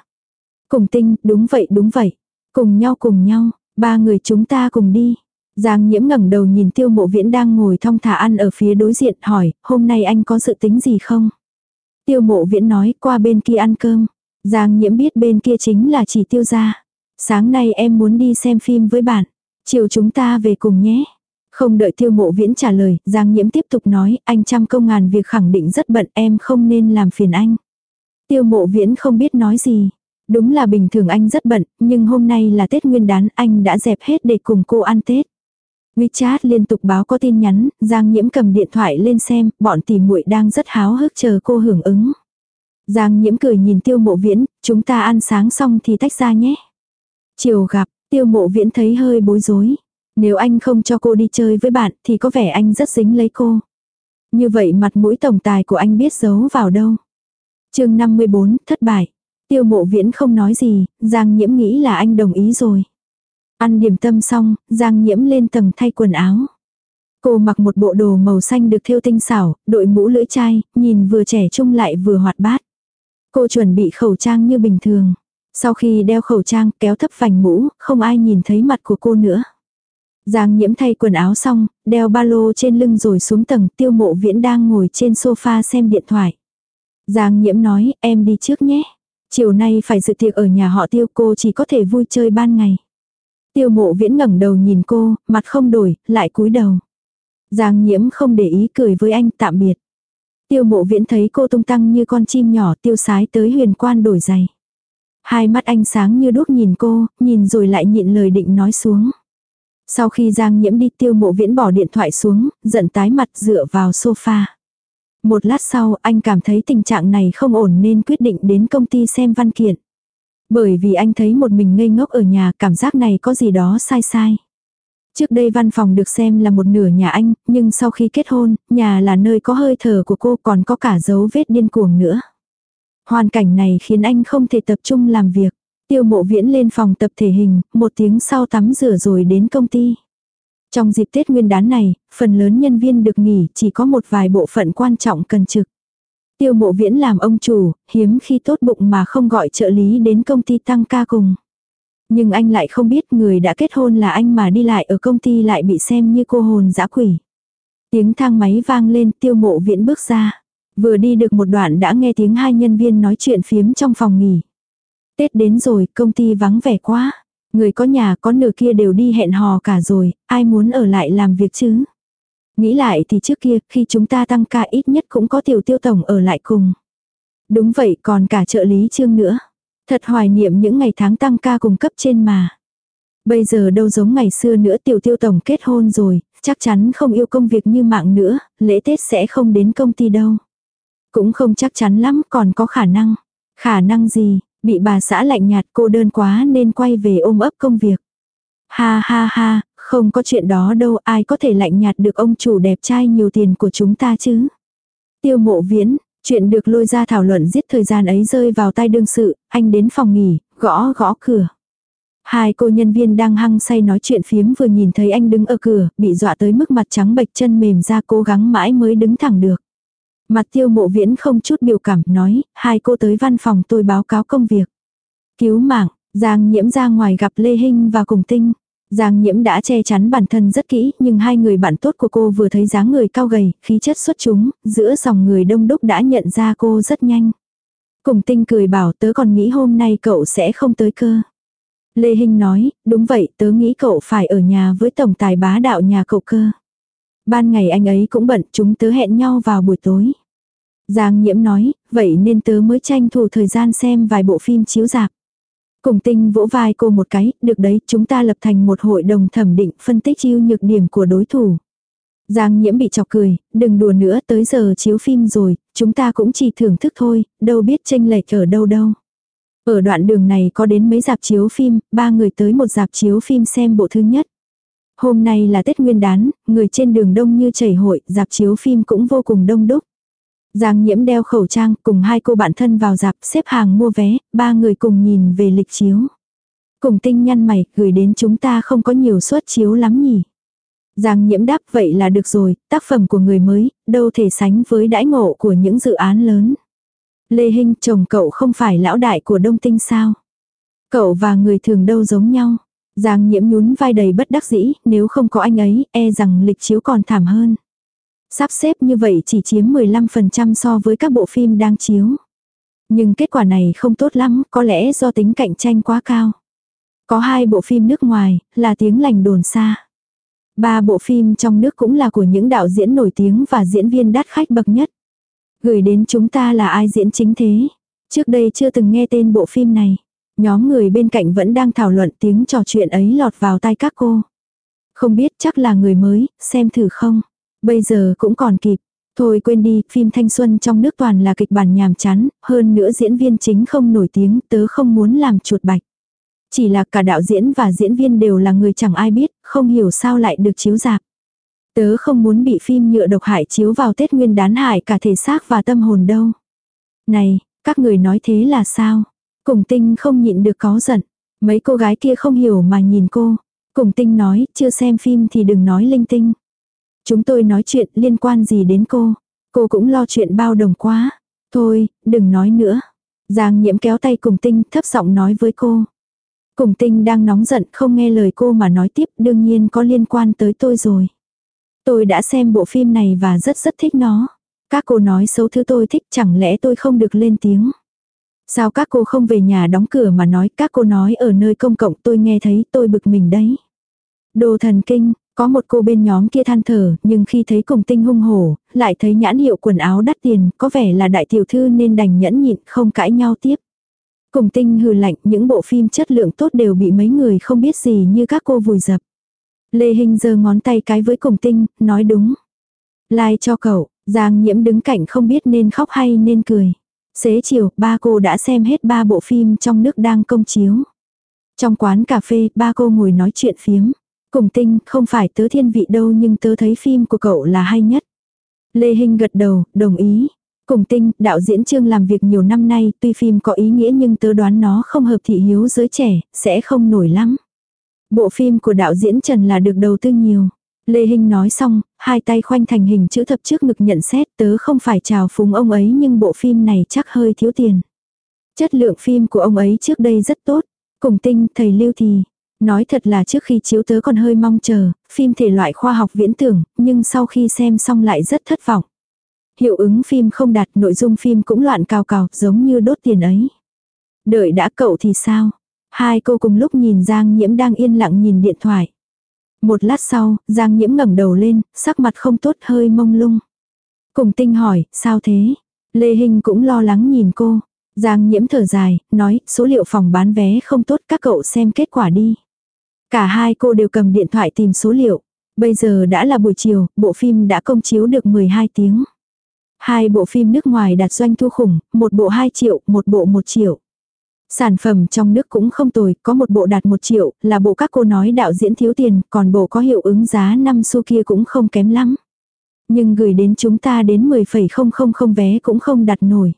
Cùng tinh, đúng vậy đúng vậy. Cùng nhau cùng nhau, ba người chúng ta cùng đi. Giang nhiễm ngẩng đầu nhìn tiêu mộ viễn đang ngồi thong thả ăn ở phía đối diện hỏi, hôm nay anh có dự tính gì không? Tiêu mộ viễn nói qua bên kia ăn cơm. Giang nhiễm biết bên kia chính là chỉ tiêu gia. Sáng nay em muốn đi xem phim với bạn. Chiều chúng ta về cùng nhé. Không đợi tiêu mộ viễn trả lời, Giang nhiễm tiếp tục nói, anh trăm công ngàn việc khẳng định rất bận em không nên làm phiền anh. Tiêu mộ viễn không biết nói gì. Đúng là bình thường anh rất bận, nhưng hôm nay là Tết Nguyên đán anh đã dẹp hết để cùng cô ăn Tết. WeChat liên tục báo có tin nhắn, Giang Nhiễm cầm điện thoại lên xem, bọn tỷ muội đang rất háo hức chờ cô hưởng ứng. Giang Nhiễm cười nhìn Tiêu Mộ Viễn, chúng ta ăn sáng xong thì tách ra nhé. Chiều gặp, Tiêu Mộ Viễn thấy hơi bối rối. Nếu anh không cho cô đi chơi với bạn thì có vẻ anh rất dính lấy cô. Như vậy mặt mũi tổng tài của anh biết giấu vào đâu. chương 54, thất bại. Tiêu mộ viễn không nói gì, Giang nhiễm nghĩ là anh đồng ý rồi. Ăn điểm tâm xong, Giang nhiễm lên tầng thay quần áo. Cô mặc một bộ đồ màu xanh được thêu tinh xảo, đội mũ lưỡi chai, nhìn vừa trẻ trung lại vừa hoạt bát. Cô chuẩn bị khẩu trang như bình thường. Sau khi đeo khẩu trang kéo thấp vành mũ, không ai nhìn thấy mặt của cô nữa. Giang nhiễm thay quần áo xong, đeo ba lô trên lưng rồi xuống tầng tiêu mộ viễn đang ngồi trên sofa xem điện thoại. Giang nhiễm nói, em đi trước nhé. Chiều nay phải dự tiệc ở nhà họ tiêu cô chỉ có thể vui chơi ban ngày. Tiêu mộ viễn ngẩng đầu nhìn cô, mặt không đổi, lại cúi đầu. Giang nhiễm không để ý cười với anh tạm biệt. Tiêu mộ viễn thấy cô tung tăng như con chim nhỏ tiêu sái tới huyền quan đổi giày. Hai mắt anh sáng như đuốc nhìn cô, nhìn rồi lại nhịn lời định nói xuống. Sau khi Giang nhiễm đi tiêu mộ viễn bỏ điện thoại xuống, giận tái mặt dựa vào sofa. Một lát sau anh cảm thấy tình trạng này không ổn nên quyết định đến công ty xem văn kiện. Bởi vì anh thấy một mình ngây ngốc ở nhà cảm giác này có gì đó sai sai. Trước đây văn phòng được xem là một nửa nhà anh, nhưng sau khi kết hôn, nhà là nơi có hơi thở của cô còn có cả dấu vết điên cuồng nữa. Hoàn cảnh này khiến anh không thể tập trung làm việc. Tiêu mộ viễn lên phòng tập thể hình, một tiếng sau tắm rửa rồi đến công ty. Trong dịp Tết Nguyên đán này, phần lớn nhân viên được nghỉ chỉ có một vài bộ phận quan trọng cần trực. Tiêu mộ viễn làm ông chủ, hiếm khi tốt bụng mà không gọi trợ lý đến công ty tăng ca cùng. Nhưng anh lại không biết người đã kết hôn là anh mà đi lại ở công ty lại bị xem như cô hồn dã quỷ. Tiếng thang máy vang lên tiêu mộ viễn bước ra. Vừa đi được một đoạn đã nghe tiếng hai nhân viên nói chuyện phiếm trong phòng nghỉ. Tết đến rồi, công ty vắng vẻ quá. Người có nhà có nửa kia đều đi hẹn hò cả rồi, ai muốn ở lại làm việc chứ? Nghĩ lại thì trước kia, khi chúng ta tăng ca ít nhất cũng có tiểu tiêu tổng ở lại cùng. Đúng vậy, còn cả trợ lý trương nữa. Thật hoài niệm những ngày tháng tăng ca cùng cấp trên mà. Bây giờ đâu giống ngày xưa nữa tiểu tiêu tổng kết hôn rồi, chắc chắn không yêu công việc như mạng nữa, lễ Tết sẽ không đến công ty đâu. Cũng không chắc chắn lắm, còn có khả năng. Khả năng gì, bị bà xã lạnh nhạt cô đơn quá nên quay về ôm ấp công việc. Ha ha ha, không có chuyện đó đâu ai có thể lạnh nhạt được ông chủ đẹp trai nhiều tiền của chúng ta chứ. Tiêu mộ viễn, chuyện được lôi ra thảo luận giết thời gian ấy rơi vào tay đương sự, anh đến phòng nghỉ, gõ gõ cửa. Hai cô nhân viên đang hăng say nói chuyện phiếm vừa nhìn thấy anh đứng ở cửa, bị dọa tới mức mặt trắng bệch chân mềm ra cố gắng mãi mới đứng thẳng được. Mặt tiêu mộ viễn không chút biểu cảm nói, hai cô tới văn phòng tôi báo cáo công việc. Cứu mạng, Giang nhiễm ra ngoài gặp Lê Hinh và Cùng Tinh. Giang nhiễm đã che chắn bản thân rất kỹ, nhưng hai người bạn tốt của cô vừa thấy dáng người cao gầy, khí chất xuất chúng, giữa dòng người đông đúc đã nhận ra cô rất nhanh. Cùng tinh cười bảo tớ còn nghĩ hôm nay cậu sẽ không tới cơ. Lê Hinh nói, đúng vậy tớ nghĩ cậu phải ở nhà với tổng tài bá đạo nhà cậu cơ. Ban ngày anh ấy cũng bận chúng tớ hẹn nhau vào buổi tối. Giang nhiễm nói, vậy nên tớ mới tranh thủ thời gian xem vài bộ phim chiếu dạp. Cùng tinh vỗ vai cô một cái, được đấy, chúng ta lập thành một hội đồng thẩm định phân tích ưu nhược điểm của đối thủ. Giang nhiễm bị chọc cười, đừng đùa nữa, tới giờ chiếu phim rồi, chúng ta cũng chỉ thưởng thức thôi, đâu biết tranh lệch ở đâu đâu. Ở đoạn đường này có đến mấy dạp chiếu phim, ba người tới một dạp chiếu phim xem bộ thứ nhất. Hôm nay là Tết Nguyên đán, người trên đường đông như chảy hội, dạp chiếu phim cũng vô cùng đông đúc. Giang nhiễm đeo khẩu trang cùng hai cô bạn thân vào dạp xếp hàng mua vé, ba người cùng nhìn về lịch chiếu. Cùng tinh nhăn mày, gửi đến chúng ta không có nhiều suất chiếu lắm nhỉ. Giang nhiễm đáp vậy là được rồi, tác phẩm của người mới, đâu thể sánh với đãi ngộ của những dự án lớn. Lê Hinh chồng cậu không phải lão đại của Đông Tinh sao? Cậu và người thường đâu giống nhau. Giang nhiễm nhún vai đầy bất đắc dĩ, nếu không có anh ấy, e rằng lịch chiếu còn thảm hơn. Sắp xếp như vậy chỉ chiếm 15% so với các bộ phim đang chiếu. Nhưng kết quả này không tốt lắm, có lẽ do tính cạnh tranh quá cao. Có hai bộ phim nước ngoài, là tiếng lành đồn xa. Ba bộ phim trong nước cũng là của những đạo diễn nổi tiếng và diễn viên đắt khách bậc nhất. Gửi đến chúng ta là ai diễn chính thế? Trước đây chưa từng nghe tên bộ phim này. Nhóm người bên cạnh vẫn đang thảo luận tiếng trò chuyện ấy lọt vào tai các cô. Không biết chắc là người mới, xem thử không? Bây giờ cũng còn kịp. Thôi quên đi, phim thanh xuân trong nước toàn là kịch bản nhàm chán, hơn nữa diễn viên chính không nổi tiếng, tớ không muốn làm chuột bạch. Chỉ là cả đạo diễn và diễn viên đều là người chẳng ai biết, không hiểu sao lại được chiếu dạp. Tớ không muốn bị phim nhựa độc hại chiếu vào Tết Nguyên đán hại cả thể xác và tâm hồn đâu. Này, các người nói thế là sao? Cùng tinh không nhịn được có giận. Mấy cô gái kia không hiểu mà nhìn cô. Cùng tinh nói, chưa xem phim thì đừng nói linh tinh. Chúng tôi nói chuyện liên quan gì đến cô. Cô cũng lo chuyện bao đồng quá. Thôi, đừng nói nữa. Giang nhiễm kéo tay cùng tinh thấp giọng nói với cô. Cùng tinh đang nóng giận không nghe lời cô mà nói tiếp đương nhiên có liên quan tới tôi rồi. Tôi đã xem bộ phim này và rất rất thích nó. Các cô nói xấu thứ tôi thích chẳng lẽ tôi không được lên tiếng. Sao các cô không về nhà đóng cửa mà nói các cô nói ở nơi công cộng tôi nghe thấy tôi bực mình đấy. Đồ thần kinh, có một cô bên nhóm kia than thở, nhưng khi thấy cùng tinh hung hổ, lại thấy nhãn hiệu quần áo đắt tiền, có vẻ là đại tiểu thư nên đành nhẫn nhịn, không cãi nhau tiếp. Cùng tinh hừ lạnh, những bộ phim chất lượng tốt đều bị mấy người không biết gì như các cô vùi dập. Lê Hình giơ ngón tay cái với cùng tinh, nói đúng. Like cho cậu, Giang nhiễm đứng cạnh không biết nên khóc hay nên cười. Xế chiều, ba cô đã xem hết ba bộ phim trong nước đang công chiếu. Trong quán cà phê, ba cô ngồi nói chuyện phiếm. Cùng tinh, không phải tớ thiên vị đâu nhưng tớ thấy phim của cậu là hay nhất. Lê Hinh gật đầu, đồng ý. Cùng tinh, đạo diễn Trương làm việc nhiều năm nay, tuy phim có ý nghĩa nhưng tớ đoán nó không hợp thị hiếu giới trẻ, sẽ không nổi lắm. Bộ phim của đạo diễn Trần là được đầu tư nhiều. Lê Hinh nói xong, hai tay khoanh thành hình chữ thập trước ngực nhận xét tớ không phải chào phúng ông ấy nhưng bộ phim này chắc hơi thiếu tiền. Chất lượng phim của ông ấy trước đây rất tốt. Cùng tinh, thầy Lưu thì. Nói thật là trước khi chiếu tớ còn hơi mong chờ, phim thể loại khoa học viễn tưởng, nhưng sau khi xem xong lại rất thất vọng. Hiệu ứng phim không đạt, nội dung phim cũng loạn cào cào, giống như đốt tiền ấy. Đợi đã cậu thì sao? Hai cô cùng lúc nhìn Giang Nhiễm đang yên lặng nhìn điện thoại. Một lát sau, Giang Nhiễm ngẩng đầu lên, sắc mặt không tốt hơi mông lung. Cùng tinh hỏi, sao thế? Lê Hình cũng lo lắng nhìn cô. Giang Nhiễm thở dài, nói, số liệu phòng bán vé không tốt các cậu xem kết quả đi. Cả hai cô đều cầm điện thoại tìm số liệu. Bây giờ đã là buổi chiều, bộ phim đã công chiếu được 12 tiếng. Hai bộ phim nước ngoài đạt doanh thu khủng, một bộ 2 triệu, một bộ 1 triệu. Sản phẩm trong nước cũng không tồi, có một bộ đạt 1 triệu, là bộ các cô nói đạo diễn thiếu tiền, còn bộ có hiệu ứng giá 5 xu kia cũng không kém lắm. Nhưng gửi đến chúng ta đến 10,000 vé cũng không đặt nổi.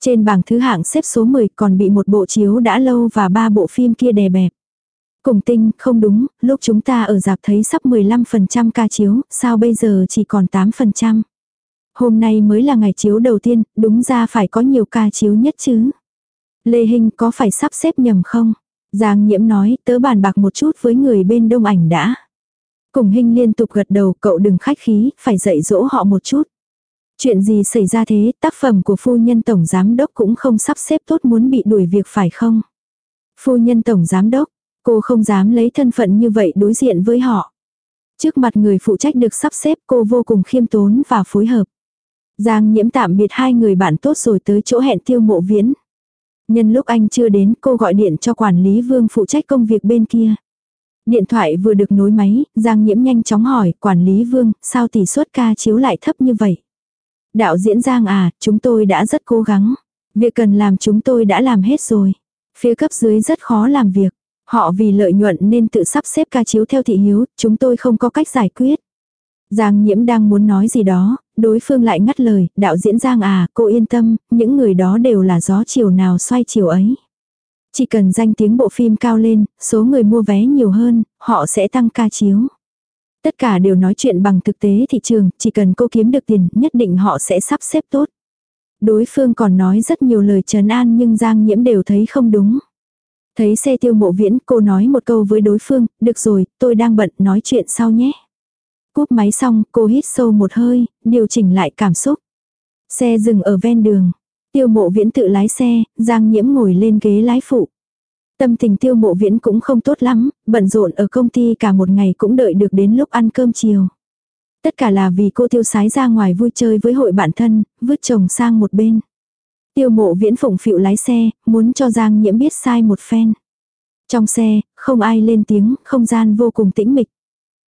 Trên bảng thứ hạng xếp số 10 còn bị một bộ chiếu đã lâu và ba bộ phim kia đè bẹp. Cùng tinh, không đúng, lúc chúng ta ở dạp thấy sắp 15% ca chiếu, sao bây giờ chỉ còn 8%. Hôm nay mới là ngày chiếu đầu tiên, đúng ra phải có nhiều ca chiếu nhất chứ. Lê Hinh có phải sắp xếp nhầm không? Giang nhiễm nói, tớ bàn bạc một chút với người bên đông ảnh đã. Cùng Hinh liên tục gật đầu, cậu đừng khách khí, phải dạy dỗ họ một chút. Chuyện gì xảy ra thế, tác phẩm của phu nhân tổng giám đốc cũng không sắp xếp tốt muốn bị đuổi việc phải không? Phu nhân tổng giám đốc, cô không dám lấy thân phận như vậy đối diện với họ. Trước mặt người phụ trách được sắp xếp cô vô cùng khiêm tốn và phối hợp. Giang nhiễm tạm biệt hai người bạn tốt rồi tới chỗ hẹn tiêu mộ viễn. Nhân lúc anh chưa đến cô gọi điện cho quản lý vương phụ trách công việc bên kia. Điện thoại vừa được nối máy, Giang nhiễm nhanh chóng hỏi quản lý vương sao tỷ suất ca chiếu lại thấp như vậy. Đạo diễn Giang à, chúng tôi đã rất cố gắng. Việc cần làm chúng tôi đã làm hết rồi. Phía cấp dưới rất khó làm việc. Họ vì lợi nhuận nên tự sắp xếp ca chiếu theo thị hiếu, chúng tôi không có cách giải quyết. Giang nhiễm đang muốn nói gì đó, đối phương lại ngắt lời, đạo diễn Giang à, cô yên tâm, những người đó đều là gió chiều nào xoay chiều ấy. Chỉ cần danh tiếng bộ phim cao lên, số người mua vé nhiều hơn, họ sẽ tăng ca chiếu. Tất cả đều nói chuyện bằng thực tế thị trường, chỉ cần cô kiếm được tiền, nhất định họ sẽ sắp xếp tốt. Đối phương còn nói rất nhiều lời trấn an nhưng Giang Nhiễm đều thấy không đúng. Thấy xe tiêu mộ viễn, cô nói một câu với đối phương, được rồi, tôi đang bận, nói chuyện sau nhé. Cúp máy xong, cô hít sâu một hơi, điều chỉnh lại cảm xúc. Xe dừng ở ven đường. Tiêu mộ viễn tự lái xe, Giang Nhiễm ngồi lên ghế lái phụ. Tâm tình tiêu mộ viễn cũng không tốt lắm, bận rộn ở công ty cả một ngày cũng đợi được đến lúc ăn cơm chiều. Tất cả là vì cô tiêu sái ra ngoài vui chơi với hội bạn thân, vứt chồng sang một bên. Tiêu mộ viễn phụng phịu lái xe, muốn cho Giang nhiễm biết sai một phen. Trong xe, không ai lên tiếng, không gian vô cùng tĩnh mịch.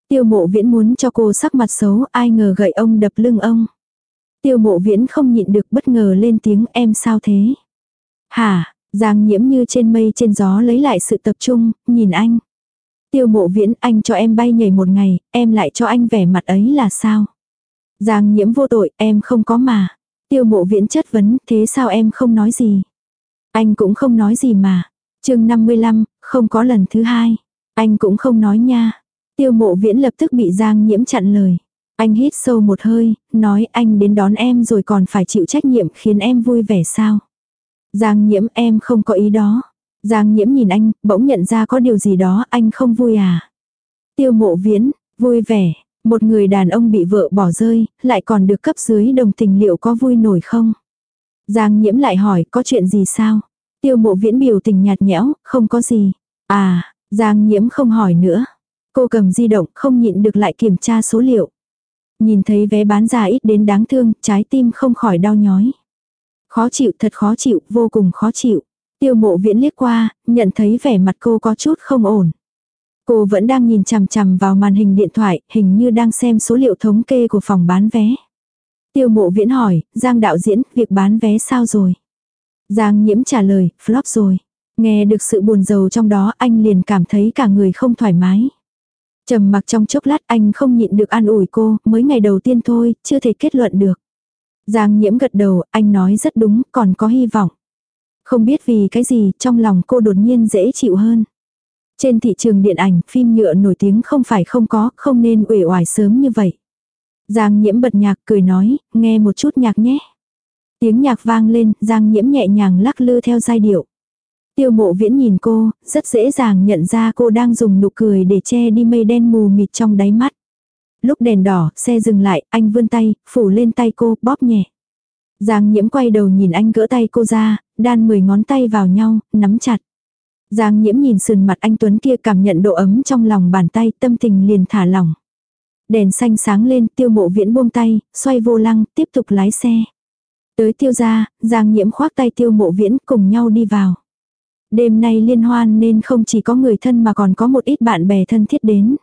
Tiêu mộ viễn muốn cho cô sắc mặt xấu, ai ngờ gậy ông đập lưng ông. Tiêu mộ viễn không nhịn được bất ngờ lên tiếng em sao thế. Hả, Giang nhiễm như trên mây trên gió lấy lại sự tập trung, nhìn anh. Tiêu mộ viễn anh cho em bay nhảy một ngày, em lại cho anh vẻ mặt ấy là sao? Giang nhiễm vô tội, em không có mà. Tiêu mộ viễn chất vấn, thế sao em không nói gì? Anh cũng không nói gì mà. chương 55, không có lần thứ hai. Anh cũng không nói nha. Tiêu mộ viễn lập tức bị Giang nhiễm chặn lời. Anh hít sâu một hơi, nói anh đến đón em rồi còn phải chịu trách nhiệm khiến em vui vẻ sao? Giang nhiễm em không có ý đó. Giang nhiễm nhìn anh, bỗng nhận ra có điều gì đó anh không vui à. Tiêu mộ viễn, vui vẻ, một người đàn ông bị vợ bỏ rơi, lại còn được cấp dưới đồng tình liệu có vui nổi không? Giang nhiễm lại hỏi có chuyện gì sao? Tiêu mộ viễn biểu tình nhạt nhẽo, không có gì. À, Giang nhiễm không hỏi nữa. Cô cầm di động không nhịn được lại kiểm tra số liệu. Nhìn thấy vé bán ra ít đến đáng thương, trái tim không khỏi đau nhói. Khó chịu thật khó chịu, vô cùng khó chịu. Tiêu mộ viễn liếc qua, nhận thấy vẻ mặt cô có chút không ổn. Cô vẫn đang nhìn chằm chằm vào màn hình điện thoại, hình như đang xem số liệu thống kê của phòng bán vé. Tiêu mộ viễn hỏi, Giang đạo diễn, việc bán vé sao rồi? Giang nhiễm trả lời, flop rồi. Nghe được sự buồn rầu trong đó anh liền cảm thấy cả người không thoải mái. trầm mặc trong chốc lát anh không nhịn được an ủi cô, mới ngày đầu tiên thôi, chưa thể kết luận được. Giang nhiễm gật đầu, anh nói rất đúng, còn có hy vọng. Không biết vì cái gì, trong lòng cô đột nhiên dễ chịu hơn. Trên thị trường điện ảnh, phim nhựa nổi tiếng không phải không có, không nên uể oải sớm như vậy. Giang nhiễm bật nhạc cười nói, nghe một chút nhạc nhé. Tiếng nhạc vang lên, Giang nhiễm nhẹ nhàng lắc lư theo giai điệu. Tiêu mộ viễn nhìn cô, rất dễ dàng nhận ra cô đang dùng nụ cười để che đi mây đen mù mịt trong đáy mắt. Lúc đèn đỏ, xe dừng lại, anh vươn tay, phủ lên tay cô, bóp nhẹ. Giang nhiễm quay đầu nhìn anh gỡ tay cô ra, đan mười ngón tay vào nhau, nắm chặt. Giang nhiễm nhìn sườn mặt anh Tuấn kia cảm nhận độ ấm trong lòng bàn tay, tâm tình liền thả lỏng. Đèn xanh sáng lên, tiêu mộ viễn buông tay, xoay vô lăng, tiếp tục lái xe. Tới tiêu gia, Giang nhiễm khoác tay tiêu mộ viễn cùng nhau đi vào. Đêm nay liên hoan nên không chỉ có người thân mà còn có một ít bạn bè thân thiết đến.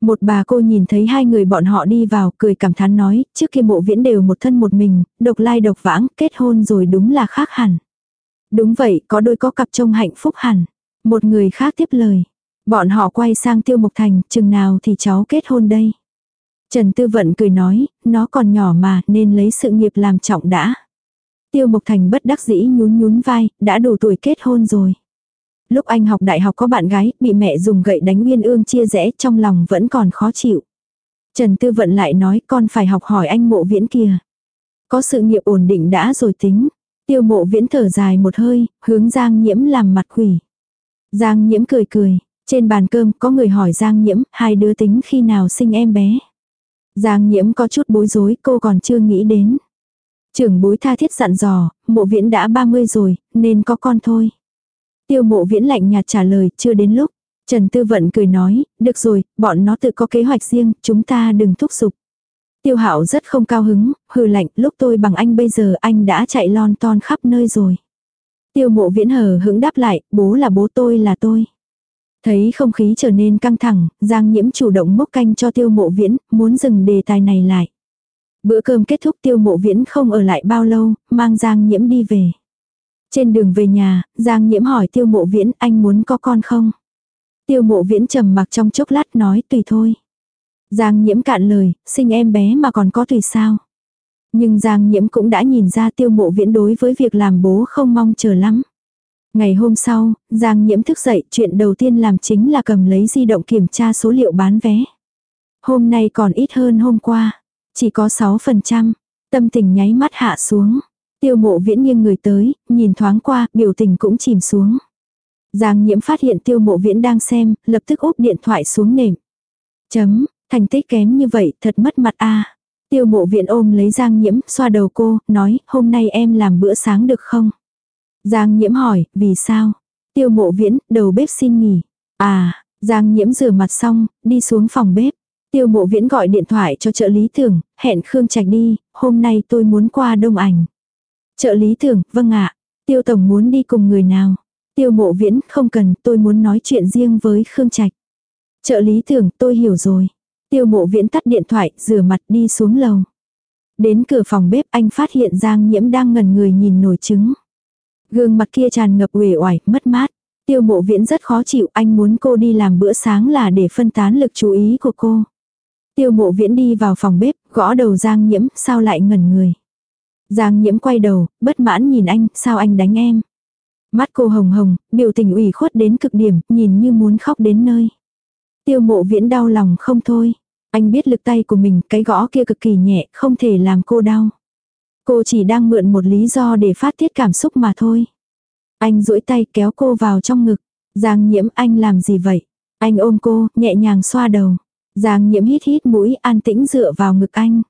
Một bà cô nhìn thấy hai người bọn họ đi vào cười cảm thán nói, trước kia mộ viễn đều một thân một mình, độc lai độc vãng, kết hôn rồi đúng là khác hẳn. Đúng vậy, có đôi có cặp trông hạnh phúc hẳn. Một người khác tiếp lời. Bọn họ quay sang tiêu mục thành, chừng nào thì cháu kết hôn đây. Trần Tư Vận cười nói, nó còn nhỏ mà nên lấy sự nghiệp làm trọng đã. Tiêu Mộc Thành bất đắc dĩ nhún nhún vai, đã đủ tuổi kết hôn rồi. Lúc anh học đại học có bạn gái, bị mẹ dùng gậy đánh uyên ương chia rẽ trong lòng vẫn còn khó chịu. Trần Tư Vận lại nói con phải học hỏi anh mộ viễn kia. Có sự nghiệp ổn định đã rồi tính. Tiêu mộ viễn thở dài một hơi, hướng Giang Nhiễm làm mặt quỷ. Giang Nhiễm cười cười, trên bàn cơm có người hỏi Giang Nhiễm, hai đứa tính khi nào sinh em bé. Giang Nhiễm có chút bối rối, cô còn chưa nghĩ đến. Trưởng bối tha thiết dặn dò, mộ viễn đã 30 rồi, nên có con thôi. Tiêu mộ viễn lạnh nhạt trả lời, chưa đến lúc. Trần Tư Vận cười nói, được rồi, bọn nó tự có kế hoạch riêng, chúng ta đừng thúc giục. Tiêu hạo rất không cao hứng, hừ lạnh, lúc tôi bằng anh bây giờ anh đã chạy lon ton khắp nơi rồi. Tiêu mộ viễn hờ hững đáp lại, bố là bố tôi là tôi. Thấy không khí trở nên căng thẳng, Giang Nhiễm chủ động mốc canh cho tiêu mộ viễn, muốn dừng đề tài này lại. Bữa cơm kết thúc tiêu mộ viễn không ở lại bao lâu, mang Giang Nhiễm đi về. Trên đường về nhà, Giang Nhiễm hỏi tiêu mộ viễn anh muốn có con không? Tiêu mộ viễn trầm mặc trong chốc lát nói tùy thôi. Giang Nhiễm cạn lời, sinh em bé mà còn có tùy sao. Nhưng Giang Nhiễm cũng đã nhìn ra tiêu mộ viễn đối với việc làm bố không mong chờ lắm. Ngày hôm sau, Giang Nhiễm thức dậy, chuyện đầu tiên làm chính là cầm lấy di động kiểm tra số liệu bán vé. Hôm nay còn ít hơn hôm qua, chỉ có 6%, tâm tình nháy mắt hạ xuống. Tiêu mộ viễn nghiêng người tới, nhìn thoáng qua, biểu tình cũng chìm xuống. Giang nhiễm phát hiện tiêu mộ viễn đang xem, lập tức úp điện thoại xuống nệm. Chấm, thành tích kém như vậy, thật mất mặt a. Tiêu mộ viễn ôm lấy Giang nhiễm, xoa đầu cô, nói, hôm nay em làm bữa sáng được không? Giang nhiễm hỏi, vì sao? Tiêu mộ viễn, đầu bếp xin nghỉ. À, Giang nhiễm rửa mặt xong, đi xuống phòng bếp. Tiêu mộ viễn gọi điện thoại cho trợ lý tưởng, hẹn Khương Trạch đi, hôm nay tôi muốn qua đông ảnh. Trợ lý tưởng, vâng ạ. Tiêu tổng muốn đi cùng người nào? Tiêu mộ viễn, không cần, tôi muốn nói chuyện riêng với Khương Trạch. Trợ lý tưởng, tôi hiểu rồi. Tiêu mộ viễn tắt điện thoại, rửa mặt đi xuống lầu. Đến cửa phòng bếp anh phát hiện Giang Nhiễm đang ngần người nhìn nồi trứng. Gương mặt kia tràn ngập uể oải, mất mát. Tiêu mộ viễn rất khó chịu, anh muốn cô đi làm bữa sáng là để phân tán lực chú ý của cô. Tiêu mộ viễn đi vào phòng bếp, gõ đầu Giang Nhiễm, sao lại ngẩn người. Giang Nhiễm quay đầu, bất mãn nhìn anh, sao anh đánh em. Mắt cô hồng hồng, biểu tình ủy khuất đến cực điểm, nhìn như muốn khóc đến nơi. Tiêu mộ viễn đau lòng không thôi. Anh biết lực tay của mình, cái gõ kia cực kỳ nhẹ, không thể làm cô đau. Cô chỉ đang mượn một lý do để phát tiết cảm xúc mà thôi. Anh duỗi tay kéo cô vào trong ngực. Giang nhiễm anh làm gì vậy? Anh ôm cô, nhẹ nhàng xoa đầu. Giang nhiễm hít hít mũi an tĩnh dựa vào ngực anh.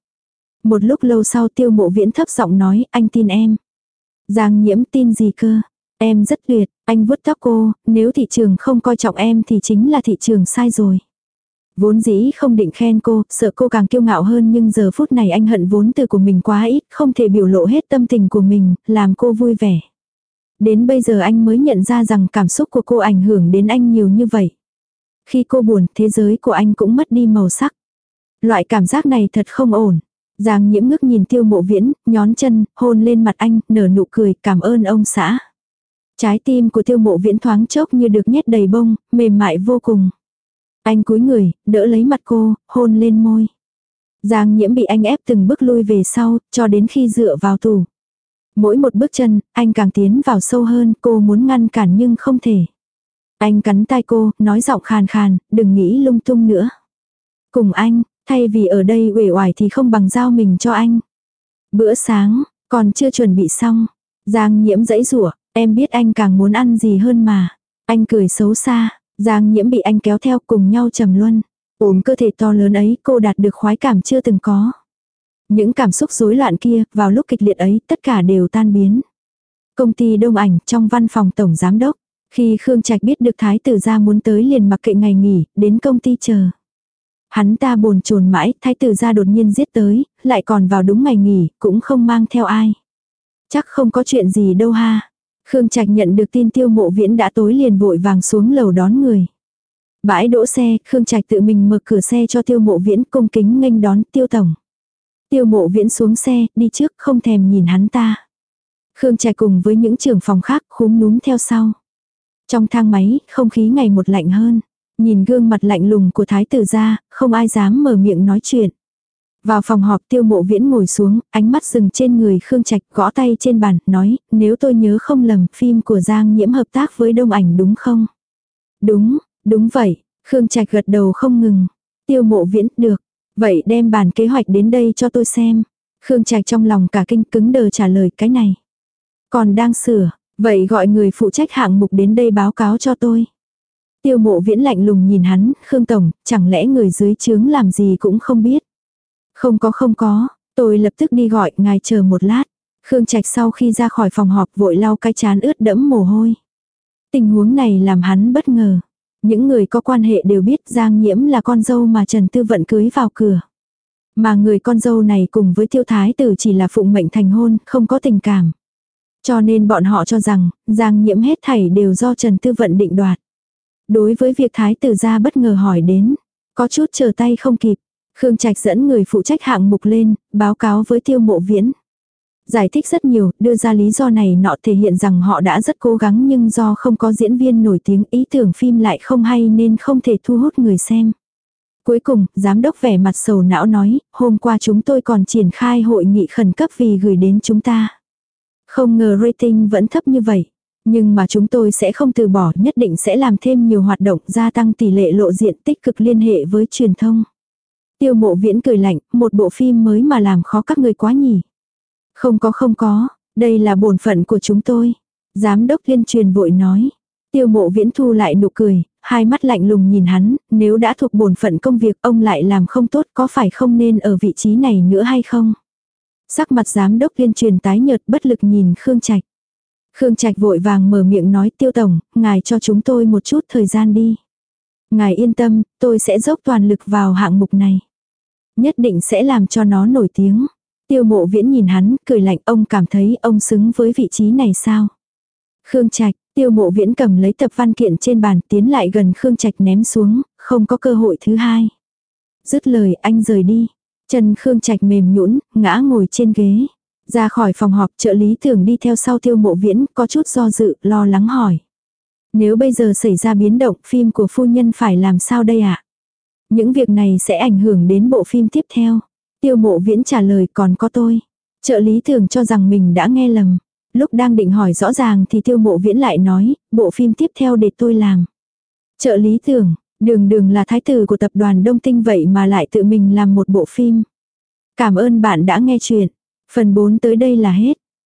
Một lúc lâu sau tiêu mộ viễn thấp giọng nói anh tin em. Giang nhiễm tin gì cơ? Em rất tuyệt, anh vuốt tóc cô, nếu thị trường không coi trọng em thì chính là thị trường sai rồi. Vốn dĩ không định khen cô, sợ cô càng kiêu ngạo hơn nhưng giờ phút này anh hận vốn từ của mình quá ít, không thể biểu lộ hết tâm tình của mình, làm cô vui vẻ. Đến bây giờ anh mới nhận ra rằng cảm xúc của cô ảnh hưởng đến anh nhiều như vậy. Khi cô buồn, thế giới của anh cũng mất đi màu sắc. Loại cảm giác này thật không ổn. Giang nhiễm ngước nhìn tiêu mộ viễn, nhón chân, hôn lên mặt anh, nở nụ cười, cảm ơn ông xã. Trái tim của tiêu mộ viễn thoáng chốc như được nhét đầy bông, mềm mại vô cùng. Anh cúi người, đỡ lấy mặt cô, hôn lên môi. Giang nhiễm bị anh ép từng bước lui về sau, cho đến khi dựa vào tủ. Mỗi một bước chân, anh càng tiến vào sâu hơn, cô muốn ngăn cản nhưng không thể. Anh cắn tai cô, nói giọng khàn khàn, đừng nghĩ lung tung nữa. Cùng anh, thay vì ở đây uể oải thì không bằng giao mình cho anh. Bữa sáng, còn chưa chuẩn bị xong. Giang nhiễm dãy rủa em biết anh càng muốn ăn gì hơn mà. Anh cười xấu xa, Giang nhiễm bị anh kéo theo cùng nhau trầm luân. Ôm cơ thể to lớn ấy cô đạt được khoái cảm chưa từng có. Những cảm xúc rối loạn kia, vào lúc kịch liệt ấy, tất cả đều tan biến. Công ty đông ảnh, trong văn phòng tổng giám đốc. Khi Khương Trạch biết được thái tử gia muốn tới liền mặc kệ ngày nghỉ, đến công ty chờ. Hắn ta bồn chồn mãi, thái tử gia đột nhiên giết tới, lại còn vào đúng ngày nghỉ, cũng không mang theo ai. Chắc không có chuyện gì đâu ha. Khương Trạch nhận được tin tiêu mộ viễn đã tối liền vội vàng xuống lầu đón người. Bãi đỗ xe, Khương Trạch tự mình mở cửa xe cho tiêu mộ viễn cung kính nghênh đón tiêu tổng. Tiêu mộ viễn xuống xe, đi trước không thèm nhìn hắn ta. Khương Trạch cùng với những trưởng phòng khác khúm núm theo sau. Trong thang máy, không khí ngày một lạnh hơn. Nhìn gương mặt lạnh lùng của thái tử ra, không ai dám mở miệng nói chuyện. Vào phòng họp tiêu mộ viễn ngồi xuống, ánh mắt dừng trên người Khương Trạch gõ tay trên bàn, nói, nếu tôi nhớ không lầm, phim của Giang Nhiễm hợp tác với Đông Ảnh đúng không? Đúng, đúng vậy, Khương Trạch gật đầu không ngừng. Tiêu mộ viễn, được, vậy đem bản kế hoạch đến đây cho tôi xem. Khương Trạch trong lòng cả kinh cứng đờ trả lời cái này. Còn đang sửa, vậy gọi người phụ trách hạng mục đến đây báo cáo cho tôi. Tiêu mộ viễn lạnh lùng nhìn hắn, Khương Tổng, chẳng lẽ người dưới chướng làm gì cũng không biết. Không có không có, tôi lập tức đi gọi, ngài chờ một lát. Khương Trạch sau khi ra khỏi phòng họp vội lau cái chán ướt đẫm mồ hôi. Tình huống này làm hắn bất ngờ. Những người có quan hệ đều biết Giang Nhiễm là con dâu mà Trần Tư Vận cưới vào cửa. Mà người con dâu này cùng với tiêu thái tử chỉ là phụng mệnh thành hôn, không có tình cảm. Cho nên bọn họ cho rằng, Giang Nhiễm hết thảy đều do Trần Tư Vận định đoạt. Đối với việc thái tử ra bất ngờ hỏi đến, có chút chờ tay không kịp. Khương Trạch dẫn người phụ trách hạng mục lên, báo cáo với tiêu mộ viễn. Giải thích rất nhiều, đưa ra lý do này nọ thể hiện rằng họ đã rất cố gắng nhưng do không có diễn viên nổi tiếng ý tưởng phim lại không hay nên không thể thu hút người xem. Cuối cùng, giám đốc vẻ mặt sầu não nói, hôm qua chúng tôi còn triển khai hội nghị khẩn cấp vì gửi đến chúng ta. Không ngờ rating vẫn thấp như vậy. Nhưng mà chúng tôi sẽ không từ bỏ, nhất định sẽ làm thêm nhiều hoạt động gia tăng tỷ lệ lộ diện tích cực liên hệ với truyền thông. Tiêu mộ viễn cười lạnh, một bộ phim mới mà làm khó các người quá nhỉ. Không có không có, đây là bổn phận của chúng tôi. Giám đốc liên truyền vội nói. Tiêu mộ viễn thu lại nụ cười, hai mắt lạnh lùng nhìn hắn, nếu đã thuộc bổn phận công việc ông lại làm không tốt có phải không nên ở vị trí này nữa hay không? Sắc mặt giám đốc liên truyền tái nhợt bất lực nhìn Khương Trạch. Khương Trạch vội vàng mở miệng nói tiêu tổng, ngài cho chúng tôi một chút thời gian đi. Ngài yên tâm, tôi sẽ dốc toàn lực vào hạng mục này. Nhất định sẽ làm cho nó nổi tiếng. Tiêu mộ viễn nhìn hắn, cười lạnh ông cảm thấy ông xứng với vị trí này sao? Khương Trạch, tiêu mộ viễn cầm lấy tập văn kiện trên bàn tiến lại gần Khương Trạch ném xuống, không có cơ hội thứ hai. Dứt lời anh rời đi. Chân Khương Trạch mềm nhũn ngã ngồi trên ghế. Ra khỏi phòng họp trợ lý thường đi theo sau tiêu mộ viễn, có chút do dự, lo lắng hỏi. Nếu bây giờ xảy ra biến động phim của phu nhân phải làm sao đây ạ? À? Những việc này sẽ ảnh hưởng đến bộ phim tiếp theo. Tiêu mộ viễn trả lời còn có tôi. Trợ lý thường cho rằng mình đã nghe lầm. Lúc đang định hỏi rõ ràng thì tiêu mộ viễn lại nói, bộ phim tiếp theo để tôi làm. Trợ lý thường, đường đường là thái tử của tập đoàn Đông Tinh vậy mà lại tự mình làm một bộ phim. Cảm ơn bạn đã nghe chuyện. Phần 4 tới đây là hết.